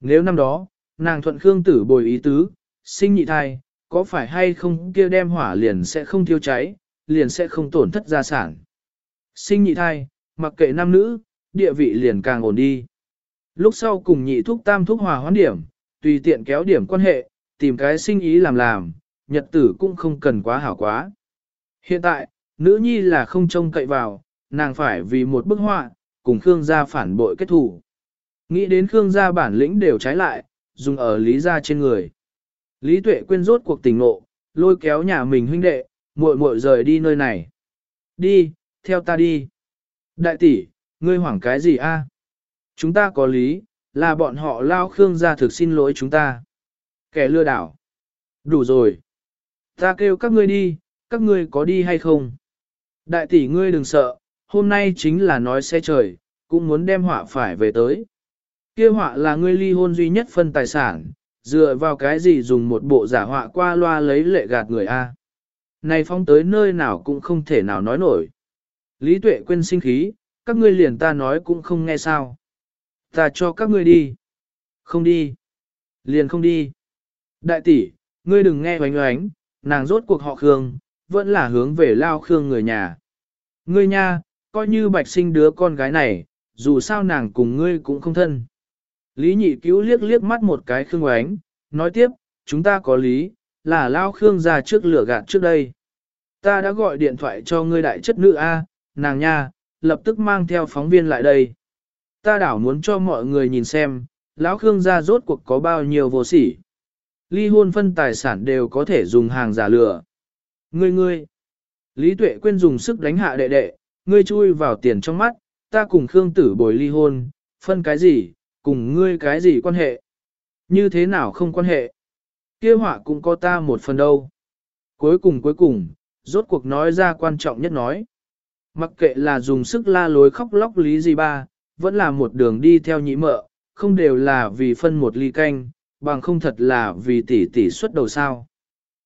Nếu năm đó, nàng thuận Khương Tử Bồi ý tứ, sinh nhị thai, có phải hay không kia đem hỏa liền sẽ không thiêu cháy, liền sẽ không tổn thất gia sản. Sinh nhị thai, mặc kệ nam nữ, địa vị liền càng ổn đi. Lúc sau cùng nhị thúc tam thúc hòa hoán điểm, tùy tiện kéo điểm quan hệ, tìm cái sinh ý làm làm, nhật tử cũng không cần quá hảo quá. Hiện tại, nữ nhi là không trông cậy vào, nàng phải vì một bức họa, cùng Khương gia phản bội kết thủ. Nghĩ đến Khương gia bản lĩnh đều trái lại, dùng ở lý gia trên người. Lý tuệ quên rốt cuộc tình ngộ, lôi kéo nhà mình huynh đệ, muội muội rời đi nơi này. Đi, theo ta đi. Đại tỷ, ngươi hoảng cái gì a? Chúng ta có lý, là bọn họ lao Khương gia thực xin lỗi chúng ta. Kẻ lừa đảo. Đủ rồi. Ta kêu các ngươi đi, các ngươi có đi hay không? Đại tỷ ngươi đừng sợ, hôm nay chính là nói xe trời, cũng muốn đem họa phải về tới. Kia họa là ngươi ly hôn duy nhất phân tài sản, dựa vào cái gì dùng một bộ giả họa qua loa lấy lệ gạt người A. Này phong tới nơi nào cũng không thể nào nói nổi. Lý tuệ quên sinh khí, các ngươi liền ta nói cũng không nghe sao. Ta cho các ngươi đi. Không đi. Liền không đi. Đại tỷ, ngươi đừng nghe oánh oánh, nàng rốt cuộc họ Khương, vẫn là hướng về lao Khương người nhà. Ngươi nha, coi như bạch sinh đứa con gái này, dù sao nàng cùng ngươi cũng không thân. Lý nhị cứu liếc liếc mắt một cái Khương oánh, nói tiếp, chúng ta có lý, là lao Khương ra trước lửa gạt trước đây. Ta đã gọi điện thoại cho ngươi đại chất nữ A, nàng nha, lập tức mang theo phóng viên lại đây. Ta đảo muốn cho mọi người nhìn xem, lão Khương gia rốt cuộc có bao nhiêu vô sỉ. Ly hôn phân tài sản đều có thể dùng hàng giả lừa. Ngươi ngươi, Lý Tuệ quên dùng sức đánh hạ đệ đệ, ngươi chui vào tiền trong mắt, ta cùng Khương tử bồi ly hôn, phân cái gì, cùng ngươi cái gì quan hệ. Như thế nào không quan hệ. kia họa cũng có ta một phần đâu. Cuối cùng cuối cùng, rốt cuộc nói ra quan trọng nhất nói. Mặc kệ là dùng sức la lối khóc lóc lý gì ba, vẫn là một đường đi theo nhị mợ, không đều là vì phân một ly canh, bằng không thật là vì tỷ tỷ xuất đầu sao.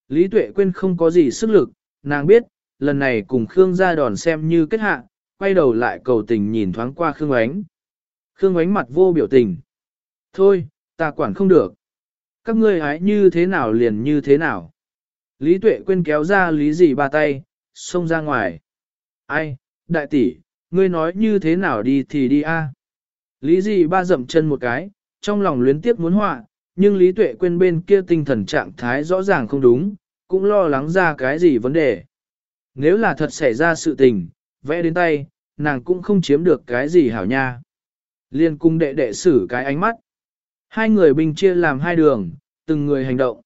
Lý Tuệ quyên không có gì sức lực, nàng biết, lần này cùng Khương gia đòn xem như kết hạ, quay đầu lại cầu tình nhìn thoáng qua Khương Ánh. Khương Ánh mặt vô biểu tình. Thôi, ta quản không được. Các ngươi hãy như thế nào liền như thế nào. Lý Tuệ quyên kéo ra Lý gì ba tay, xông ra ngoài. Ai, đại tỷ, ngươi nói như thế nào đi thì đi a. Lý gì ba dậm chân một cái, trong lòng luyến tiếc muốn họa, nhưng Lý Tuệ quên bên kia tinh thần trạng thái rõ ràng không đúng, cũng lo lắng ra cái gì vấn đề. Nếu là thật xảy ra sự tình, vẽ đến tay, nàng cũng không chiếm được cái gì hảo nha. Liên cung đệ đệ xử cái ánh mắt. Hai người bình chia làm hai đường, từng người hành động.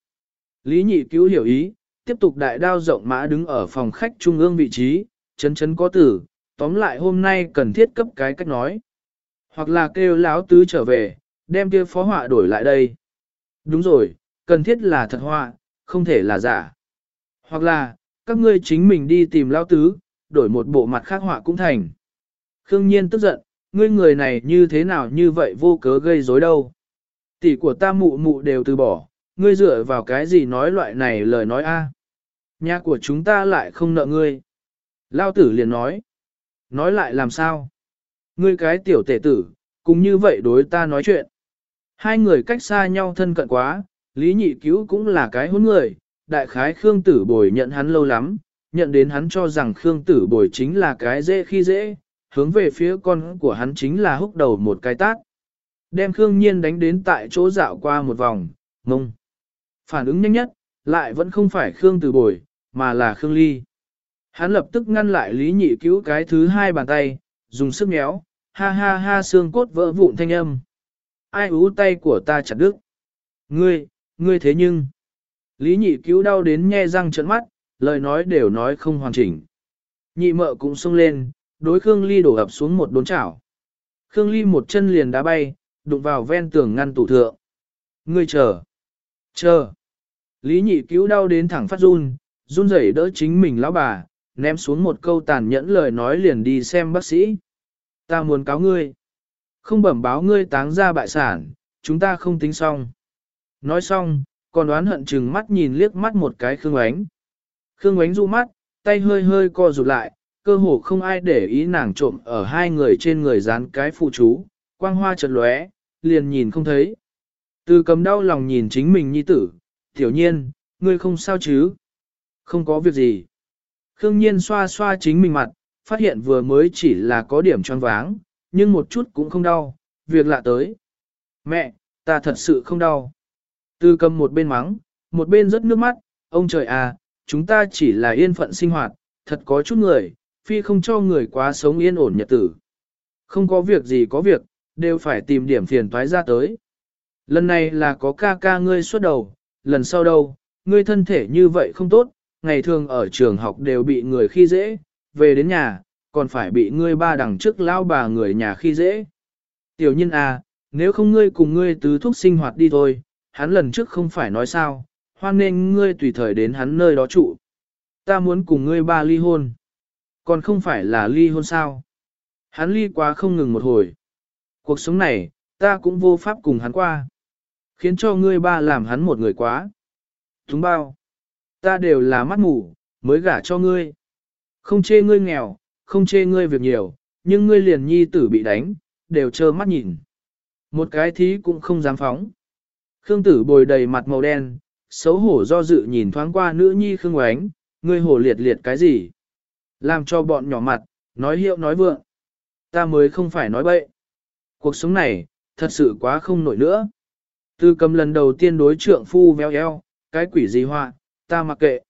Lý nhị cứu hiểu ý, tiếp tục đại đao rộng mã đứng ở phòng khách trung ương vị trí, chấn chấn có tử, tóm lại hôm nay cần thiết cấp cái cách nói. Hoặc là kêu láo tứ trở về, đem kia phó họa đổi lại đây. Đúng rồi, cần thiết là thật họa, không thể là giả. Hoặc là, các ngươi chính mình đi tìm lao tứ, đổi một bộ mặt khác họa cũng thành. Khương Nhiên tức giận, ngươi người này như thế nào như vậy vô cớ gây rối đâu. Tỷ của ta mụ mụ đều từ bỏ, ngươi dựa vào cái gì nói loại này lời nói a? Nhà của chúng ta lại không nợ ngươi. Lao tử liền nói. Nói lại làm sao? Ngươi cái tiểu tể tử, cũng như vậy đối ta nói chuyện. Hai người cách xa nhau thân cận quá, Lý Nhị Cứu cũng là cái hôn người, đại khái Khương Tử Bồi nhận hắn lâu lắm, nhận đến hắn cho rằng Khương Tử Bồi chính là cái dễ khi dễ, hướng về phía con của hắn chính là húc đầu một cái tát. Đem Khương Nhiên đánh đến tại chỗ dạo qua một vòng, ngông. Phản ứng nhanh nhất, lại vẫn không phải Khương Tử Bồi, mà là Khương Ly. Hắn lập tức ngăn lại Lý Nhị Cứu cái thứ hai bàn tay, dùng sức méo, ha ha ha xương cốt vỡ vụn thanh âm. Ai ú tay của ta chặt đứt. Ngươi, ngươi thế nhưng. Lý Nhị Cứu đau đến nhe răng trợn mắt, lời nói đều nói không hoàn chỉnh. Nhị mợ cũng xông lên, đối Khương Ly đổ ập xuống một đốn chảo. Khương Ly một chân liền đá bay, đụng vào ven tường ngăn tủ thượng. Ngươi chờ. Chờ. Lý nhị cứu đau đến thẳng phát run, run rẩy đỡ chính mình lão bà, ném xuống một câu tàn nhẫn lời nói liền đi xem bác sĩ. Ta muốn cáo ngươi. Không bẩm báo ngươi táng ra bại sản, chúng ta không tính xong. Nói xong, còn đoán hận chừng mắt nhìn liếc mắt một cái Khương Ánh. Khương Ánh du mắt, tay hơi hơi co rụt lại, cơ hồ không ai để ý nàng trộm ở hai người trên người dán cái phụ chú, quang hoa chợt lóe, liền nhìn không thấy. Từ cầm đau lòng nhìn chính mình nhi tử, tiểu nhiên, ngươi không sao chứ? Không có việc gì. Khương nhiên xoa xoa chính mình mặt, phát hiện vừa mới chỉ là có điểm tròn váng, nhưng một chút cũng không đau, việc lạ tới. Mẹ, ta thật sự không đau. tư cầm một bên mắng, một bên rớt nước mắt, ông trời à, chúng ta chỉ là yên phận sinh hoạt, thật có chút người, phi không cho người quá sống yên ổn nhật tử. Không có việc gì có việc, đều phải tìm điểm phiền toái ra tới. Lần này là có ca ca ngươi xuất đầu, lần sau đâu, ngươi thân thể như vậy không tốt, ngày thường ở trường học đều bị người khi dễ, về đến nhà, còn phải bị ngươi ba đằng trước lao bà người nhà khi dễ. Tiểu nhân à, nếu không ngươi cùng ngươi tứ thúc sinh hoạt đi thôi, hắn lần trước không phải nói sao, hoan nên ngươi tùy thời đến hắn nơi đó trụ. Ta muốn cùng ngươi ba ly hôn. Còn không phải là ly hôn sao. Hắn ly quá không ngừng một hồi. Cuộc sống này, ta cũng vô pháp cùng hắn qua. Khiến cho ngươi ba làm hắn một người quá. Thúng bao. Ta đều là mắt mù, mới gả cho ngươi. Không chê ngươi nghèo, không chê ngươi việc nhiều, nhưng ngươi liền nhi tử bị đánh, đều trơ mắt nhìn. Một cái thí cũng không dám phóng. Khương tử bồi đầy mặt màu đen, xấu hổ do dự nhìn thoáng qua nữ nhi Khương oánh, ngươi hổ liệt liệt cái gì? Làm cho bọn nhỏ mặt, nói hiệu nói vượng. Ta mới không phải nói bậy. Cuộc sống này, thật sự quá không nổi nữa. Tư cầm lần đầu tiên đối trượng phu véo eo, cái quỷ gì họa, ta mặc kệ.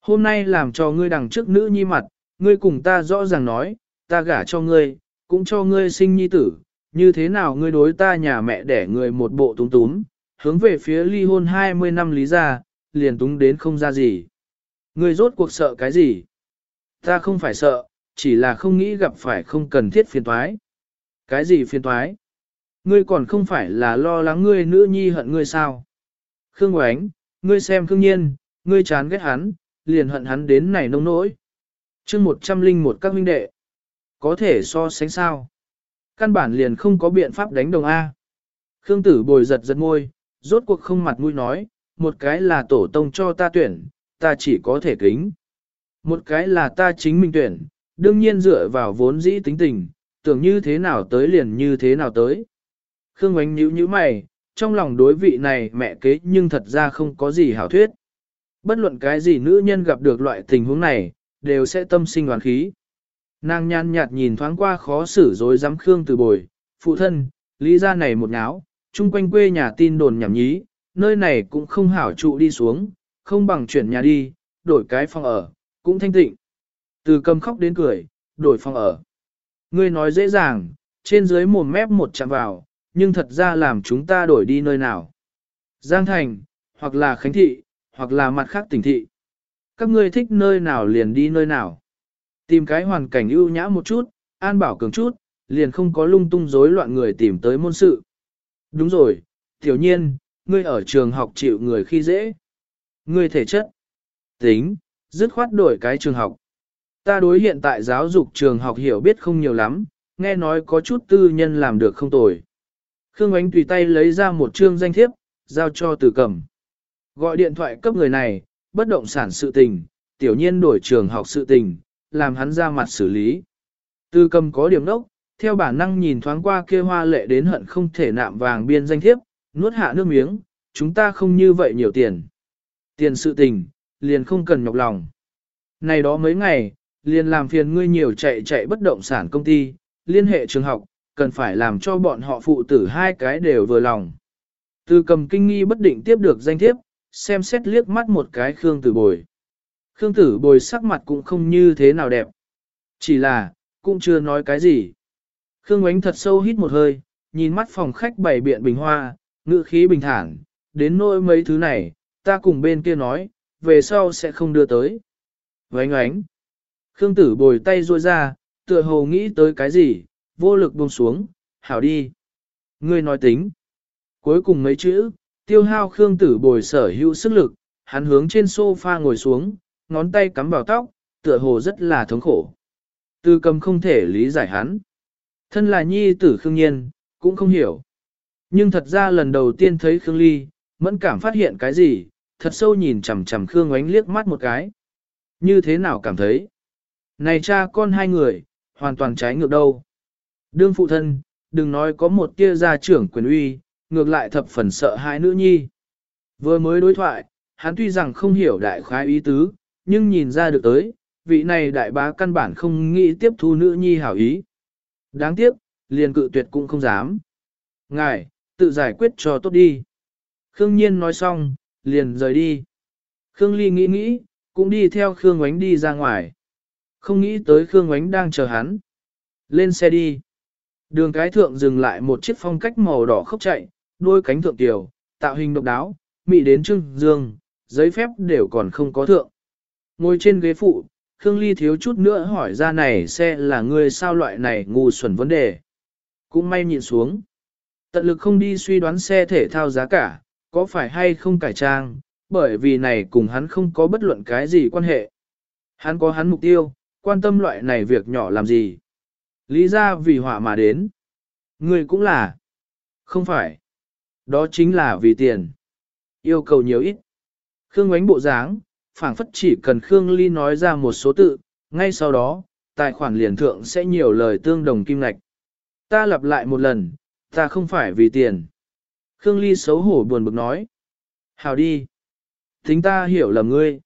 Hôm nay làm cho ngươi đằng trước nữ nhi mặt, ngươi cùng ta rõ ràng nói, ta gả cho ngươi, cũng cho ngươi sinh nhi tử, như thế nào ngươi đối ta nhà mẹ để người một bộ túng túm, hướng về phía ly hôn 20 năm lý ra, liền túng đến không ra gì. Ngươi rốt cuộc sợ cái gì? Ta không phải sợ, chỉ là không nghĩ gặp phải không cần thiết phiền toái. Cái gì phiền toái? Ngươi còn không phải là lo lắng ngươi nữ nhi hận ngươi sao? Khương Oánh, ngươi xem Khương Nhiên, ngươi chán ghét hắn, liền hận hắn đến này nông nỗi chương một trăm linh một các huynh đệ. Có thể so sánh sao? Căn bản liền không có biện pháp đánh đồng A. Khương tử bồi giật giật môi, rốt cuộc không mặt mũi nói, một cái là tổ tông cho ta tuyển, ta chỉ có thể kính. Một cái là ta chính mình tuyển, đương nhiên dựa vào vốn dĩ tính tình, tưởng như thế nào tới liền như thế nào tới. Khương Ngoánh nhíu nhíu mày, trong lòng đối vị này mẹ kế nhưng thật ra không có gì hảo thuyết. Bất luận cái gì nữ nhân gặp được loại tình huống này, đều sẽ tâm sinh hoàn khí. Nàng nhàn nhạt nhìn thoáng qua khó xử dối dám Khương từ bồi, phụ thân, lý ra này một náo, chung quanh quê nhà tin đồn nhảm nhí, nơi này cũng không hảo trụ đi xuống, không bằng chuyển nhà đi, đổi cái phòng ở, cũng thanh tịnh. Từ cầm khóc đến cười, đổi phòng ở. Ngươi nói dễ dàng, trên dưới mồm mép một chạm vào, nhưng thật ra làm chúng ta đổi đi nơi nào. Giang Thành, hoặc là Khánh Thị, hoặc là mặt khác tỉnh thị. Các ngươi thích nơi nào liền đi nơi nào. Tìm cái hoàn cảnh ưu nhã một chút, an bảo cường chút, liền không có lung tung rối loạn người tìm tới môn sự. Đúng rồi, tiểu nhiên, ngươi ở trường học chịu người khi dễ. Ngươi thể chất. Tính, dứt khoát đổi cái trường học. Ta đối hiện tại giáo dục trường học hiểu biết không nhiều lắm, nghe nói có chút tư nhân làm được không tồi. Khương Ánh tùy tay lấy ra một chương danh thiếp, giao cho từ cẩm Gọi điện thoại cấp người này, bất động sản sự tình, tiểu nhiên đổi trường học sự tình, làm hắn ra mặt xử lý. tư cầm có điểm đốc, theo bản năng nhìn thoáng qua kia hoa lệ đến hận không thể nạm vàng biên danh thiếp, nuốt hạ nước miếng, chúng ta không như vậy nhiều tiền. Tiền sự tình, liền không cần nhọc lòng. Này đó mấy ngày, liền làm phiền ngươi nhiều chạy chạy bất động sản công ty, liên hệ trường học, cần phải làm cho bọn họ phụ tử hai cái đều vừa lòng. Từ cầm kinh nghi bất định tiếp được danh thiếp, xem xét liếc mắt một cái Khương Tử Bồi. Khương Tử Bồi sắc mặt cũng không như thế nào đẹp. Chỉ là, cũng chưa nói cái gì. Khương Ánh thật sâu hít một hơi, nhìn mắt phòng khách bày biện bình hoa, ngữ khí bình thản, đến nỗi mấy thứ này, ta cùng bên kia nói, về sau sẽ không đưa tới. Vánh ánh. Khương Tử Bồi tay ruôi ra, tựa hồ nghĩ tới cái gì, vô lực buông xuống, hảo đi. Ngươi nói tính. Cuối cùng mấy chữ, tiêu hao Khương Tử Bồi sở hữu sức lực, hắn hướng trên sofa ngồi xuống, ngón tay cắm vào tóc, tựa hồ rất là thống khổ. Tư cầm không thể lý giải hắn. Thân là nhi tử Khương Nhiên, cũng không hiểu. Nhưng thật ra lần đầu tiên thấy Khương Ly, mẫn cảm phát hiện cái gì, thật sâu nhìn chằm chằm Khương ánh liếc mắt một cái. Như thế nào cảm thấy? Này cha con hai người, hoàn toàn trái ngược đâu. Đương phụ thân, đừng nói có một tia gia trưởng quyền uy, ngược lại thập phần sợ hai nữ nhi. Vừa mới đối thoại, hắn tuy rằng không hiểu đại khái ý tứ, nhưng nhìn ra được tới, vị này đại bá căn bản không nghĩ tiếp thu nữ nhi hảo ý. Đáng tiếc, liền cự tuyệt cũng không dám. Ngài, tự giải quyết cho tốt đi. Khương Nhiên nói xong, liền rời đi. Khương Ly nghĩ nghĩ, cũng đi theo Khương Ngoánh đi ra ngoài. Không nghĩ tới Khương Ngoánh đang chờ hắn. Lên xe đi. Đường cái thượng dừng lại một chiếc phong cách màu đỏ khốc chạy, đôi cánh thượng tiểu, tạo hình độc đáo, mị đến trưng dương, giấy phép đều còn không có thượng. Ngồi trên ghế phụ, Khương Ly thiếu chút nữa hỏi ra này xe là người sao loại này ngu xuẩn vấn đề. Cũng may nhịn xuống. Tận lực không đi suy đoán xe thể thao giá cả, có phải hay không cải trang, bởi vì này cùng hắn không có bất luận cái gì quan hệ. Hắn có hắn mục tiêu, quan tâm loại này việc nhỏ làm gì. Lý ra vì họa mà đến. Người cũng là. Không phải. Đó chính là vì tiền. Yêu cầu nhiều ít. Khương ánh bộ dáng, phảng phất chỉ cần Khương Ly nói ra một số tự, ngay sau đó, tài khoản liền thượng sẽ nhiều lời tương đồng kim ngạch. Ta lặp lại một lần, ta không phải vì tiền. Khương Ly xấu hổ buồn bực nói. Hào đi. Thính ta hiểu lầm ngươi.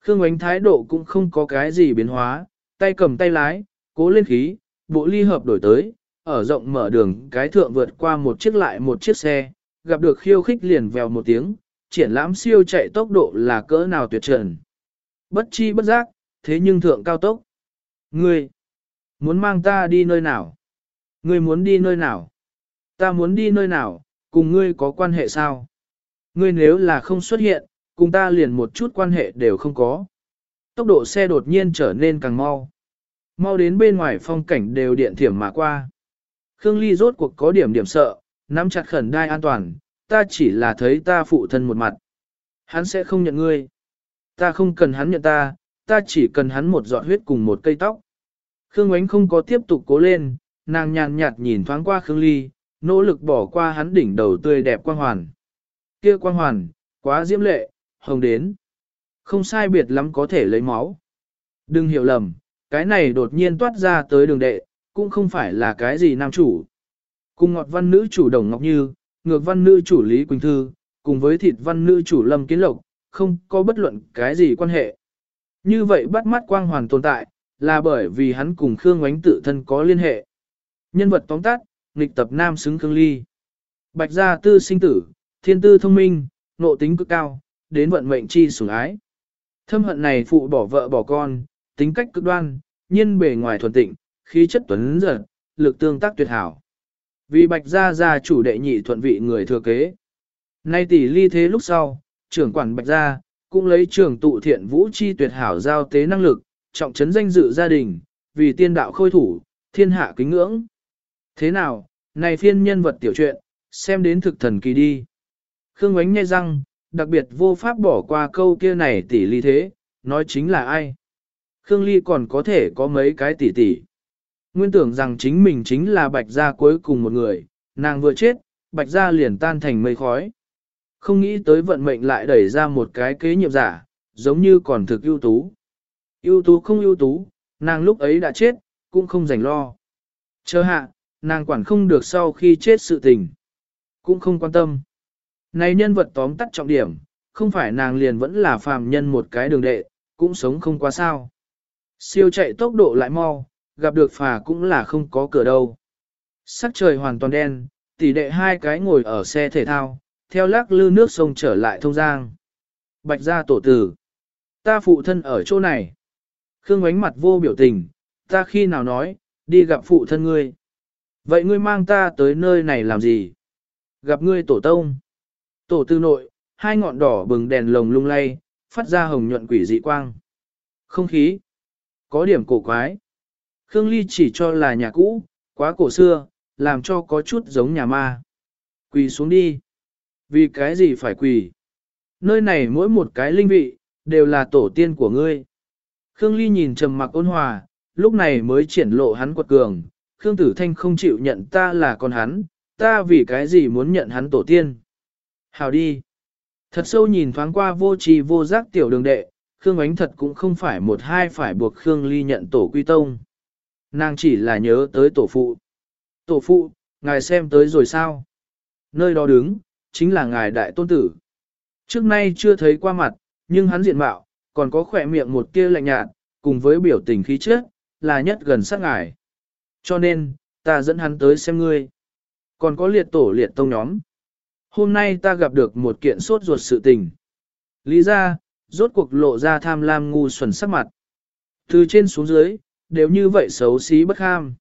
Khương ánh thái độ cũng không có cái gì biến hóa, tay cầm tay lái, cố lên khí, bộ ly hợp đổi tới, ở rộng mở đường cái thượng vượt qua một chiếc lại một chiếc xe, gặp được khiêu khích liền vèo một tiếng, triển lãm siêu chạy tốc độ là cỡ nào tuyệt trần. Bất chi bất giác, thế nhưng thượng cao tốc. Ngươi, muốn mang ta đi nơi nào? Ngươi muốn đi nơi nào? Ta muốn đi nơi nào, cùng ngươi có quan hệ sao? Ngươi nếu là không xuất hiện, cùng ta liền một chút quan hệ đều không có. Tốc độ xe đột nhiên trở nên càng mau. Mau đến bên ngoài phong cảnh đều điện thiểm mà qua. Khương Ly rốt cuộc có điểm điểm sợ, nắm chặt khẩn đai an toàn, ta chỉ là thấy ta phụ thân một mặt. Hắn sẽ không nhận ngươi. Ta không cần hắn nhận ta, ta chỉ cần hắn một giọt huyết cùng một cây tóc. Khương Ngoánh không có tiếp tục cố lên, nàng nhàn nhạt nhìn thoáng qua Khương Ly, nỗ lực bỏ qua hắn đỉnh đầu tươi đẹp quang hoàn. Kia quang hoàn, quá diễm lệ, hồng đến. Không sai biệt lắm có thể lấy máu. Đừng hiểu lầm, cái này đột nhiên toát ra tới đường đệ, cũng không phải là cái gì nam chủ. Cùng ngọt văn nữ chủ Đồng Ngọc Như, ngược văn nữ chủ Lý Quỳnh Thư, cùng với thịt văn nữ chủ Lâm Kiến Lộc, không có bất luận cái gì quan hệ. Như vậy bắt mắt quang hoàn tồn tại, là bởi vì hắn cùng Khương Ngoánh tự thân có liên hệ. Nhân vật tóm tắt, nghịch tập nam xứng Khương Ly. Bạch gia tư sinh tử, thiên tư thông minh, nộ tính cực cao, đến vận mệnh chi sủng ái. Thâm hận này phụ bỏ vợ bỏ con, tính cách cực đoan, nhiên bề ngoài thuần tịnh, khí chất tuấn giật, lực tương tác tuyệt hảo. Vì bạch gia gia chủ đệ nhị thuận vị người thừa kế. Nay tỷ ly thế lúc sau, trưởng quản bạch gia, cũng lấy trưởng tụ thiện vũ chi tuyệt hảo giao tế năng lực, trọng trấn danh dự gia đình, vì tiên đạo khôi thủ, thiên hạ kính ngưỡng. Thế nào, này phiên nhân vật tiểu truyện, xem đến thực thần kỳ đi. Khương ánh nghe răng, đặc biệt vô pháp bỏ qua câu kia này tỷ ly thế, nói chính là ai. Khương Ly còn có thể có mấy cái tỷ tỷ. Nguyên tưởng rằng chính mình chính là bạch gia cuối cùng một người, nàng vừa chết, bạch gia liền tan thành mây khói. Không nghĩ tới vận mệnh lại đẩy ra một cái kế nhiệm giả, giống như còn thực ưu tú. ưu tú không ưu tú, nàng lúc ấy đã chết, cũng không rảnh lo. Chờ hạ, nàng quản không được sau khi chết sự tình. Cũng không quan tâm. Này nhân vật tóm tắt trọng điểm, không phải nàng liền vẫn là phàm nhân một cái đường đệ, cũng sống không quá sao. Siêu chạy tốc độ lại mau, gặp được phà cũng là không có cửa đâu. Sắc trời hoàn toàn đen, tỷ đệ hai cái ngồi ở xe thể thao, theo lắc lư nước sông trở lại thông giang. Bạch ra tổ tử. Ta phụ thân ở chỗ này. Khương ánh mặt vô biểu tình, ta khi nào nói, đi gặp phụ thân ngươi. Vậy ngươi mang ta tới nơi này làm gì? Gặp ngươi tổ tông. Tổ tư nội, hai ngọn đỏ bừng đèn lồng lung lay, phát ra hồng nhuận quỷ dị quang. Không khí. Có điểm cổ quái. Khương Ly chỉ cho là nhà cũ, quá cổ xưa, làm cho có chút giống nhà ma. Quỳ xuống đi. Vì cái gì phải quỳ? Nơi này mỗi một cái linh vị, đều là tổ tiên của ngươi. Khương Ly nhìn trầm mặc ôn hòa, lúc này mới triển lộ hắn quật cường. Khương Tử Thanh không chịu nhận ta là con hắn, ta vì cái gì muốn nhận hắn tổ tiên. Hào đi. Thật sâu nhìn thoáng qua vô trì vô giác tiểu đường đệ, Khương Ánh thật cũng không phải một hai phải buộc Khương Ly nhận tổ quy tông. Nàng chỉ là nhớ tới tổ phụ. Tổ phụ, ngài xem tới rồi sao? Nơi đó đứng, chính là ngài đại tôn tử. Trước nay chưa thấy qua mặt, nhưng hắn diện mạo, còn có khỏe miệng một kia lạnh nhạt, cùng với biểu tình khí chất, là nhất gần sát ngài. Cho nên, ta dẫn hắn tới xem ngươi. Còn có liệt tổ liệt tông nhóm. Hôm nay ta gặp được một kiện sốt ruột sự tình. Lý ra, rốt cuộc lộ ra tham lam ngu xuẩn sắc mặt. Từ trên xuống dưới, đều như vậy xấu xí bất ham.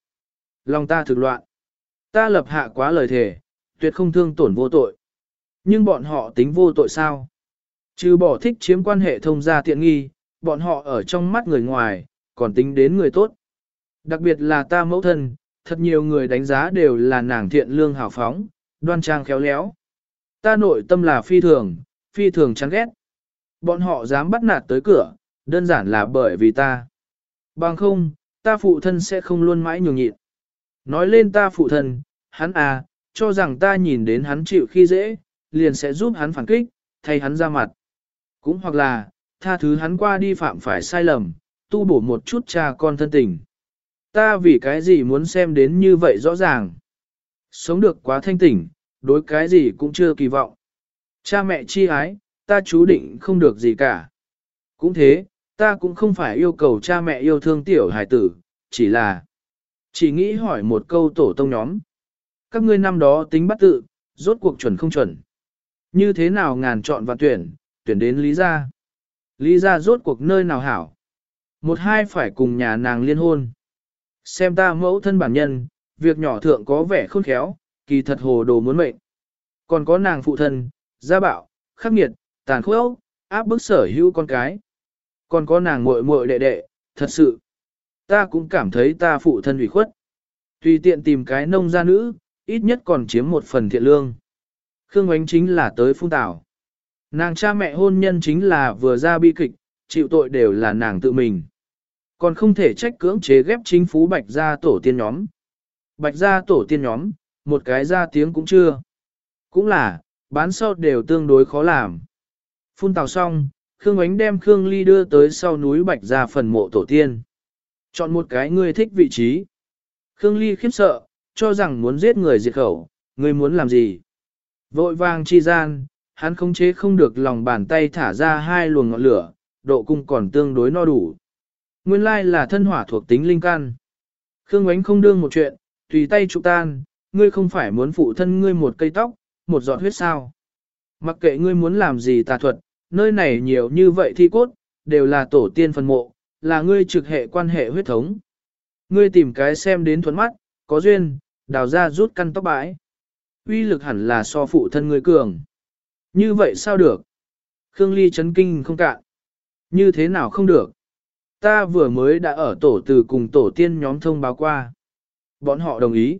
Lòng ta thực loạn. Ta lập hạ quá lời thề, tuyệt không thương tổn vô tội. Nhưng bọn họ tính vô tội sao? Trừ bỏ thích chiếm quan hệ thông gia tiện nghi, bọn họ ở trong mắt người ngoài, còn tính đến người tốt. Đặc biệt là ta mẫu thân, thật nhiều người đánh giá đều là nàng thiện lương hào phóng, đoan trang khéo léo. Ta nội tâm là phi thường, phi thường chán ghét. Bọn họ dám bắt nạt tới cửa, đơn giản là bởi vì ta. Bằng không, ta phụ thân sẽ không luôn mãi nhường nhịn. Nói lên ta phụ thân, hắn à, cho rằng ta nhìn đến hắn chịu khi dễ, liền sẽ giúp hắn phản kích, thay hắn ra mặt. Cũng hoặc là, tha thứ hắn qua đi phạm phải sai lầm, tu bổ một chút cha con thân tình. Ta vì cái gì muốn xem đến như vậy rõ ràng. Sống được quá thanh tỉnh, đối cái gì cũng chưa kỳ vọng. Cha mẹ chi ái, ta chú định không được gì cả. Cũng thế, ta cũng không phải yêu cầu cha mẹ yêu thương tiểu hải tử, chỉ là chỉ nghĩ hỏi một câu tổ tông nhóm. Các ngươi năm đó tính bắt tự, rốt cuộc chuẩn không chuẩn. Như thế nào ngàn chọn và tuyển, tuyển đến Lý Gia. Lý Gia rốt cuộc nơi nào hảo. Một hai phải cùng nhà nàng liên hôn. Xem ta mẫu thân bản nhân, việc nhỏ thượng có vẻ khôn khéo, kỳ thật hồ đồ muốn mệnh. Còn có nàng phụ thân, gia bạo, khắc nghiệt, tàn khốc, áp bức sở hữu con cái. Còn có nàng muội muội đệ đệ, thật sự. Ta cũng cảm thấy ta phụ thân ủy khuất. Tùy tiện tìm cái nông gia nữ, ít nhất còn chiếm một phần thiện lương. Khương Ánh chính là tới phung tảo. Nàng cha mẹ hôn nhân chính là vừa ra bi kịch, chịu tội đều là nàng tự mình. Còn không thể trách cưỡng chế ghép chính phú bạch gia tổ tiên nhóm. Bạch gia tổ tiên nhóm, một cái ra tiếng cũng chưa. Cũng là, bán sau đều tương đối khó làm. Phun tàu xong, Khương Ánh đem Khương Ly đưa tới sau núi Bạch ra phần mộ tổ tiên. Chọn một cái ngươi thích vị trí. Khương Ly khiếp sợ, cho rằng muốn giết người diệt khẩu, ngươi muốn làm gì? Vội vàng chi gian, hắn khống chế không được lòng bàn tay thả ra hai luồng ngọn lửa, độ cung còn tương đối no đủ. Nguyên lai là thân hỏa thuộc tính linh căn. Khương Ánh không đương một chuyện, tùy tay trụ tan, ngươi không phải muốn phụ thân ngươi một cây tóc, một giọt huyết sao. Mặc kệ ngươi muốn làm gì tà thuật, nơi này nhiều như vậy thi cốt, đều là tổ tiên phần mộ, là ngươi trực hệ quan hệ huyết thống. Ngươi tìm cái xem đến thuẫn mắt, có duyên, đào ra rút căn tóc bãi. Uy lực hẳn là so phụ thân người cường. Như vậy sao được? Khương Ly chấn kinh không cạn. Như thế nào không được? Ta vừa mới đã ở tổ từ cùng tổ tiên nhóm thông báo qua. Bọn họ đồng ý.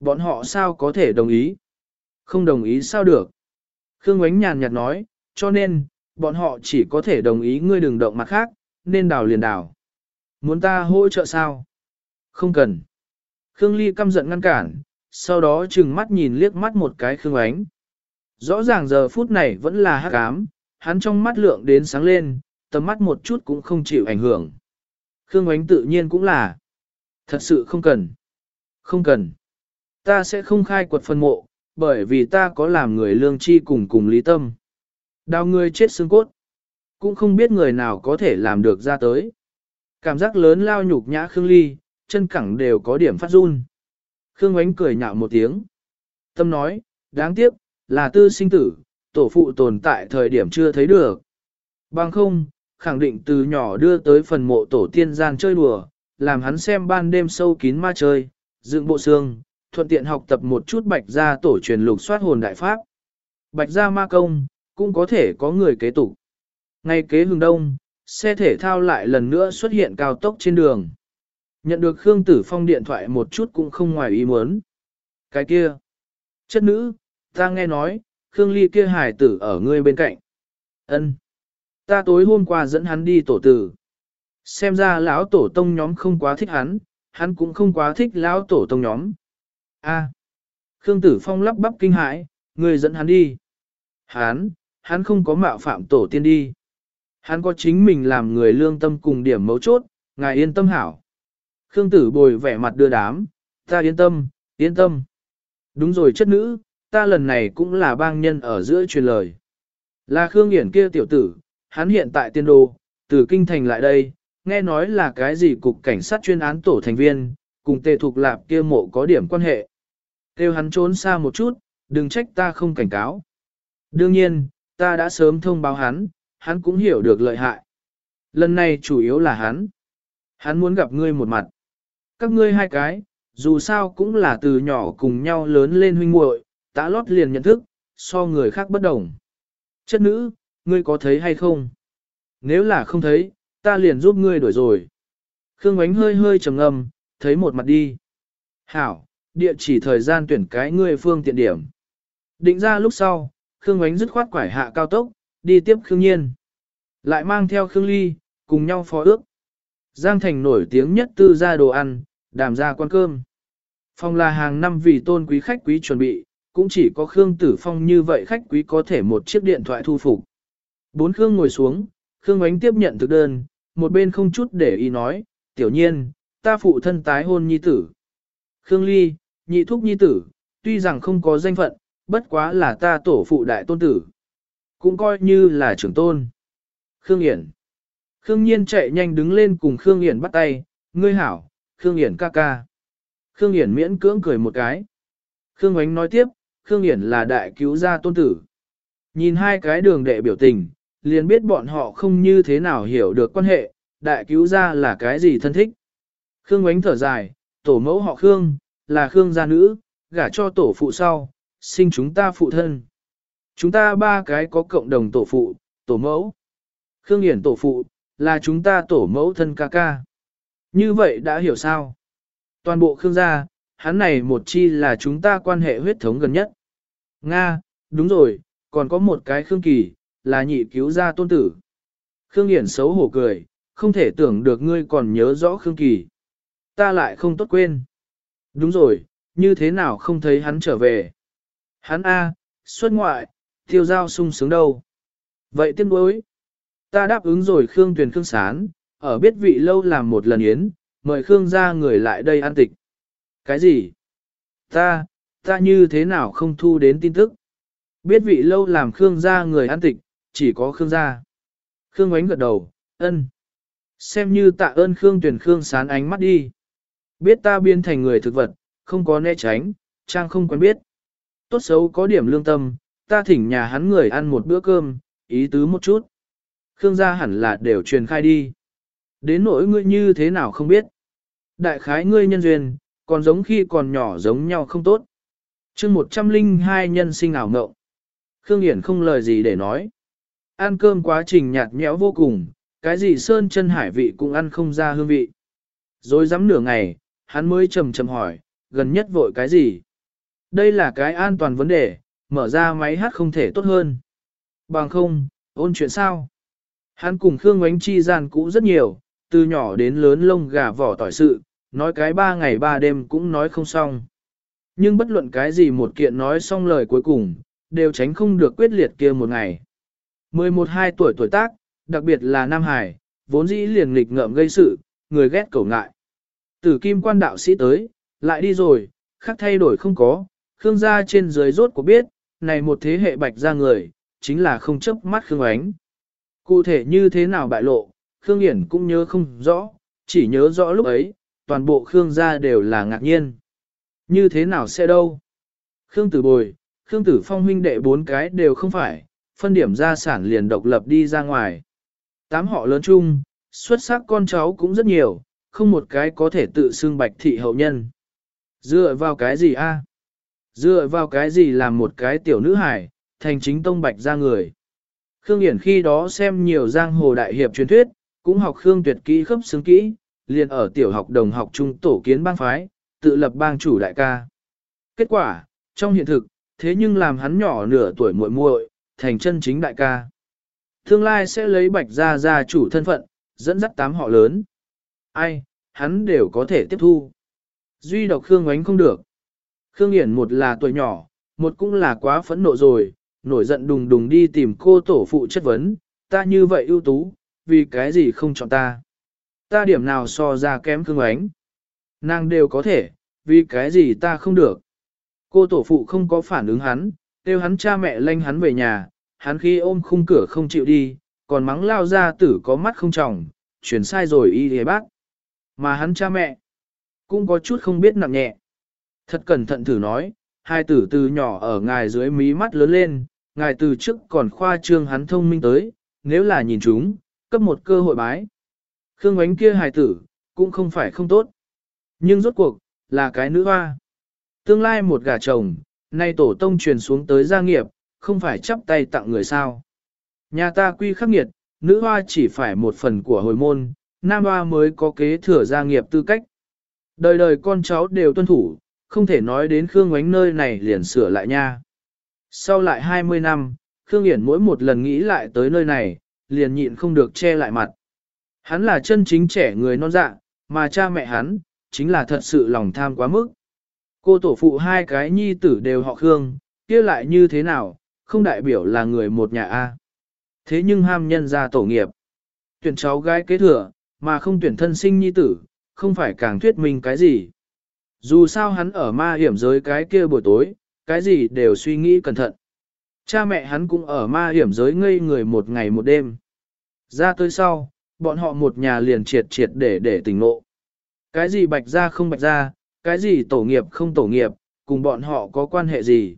Bọn họ sao có thể đồng ý? Không đồng ý sao được? Khương Ngoánh nhàn nhạt nói, cho nên, bọn họ chỉ có thể đồng ý ngươi đừng động mặt khác, nên đào liền đào. Muốn ta hỗ trợ sao? Không cần. Khương Ly căm giận ngăn cản, sau đó trừng mắt nhìn liếc mắt một cái Khương Ánh. Rõ ràng giờ phút này vẫn là hắc ám, hắn trong mắt lượng đến sáng lên, tầm mắt một chút cũng không chịu ảnh hưởng. Khương Ánh tự nhiên cũng là. Thật sự không cần. Không cần. Ta sẽ không khai quật phân mộ, bởi vì ta có làm người lương chi cùng cùng lý tâm. Đào người chết xương cốt. Cũng không biết người nào có thể làm được ra tới. Cảm giác lớn lao nhục nhã Khương Ly, chân cẳng đều có điểm phát run. Khương Ánh cười nhạo một tiếng. Tâm nói, đáng tiếc, là tư sinh tử, tổ phụ tồn tại thời điểm chưa thấy được. Bằng không, khẳng định từ nhỏ đưa tới phần mộ tổ tiên gian chơi đùa, làm hắn xem ban đêm sâu kín ma chơi, dựng bộ xương, thuận tiện học tập một chút bạch gia tổ truyền lục soát hồn đại pháp. Bạch gia ma công, cũng có thể có người kế tục. Ngay kế hừng đông, xe thể thao lại lần nữa xuất hiện cao tốc trên đường. Nhận được Khương Tử Phong điện thoại một chút cũng không ngoài ý muốn. Cái kia, chất nữ, ta nghe nói, Khương Ly kia hải tử ở ngươi bên cạnh. Ân, Ta tối hôm qua dẫn hắn đi tổ tử. Xem ra lão tổ tông nhóm không quá thích hắn, hắn cũng không quá thích lão tổ tông nhóm. A. Khương Tử Phong lắp bắp kinh hãi, ngươi dẫn hắn đi. Hắn, hắn không có mạo phạm tổ tiên đi. Hắn có chính mình làm người lương tâm cùng điểm mấu chốt, ngài yên tâm hảo. Khương Tử bồi vẻ mặt đưa đám, ta yên tâm, yên tâm. Đúng rồi chất nữ, ta lần này cũng là bang nhân ở giữa truyền lời. Là Khương Hiển kia tiểu tử, hắn hiện tại tiên đô, từ kinh thành lại đây, nghe nói là cái gì cục cảnh sát chuyên án tổ thành viên, cùng tề thục lạp kia mộ có điểm quan hệ. Kêu hắn trốn xa một chút, đừng trách ta không cảnh cáo. Đương nhiên, ta đã sớm thông báo hắn, hắn cũng hiểu được lợi hại. Lần này chủ yếu là hắn. Hắn muốn gặp ngươi một mặt. Các ngươi hai cái, dù sao cũng là từ nhỏ cùng nhau lớn lên huynh muội, đã lót liền nhận thức, so người khác bất đồng. Chất nữ, ngươi có thấy hay không? Nếu là không thấy, ta liền giúp ngươi đổi rồi. Khương Ánh hơi hơi trầm ngâm, thấy một mặt đi. Hảo, địa chỉ thời gian tuyển cái ngươi phương tiện điểm. Định ra lúc sau, Khương Ánh dứt khoát quải hạ cao tốc, đi tiếp Khương Nhiên. Lại mang theo Khương Ly, cùng nhau phó ước. Giang Thành nổi tiếng nhất tư gia đồ ăn, đàm ra quan cơm. Phòng là hàng năm vì tôn quý khách quý chuẩn bị, cũng chỉ có Khương Tử Phong như vậy khách quý có thể một chiếc điện thoại thu phục. Bốn Khương ngồi xuống, Khương Ánh tiếp nhận thực đơn, một bên không chút để ý nói, tiểu nhiên, ta phụ thân tái hôn nhi tử. Khương Ly, nhị thúc nhi tử, tuy rằng không có danh phận, bất quá là ta tổ phụ đại tôn tử. Cũng coi như là trưởng tôn. Khương Hiển. Khương Nhiên chạy nhanh đứng lên cùng Khương Hiển bắt tay, ngươi hảo, Khương Hiển ca ca. Khương Hiển miễn cưỡng cười một cái. Khương Ánh nói tiếp, Khương Hiển là đại cứu gia tôn tử. Nhìn hai cái đường đệ biểu tình, liền biết bọn họ không như thế nào hiểu được quan hệ, đại cứu gia là cái gì thân thích. Khương Ánh thở dài, tổ mẫu họ Khương, là Khương gia nữ, gả cho tổ phụ sau, sinh chúng ta phụ thân. Chúng ta ba cái có cộng đồng tổ phụ, tổ mẫu. Khương Hiển tổ phụ, là chúng ta tổ mẫu thân ca ca. Như vậy đã hiểu sao? Toàn bộ Khương gia, hắn này một chi là chúng ta quan hệ huyết thống gần nhất. Nga, đúng rồi, còn có một cái Khương Kỳ, là nhị cứu gia tôn tử. Khương Hiển xấu hổ cười, không thể tưởng được ngươi còn nhớ rõ Khương Kỳ. Ta lại không tốt quên. Đúng rồi, như thế nào không thấy hắn trở về. Hắn A, xuất ngoại, tiêu giao sung sướng đâu. Vậy tiếc đối. Ta đáp ứng rồi Khương Tuyền Khương Sán, ở biết vị lâu làm một lần yến, mời Khương ra người lại đây ăn tịch. Cái gì? Ta, ta như thế nào không thu đến tin tức? Biết vị lâu làm Khương gia người ăn tịch, chỉ có Khương gia. Khương ánh gật đầu, ân. Xem như tạ ơn Khương Tuyền Khương sán ánh mắt đi. Biết ta biến thành người thực vật, không có né tránh, trang không quen biết. Tốt xấu có điểm lương tâm, ta thỉnh nhà hắn người ăn một bữa cơm, ý tứ một chút. Khương gia hẳn là đều truyền khai đi. Đến nỗi ngươi như thế nào không biết. Đại khái ngươi nhân duyên, còn giống khi còn nhỏ giống nhau không tốt. chương 102 nhân sinh ảo ngộng. Khương Hiển không lời gì để nói. Ăn cơm quá trình nhạt nhẽo vô cùng, cái gì sơn chân hải vị cũng ăn không ra hương vị. Rồi dám nửa ngày, hắn mới trầm trầm hỏi, gần nhất vội cái gì? Đây là cái an toàn vấn đề, mở ra máy hát không thể tốt hơn. Bằng không, ôn chuyện sao? Hắn cùng Khương Ngoánh chi gian cũ rất nhiều, từ nhỏ đến lớn lông gà vỏ tỏi sự, nói cái ba ngày ba đêm cũng nói không xong. Nhưng bất luận cái gì một kiện nói xong lời cuối cùng, đều tránh không được quyết liệt kia một ngày. 11-2 tuổi tuổi tác, đặc biệt là Nam Hải, vốn dĩ liền nghịch ngợm gây sự, người ghét cầu ngại. Tử kim quan đạo sĩ tới, lại đi rồi, khác thay đổi không có, Khương gia trên dưới rốt của biết, này một thế hệ bạch gia người, chính là không chấp mắt Khương Ánh. Cụ thể như thế nào bại lộ, Khương Hiển cũng nhớ không rõ, chỉ nhớ rõ lúc ấy, toàn bộ Khương gia đều là ngạc nhiên. Như thế nào sẽ đâu? Khương Tử Bồi, Khương Tử Phong huynh đệ bốn cái đều không phải, phân điểm gia sản liền độc lập đi ra ngoài. Tám họ lớn chung, xuất sắc con cháu cũng rất nhiều, không một cái có thể tự xưng bạch thị hậu nhân. Dựa vào cái gì a? Dựa vào cái gì làm một cái tiểu nữ hải, thành chính tông bạch ra người. Khương Hiển khi đó xem nhiều giang hồ đại hiệp truyền thuyết, cũng học Khương tuyệt kỹ khớp xứng kỹ, liền ở tiểu học đồng học trung tổ kiến bang phái, tự lập bang chủ đại ca. Kết quả, trong hiện thực, thế nhưng làm hắn nhỏ nửa tuổi muội muội, thành chân chính đại ca. Tương lai sẽ lấy bạch gia gia chủ thân phận, dẫn dắt tám họ lớn. Ai, hắn đều có thể tiếp thu. Duy độc Khương ánh không được. Khương Hiển một là tuổi nhỏ, một cũng là quá phẫn nộ rồi, nổi giận đùng đùng đi tìm cô tổ phụ chất vấn, ta như vậy ưu tú, vì cái gì không chọn ta. Ta điểm nào so ra kém Khương Ánh? Nàng đều có thể, vì cái gì ta không được. Cô tổ phụ không có phản ứng hắn, kêu hắn cha mẹ lanh hắn về nhà, hắn khi ôm khung cửa không chịu đi, còn mắng lao ra tử có mắt không trọng, chuyển sai rồi y hề bác. Mà hắn cha mẹ, cũng có chút không biết nặng nhẹ. Thật cẩn thận thử nói, hai tử từ nhỏ ở ngài dưới mí mắt lớn lên, ngài từ trước còn khoa trương hắn thông minh tới, nếu là nhìn chúng, cấp một cơ hội bái. Khương ánh kia hài tử, cũng không phải không tốt. Nhưng rốt cuộc, là cái nữ hoa. Tương lai một gà chồng, nay tổ tông truyền xuống tới gia nghiệp, không phải chắp tay tặng người sao. Nhà ta quy khắc nghiệt, nữ hoa chỉ phải một phần của hồi môn, nam hoa mới có kế thừa gia nghiệp tư cách. Đời đời con cháu đều tuân thủ, không thể nói đến Khương Ngoánh nơi này liền sửa lại nha. Sau lại 20 năm, Khương Hiển mỗi một lần nghĩ lại tới nơi này, liền nhịn không được che lại mặt. Hắn là chân chính trẻ người non dạ, mà cha mẹ hắn, chính là thật sự lòng tham quá mức. Cô tổ phụ hai cái nhi tử đều họ Khương, kia lại như thế nào, không đại biểu là người một nhà A. Thế nhưng ham nhân ra tổ nghiệp. Tuyển cháu gái kế thừa, mà không tuyển thân sinh nhi tử, không phải càng thuyết minh cái gì. Dù sao hắn ở ma hiểm giới cái kia buổi tối, cái gì đều suy nghĩ cẩn thận. Cha mẹ hắn cũng ở ma hiểm giới ngây người một ngày một đêm. Ra tới sau, bọn họ một nhà liền triệt triệt để để tỉnh ngộ. Cái gì bạch ra không bạch ra, cái gì tổ nghiệp không tổ nghiệp, cùng bọn họ có quan hệ gì.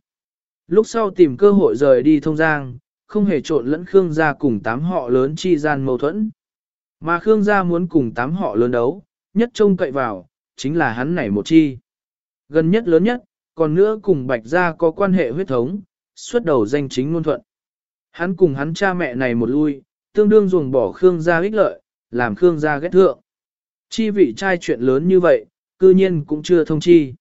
Lúc sau tìm cơ hội rời đi thông giang, không hề trộn lẫn Khương gia cùng tám họ lớn chi gian mâu thuẫn. Mà Khương gia muốn cùng tám họ lớn đấu, nhất trông cậy vào, chính là hắn này một chi. Gần nhất lớn nhất, còn nữa cùng Bạch Gia có quan hệ huyết thống, xuất đầu danh chính ngôn thuận. Hắn cùng hắn cha mẹ này một lui, tương đương ruồng bỏ Khương gia ích lợi, làm Khương gia ghét thượng. Chi vị trai chuyện lớn như vậy, cư nhiên cũng chưa thông chi.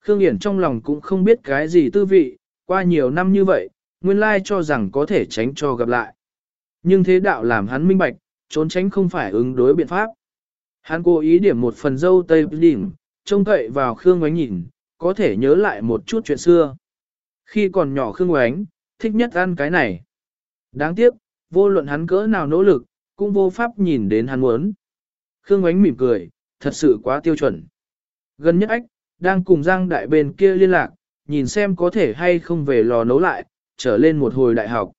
Khương Hiển trong lòng cũng không biết cái gì tư vị, qua nhiều năm như vậy, nguyên lai cho rằng có thể tránh cho gặp lại. Nhưng thế đạo làm hắn minh bạch, trốn tránh không phải ứng đối biện pháp. Hắn cố ý điểm một phần dâu tây đỉnh, trông cậy vào Khương Oánh nhìn, có thể nhớ lại một chút chuyện xưa. Khi còn nhỏ Khương Oánh, thích nhất ăn cái này. Đáng tiếc, vô luận hắn cỡ nào nỗ lực, cũng vô pháp nhìn đến hắn muốn. Khương Oánh mỉm cười, thật sự quá tiêu chuẩn. Gần nhất ách, đang cùng Giang Đại bên kia liên lạc, nhìn xem có thể hay không về lò nấu lại, trở lên một hồi đại học.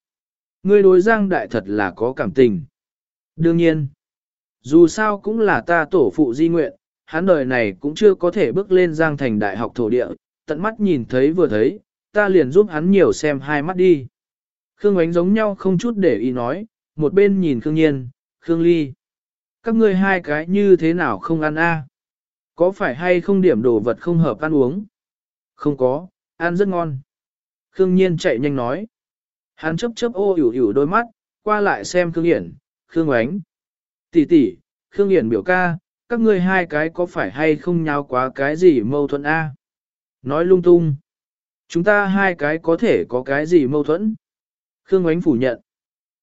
Ngươi đối Giang Đại thật là có cảm tình. Đương nhiên, dù sao cũng là ta tổ phụ di nguyện, hắn đời này cũng chưa có thể bước lên Giang thành đại học thổ địa, tận mắt nhìn thấy vừa thấy, ta liền giúp hắn nhiều xem hai mắt đi. Khương ánh giống nhau không chút để ý nói, một bên nhìn Khương Nhiên, Khương Ly. Các ngươi hai cái như thế nào không ăn a? Có phải hay không điểm đồ vật không hợp ăn uống? Không có, ăn rất ngon. Khương Nhiên chạy nhanh nói. Hắn chấp chấp ô hiểu hiểu đôi mắt, qua lại xem Khương Hiển, Khương Ánh. Tỷ tỷ, Khương Hiển biểu ca, các ngươi hai cái có phải hay không nhau quá cái gì mâu thuẫn a? Nói lung tung. Chúng ta hai cái có thể có cái gì mâu thuẫn? Khương Ánh phủ nhận.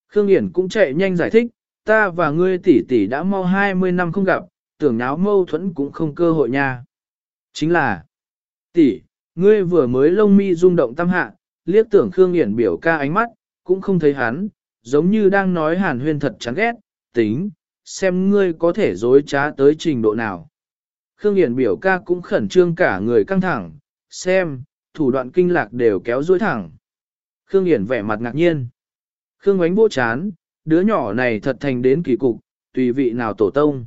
Khương Hiển cũng chạy nhanh giải thích, ta và ngươi tỷ tỷ đã mau 20 năm không gặp, tưởng náo mâu thuẫn cũng không cơ hội nha. Chính là, tỷ, ngươi vừa mới lông mi rung động tâm hạ, liếc tưởng Khương Hiển biểu ca ánh mắt, cũng không thấy hắn, giống như đang nói hàn huyên thật chán ghét, tính, xem ngươi có thể dối trá tới trình độ nào. Khương Hiển biểu ca cũng khẩn trương cả người căng thẳng, xem, thủ đoạn kinh lạc đều kéo dối thẳng. Khương Hiển vẻ mặt ngạc nhiên. Khương ánh vô chán, đứa nhỏ này thật thành đến kỳ cục, tùy vị nào tổ tông.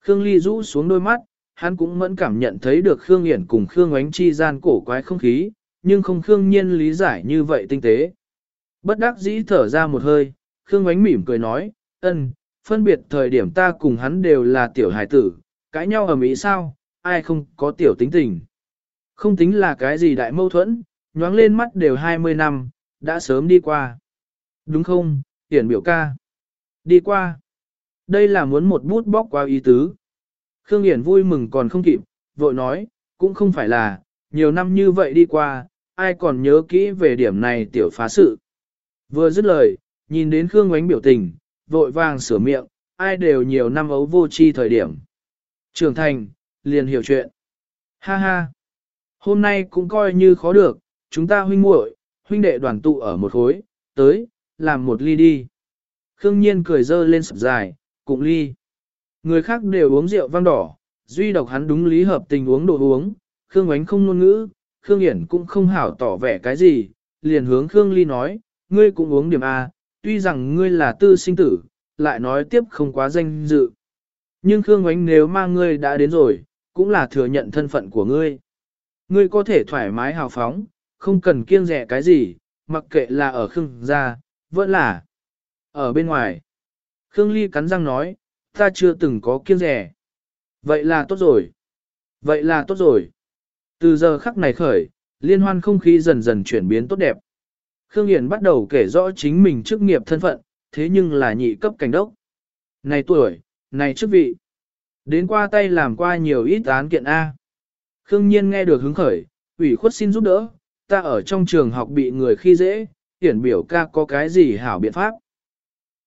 Khương Ly rũ xuống đôi mắt, hắn cũng mẫn cảm nhận thấy được Khương Hiển cùng Khương ánh chi gian cổ quái không khí, nhưng không Khương Nhiên lý giải như vậy tinh tế. Bất đắc dĩ thở ra một hơi, Khương ánh mỉm cười nói, ân, phân biệt thời điểm ta cùng hắn đều là tiểu hải tử, cãi nhau ở Mỹ sao, ai không có tiểu tính tình. Không tính là cái gì đại mâu thuẫn, nhoáng lên mắt đều 20 năm, đã sớm đi qua. Đúng không, tiền biểu ca. Đi qua. Đây là muốn một bút bóc qua ý tứ. Khương Hiển vui mừng còn không kịp, vội nói, cũng không phải là, nhiều năm như vậy đi qua, ai còn nhớ kỹ về điểm này tiểu phá sự. Vừa dứt lời, nhìn đến Khương Ngoánh biểu tình, vội vàng sửa miệng, ai đều nhiều năm ấu vô chi thời điểm. Trưởng thành, liền hiểu chuyện. Ha ha. Hôm nay cũng coi như khó được, chúng ta huynh muội, huynh đệ đoàn tụ ở một khối, tới, làm một ly đi. Khương Nhiên cười dơ lên sập dài, cụng ly. Người khác đều uống rượu vang đỏ, duy độc hắn đúng lý hợp tình uống đồ uống, Khương Ánh không ngôn ngữ, Khương Hiển cũng không hảo tỏ vẻ cái gì, liền hướng Khương Ly nói, ngươi cũng uống điểm A, tuy rằng ngươi là tư sinh tử, lại nói tiếp không quá danh dự. Nhưng Khương Ngoánh nếu mang ngươi đã đến rồi, cũng là thừa nhận thân phận của ngươi. Ngươi có thể thoải mái hào phóng, không cần kiêng rẻ cái gì, mặc kệ là ở Khương gia, vẫn là ở bên ngoài. Khương Ly cắn răng nói, ta chưa từng có kiêng rẻ. Vậy là tốt rồi. Vậy là tốt rồi. Từ giờ khắc này khởi, liên hoan không khí dần dần chuyển biến tốt đẹp. Khương Hiển bắt đầu kể rõ chính mình chức nghiệp thân phận, thế nhưng là nhị cấp cảnh đốc. Này tuổi, này chức vị. Đến qua tay làm qua nhiều ít án kiện A. Khương Nhiên nghe được hứng khởi, ủy khuất xin giúp đỡ, ta ở trong trường học bị người khi dễ, hiển biểu ca có cái gì hảo biện pháp.